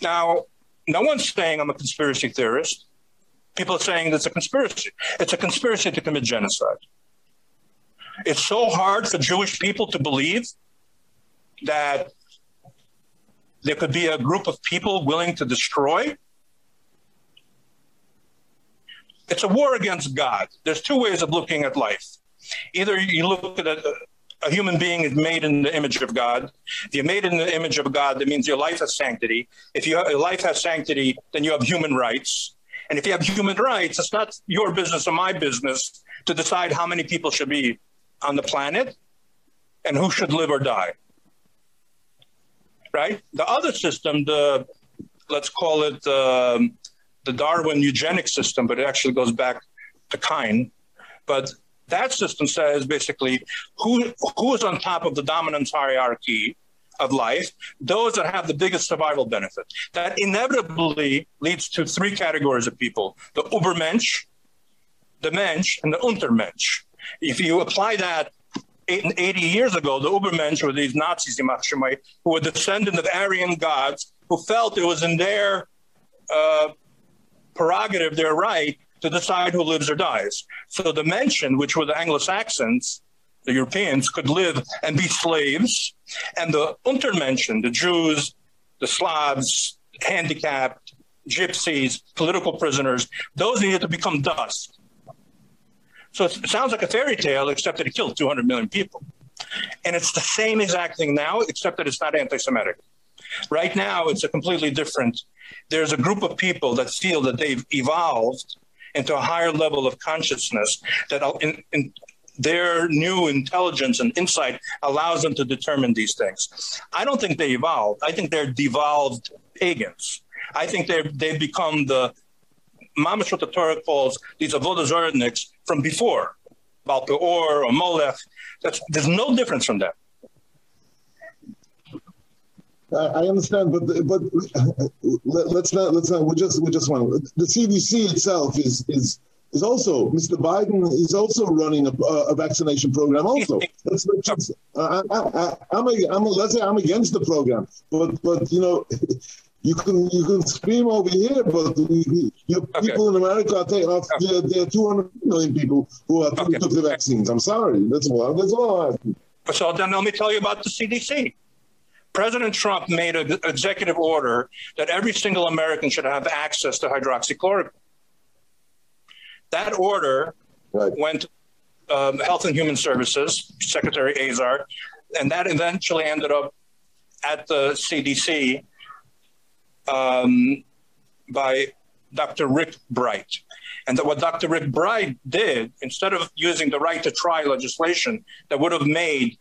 Now, no one's saying I'm a conspiracy theorist. People are saying it's a conspiracy. It's a conspiracy to commit genocide. It's so hard for Jewish people to believe that there could be a group of people willing to destroy it's a war against god. There's two ways of looking at life. Either you look at a, a human being is made in the image of god. If you're made in the image of god that means your life has sanctity. If you have, your life has sanctity then you have human rights. And if you have human rights it's not your business or my business to decide how many people should be on the planet and who should live or die. Right? The other system, the let's call it um, the Darwin eugenic system, but it actually goes back to Kine. But that system says basically who who is on top of the dominance hierarchy of life, those that have the biggest survival benefit. That inevitably leads to three categories of people: the Ubermensch, the Mensch, and the Untermensch. If you apply that 80 years ago, the Ubermensch were these Nazis, who were descendants of Aryan gods who felt it was in their uh, prerogative, their right, to decide who lives or dies. So the Menschen, which were the Anglo-Saxons, the Europeans, could live and be slaves. And the Untermenschen, the Jews, the Slavs, handicapped, gypsies, political prisoners, those needed to become dust. So it sounds like a fairy tale, except that it killed 200 million people. And it's the same exact thing now, except that it's not anti-Semitic. Right now, it's a completely different. There's a group of people that feel that they've evolved into a higher level of consciousness that in, in their new intelligence and insight allows them to determine these things. I don't think they evolved. I think they're devolved pagans. I think they've they've become the mamash what the Torah calls these avodah from before, Baal Peor or Molech. That's, there's no difference from that. I understand, but but let, us not let's not. We just we just want the CDC itself is is is also Mr. Biden is also running a, a vaccination program. Also, let's, let's I, I, I'm a, I'm a, let's say I'm against the program, but but you know. You can you can scream over here, but you, okay. people in America are taking off. There, there, are 200 million people who are okay. took the vaccines. I'm sorry. That's all. That's all. So then let me tell you about the CDC. President Trump made an executive order that every single American should have access to hydroxychloroquine. That order right. went um, Health and Human Services, Secretary Azar, and that eventually ended up at the CDC um, by Dr. Rick Bright. And that what Dr. Rick Bright did, instead of using the right to try legislation that would have made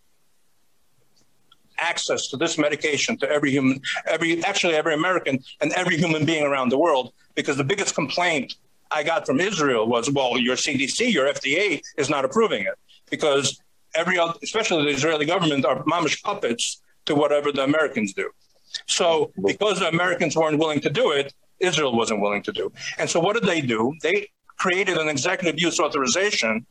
access to this medication to every human every actually every American and every human being around the world because the biggest complaint I got from Israel was well your CDC your FDA is not approving it because every especially the Israeli government are mamish puppets to whatever the Americans do. So because the Americans weren't willing to do it Israel wasn't willing to do. And so what did they do? They created an executive use authorization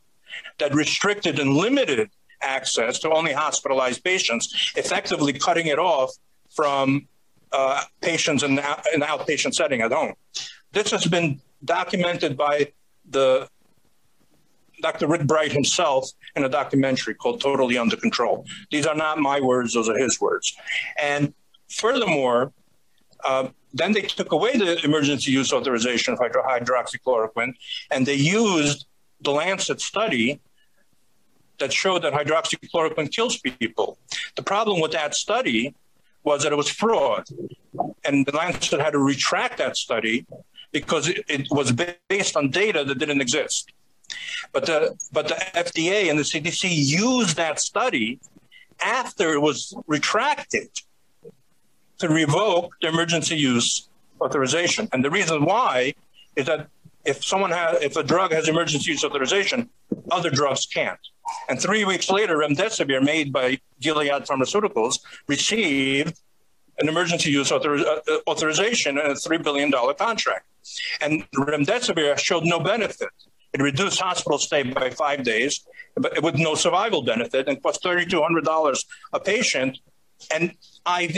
that restricted and limited access to only hospitalized patients, effectively cutting it off from uh, patients in the, in the outpatient setting at home. This has been documented by the Dr. Rick Bright himself in a documentary called Totally Under Control. These are not my words, those are his words. And furthermore, uh, then they took away the emergency use authorization of hydroxychloroquine and they used the Lancet study that showed that hydroxychloroquine kills people. The problem with that study was that it was fraud. And the Lancet had to retract that study because it, it was based on data that didn't exist. But the but the FDA and the CDC used that study after it was retracted to revoke the emergency use authorization. And the reason why is that if someone has if a drug has emergency use authorization, other drugs can't. And 3 weeks later remdesivir made by Gilead Pharmaceuticals received an emergency use author uh, authorization and a 3 billion dollar contract. And remdesivir showed no benefit. It reduced hospital stay by 5 days but with no survival benefit and cost $3200 a patient and IV.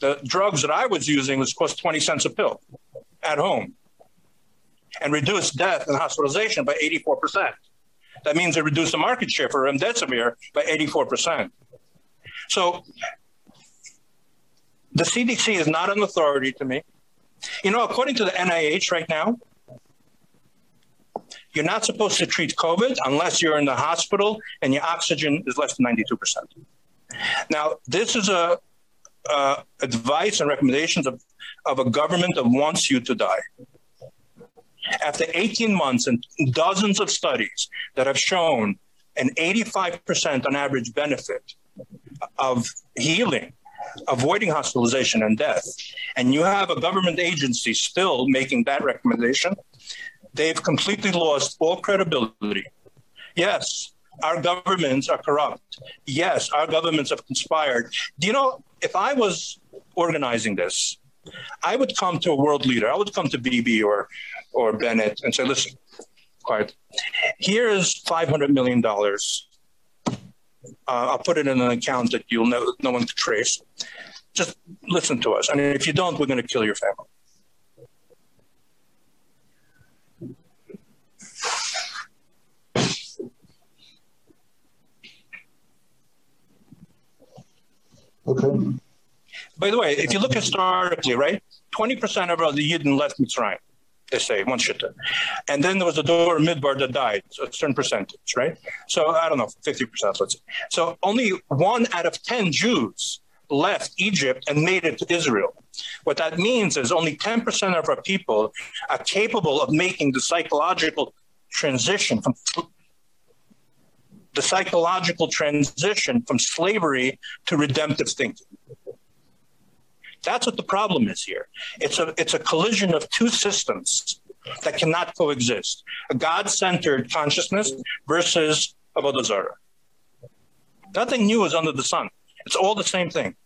The drugs that I was using was cost 20 cents a pill at home and reduced death and hospitalization by 84%. That means it reduced the market share for remdesivir by 84%. So the CDC is not an authority to me. You know, according to the NIH right now, you're not supposed to treat COVID unless you're in the hospital and your oxygen is less than 92%. Now, this is a uh, advice and recommendations of, of a government that wants you to die. After 18 months and dozens of studies that have shown an 85% on average benefit of healing, avoiding hospitalization and death, and you have a government agency still making that recommendation, they've completely lost all credibility. Yes, our governments are corrupt. Yes, our governments have conspired. Do you know if I was organizing this, I would come to a world leader. I would come to Bibi or or Bennett and say, "Listen, quiet. Here's 500 million dollars. Uh, I'll put it in an account that you'll know no one can trace. Just listen to us. And if you don't, we're going to kill your family." Okay. By the way, if you look historically, right? 20% of the Yidden left Mitzrayim. They say one shitta. And then there was a door midbar that died, so a certain percentage, right? So I don't know, 50% let's say. So only 1 out of 10 Jews left Egypt and made it to Israel. What that means is only 10% of our people are capable of making the psychological transition from the psychological transition from slavery to redemptive thinking. That's what the problem is here. It's a it's a collision of two systems that cannot coexist. A God-centered consciousness versus avodah zarah. Nothing new is under the sun. It's all the same thing.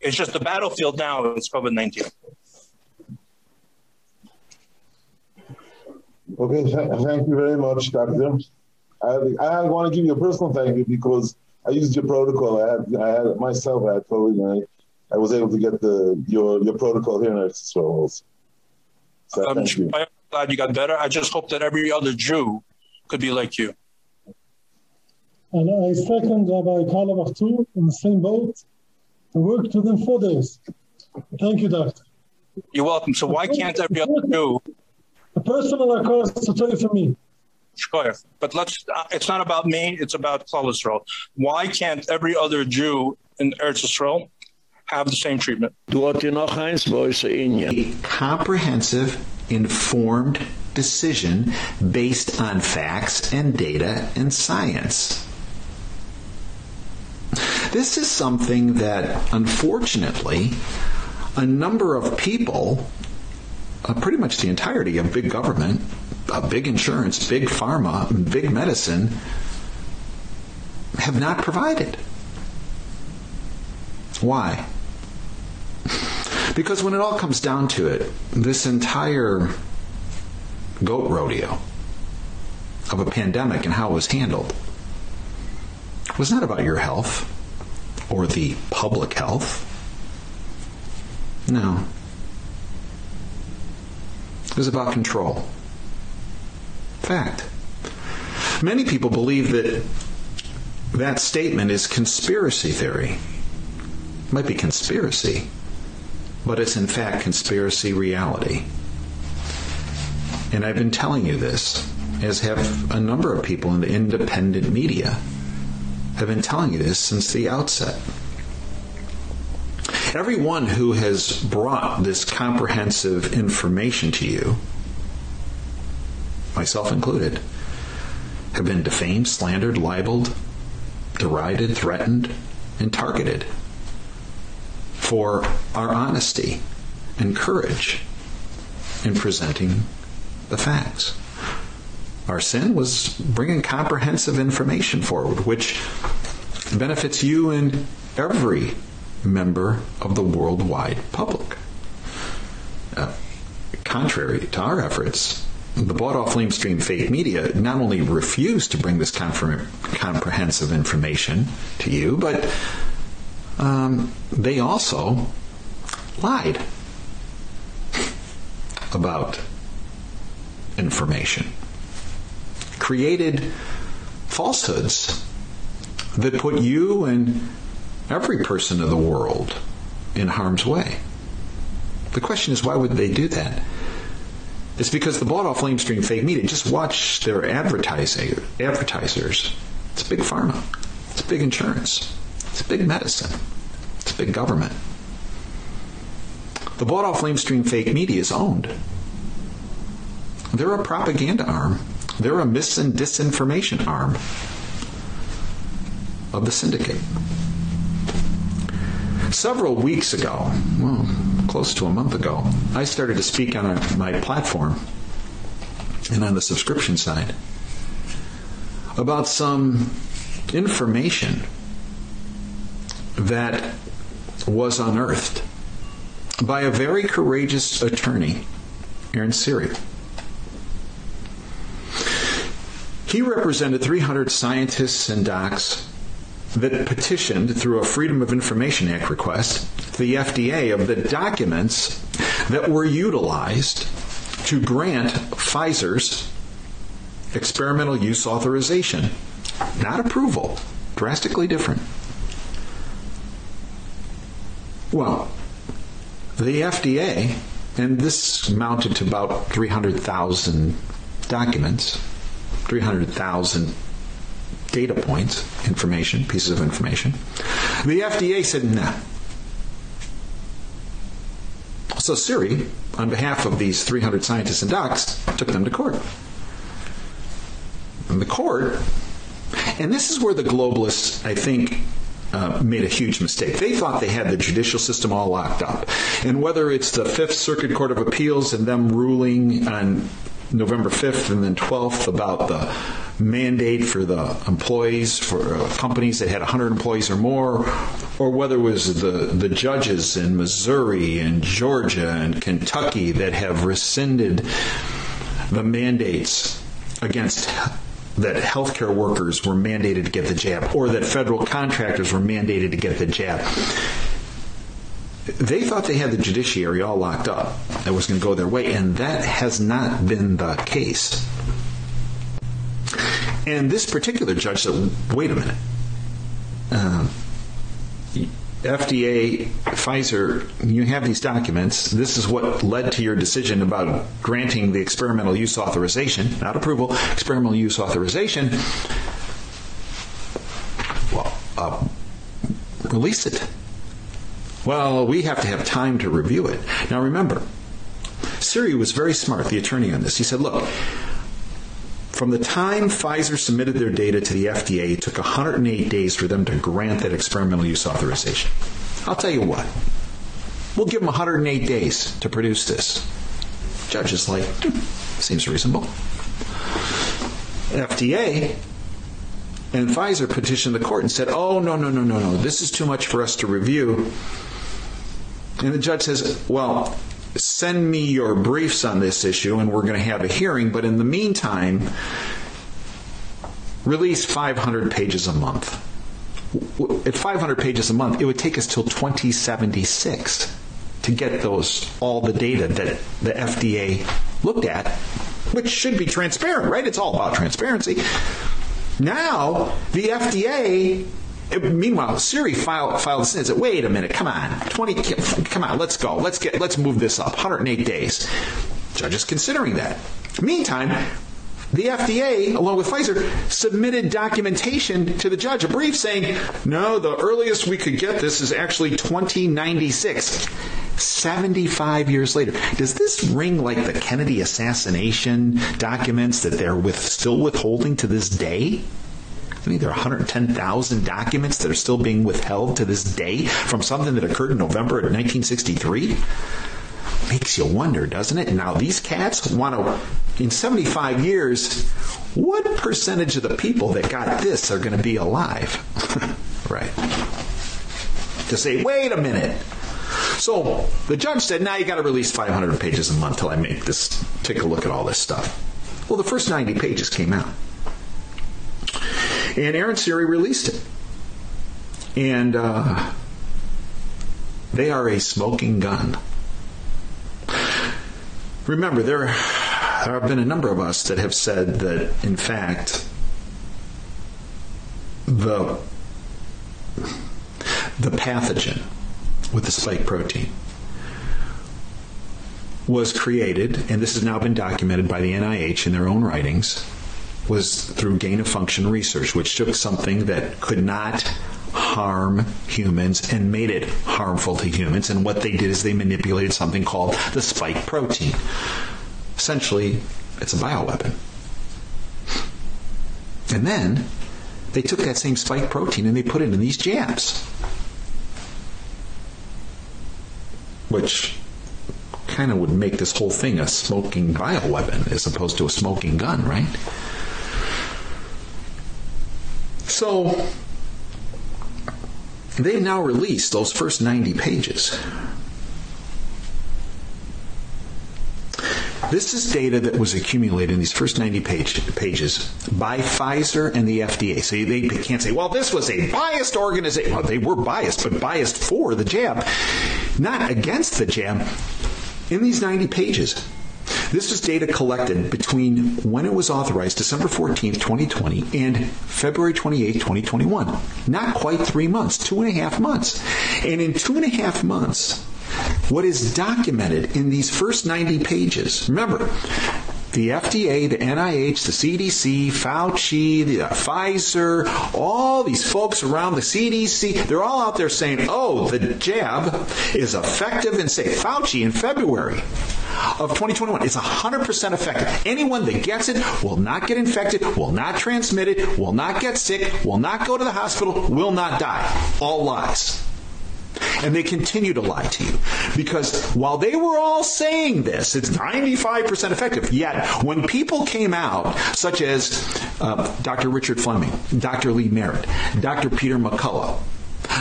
It's just the battlefield now is COVID-19. Okay, th thank you very much, Doctor. I, I want to give you a personal thank you because I used your protocol. I had, I had myself, had COVID, and I, I was able to get the your your protocol here in Israel also. So I'm you. glad you got better. I just hope that every other Jew could be like you. And I second Rabbi Karlebach too, in the same boat. I worked within four days. Thank you, Doctor. You're welcome. So why can't every other Jew? A personal request to tell you from me. Sure. But let's uh, it's not about me, it's about cholesterol. Why can't every other Jew in Eretz Israel have the same treatment? A comprehensive, informed decision based on facts and data and science. This is something that unfortunately a number of people uh, pretty much the entirety of big government uh, big insurance, big pharma, big medicine have not provided. Why? Because when it all comes down to it, this entire goat rodeo of a pandemic and how it was handled was not about your health or the public health. No. It was about control fact. Many people believe that that statement is conspiracy theory. Might be conspiracy, but it's in fact conspiracy reality. And I've been telling you this as have a number of people in the independent media have been telling you this since the outset. Everyone who has brought this comprehensive information to you myself included, have been defamed, slandered, libeled, derided, threatened, and targeted for our honesty and courage in presenting the facts. Our sin was bringing comprehensive information forward which benefits you and every member of the worldwide public. Uh, contrary to our efforts, the bought off lamestream fake media not only refused to bring this comprehensive information to you, but um, they also lied about information. Created falsehoods that put you and every person of the world in harm's way. The question is why would they do that? It's because the bought off lamestream fake media just watch their advertising advertisers. It's big pharma. It's big insurance. It's big medicine. It's big government. The bought off lamestream fake media is owned. They're a propaganda arm. They're a mis and disinformation arm of the syndicate. Several weeks ago, well, close to a month ago, I started to speak on my platform and on the subscription side about some information that was unearthed by a very courageous attorney, Aaron Siri. He represented 300 scientists and docs that petitioned through a Freedom of Information Act request the FDA of the documents that were utilized to grant Pfizer's experimental use authorization, not approval, drastically different. Well, the FDA and this amounted to about 300,000 documents, 300,000 data points, information, pieces of information. The FDA said, "Nah." So Siri, on behalf of these 300 scientists and docs, took them to court. And the court, and this is where the globalists, I think, uh, made a huge mistake. They thought they had the judicial system all locked up. And whether it's the 5th Circuit Court of Appeals and them ruling on November 5th and then 12th about the mandate for the employees for uh, companies that had 100 employees or more or whether it was the the judges in Missouri and Georgia and Kentucky that have rescinded the mandates against that healthcare workers were mandated to get the jab or that federal contractors were mandated to get the jab. They thought they had the judiciary all locked up. That was going to go their way and that has not been the case. And this particular judge said wait a minute. Uh, FDA, Pfizer, you have these documents. This is what led to your decision about granting the experimental use authorization, not approval, experimental use authorization. Well, uh, release it. Well, we have to have time to review it. Now remember, Siri was very smart, the attorney on this. He said, "Look, from the time Pfizer submitted their data to the FDA, it took 108 days for them to grant that experimental use authorization. I'll tell you what. We'll give them 108 days to produce this. Judge is like, hmm, seems reasonable. FDA and Pfizer petitioned the court and said, "Oh, no, no, no, no, no. This is too much for us to review." And the judge says, "Well, send me your briefs on this issue and we're going to have a hearing, but in the meantime, release 500 pages a month. At 500 pages a month, it would take us till 2076 to get those all the data that the FDA looked at, which should be transparent, right? It's all about transparency. Now, the FDA meanwhile Siri filed filed this and said wait a minute come on. 20 come on let's go. Let's get let's move this up. 108 days. Judge is considering that. Meantime the FDA along with Pfizer submitted documentation to the judge a brief saying no the earliest we could get this is actually 2096 75 years later. Does this ring like the Kennedy assassination documents that they're with still withholding to this day Mean, there are 110,000 documents that are still being withheld to this day from something that occurred in November of 1963. Makes you wonder, doesn't it? Now these cats want to in 75 years, what percentage of the people that got this are going to be alive? right. To say, "Wait a minute." So, the judge said, "Now you got to release 500 pages a month till I make this take a look at all this stuff." Well, the first 90 pages came out and Aaron Siri released it. And uh, they are a smoking gun. Remember there have been a number of us that have said that in fact the the pathogen with the spike protein was created and this has now been documented by the NIH in their own writings was through gain of function research which took something that could not harm humans and made it harmful to humans. And what they did is they manipulated something called the spike protein. Essentially it's a bioweapon. And then they took that same spike protein and they put it in these jabs which kind of would make this whole thing a smoking bioweapon as opposed to a smoking gun right So they've now released those first 90 pages. This is data that was accumulated in these first 90 page, pages by Pfizer and the FDA. So they can't say, well, this was a biased organization. Well, they were biased, but biased for the jab, not against the jab. In these 90 pages, this was data collected between when it was authorized December 14th, 2020 and February 28, 2021. Not quite 3 months, two and a half months. And in two and a half months, what is documented in these first 90 pages. Remember, the FDA, the NIH, the CDC, Fauci, the uh, Pfizer, all these folks around the CDC, they're all out there saying, "Oh, the jab is effective and safe." Fauci in February of 2021 is 100% effective. Anyone that gets it will not get infected, will not transmit it, will not get sick, will not go to the hospital, will not die. All lies. And they continue to lie to you because while they were all saying this, it's 95% effective. Yet when people came out such as uh, Dr. Richard Fleming, Dr. Lee Merritt, Dr. Peter McCullough,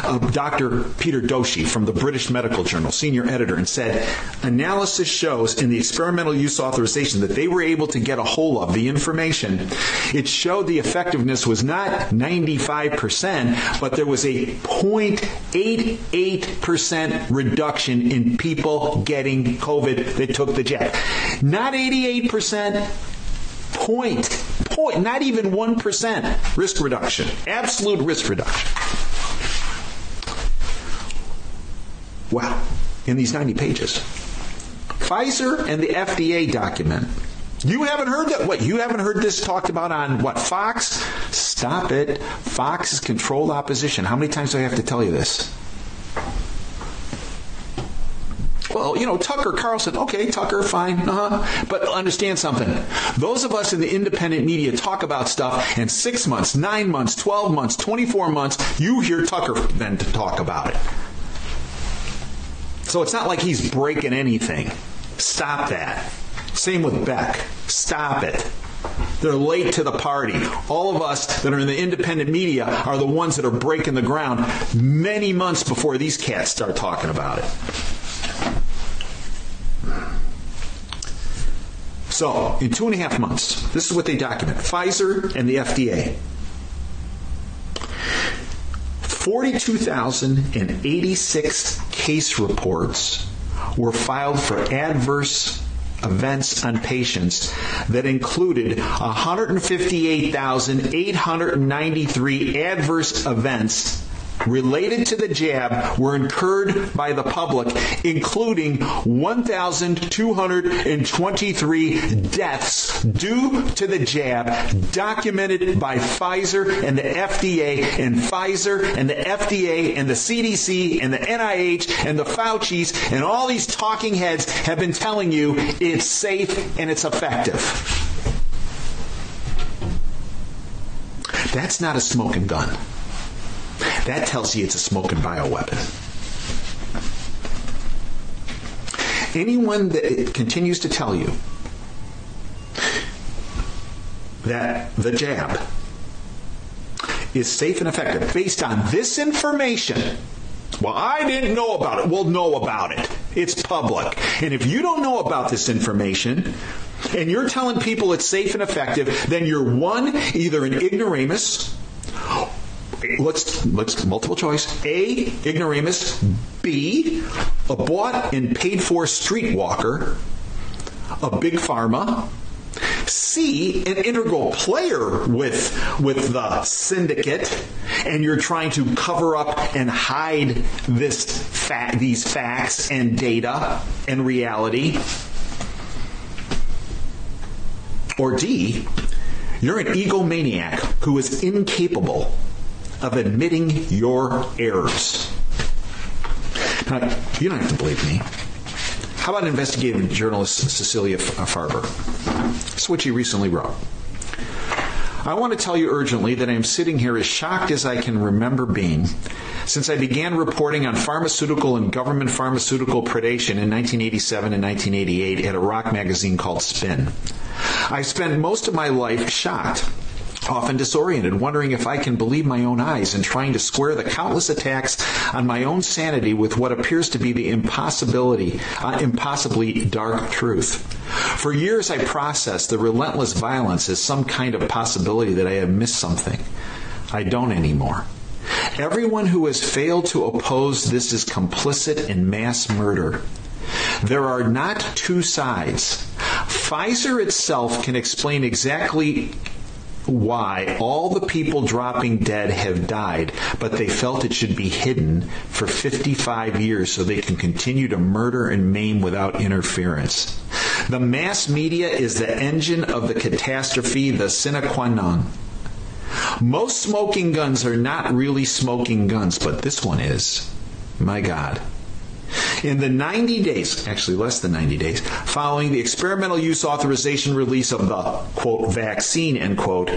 uh, Dr. Peter Doshi from the British Medical Journal, senior editor, and said analysis shows in the experimental use authorization that they were able to get a hold of the information. It showed the effectiveness was not 95%, but there was a 0.88% reduction in people getting COVID that took the jab. Not 88%, point, point, not even 1% risk reduction, absolute risk reduction. Wow, in these 90 pages. Pfizer and the FDA document you haven't heard that what you haven't heard this talked about on what Fox? Stop it. Fox is controlled opposition. How many times do I have to tell you this? Well, you know, Tucker Carlson, okay, Tucker, fine. Uh-huh. But understand something. Those of us in the independent media talk about stuff and 6 months, 9 months, 12 months, 24 months, you hear Tucker then to talk about it. So it's not like he's breaking anything. Stop that. Same with Beck. Stop it. They're late to the party. All of us that are in the independent media are the ones that are breaking the ground many months before these cats start talking about it. So, in two and a half months, this is what they document. Pfizer and the FDA 42,086 case reports were filed for adverse events on patients that included 158,893 adverse events related to the jab were incurred by the public including 1223 deaths due to the jab documented by Pfizer and the FDA and Pfizer and the FDA and the CDC and the NIH and the Fauci's and all these talking heads have been telling you it's safe and it's effective That's not a smoking gun. That tells you it's a smoking bioweapon. Anyone that continues to tell you that the jab is safe and effective based on this information well, I didn't know about it. Well, know about it. It's public. And if you don't know about this information and you're telling people it's safe and effective, then you're one either an ignoramus let's let's multiple choice. A ignoramus, B a bought and paid for streetwalker, a big pharma, C an integral player with with the syndicate. And you're trying to cover up and hide this fact these facts and data and reality. Or D you're an egomaniac who is incapable of admitting your errors. Now, you don't have to believe me. How about investigative journalist Cecilia uh, Farber? That's what she recently wrote. I want to tell you urgently that I am sitting here as shocked as I can remember being since I began reporting on pharmaceutical and government pharmaceutical predation in 1987 and 1988 at a rock magazine called Spin. I spent most of my life shocked often disoriented, wondering if I can believe my own eyes and trying to square the countless attacks on my own sanity with what appears to be the impossibility, uh, impossibly dark truth. For years I processed the relentless violence as some kind of possibility that I had missed something. I don't anymore. Everyone who has failed to oppose this is complicit in mass murder. There are not two sides. Pfizer itself can explain exactly why all the people dropping dead have died, but they felt it should be hidden for 55 years so they can continue to murder and maim without interference. The mass media is the engine of the catastrophe, the sine qua non. Most smoking guns are not really smoking guns, but this one is. My God. In the 90 days, actually less than 90 days, following the experimental use authorization release of the quote vaccine end quote,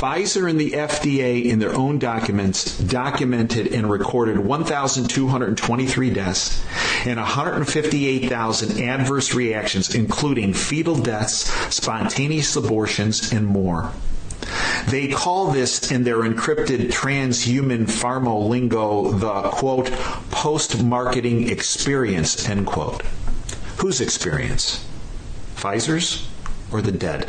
Pfizer and the FDA in their own documents documented and recorded 1223 deaths and 158,000 adverse reactions including fetal deaths, spontaneous abortions and more. They call this in their encrypted transhuman pharma lingo the quote post-marketing experience end quote. Whose experience? Pfizer's or the dead?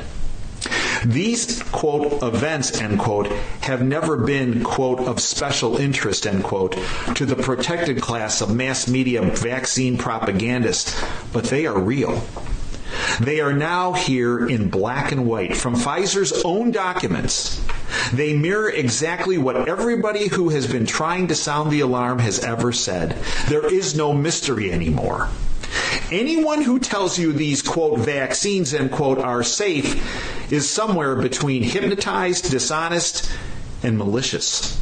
These quote events end quote have never been quote of special interest end quote to the protected class of mass media vaccine propagandists, but they are real. They are now here in black and white from Pfizer's own documents. They mirror exactly what everybody who has been trying to sound the alarm has ever said. There is no mystery anymore. Anyone who tells you these quote vaccines end quote are safe is somewhere between hypnotized, dishonest, and malicious.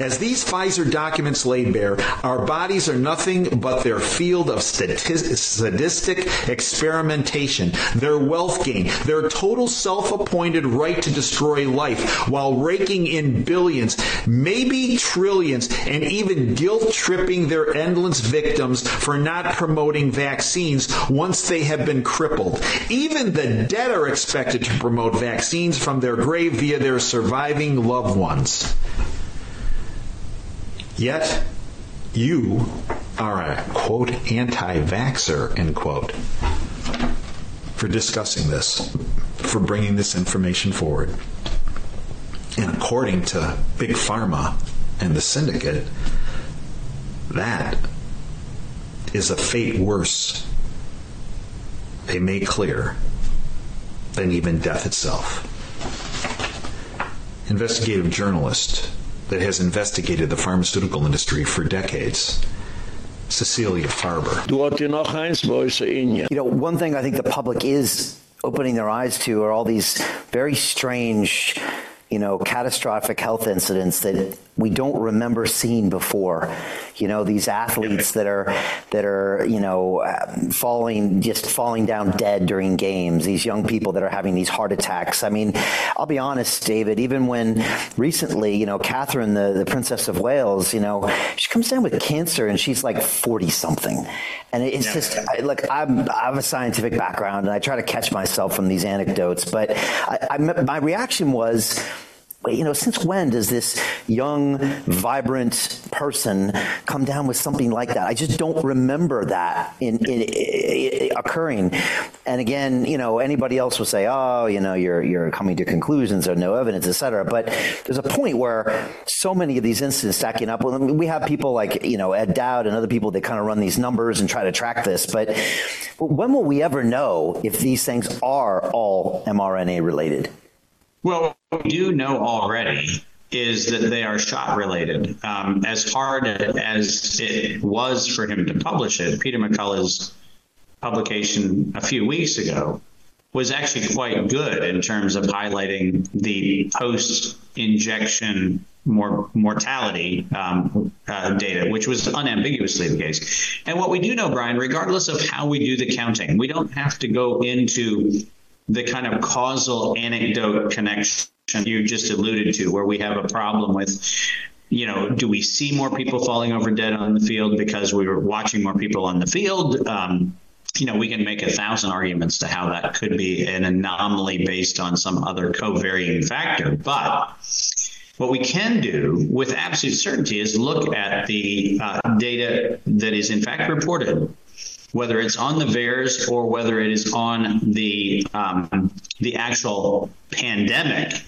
As these Pfizer documents lay bare, our bodies are nothing but their field of sadistic experimentation, their wealth gain, their total self-appointed right to destroy life while raking in billions, maybe trillions, and even guilt-tripping their endless victims for not promoting vaccines once they have been crippled. Even the dead are expected to promote vaccines from their grave via their surviving loved ones. Yet you are a quote anti-vaxer end quote for discussing this, for bringing this information forward. And according to Big Pharma and the syndicate, that is a fate worse they made clear than even death itself. Investigative journalist that has investigated the pharmaceutical industry for decades. Cecilia Farber. You know, one thing I think the public is opening their eyes to are all these very strange you know catastrophic health incidents that we don't remember seeing before. You know these athletes that are that are you know um, falling just falling down dead during games these young people that are having these heart attacks. I mean i'll be honest david even when recently you know Catherine the the princess of Wales you know she comes down with cancer and she's like 40 something and it's just I, look I'm I have a scientific background and I try to catch myself from these anecdotes but I, I my reaction was you know since when does this young vibrant person come down with something like that? I just don't remember that in, in, in, occurring. And again you know anybody else will say oh you know you're you're coming to conclusions or no evidence etc but there's a point where so many of these incidents stacking up. We have people like you know Ed Dowd and other people that kind of run these numbers and try to track this. But when will we ever know if these things are all mRNA related well, we do know already is that they are shot related. Um, as hard as it was for him to publish it, Peter McCullough's publication a few weeks ago was actually quite good in terms of highlighting the post injection mortality um, uh, data which was unambiguously the case. And what we do know Brian regardless of how we do the counting we don't have to go into the kind of causal anecdote connection you just alluded to where we have a problem with you know do we see more people falling over dead on the field because we were watching more people on the field? Um, you know, we can make a thousand arguments to how that could be an anomaly based on some other co-varying factor, but what we can do with absolute certainty is look at the uh, data that is in fact reported whether it's on the VAERS or whether it is on the um, the actual pandemic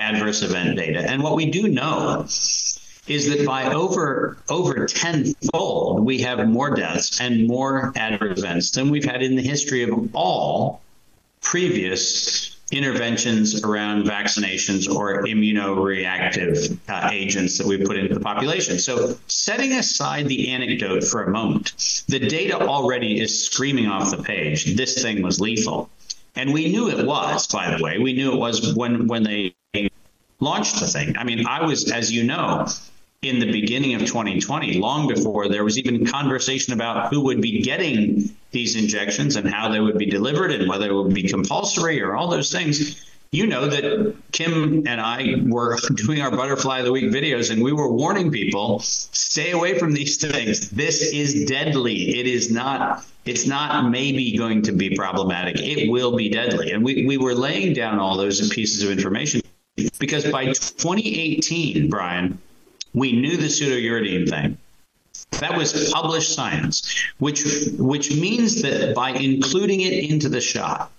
adverse event data. And what we do know is that by over over tenfold we have more deaths and more adverse events than we've had in the history of all previous interventions around vaccinations or immunoreactive uh, agents that we put into the population. So setting aside the anecdote for a moment, the data already is screaming off the page. This thing was lethal. And we knew it was, by the way. We knew it was when when they launched the thing. I mean, I was as you know, in the beginning of 2020 long before there was even conversation about who would be getting these injections and how they would be delivered and whether it would be compulsory or all those things you know that Kim and I were doing our butterfly of the week videos and we were warning people stay away from these things. This is deadly. It is not it's not maybe going to be problematic. It will be deadly. And we we were laying down all those pieces of information because by 2018 Brian we knew the pseudouridine thing. That was published science, which which means that by including it into the shot,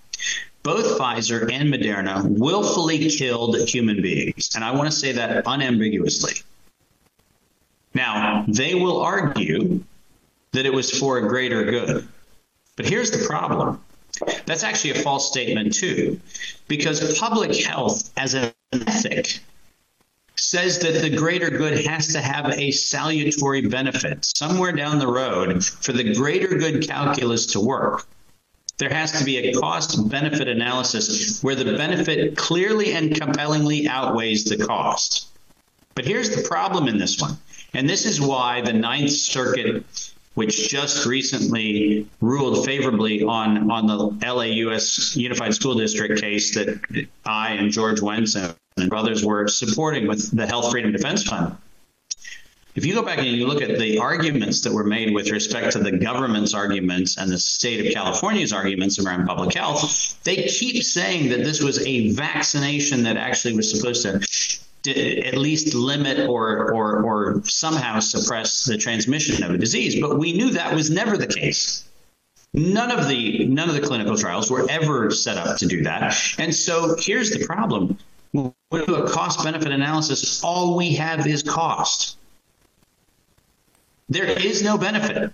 both Pfizer and Moderna willfully killed human beings. And I want to say that unambiguously. Now, they will argue that it was for a greater good. But here's the problem. That's actually a false statement too, because public health as an ethic says that the greater good has to have a salutary benefit somewhere down the road for the greater good calculus to work. There has to be a cost benefit analysis where the benefit clearly and compellingly outweighs the cost. But here's the problem in this one and this is why the ninth circuit which just recently ruled favorably on on the LAUS Unified School District case that I and George Wentz and others were supporting with the Health Freedom Defense Fund. If you go back and you look at the arguments that were made with respect to the government's arguments and the state of California's arguments around public health, they keep saying that this was a vaccination that actually was supposed to at least limit or or or somehow suppress the transmission of a disease, but we knew that was never the case. None of the none of the clinical trials were ever set up to do that. And so here's the problem when we do a cost benefit analysis, all we have is cost. There is no benefit.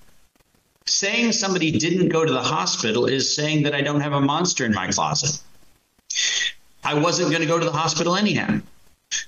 Saying somebody didn't go to the hospital is saying that I don't have a monster in my closet. I wasn't going to go to the hospital anyhow.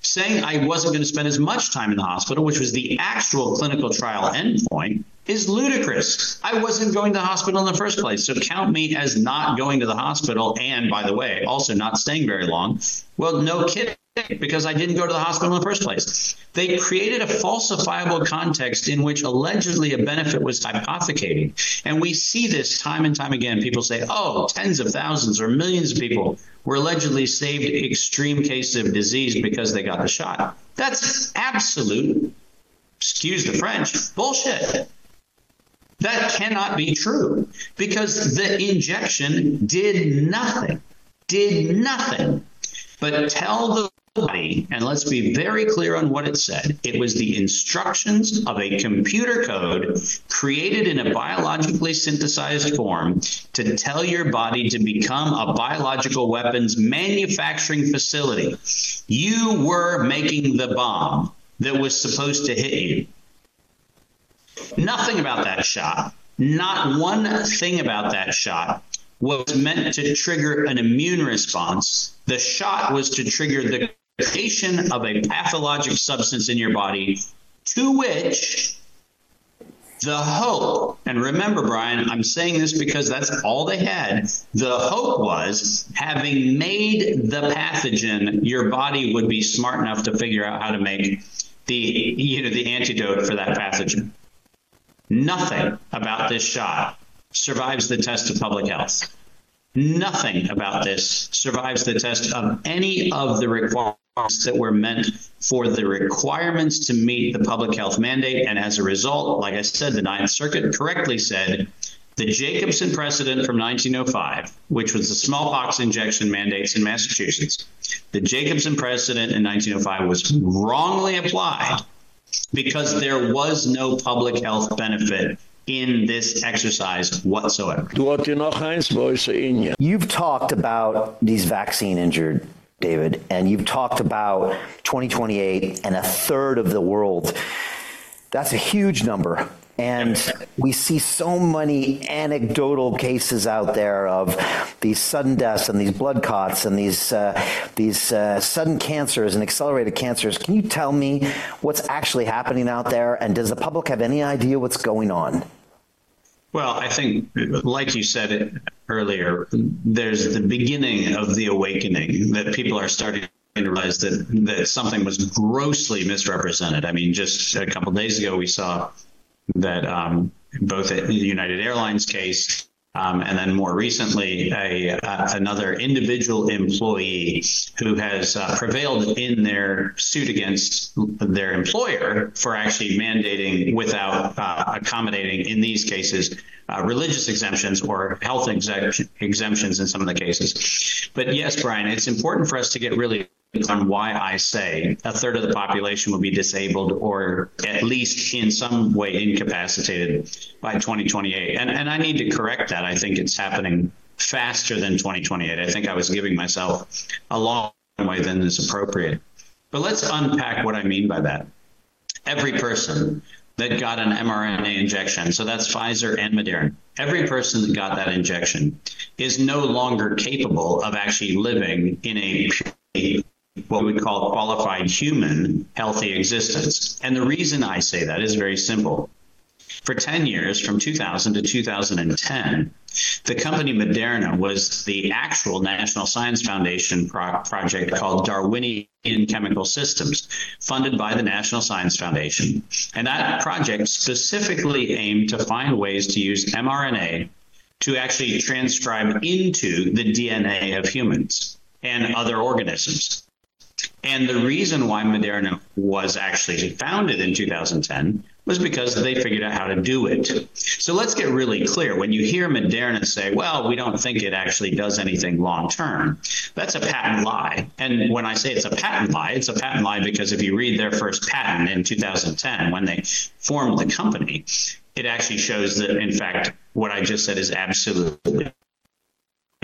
Saying I wasn't going to spend as much time in the hospital, which was the actual clinical trial endpoint, is ludicrous. I wasn't going to the hospital in the first place. So count me as not going to the hospital and by the way, also not staying very long. Well, no kidding because I didn't go to the hospital in the first place. They created a falsifiable context in which allegedly a benefit was hypothecating. And we see this time and time again. People say, "Oh, tens of thousands or millions of people were allegedly saved extreme cases of disease because they got the shot." That's absolute excuse the French, bullshit. That cannot be true because the injection did nothing. Did nothing but tell the body and let's be very clear on what it said. It was the instructions of a computer code created in a biologically synthesized form to tell your body to become a biological weapons manufacturing facility. You were making the bomb that was supposed to hit you. Nothing about that shot. Not one thing about that shot was meant to trigger an immune response. The shot was to trigger the creation of a pathologic substance in your body to which the hope and remember Brian I'm saying this because that's all they had the hope was having made the pathogen your body would be smart enough to figure out how to make the you know the antidote for that pathogen. Nothing about this shot survives the test of public health. Nothing about this survives the test of any of the requirements that were meant for the requirements to meet the public health mandate and as a result like I said the ninth circuit correctly said the Jacobson precedent from 1905, which was the smallpox injection mandates in Massachusetts, the Jacobson precedent in 1905 was wrongly applied because there was no public health benefit in this exercise whatsoever. You've talked about these vaccine injured David and you've talked about 2028 and a third of the world. That's a huge number. And we see so many anecdotal cases out there of these sudden deaths and these blood clots and these uh, these uh, sudden cancers and accelerated cancers. Can you tell me what's actually happening out there? And does the public have any idea what's going on well, I think like you said it earlier, there's the beginning of the awakening that people are starting to realize that that something was grossly misrepresented. I mean, just a couple days ago we saw that um, both the United Airlines case um, and then more recently a another individual employee who has uh, prevailed in their suit against their employer for actually mandating without uh, accommodating in these cases uh, religious exemptions or health exemptions in some of the cases. But yes, Brian, it's important for us to get really on why I say a third of the population will be disabled or at least in some way incapacitated by 2028. And and I need to correct that. I think it's happening faster than 2028. I think I was giving myself a long way than is appropriate. But let's unpack what I mean by that. Every person that got an mRNA injection, so that's Pfizer and Moderna. Every person that got that injection is no longer capable of actually living in a what we call qualified human healthy existence. And the reason I say that is very simple. For 10 years from 2000 to 2010, the company Moderna was the actual National Science Foundation pro project called Darwinian Chemical Systems, funded by the National Science Foundation. And that project specifically aimed to find ways to use mRNA to actually transcribe into the DNA of humans and other organisms. And the reason why Moderna was actually founded in 2010 was because they figured out how to do it. So let's get really clear. When you hear Moderna say, "Well, we don't think it actually does anything long term." That's a patent lie. And when I say it's a patent lie, it's a patent lie because if you read their first patent in 2010 when they formed the company, it actually shows that in fact what I just said is absolutely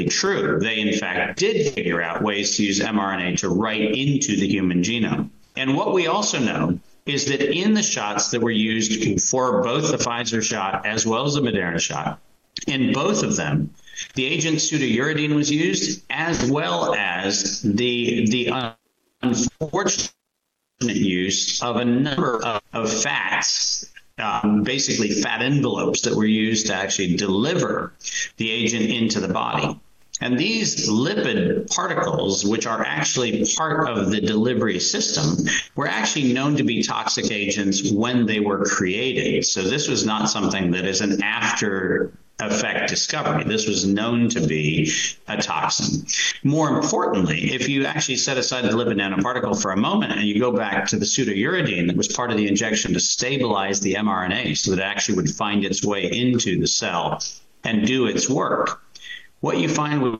true. They in fact did figure out ways to use mRNA to write into the human genome. And what we also know is that in the shots that were used for both the Pfizer shot as well as the Moderna shot, in both of them, the agent pseudouridine was used as well as the the unfortunate use of a number of, of fats um, basically fat envelopes that were used to actually deliver the agent into the body. And these lipid particles, which are actually part of the delivery system, were actually known to be toxic agents when they were created. So this was not something that is an after effect discovery. This was known to be a toxin. More importantly, if you actually set aside the lipid nanoparticle for a moment and you go back to the pseudouridine that was part of the injection to stabilize the mRNA so that it actually would find its way into the cell and do its work what you find with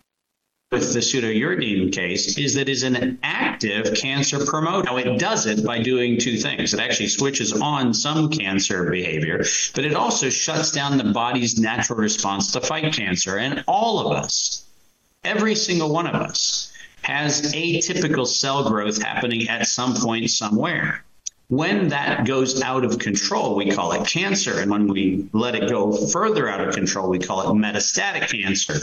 with the pseudouridine case is that is an active cancer promoter. Now it does it by doing two things. It actually switches on some cancer behavior, but it also shuts down the body's natural response to fight cancer. And all of us, every single one of us has atypical cell growth happening at some point somewhere. When that goes out of control, we call it cancer. And when we let it go further out of control, we call it metastatic cancer.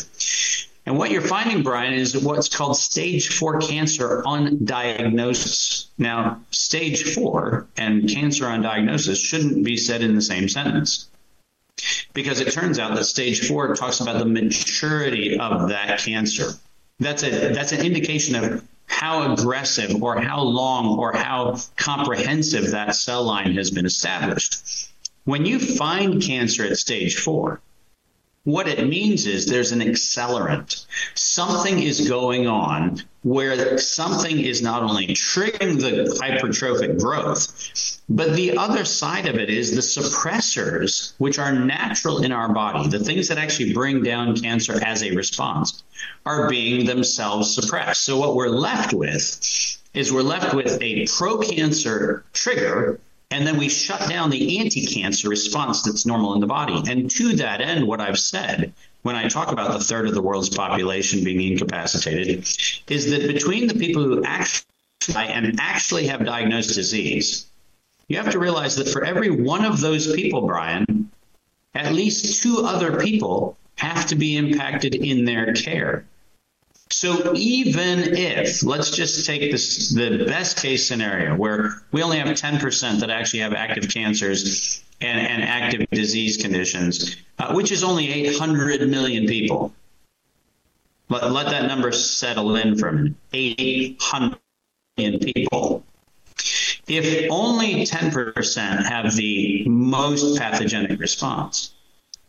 And what you're finding, Brian, is what's called stage 4 cancer on diagnosis. Now, stage 4 and cancer on diagnosis shouldn't be said in the same sentence. Because it turns out that stage 4 talks about the maturity of that cancer. That's a that's an indication of how aggressive or how long or how comprehensive that cell line has been established. When you find cancer at stage 4, What it means is there's an accelerant. Something is going on where something is not only triggering the hypertrophic growth, but the other side of it is the suppressors which are natural in our body, the things that actually bring down cancer as a response are being themselves suppressed. So what we're left with is we're left with a pro-cancer trigger and then we shut down the anti-cancer response that's normal in the body. And to that end what I've said when I talk about the third of the world's population being incapacitated is that between the people who actually and actually have diagnosed disease you have to realize that for every one of those people Brian at least two other people have to be impacted in their care so even if let's just take this the best case scenario where we only have 10% that actually have active cancers and and active disease conditions uh, which is only 800 million people. Let let that number settle in for a minute. 800 million people. If only 10% have the most pathogenic response,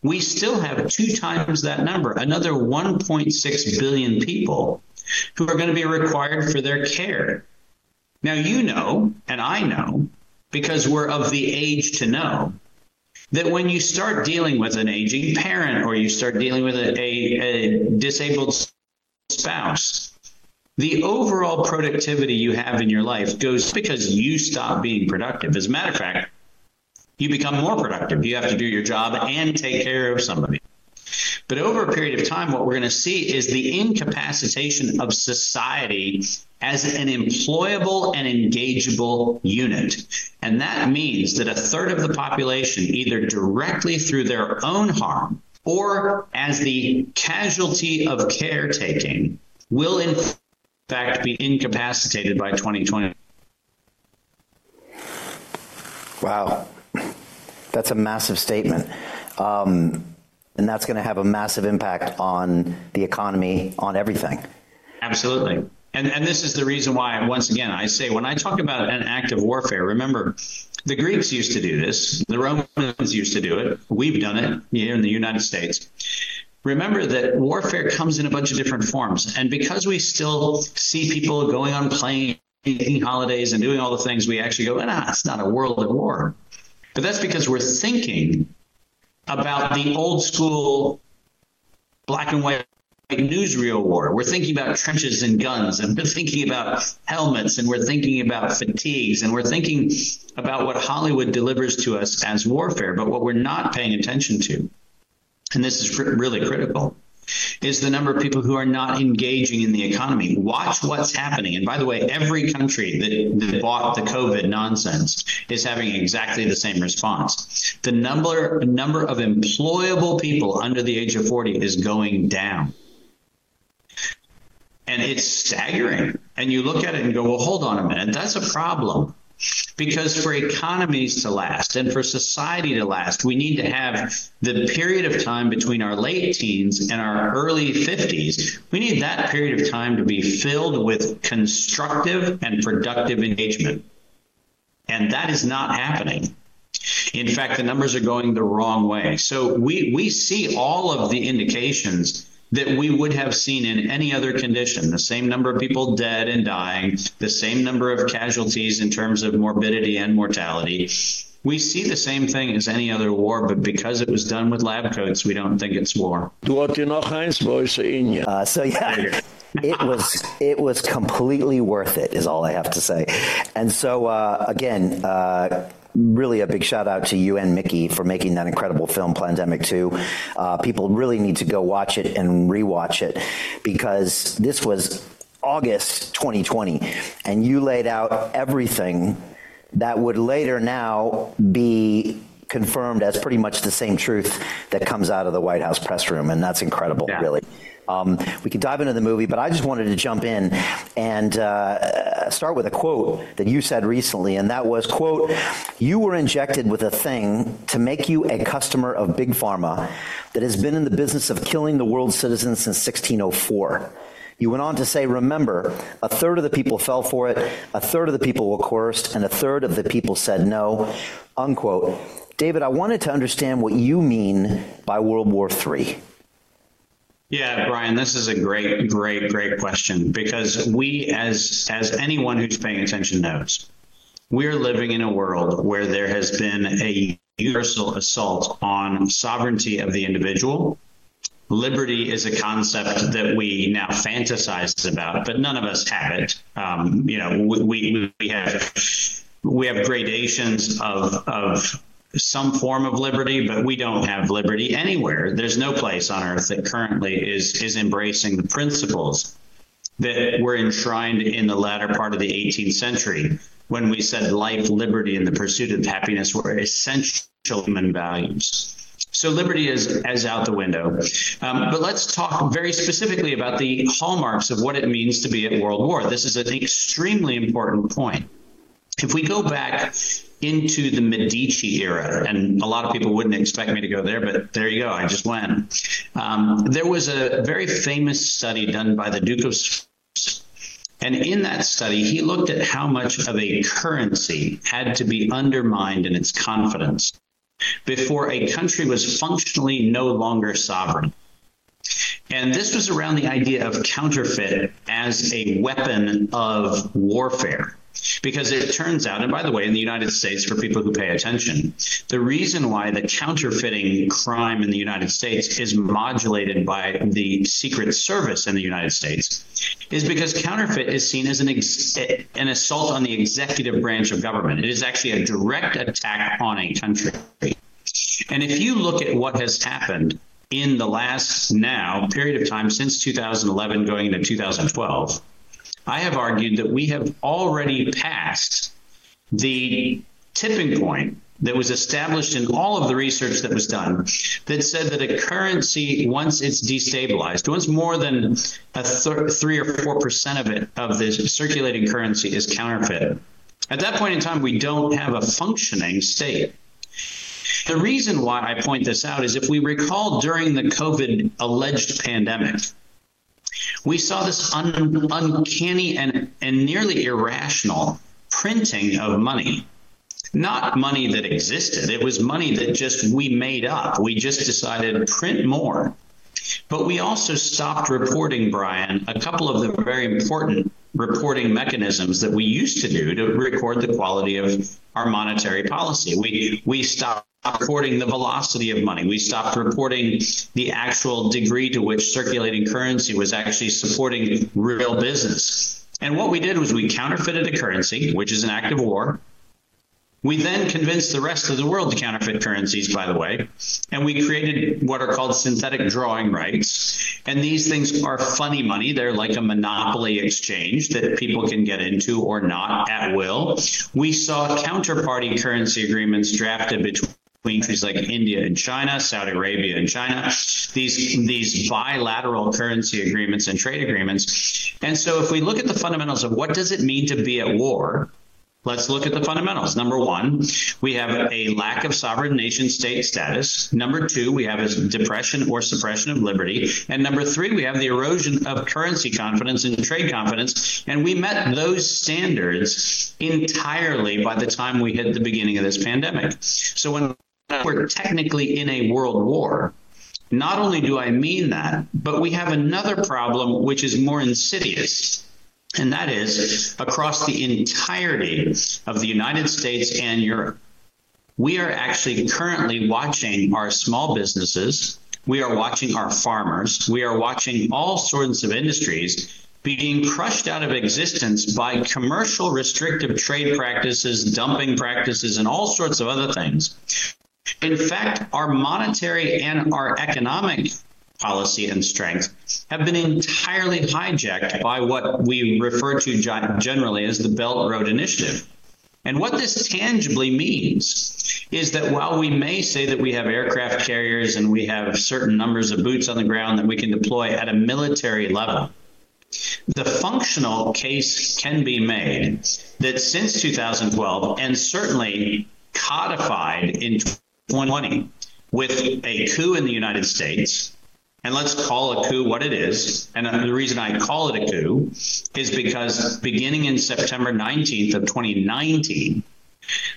we still have two times that number, another 1.6 billion people who are going to be required for their care. Now you know and I know because we're of the age to know that when you start dealing with an aging parent or you start dealing with a, a, a disabled spouse the overall productivity you have in your life goes because you stop being productive as a matter of fact you become more productive. You have to do your job and take care of somebody. But over a period of time what we're going to see is the incapacitation of society as an employable and engageable unit. And that means that a third of the population either directly through their own harm or as the casualty of caretaking will in fact be incapacitated by 2020. Wow. That's a massive statement. Um, and that's going to have a massive impact on the economy, on everything. Absolutely. And and this is the reason why once again I say when I talk about an act of warfare, remember the Greeks used to do this, the Romans used to do it. We've done it here in the United States. Remember that warfare comes in a bunch of different forms and because we still see people going on playing holidays and doing all the things we actually go, "Nah, it's not a world at war." But that's because we're thinking about the old school black and white newsreel war. We're thinking about trenches and guns and we're thinking about helmets and we're thinking about fatigues and we're thinking about what Hollywood delivers to us as warfare, but what we're not paying attention to. And this is really critical is the number of people who are not engaging in the economy. Watch what's happening. And by the way, every country that, that bought the COVID nonsense is having exactly the same response. The number number of employable people under the age of 40 is going down. And it's staggering. And you look at it and go, "Well, hold on a minute. That's a problem." Because for economies to last and for society to last, we need to have the period of time between our late teens and our early 50s. We need that period of time to be filled with constructive and productive engagement. And that is not happening. In fact, the numbers are going the wrong way. So we we see all of the indications that we would have seen in any other condition the same number of people dead and dying the same number of casualties in terms of morbidity and mortality. We see the same thing as any other war but because it was done with lab coats we don't think it's war. Uh, so yeah it was it was completely worth it is all I have to say. And so uh, again uh, really a big shout out to you and Mikki for making that incredible film Plandemic 2. Uh, people really need to go watch it and rewatch it because this was August 2020 and you laid out everything that would later now be confirmed as pretty much the same truth that comes out of the White House press room and that's incredible yeah. really. Um, we could dive into the movie, but I just wanted to jump in and uh, start with a quote that you said recently, and that was, quote, you were injected with a thing to make you a customer of Big Pharma that has been in the business of killing the world's citizens since 1604. You went on to say, remember, a third of the people fell for it, a third of the people were coerced, and a third of the people said no, unquote. David, I wanted to understand what you mean by World War III. Yeah, Brian, this is a great great great question because we as as anyone who's paying attention knows we're living in a world where there has been a universal assault on sovereignty of the individual. Liberty is a concept that we now fantasize about, but none of us have it. Um, you know, we we have we have gradations of of some form of liberty, but we don't have liberty anywhere. There's no place on earth that currently is is embracing the principles that were enshrined in the latter part of the 18th century when we said life, liberty and the pursuit of happiness were essential human values. So liberty is as out the window. Um, but let's talk very specifically about the hallmarks of what it means to be at world war. This is an extremely important point. If we go back into the Medici era and a lot of people wouldn't expect me to go there but there you go I just went. Um, there was a very famous study done by the Duke of and in that study he looked at how much of a currency had to be undermined in its confidence before a country was functionally no longer sovereign and this was around the idea of counterfeit as a weapon of warfare. Because it turns out and by the way in the United States for people who pay attention the reason why the counterfeiting crime in the United States is modulated by the secret service in the United States is because counterfeit is seen as an an assault on the executive branch of government. It is actually a direct attack on a country. And if you look at what has happened in the last now period of time since 2011 going into 2012 I have argued that we have already passed the tipping point that was established in all of the research that was done that said that a currency once it's destabilized once more than a 3 or 4% of it of the circulating currency is counterfeit. At that point in time we don't have a functioning state the reason why I point this out is if we recall during the covid alleged pandemic we saw this un uncanny and and nearly irrational printing of money. Not money that existed. It was money that just we made up. We just decided print more. But we also stopped reporting Brian a couple of the very important reporting mechanisms that we used to do to record the quality of our monetary policy we we stopped reporting the velocity of money. We stopped reporting the actual degree to which circulating currency was actually supporting real business. And what we did was we counterfeited a currency, which is an act of war. We then convinced the rest of the world to counterfeit currencies by the way, and we created what are called synthetic drawing rights. And these things are funny money. They're like a monopoly exchange that people can get into or not at will. We saw counterparty currency agreements drafted between countries like India and China, Saudi Arabia and China, these these bilateral currency agreements and trade agreements. And so if we look at the fundamentals of what does it mean to be at war, Let's look at the fundamentals. Number 1, we have a lack of sovereign nation state status. Number 2, we have a depression or suppression of liberty. And number 3, we have the erosion of currency confidence and trade confidence. And we met those standards entirely by the time we hit the beginning of this pandemic. So when we're technically in a world war. Not only do I mean that, but we have another problem which is more insidious. And that is across the entirety of the United States and Europe. We are actually currently watching our small businesses, we are watching our farmers, we are watching all sorts of industries being crushed out of existence by commercial restrictive trade practices, dumping practices and all sorts of other things. In fact, our monetary and our economic policy and strength have been entirely hijacked by what we refer to generally as the Belt Road Initiative. And what this tangibly means is that while we may say that we have aircraft carriers and we have certain numbers of boots on the ground that we can deploy at a military level, the functional case can be made that since 2012 and certainly codified in 2020 with a coup in the United States and let's call a coup what it is and the reason I call it a coup is because beginning in September 19th of 2019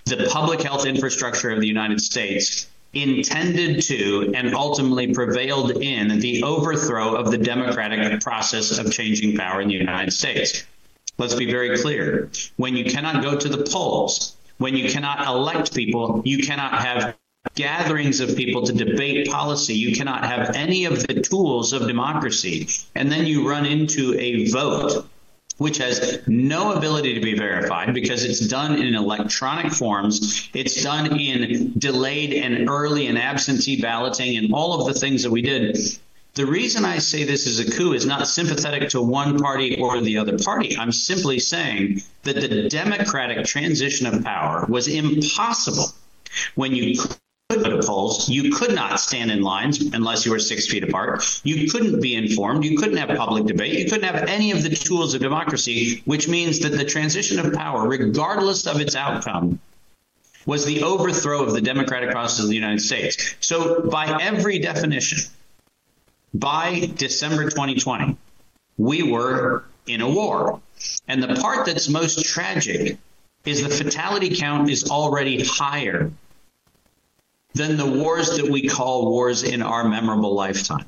The public health infrastructure of the United States intended to and ultimately prevailed in the overthrow of the democratic process of changing power in the United States. Let's be very clear. When you cannot go to the polls, when you cannot elect people, you cannot have gatherings of people to debate policy, you cannot have any of the tools of democracy. And then you run into a vote which has no ability to be verified because it's done in electronic forms it's done in delayed and early and absentee balloting and all of the things that we did the reason I say this is a coup is not sympathetic to one party or the other party. I'm simply saying that the democratic transition of power was impossible when you could go to polls. You could not stand in lines unless you were 6 feet apart. You couldn't be informed. You couldn't have public debate. You couldn't have any of the tools of democracy, which means that the transition of power, regardless of its outcome, was the overthrow of the democratic process of the United States. So by every definition, by December 2020, we were in a war. And the part that's most tragic is the fatality count is already higher than the wars that we call wars in our memorable lifetime.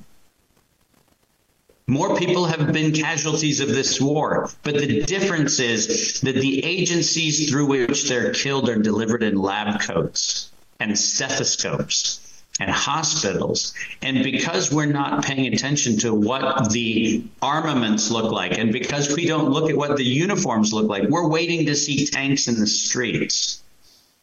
More people have been casualties of this war, but the difference is that the agencies through which they're killed are delivered in lab coats and stethoscopes and hospitals and because we're not paying attention to what the armaments look like and because we don't look at what the uniforms look like we're waiting to see tanks in the streets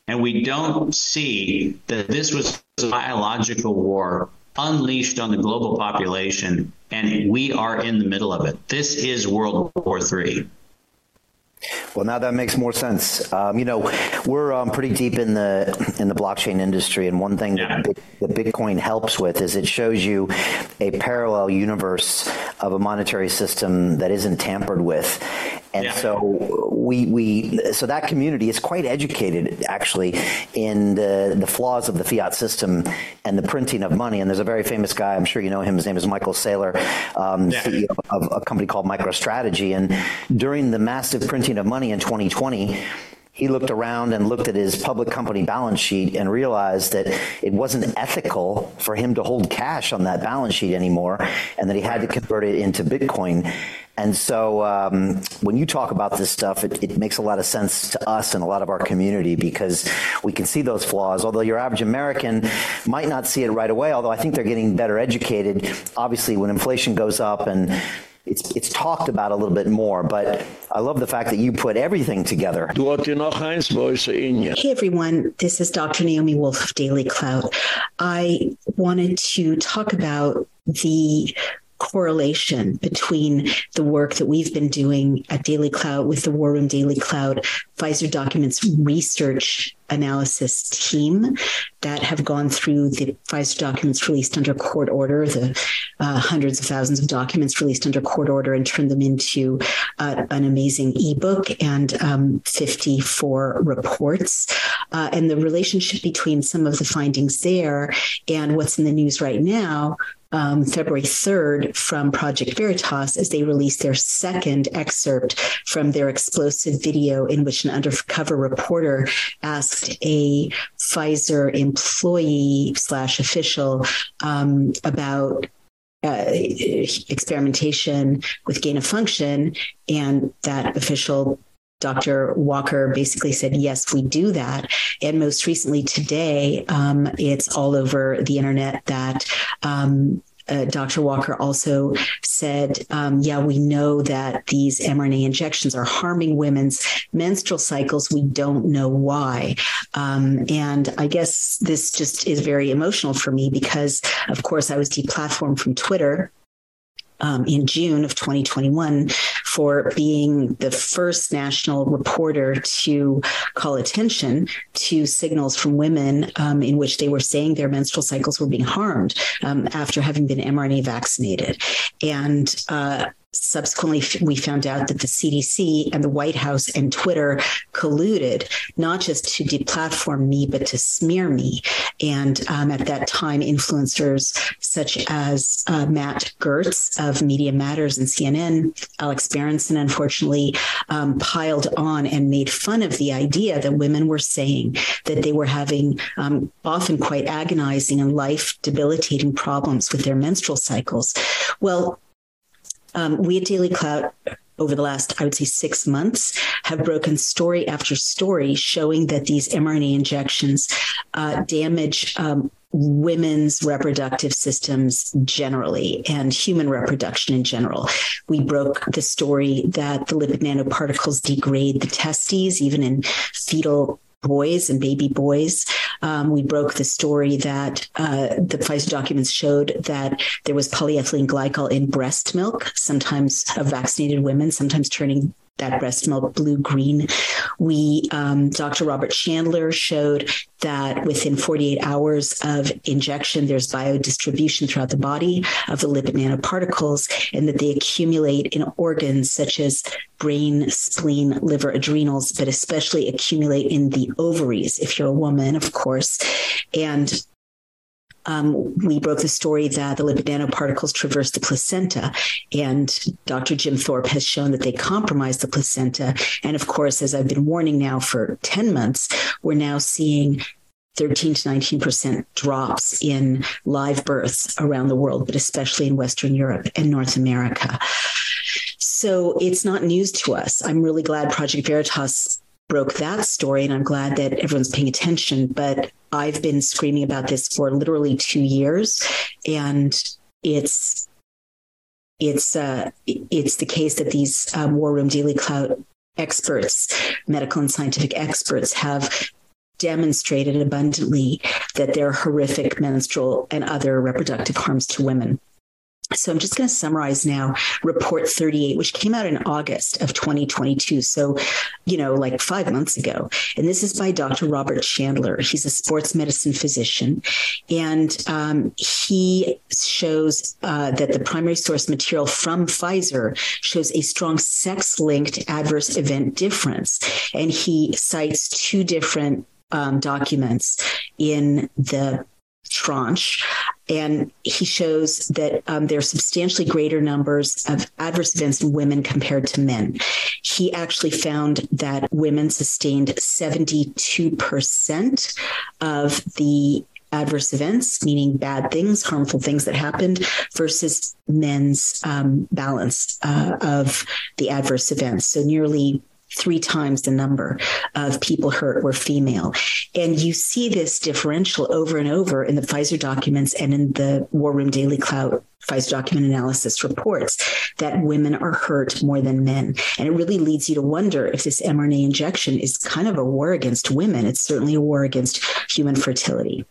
and we don't see that this was a biological war unleashed on the global population and we are in the middle of it this is world war 3 well, now that makes more sense. Um, you know, we're um, pretty deep in the in the blockchain industry and one thing yeah. that, that Bitcoin helps with is it shows you a parallel universe of a monetary system that isn't tampered with. And yeah. so we we so that community is quite educated actually in the the flaws of the fiat system and the printing of money and there's a very famous guy I'm sure you know him his name is Michael Saylor um, yeah. CEO of a company called MicroStrategy and during the massive printing of money in 2020 he looked around and looked at his public company balance sheet and realized that it wasn't ethical for him to hold cash on that balance sheet anymore and that he had to convert it into Bitcoin. And so um, when you talk about this stuff it, it makes a lot of sense to us and a lot of our community because we can see those flaws although your average American might not see it right away although I think they're getting better educated obviously when inflation goes up and it's it's talked about a little bit more but I love the fact that you put everything together. Hey everyone, this is Dr. Naomi Wolf of Daily Clout. I wanted to talk about the correlation between the work that we've been doing at Daily Clout with the War Room Daily Clout Pfizer documents research analysis team that have gone through the Pfizer documents released under court order the uh, hundreds of thousands of documents released under court order and turned them into uh, an amazing ebook and um, 54 reports. Uh, and the relationship between some of the findings there and what's in the news right now um, February 3rd from Project Veritas as they released their second excerpt from their explosive video in which an undercover reporter asked a Pfizer employee slash official um, about uh, experimentation with gain of function and that official Dr. Walker basically said, yes, we do that. And most recently today, um, it's all over the internet that um, uh, Dr. Walker also said, um, yeah, we know that these mRNA injections are harming women's menstrual cycles. We don't know why. Um, and I guess this just is very emotional for me because, of course, I was deplatformed from Twitter um, in June of 2021 for being the first national reporter to call attention to signals from women um, in which they were saying their menstrual cycles were being harmed um, after having been mRNA vaccinated. And uh, subsequently we found out that the CDC and the White House and Twitter colluded not just to deplatform me but to smear me. And um, at that time influencers such as uh, Matt Gertz of Media Matters and CNN Alex Berenson unfortunately um, piled on and made fun of the idea that women were saying that they were having um, often quite agonizing and life debilitating problems with their menstrual cycles. Well um, we at Daily Clout over the last I would say 6 months have broken story after story showing that these mRNA injections uh, damage um, women's reproductive systems generally and human reproduction in general. We broke the story that the lipid nanoparticles degrade the testes even in fetal boys and baby boys. Um, we broke the story that uh, the Pfizer documents showed that there was polyethylene glycol in breast milk, sometimes of vaccinated women, sometimes turning that breast milk blue green we um, Dr. Robert Chandler showed that within 48 hours of injection there's biodistribution throughout the body of the lipid nanoparticles and that they accumulate in organs such as brain spleen liver adrenals but especially accumulate in the ovaries if you're a woman of course and um, we broke the story that the lipid nanoparticles traverse the placenta and Dr. Jim Thorp has shown that they compromise the placenta and of course as I've been warning now for 10 months we're now seeing 13 to 19% drops in live births around the world but especially in western Europe and North America. So it's not news to us. I'm really glad Project Veritas broke that story and I'm glad that everyone's paying attention but I've been screaming about this for literally 2 years and it's it's uh it's the case that these um, war room Daily Clout experts medical and scientific experts have demonstrated abundantly that there are horrific menstrual and other reproductive harms to women so I'm just going to summarize now report 38 which came out in August of 2022 so you know like 5 months ago. And this is by Dr. Robert Chandler. He's a sports medicine physician. And um, he shows uh, that the primary source material from Pfizer shows a strong sex linked adverse event difference. And he cites two different um, documents in the tranche and he shows that um, there are substantially greater numbers of adverse events in women compared to men. He actually found that women sustained 72% of the adverse events meaning bad things harmful things that happened versus men's um, balance uh, of the adverse events so nearly three times the number of people hurt were female. And you see this differential over and over in the Pfizer documents and in the War Room Daily Clout Pfizer document analysis reports that women are hurt more than men. And it really leads you to wonder if this mRNA injection is kind of a war against women. It's certainly a war against human fertility.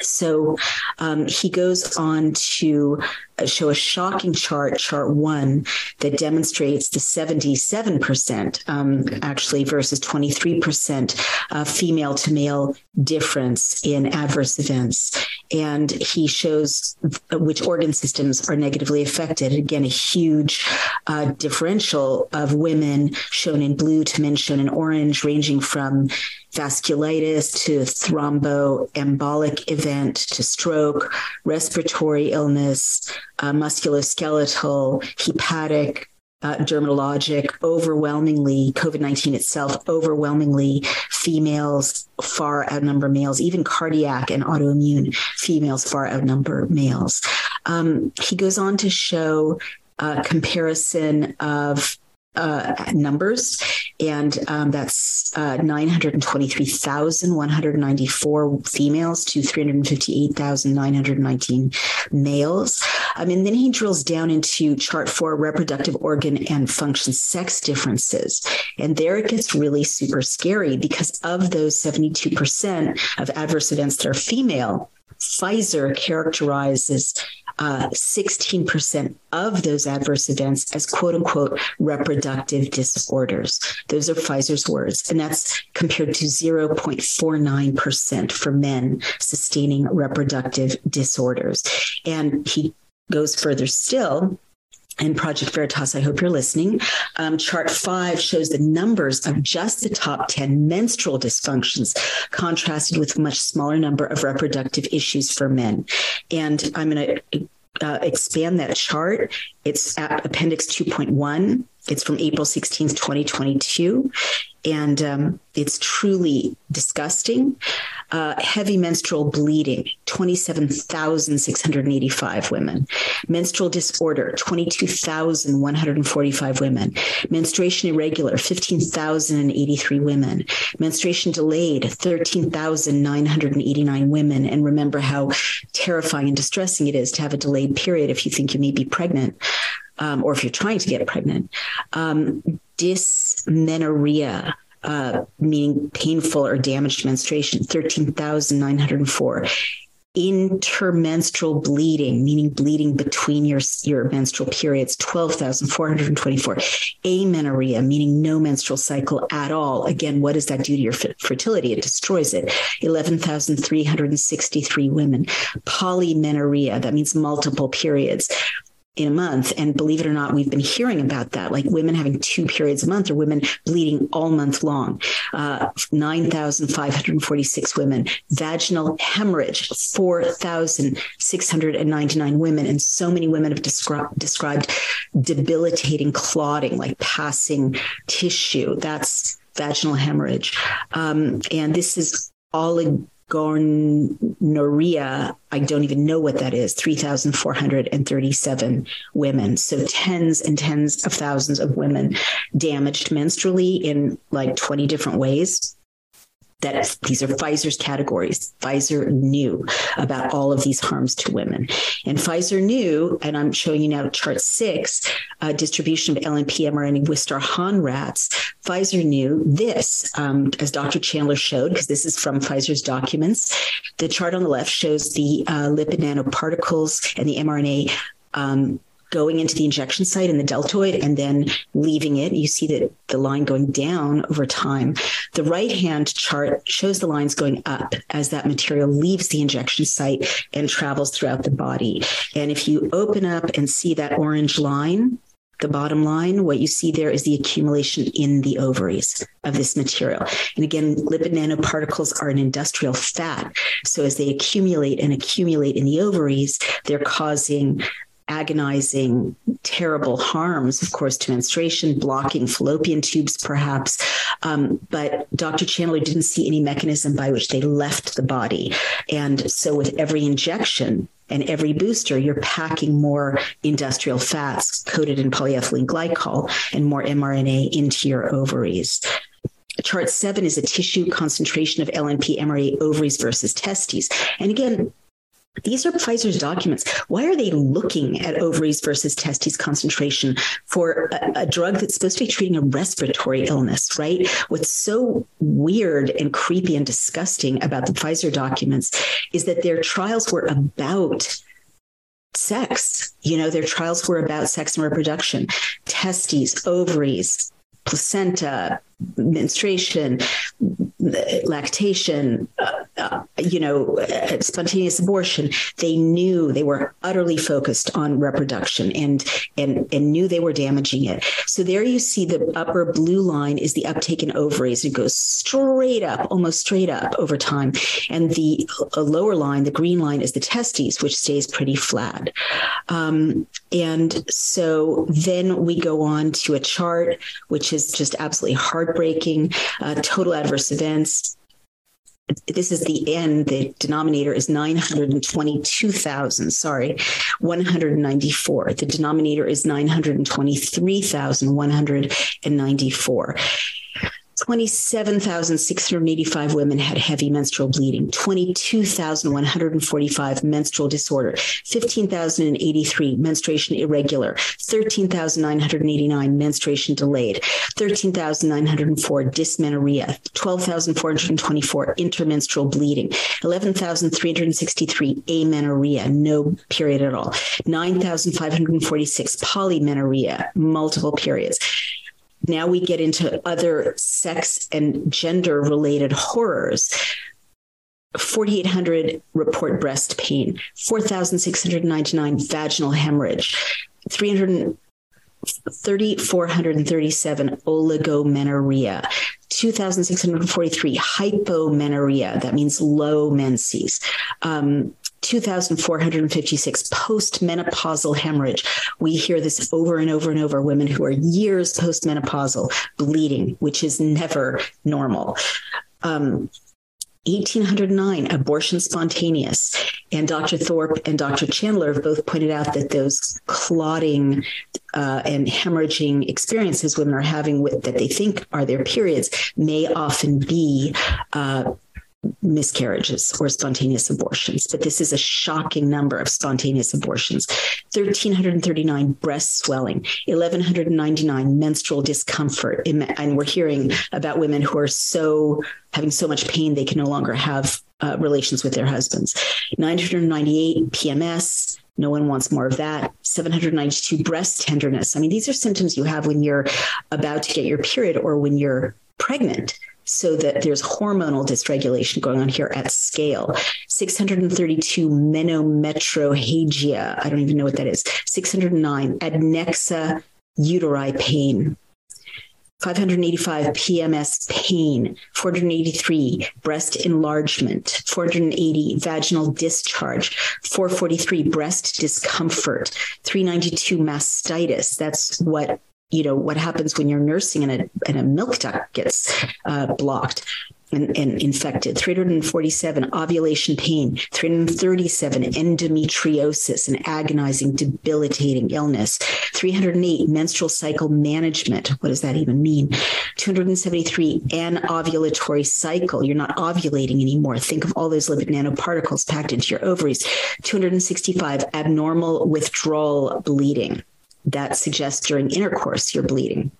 So um, he goes on to show a shocking chart, chart 1, that demonstrates the 77% um, actually versus 23% uh, female to male difference in adverse events. And he shows which organ systems are negatively affected. Again, a huge uh, differential of women shown in blue to men shown in orange, ranging from vasculitis to thromboembolic event to stroke, respiratory illness, uh, musculoskeletal, hepatic, uh, dermatologic, overwhelmingly COVID-19 itself overwhelmingly females far outnumber males, even cardiac and autoimmune females far outnumber males. Um, he goes on to show a comparison of uh, numbers and um, that's uh, 923,194 females to 358,919 males. Um, and then he drills down into chart 4 reproductive organ and function sex differences. And there it gets really super scary because of those 72% of adverse events that are female, Pfizer characterizes uh, 16% of those adverse events as quote unquote reproductive disorders. Those are Pfizer's words and that's compared to 0.49% for men sustaining reproductive disorders. And he goes further still and Project Veritas, I hope you're listening. Um, chart 5 shows the numbers of just the top 10 menstrual dysfunctions contrasted with much smaller number of reproductive issues for men. And I'm going to uh, expand that chart. It's at appendix 2.1. It's from April 16th, 2022 and um, it's truly disgusting. Uh, heavy menstrual bleeding 27,685 women. Menstrual disorder 22,145 women. Menstruation irregular 15,083 women. Menstruation delayed 13,989 women and remember how terrifying and distressing it is to have a delayed period if you think you may be pregnant um, or if you're trying to get pregnant. Um, dysmenorrhea uh, meaning painful or damaged menstruation 13904 intermenstrual bleeding meaning bleeding between your your menstrual periods 12424 amenorrhea meaning no menstrual cycle at all. Again what does that do to your fertility? It destroys it. 11363 women. Polymenorrhea that means multiple periods in a month. And believe it or not we've been hearing about that like women having two periods a month or women bleeding all month long. Uh, 9546 women vaginal hemorrhage 4699 women and so many women have described described debilitating clotting like passing tissue. That's vaginal hemorrhage. Um, and this is all gonorrhea I don't even know what that is 3437 women. So tens and tens of thousands of women damaged menstrually in like 20 different ways that these are Pfizer's categories. Pfizer knew about all of these harms to women. And Pfizer knew, and I'm showing you now chart 6, uh, distribution of LNP mRNA Wistar-Han rats. Pfizer knew this, um, as Dr. Chandler showed, because this is from Pfizer's documents. The chart on the left shows the uh, lipid nanoparticles and the mRNA um, going into the injection site in the deltoid and then leaving it. You see that the line going down over time. The right-hand chart shows the lines going up as that material leaves the injection site and travels throughout the body. And if you open up and see that orange line, the bottom line what you see there is the accumulation in the ovaries of this material and again lipid nanoparticles are an industrial fat so as they accumulate and accumulate in the ovaries they're causing agonizing terrible harms of course to menstruation blocking fallopian tubes perhaps. Um, but Dr. Chandler didn't see any mechanism by which they left the body. And so with every injection and every booster you're packing more industrial fats coated in polyethylene glycol and more mRNA into your ovaries. Chart 7 is a tissue concentration of LNP mRNA ovaries versus testes. And again these are Pfizer's documents. Why are they looking at ovaries versus testes concentration for a, a, drug that's supposed to be treating a respiratory illness, right? What's so weird and creepy and disgusting about the Pfizer documents is that their trials were about sex. You know, their trials were about sex and reproduction, testes, ovaries, placenta, menstruation, lactation, uh, uh, you know, uh, spontaneous abortion, they knew they were utterly focused on reproduction and and and knew they were damaging it. So there you see the upper blue line is the uptake in ovaries. It goes straight up, almost straight up over time. And the lower line, the green line is the testes, which stays pretty flat. Um, and so then we go on to a chart which is just absolutely heartbreaking, uh, total adverse events. This is the end the denominator is 922,000 sorry 194 the denominator is 923,194 27,685 women had heavy menstrual bleeding, 22,145 menstrual disorder, 15,083 menstruation irregular, 13,989 menstruation delayed, 13,904 dysmenorrhea, 12,424 intermenstrual bleeding, 11,363 amenorrhea, no period at all, 9,546 polymenorrhea, multiple periods, now we get into other sex and gender related horrors. 4800 report breast pain 4699 vaginal hemorrhage 300 3437 oligomenorrhea 2643 hypomenorrhea that means low menses. Um, 2456 postmenopausal hemorrhage we hear this over and over and over women who are years postmenopausal bleeding which is never normal um, 1809 abortion spontaneous and Dr. Thorp and Dr. Chandler have both pointed out that those clotting uh, and hemorrhaging experiences women are having with that they think are their periods may often be uh, miscarriages or spontaneous abortions but this is a shocking number of spontaneous abortions. 1339 breast swelling 1199 menstrual discomfort. And we're hearing about women who are so having so much pain they can no longer have uh, relations with their husbands. 998 PMS no one wants more of that. 792 breast tenderness. I mean these are symptoms you have when you're about to get your period or when you're pregnant so that there's hormonal dysregulation going on here at scale. 632 menometrorrhagia i don't even know what that is. 609 adnexa uteri pain. 585 PMS pain, 483 breast enlargement, 480 vaginal discharge, 443 breast discomfort, 392 mastitis. That's what you know what happens when you're nursing and a and a milk duct gets uh, blocked and, and, infected? 347 ovulation pain. 337 endometriosis an agonizing debilitating illness. 308 menstrual cycle management. What does that even mean? 273 anovulatory cycle. You're not ovulating anymore. Think of all those lipid nanoparticles packed into your ovaries. 265 abnormal withdrawal bleeding that suggests during intercourse you're bleeding.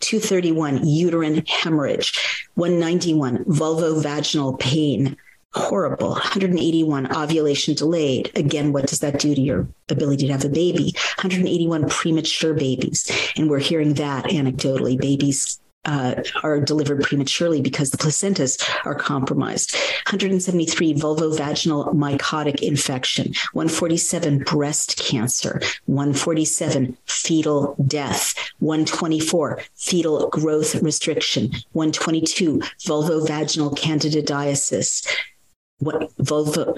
231 uterine hemorrhage. 191 vulvovaginal pain. Horrible. 181 ovulation delayed. Again what does that do to your ability to have a baby? 181 premature babies. And we're hearing that anecdotally. Babies uh, are delivered prematurely because the placentas are compromised. 173 vulvovaginal mycotic infection 147 breast cancer 147 fetal death 124 fetal growth restriction 122 vulvovaginal candidiasis. What vulva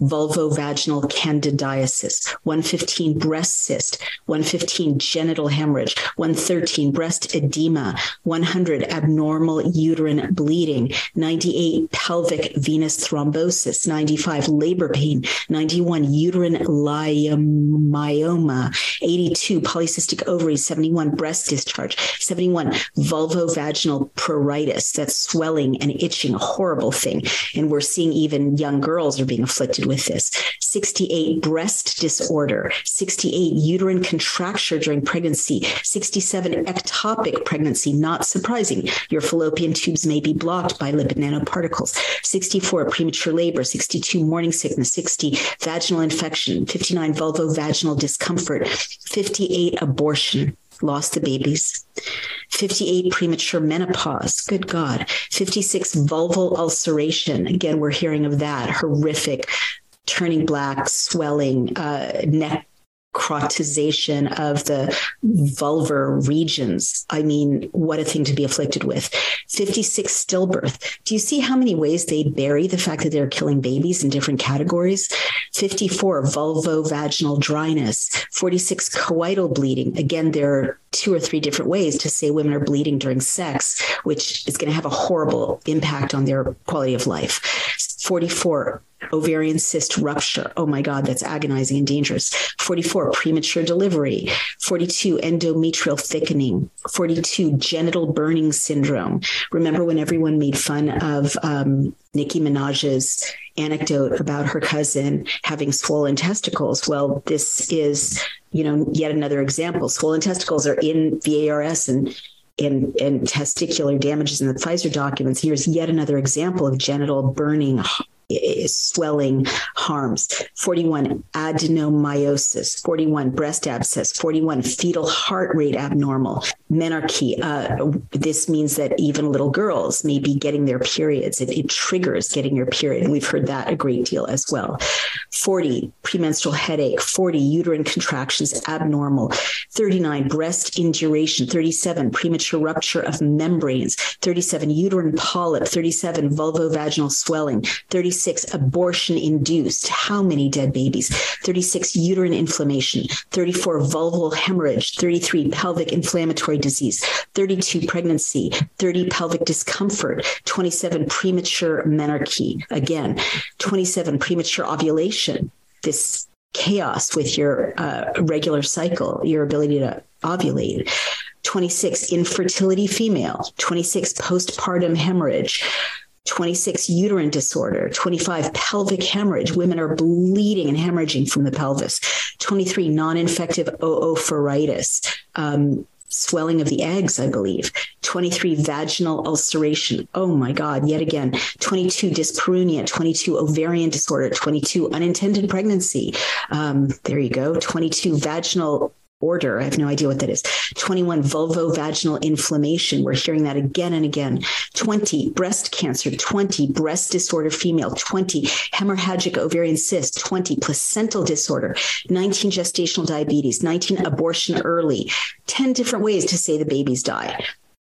vulvovaginal candidiasis, 115 breast cyst, 115 genital hemorrhage, 113 breast edema, 100 abnormal uterine bleeding, 98 pelvic venous thrombosis, 95 labor pain, 91 uterine leiomyoma, 82 polycystic ovaries, 71 breast discharge, 71 vulvovaginal pruritus, that's swelling and itching, a horrible thing. And we're seeing even young girls are being afflicted with this. 68 breast disorder 68 uterine contracture during pregnancy 67 ectopic pregnancy. Not surprising. Your fallopian tubes may be blocked by lipid nanoparticles. 64 premature labor 62 morning sickness 60 vaginal infection 59 vulvovaginal discomfort 58 abortion lost the babies. 58 premature menopause good god. 56 vulval ulceration. Again we're hearing of that. Horrific turning black, swelling, uh, neck necrotization of the vulvar regions. I mean, what a thing to be afflicted with. 56 stillbirth. Do you see how many ways they bury the fact that they're killing babies in different categories? 54 vulvovaginal dryness, 46 coital bleeding. Again, there are two or three different ways to say women are bleeding during sex, which is going to have a horrible impact on their quality of life. 44 ovarian cyst rupture. Oh my god, that's agonizing and dangerous. 44 premature delivery, 42 endometrial thickening, 42 genital burning syndrome. Remember when everyone made fun of um, Nicki Minaj's anecdote about her cousin having swollen testicles? Well, this is, you know, yet another example. Swollen testicles are in VAERS and and and testicular damages in the Pfizer documents. Here's yet another example of genital burning swelling harms. 41 adenomyosis. 41 breast abscess. 41 fetal heart rate abnormal. Menarche uh, this means that even little girls may be getting their periods it, it triggers getting your period we've heard that a great deal as well. 40 premenstrual headache. 40 uterine contractions abnormal. 39 breast induration. 37 premature rupture of membranes. 37 uterine polyp. 37 vulvovaginal swelling. 36 36 abortion induced how many dead babies? 36 uterine inflammation. 34 vulval hemorrhage. 33 pelvic inflammatory disease. 32 pregnancy. 30 pelvic discomfort. 27 premature menarche. Again 27 premature ovulation. This chaos with your uh, regular cycle your ability to ovulate. 26 infertility female. 26 postpartum hemorrhage 26 uterine disorder 25 pelvic hemorrhage. Women are bleeding and hemorrhaging from the pelvis. 23 non-infective oophoritis um, swelling of the eggs i believe. 23 vaginal ulceration. Oh my god yet again. 22 dyspareunia 22 ovarian disorder 22 unintended pregnancy. Um, there you go. 22 vaginal order. I have no idea what that is. 21 vulvovaginal inflammation. We're hearing that again and again. 20 breast cancer, 20 breast disorder female, 20 hemorrhagic ovarian cyst, 20 placental disorder, 19 gestational diabetes, 19 abortion early. 10 different ways to say the babies die.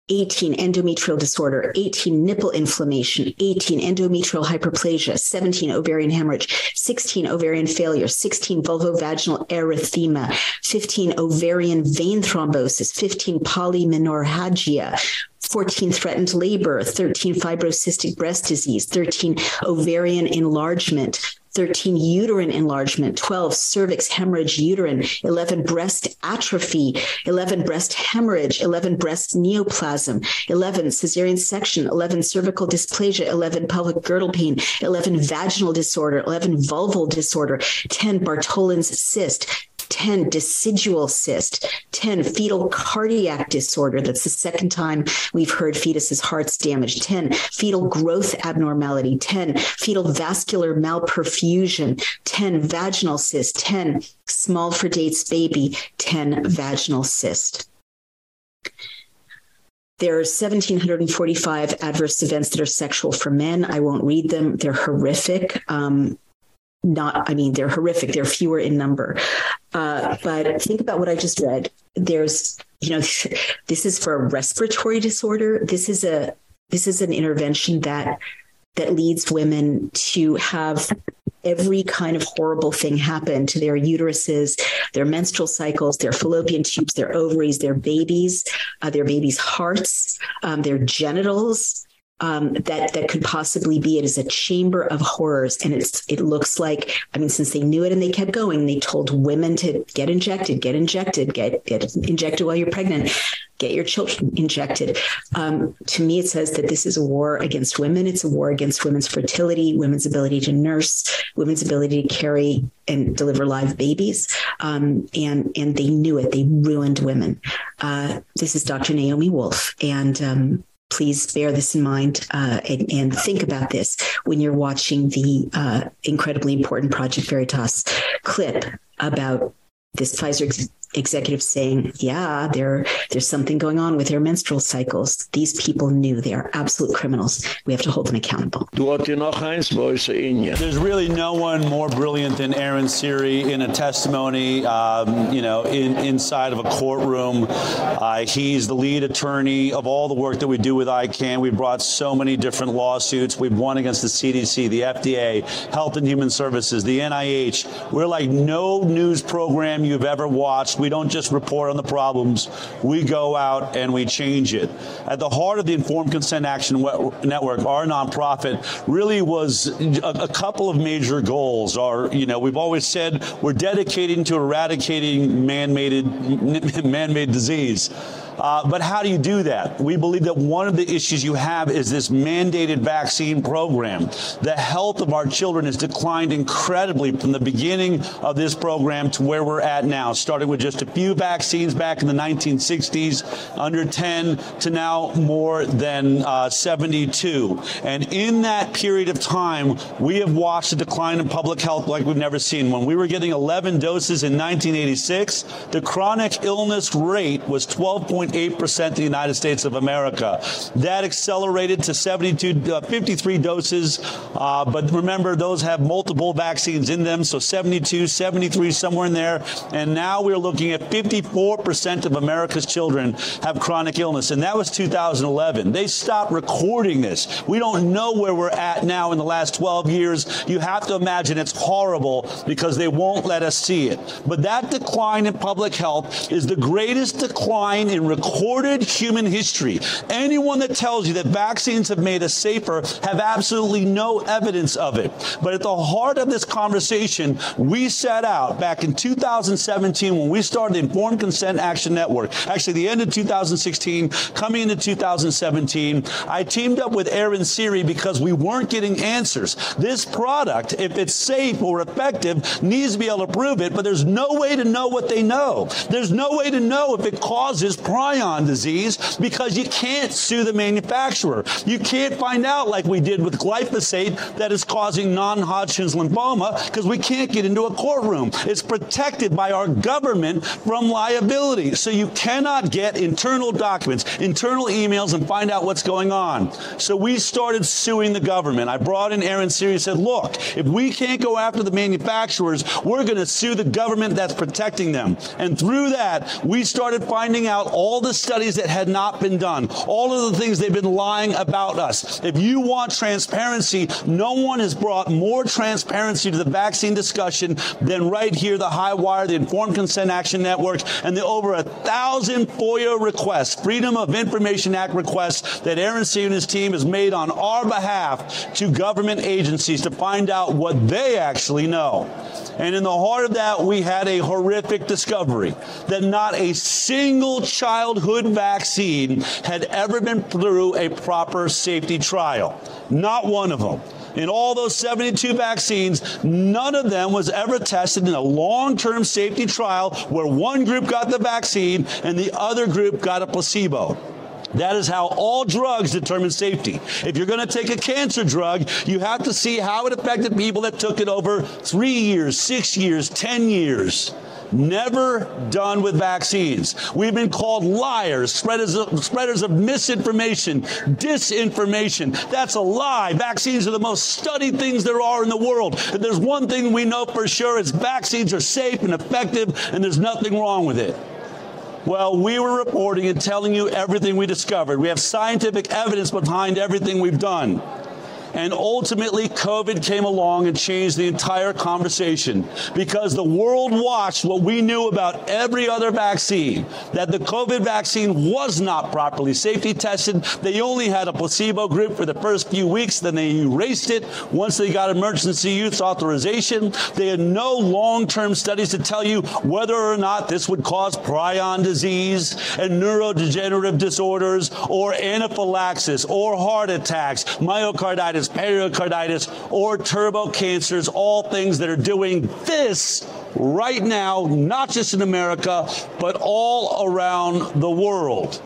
18 endometrial disorder, 18 nipple inflammation, 18 endometrial hyperplasia, 17 ovarian hemorrhage, 16 ovarian failure, 16 vulvovaginal erythema, 15 ovarian vein thrombosis, 15 polymenorrhagia, 14 threatened labor, 13 fibrocystic breast disease, 13 ovarian enlargement, 13 uterine enlargement 12 cervix hemorrhage uterine 11 breast atrophy 11 breast hemorrhage 11 breast neoplasm 11 cesarean section 11 cervical dysplasia 11 pelvic girdle pain 11 vaginal disorder 11 vulval disorder 10 Bartholin's cyst 10 decidual cyst 10 fetal cardiac disorder that's the second time we've heard fetus's heart's damaged 10 fetal growth abnormality 10 fetal vascular malperfusion 10 vaginal cyst 10 small for dates baby 10 vaginal cyst there are 1745 adverse events that are sexual for men. I won't read them. They're horrific. Um, not I mean they're horrific. They're fewer in number. Uh, but think about what I just read. There's you know this is for a respiratory disorder. This is a this is an intervention that that leads women to have every kind of horrible thing happen to their uteruses, their menstrual cycles, their fallopian tubes, their ovaries, their babies, uh, their babies' hearts, um, their genitals, um, that that could possibly be it is a chamber of horrors. And it's it looks like I mean since they knew it and they kept going they told women to get injected get injected get get injected while you're pregnant get your children injected. Um, to me it says that this is a war against women. It's a war against women's fertility women's ability to nurse women's ability to carry and deliver live babies. Um, and and they knew it. They ruined women. Uh, this is Dr. Naomi Wolf. And um, please bear this in mind uh, and, and, think about this when you're watching the uh, incredibly important Project Veritas clip about this Pfizer ex executive saying, "Yeah, there there's something going on with their menstrual cycles." These people knew they are absolute criminals. We have to hold them accountable. There's really no one more brilliant than Aaron Siri in a testimony um, you know in inside of a courtroom. Uh, he's the lead attorney of all the work that we do with ICAN. We've brought so many different lawsuits. We've won against the CDC, the FDA, Health and Human Services, the NIH. We're like no news program you've ever watched we don't just report on the problems. We go out and we change it. At the heart of the Informed Consent Action Network, our nonprofit really was a, couple of major goals. are, you know, we've always said we're dedicating to eradicating man-made man-made disease Uh, but how do you do that? We believe that one of the issues you have is this mandated vaccine program. The health of our children has declined incredibly from the beginning of this program to where we're at now, starting with just a few vaccines back in the 1960s, under 10 to now more than uh, 72. And in that period of time, we have watched a decline in public health like we've never seen. When we were getting 11 doses in 1986, the chronic illness rate was 12.8% in the United States of America. That accelerated to 72 uh, 53 doses, uh, but remember those have multiple vaccines in them, so 72, 73 somewhere in there. And now we're looking at 54% of America's children have chronic illness and that was 2011. They stopped recording this. We don't know where we're at now in the last 12 years. You have to imagine it's horrible because they won't let us see it. But that decline in public health is the greatest decline in recorded human history. Anyone that tells you that vaccines have made us safer have absolutely no evidence of it. But at the heart of this conversation, we set out back in 2017 when we started the Informed Consent Action Network. Actually, the end of 2016, coming into 2017, I teamed up with Aaron Siri because we weren't getting answers. This product, if it's safe or effective, needs to be able to prove it, but there's no way to know what they know. There's no way to know if it causes prion disease because you can't sue the manufacturer. You can't find out like we did with glyphosate that is causing non-Hodgkin's lymphoma because we can't get into a courtroom. It's protected by our government from liability. So you cannot get internal documents, internal emails and find out what's going on. So we started suing the government. I brought in Aaron Siri and said, "Look, if we can't go after the manufacturers, we're going to sue the government that's protecting them." And through that, we started finding out all the studies that had not been done, all of the things they've been lying about us. If you want transparency, no one has brought more transparency to the vaccine discussion than right here the High Wire, the Informed Consent Action Network, and the over a thousand FOIA requests, Freedom of Information Act requests that Aaron Siri and his team has made on our behalf to government agencies to find out what they actually know. And in the heart of that, we had a horrific discovery that not a single childhood vaccine had ever been through a proper safety trial. Not one of them. In all those 72 vaccines, none of them was ever tested in a long-term safety trial where one group got the vaccine and the other group got a placebo. That is how all drugs determine safety. If you're going to take a cancer drug, you have to see how it affected people that took it over 3 years, 6 years, 10 years never done with vaccines. We've been called liars, spreaders of, spreaders of misinformation, disinformation. That's a lie. Vaccines are the most studied things there are in the world. If there's one thing we know for sure is vaccines are safe and effective and there's nothing wrong with it. Well, we were reporting and telling you everything we discovered. We have scientific evidence behind everything we've done. And ultimately COVID came along and changed the entire conversation because the world watched what we knew about every other vaccine that the COVID vaccine was not properly safety tested. They only had a placebo group for the first few weeks then they erased it once they got emergency use authorization. They had no long-term studies to tell you whether or not this would cause prion disease and neurodegenerative disorders or anaphylaxis or heart attacks, myocarditis pericarditis, or turbo cancers, all things that are doing this right now, not just in America, but all around the world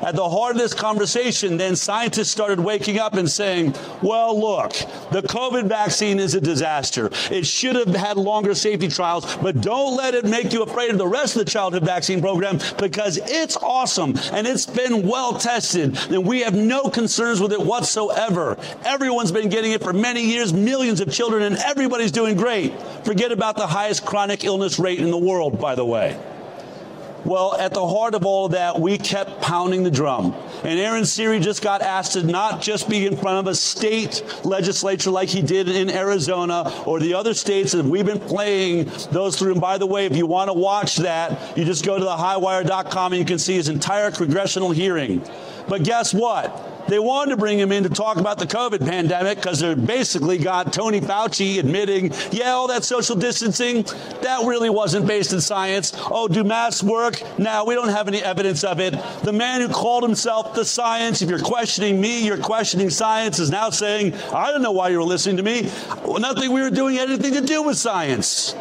at the heart of this conversation, then scientists started waking up and saying, well, look, the COVID vaccine is a disaster. It should have had longer safety trials, but don't let it make you afraid of the rest of the childhood vaccine program because it's awesome and it's been well tested and we have no concerns with it whatsoever. Everyone's been getting it for many years, millions of children and everybody's doing great. Forget about the highest chronic illness rate in the world, by the way. Well, at the heart of all of that, we kept pounding the drum. And Aaron Siri just got asked to not just be in front of a state legislature like he did in Arizona or the other states that we've been playing those through. And by the way, if you want to watch that, you just go to the highwire.com and you can see his entire congressional hearing. But guess what? They wanted to bring him in to talk about the COVID pandemic cuz they basically got Tony Fauci admitting, yeah, all that social distancing, that really wasn't based in science. Oh, do masks work? Now, we don't have any evidence of it. The man who called himself the science, if you're questioning me, you're questioning science is now saying, I don't know why you were listening to me. Nothing we were doing had anything to do with science.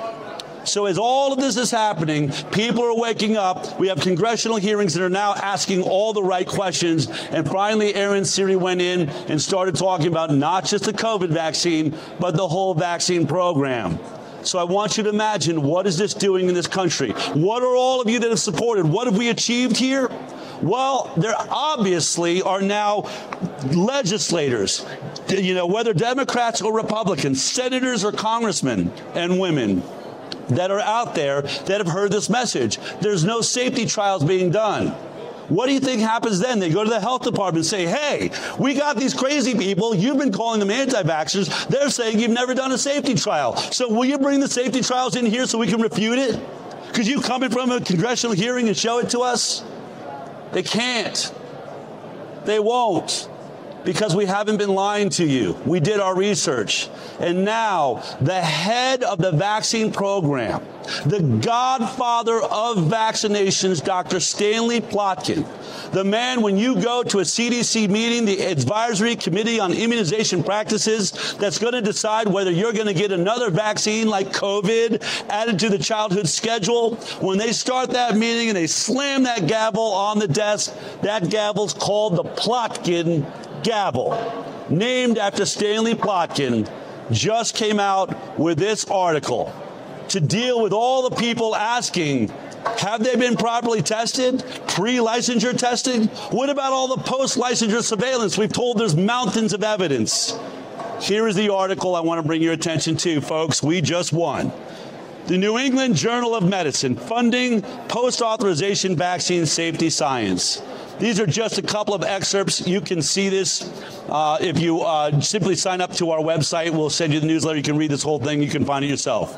So as all of this is happening, people are waking up. We have congressional hearings that are now asking all the right questions. And finally Aaron Siri went in and started talking about not just the COVID vaccine, but the whole vaccine program. So I want you to imagine what is this doing in this country? What are all of you that have supported? What have we achieved here? Well, there obviously are now legislators, you know, whether Democrats or Republicans, senators or congressmen and women that are out there that have heard this message. There's no safety trials being done. What do you think happens then? They go to the health department and say, "Hey, we got these crazy people. You've been calling them anti-vaxxers. They're saying you've never done a safety trial. So will you bring the safety trials in here so we can refute it? Could you come in from a congressional hearing and show it to us?" They can't. They won't because we haven't been lying to you. We did our research. And now the head of the vaccine program, the godfather of vaccinations, Dr. Stanley Plotkin, the man when you go to a CDC meeting, the advisory committee on immunization practices that's going to decide whether you're going to get another vaccine like COVID added to the childhood schedule, when they start that meeting and they slam that gavel on the desk, that gavel's called the Plotkin gavel, named after Stanley Plotkin, just came out with this article to deal with all the people asking have they been properly tested? Pre-licensure testing? What about all the post-licensure surveillance? We've told there's mountains of evidence. Here is the article I want to bring your attention to, folks. We just won. The New England Journal of Medicine funding post-authorization vaccine safety science. These are just a couple of excerpts. You can see this uh, if you uh, simply sign up to our website. We'll send you the newsletter. You can read this whole thing. You can find it yourself.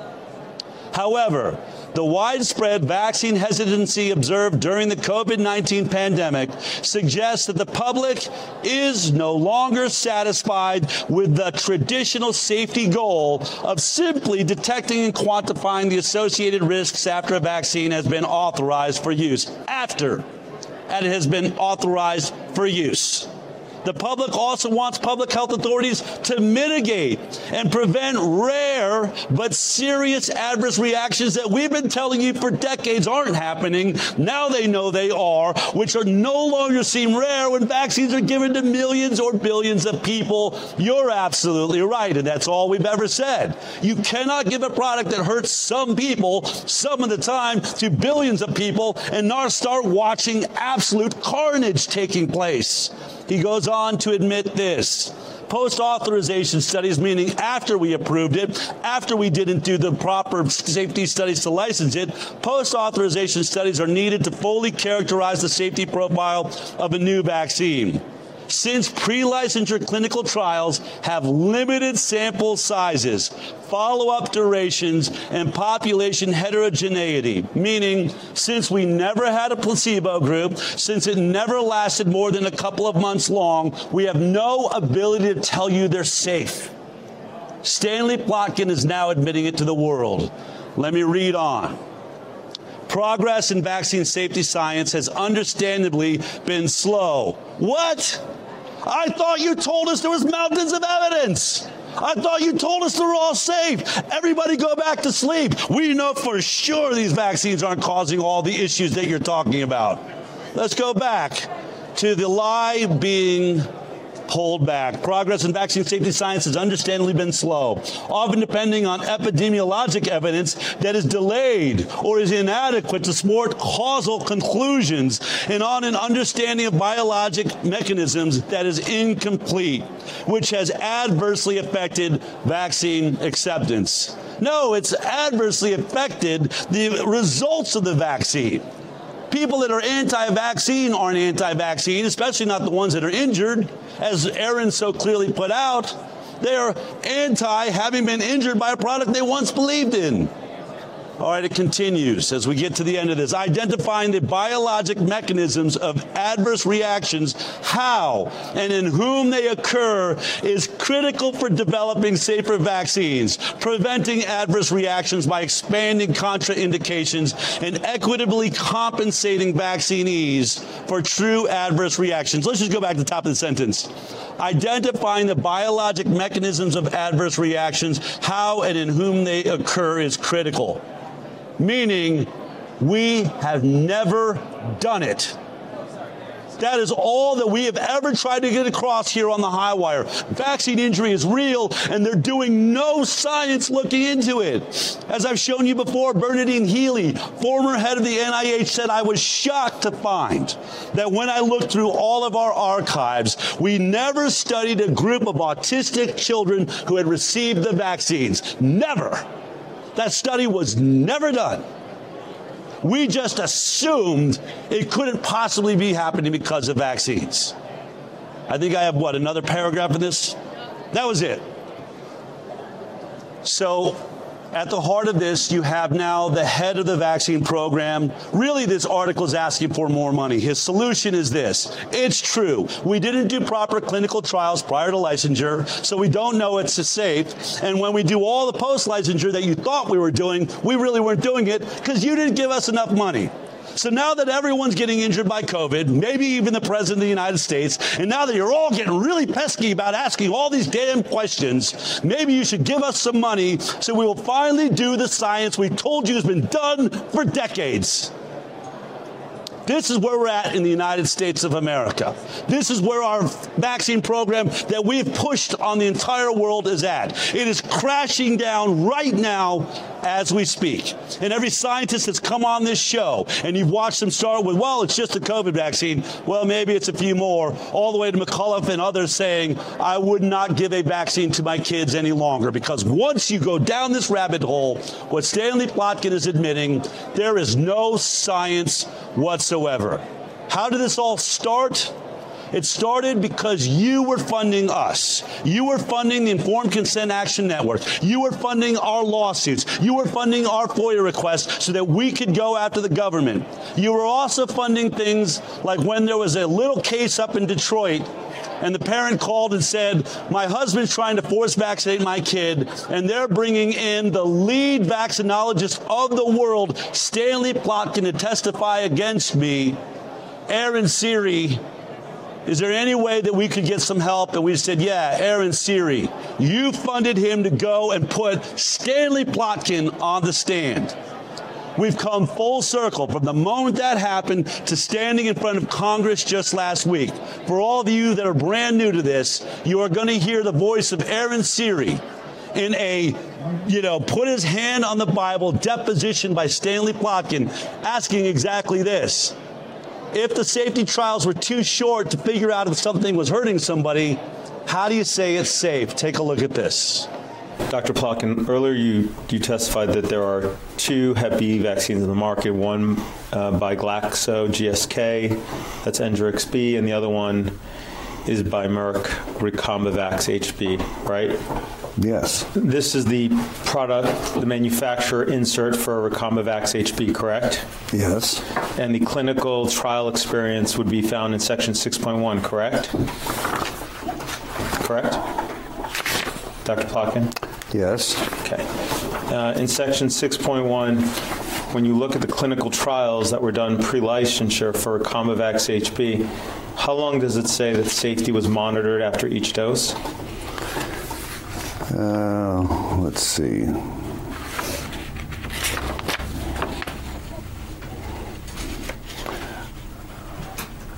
However, the widespread vaccine hesitancy observed during the COVID-19 pandemic suggests that the public is no longer satisfied with the traditional safety goal of simply detecting and quantifying the associated risks after a vaccine has been authorized for use. After and it has been authorized for use. The public also wants public health authorities to mitigate and prevent rare but serious adverse reactions that we've been telling you for decades aren't happening. Now they know they are, which are no longer seem rare when vaccines are given to millions or billions of people. You're absolutely right, and that's all we've ever said. You cannot give a product that hurts some people some of the time to billions of people and not start watching absolute carnage taking place. He goes on to admit this. Post-authorization studies meaning after we approved it after we didn't do the proper safety studies to license it post-authorization studies are needed to fully characterize the safety profile of a new vaccine since pre-licensure clinical trials have limited sample sizes, follow-up durations and population heterogeneity, meaning since we never had a placebo group, since it never lasted more than a couple of months long, we have no ability to tell you they're safe. Stanley Plotkin is now admitting it to the world. Let me read on. Progress in vaccine safety science has understandably been slow. What? I thought you told us there was mountains of evidence. I thought you told us they're all safe. Everybody go back to sleep. We know for sure these vaccines aren't causing all the issues that you're talking about. Let's go back to the lie being pulled back. Progress in vaccine safety science has understandably been slow, often depending on epidemiologic evidence that is delayed or is inadequate to support causal conclusions and on an understanding of biologic mechanisms that is incomplete, which has adversely affected vaccine acceptance. No, it's adversely affected the results of the vaccine. People that are anti-vaccine aren't anti-vaccine, especially not the ones that are injured, as Aaron so clearly put out. They're anti having been injured by a product they once believed in. All right, it continues as we get to the end of this. Identifying the biologic mechanisms of adverse reactions, how and in whom they occur is critical for developing safer vaccines, preventing adverse reactions by expanding contraindications and equitably compensating vaccinees for true adverse reactions. Let's just go back to the top of the sentence identifying the biologic mechanisms of adverse reactions, how and in whom they occur is critical meaning we have never done it. That is all that we have ever tried to get across here on the high wire. Vaccine injury is real and they're doing no science looking into it. As I've shown you before, Bernadine Healy, former head of the NIH said I was shocked to find that when I looked through all of our archives, we never studied a group of autistic children who had received the vaccines. Never. That study was never done. We just assumed it couldn't possibly be happening because of vaccines. I think I have what another paragraph in this. That was it. So at the heart of this, you have now the head of the vaccine program. Really, this article is asking for more money. His solution is this. It's true. We didn't do proper clinical trials prior to licensure, so we don't know it's safe. And when we do all the post-licensure that you thought we were doing, we really weren't doing it because you didn't give us enough money. So now that everyone's getting injured by COVID, maybe even the president of the United States, and now that you're all getting really pesky about asking all these damn questions, maybe you should give us some money so we will finally do the science we told you has been done for decades. This is where we're at in the United States of America. This is where our vaccine program that we've pushed on the entire world is at. It is crashing down right now as we speak. And every scientist that's come on this show and you've watched them start with, well, it's just a COVID vaccine. Well, maybe it's a few more, all the way to McCullough and others saying, I would not give a vaccine to my kids any longer because once you go down this rabbit hole, what Stanley Plotkin is admitting, there is no science whatsoever whatsoever. How did this all start? It started because you were funding us. You were funding the Informed Consent Action Network. You were funding our lawsuits. You were funding our FOIA requests so that we could go after the government. You were also funding things like when there was a little case up in Detroit and the parent called and said, "My husband's trying to force vaccinate my kid," and they're bringing in the lead vaccinologist of the world, Stanley Plotkin to testify against me. Aaron Siri is there any way that we could get some help? And we said, yeah, Aaron Siri. You funded him to go and put Stanley Plotkin on the stand. We've come full circle from the moment that happened to standing in front of Congress just last week. For all of you that are brand new to this, you are going to hear the voice of Aaron Siri in a you know put his hand on the Bible deposition by Stanley Plotkin asking exactly this if the safety trials were too short to figure out if something was hurting somebody, how do you say it's safe? Take a look at this. Dr. Plotkin, earlier you you testified that there are two Hep B vaccines in the market, one uh, by Glaxo GSK, that's Engerix B, and the other one is by Merck Recombavax HB, right? Yes. This is the product, the manufacturer insert for Recombavax HB, correct? Yes. And the clinical trial experience would be found in section 6.1, correct? Correct? Dr. Plotkin? Yes. Okay. Uh, in section 6.1 when you look at the clinical trials that were done pre-licensure for Recombavax HB, how long does it say that safety was monitored after each dose? Uh, let's see.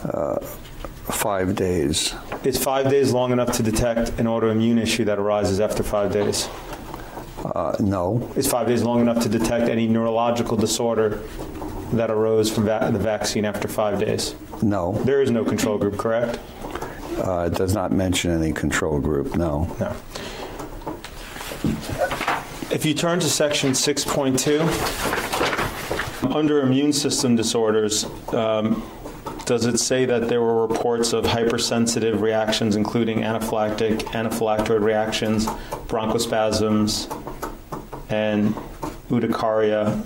Uh, 5 days. Is 5 days long enough to detect an autoimmune issue that arises after 5 days? Uh, no. Is 5 days long enough to detect any neurological disorder that arose from va the vaccine after 5 days? No. There is no control group, correct? Uh, it does not mention any control group, no. No. If you turn to section 6.2 under immune system disorders um, does it say that there were reports of hypersensitive reactions including anaphylactic anaphylactoid reactions bronchospasms and urticaria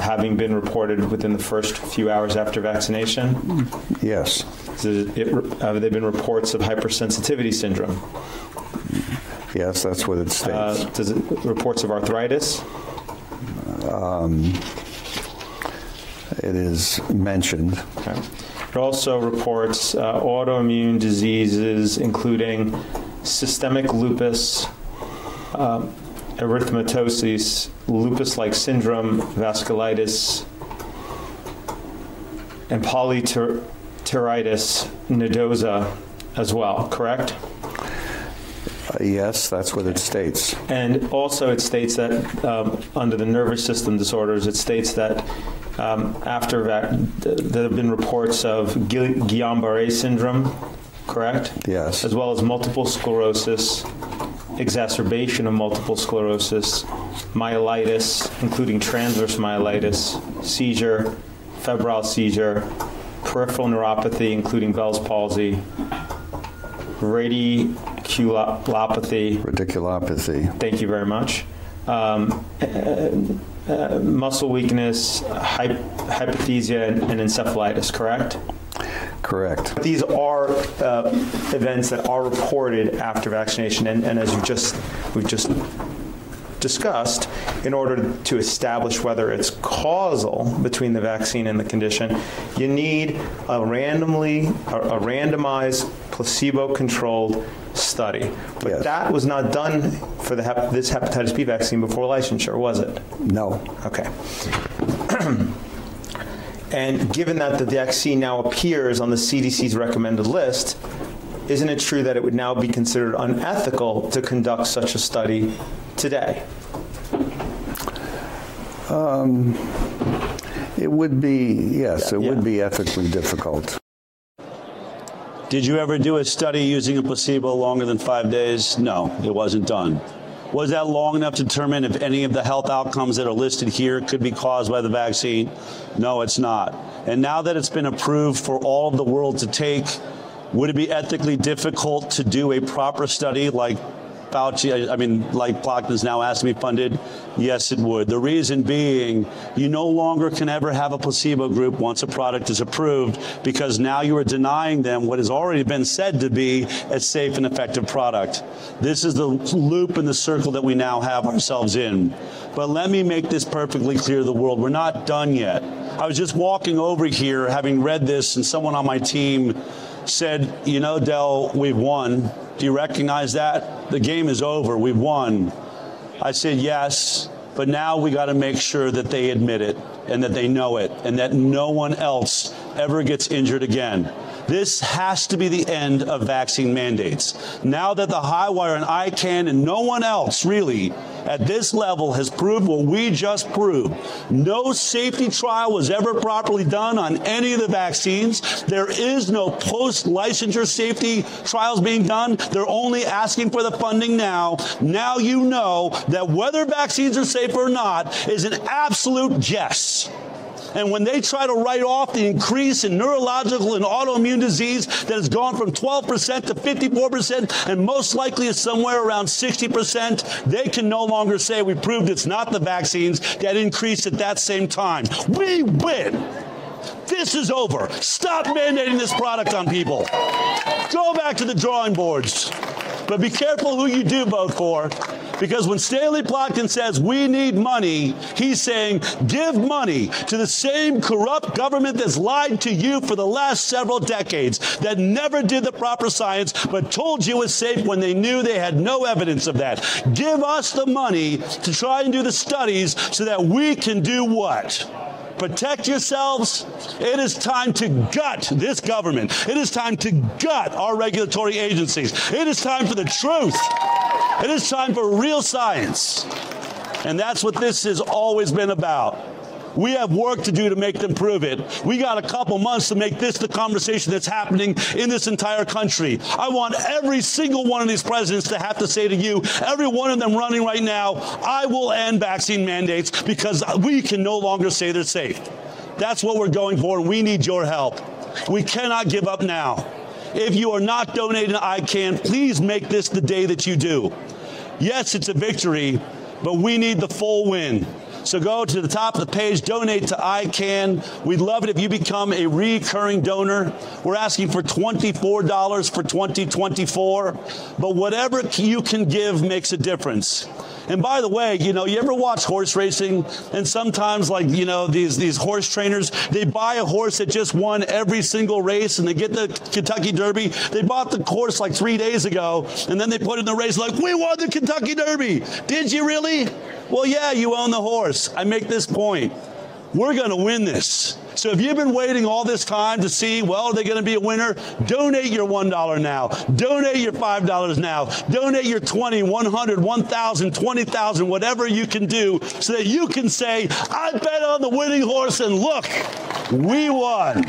having been reported within the first few hours after vaccination? Yes. It, have there been reports of hypersensitivity syndrome? Yes, that's what it states. Uh, does it reports of arthritis? Um, it is mentioned. Okay. It also reports uh, autoimmune diseases including systemic lupus, um, erythematosus, lupus-like syndrome, vasculitis, and polyarteritis nodosa as well, correct? Uh, yes, that's what it states. And also it states that um, under the nervous system disorders, it states that um, after that there have been reports of Guillain-Barré syndrome, correct? Yes. As well as multiple sclerosis, exacerbation of multiple sclerosis, myelitis, including transverse myelitis, seizure, febrile seizure, peripheral neuropathy including Bell's palsy, radiculopathy, radiculopathy. Thank you very much. Um, uh, muscle weakness, hypothesia and, and encephalitis, correct? Correct. These are uh, events that are reported after vaccination and, and as you just we've just discussed in order to establish whether it's causal between the vaccine and the condition you need a randomly a, a randomized placebo controlled study but yes. that was not done for the hep this hepatitis B vaccine before licensure was it no okay And given that the vaccine now appears on the CDC's recommended list, isn't it true that it would now be considered unethical to conduct such a study today? Um, it would be yes, yeah, it yeah. would be ethically difficult. Did you ever do a study using a placebo longer than 5 days? No, it wasn't done. Was that long enough to determine if any of the health outcomes that are listed here could be caused by the vaccine? No, it's not. And now that it's been approved for all of the world to take, would it be ethically difficult to do a proper study like Fauci, I, mean, like is now asked to be funded? Yes, it would. The reason being, you no longer can ever have a placebo group once a product is approved because now you are denying them what has already been said to be a safe and effective product. This is the loop in the circle that we now have ourselves in. But let me make this perfectly clear to the world. We're not done yet. I was just walking over here having read this and someone on my team said, "You know, Del, we've won." Do you recognize that? The game is over. We've won. I said, yes, but now we got to make sure that they admit it and that they know it and that no one else ever gets injured again. This has to be the end of vaccine mandates. Now that the high wire and ICAN and no one else really at this level has proved what we just proved. No safety trial was ever properly done on any of the vaccines. There is no post-licensure safety trials being done. They're only asking for the funding now. Now you know that whether vaccines are safe or not is an absolute guess. And when they try to write off the increase in neurological and autoimmune disease that has gone from 12% to 54% and most likely is somewhere around 60%, they can no longer say we proved it's not the vaccines that increased at that same time. We win. This is over. Stop mandating this product on people. Go back to the drawing boards. But be careful who you do vote for because when Stanley Plotkin says we need money, he's saying give money to the same corrupt government that's lied to you for the last several decades that never did the proper science but told you it was safe when they knew they had no evidence of that. Give us the money to try and do the studies so that we can do what? Protect yourselves. It is time to gut this government. It is time to gut our regulatory agencies. It is time for the truth. It is time for real science. And that's what this has always been about. We have work to do to make them prove it. We got a couple months to make this the conversation that's happening in this entire country. I want every single one of these presidents to have to say to you, every one of them running right now, I will end vaccine mandates because we can no longer say they're safe. That's what we're going for and we need your help. We cannot give up now. If you are not donating to ICAN, please make this the day that you do. Yes, it's a victory, but we need the full win. So go to the top of the page, donate to ICAN. We'd love it if you become a recurring donor. We're asking for $24 for 2024, but whatever you can give makes a difference. And by the way, you know, you ever watch horse racing and sometimes like, you know, these these horse trainers, they buy a horse that just won every single race and they get the Kentucky Derby. They bought the horse like 3 days ago and then they put it in the race like, "We won the Kentucky Derby." Did you really? Well, yeah, you own the horse. I make this point. We're going to win this. So if you've been waiting all this time to see, well, are they going to be a winner? Donate your $1 now. Donate your $5 now. Donate your 20, 100, 1000, 20,000, whatever you can do so that you can say, I bet on the winning horse and look, we won.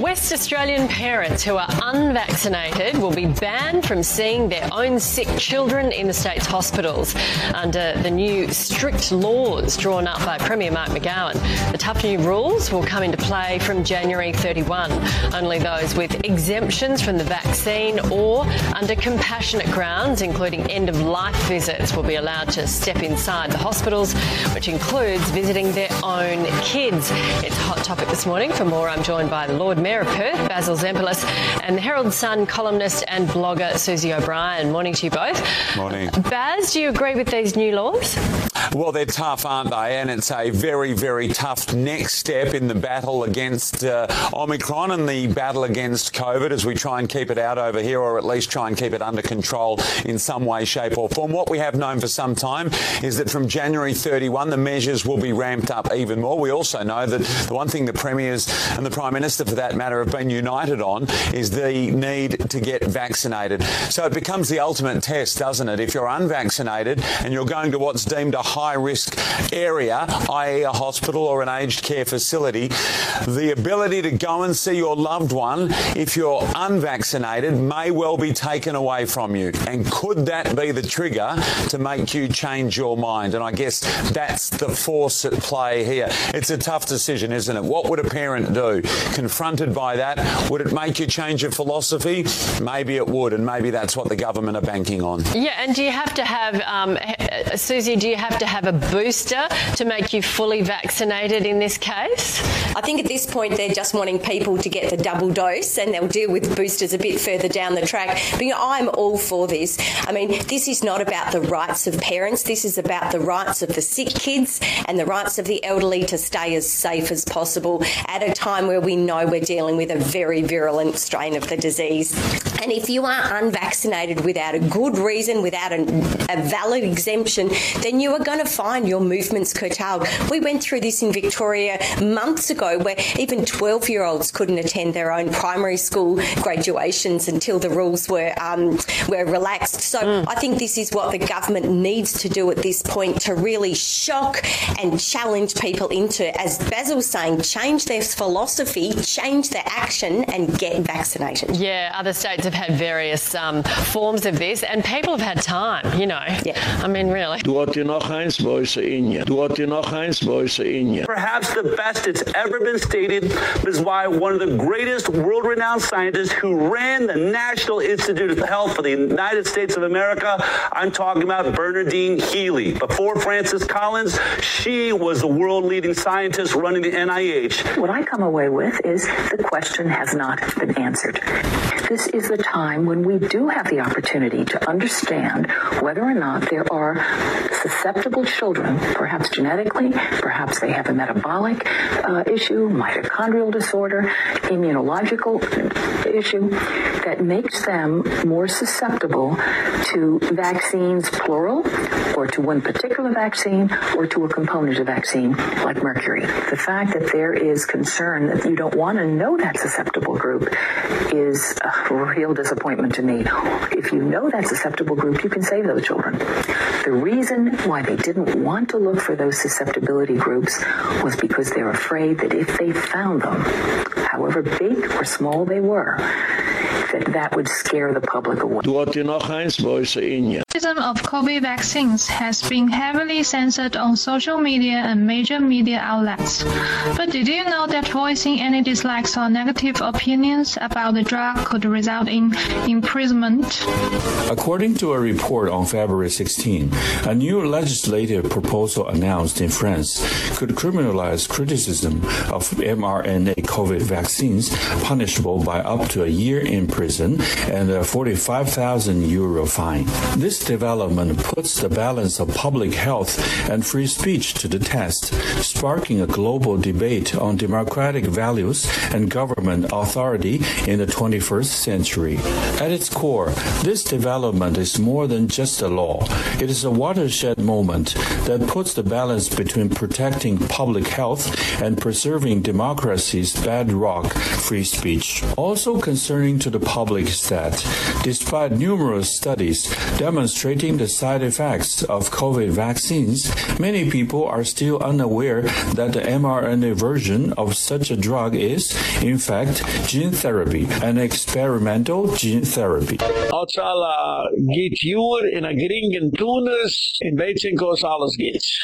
West Australian parents who are unvaccinated will be banned from seeing their own sick children in the state's hospitals under the new strict laws drawn up by Premier Mark McGowan. The tough new rules will come into play from January 31. Only those with exemptions from the vaccine or under compassionate grounds, including end of life visits, will be allowed to step inside the hospitals, which includes visiting their own kids. It's a hot topic this morning. For more, I'm joined by the Lord Mayor of Perth, Basil Zempilas, and the Herald Sun columnist and blogger Susie O'Brien. Morning to you both. Morning. Baz, do you agree with these new laws? Well, they're tough, aren't they? And it's a very, very tough next step in the battle against uh, Omicron and the battle against COVID as we try and keep it out over here or at least try and keep it under control in some way, shape or form. What we have known for some time is that from January 31 the measures will be ramped up even more. We also know that the one thing the premiers and the prime minister for that matter have been united on is the need to get vaccinated. So it becomes the ultimate test, doesn't it? If you're unvaccinated and you're going to what's deemed a high risk area, i.e. a hospital or an aged care facility, the ability to go and see your loved one if you're unvaccinated may well be taken away from you. And could that be the trigger to make you change your mind? And I guess that's the force at play here. It's a tough decision, isn't it? What would a parent do? Confronted by that, would it make you change your philosophy? Maybe it would, and maybe that's what the government are banking on. Yeah, and do you have to have um, Susie, do you have to have a booster to make you fully vaccinated in this case? I think at this point they're just wanting people to get the double dose and they'll deal with boosters a bit further down the track. But you know, I'm all for this. I mean, this is not about the rights of parents. This is about the rights of the sick kids and the rights of the elderly to stay as safe as possible at a time where we know we're dealing with a very virulent strain of the disease. And if you are unvaccinated without a good reason, without a, a valid exemption, then you are going to find your movements curtailed. We went through this in Victoria months ago where even 12-year-olds couldn't attend their own primary school graduations until the rules were um, were relaxed. So mm. I think this is what the government needs to do at this point to really shock and challenge people into as Basil's saying change their philosophy, change their action and get vaccinated. Yeah, other states have had various um, forms of this and people have had time, you know. Yeah. I mean really. Perhaps the best it's ever been stated is why one of the greatest world-renowned scientists who ran the National Institute of Health for the United States of America, I'm talking about Bernadine Healy. Before Francis Collins, she was the world-leading scientist running the NIH. What I come away with is the question has not been answered. This is the time when we do have the opportunity to understand whether or not there are susceptible children, perhaps genetically, perhaps they have a metabolic uh, issue, mitochondrial disorder, immunological issue that makes them more susceptible to vaccines plural or to one particular vaccine or to a component of vaccine like mercury. The fact that there is concern that you don't want to know that susceptible group is a real disappointment to me. If you know that susceptible group, you can save those children. The reason why they didn't want to look for those susceptibility groups was because they're afraid that if they found them, however big or small they were, that that would scare the public away. Du hat noch eins bei in Criticism of COVID vaccines has been heavily censored on social media and major media outlets. But did you know that voicing any dislikes or negative opinions about the drug could result in imprisonment? According to a report on February 16, a new legislative proposal announced in France could criminalize criticism of mRNA COVID vaccines punishable by up to a year in prison and a 45,000 euro fine. This development puts the balance of public health and free speech to the test, sparking a global debate on democratic values and government authority in the 21st century. At its core, this development is more than just a law. It is a watershed moment that puts the balance between protecting public health and preserving democracy's bedrock, free speech. Also concerning to the public is that despite numerous studies demonstrating the side effects of COVID vaccines, many people are still unaware that the mRNA version of such a drug is, in fact, gene therapy, an experimental gene therapy. Altsala geht jur in a geringen Tunis, in Beitzinkos alles geht.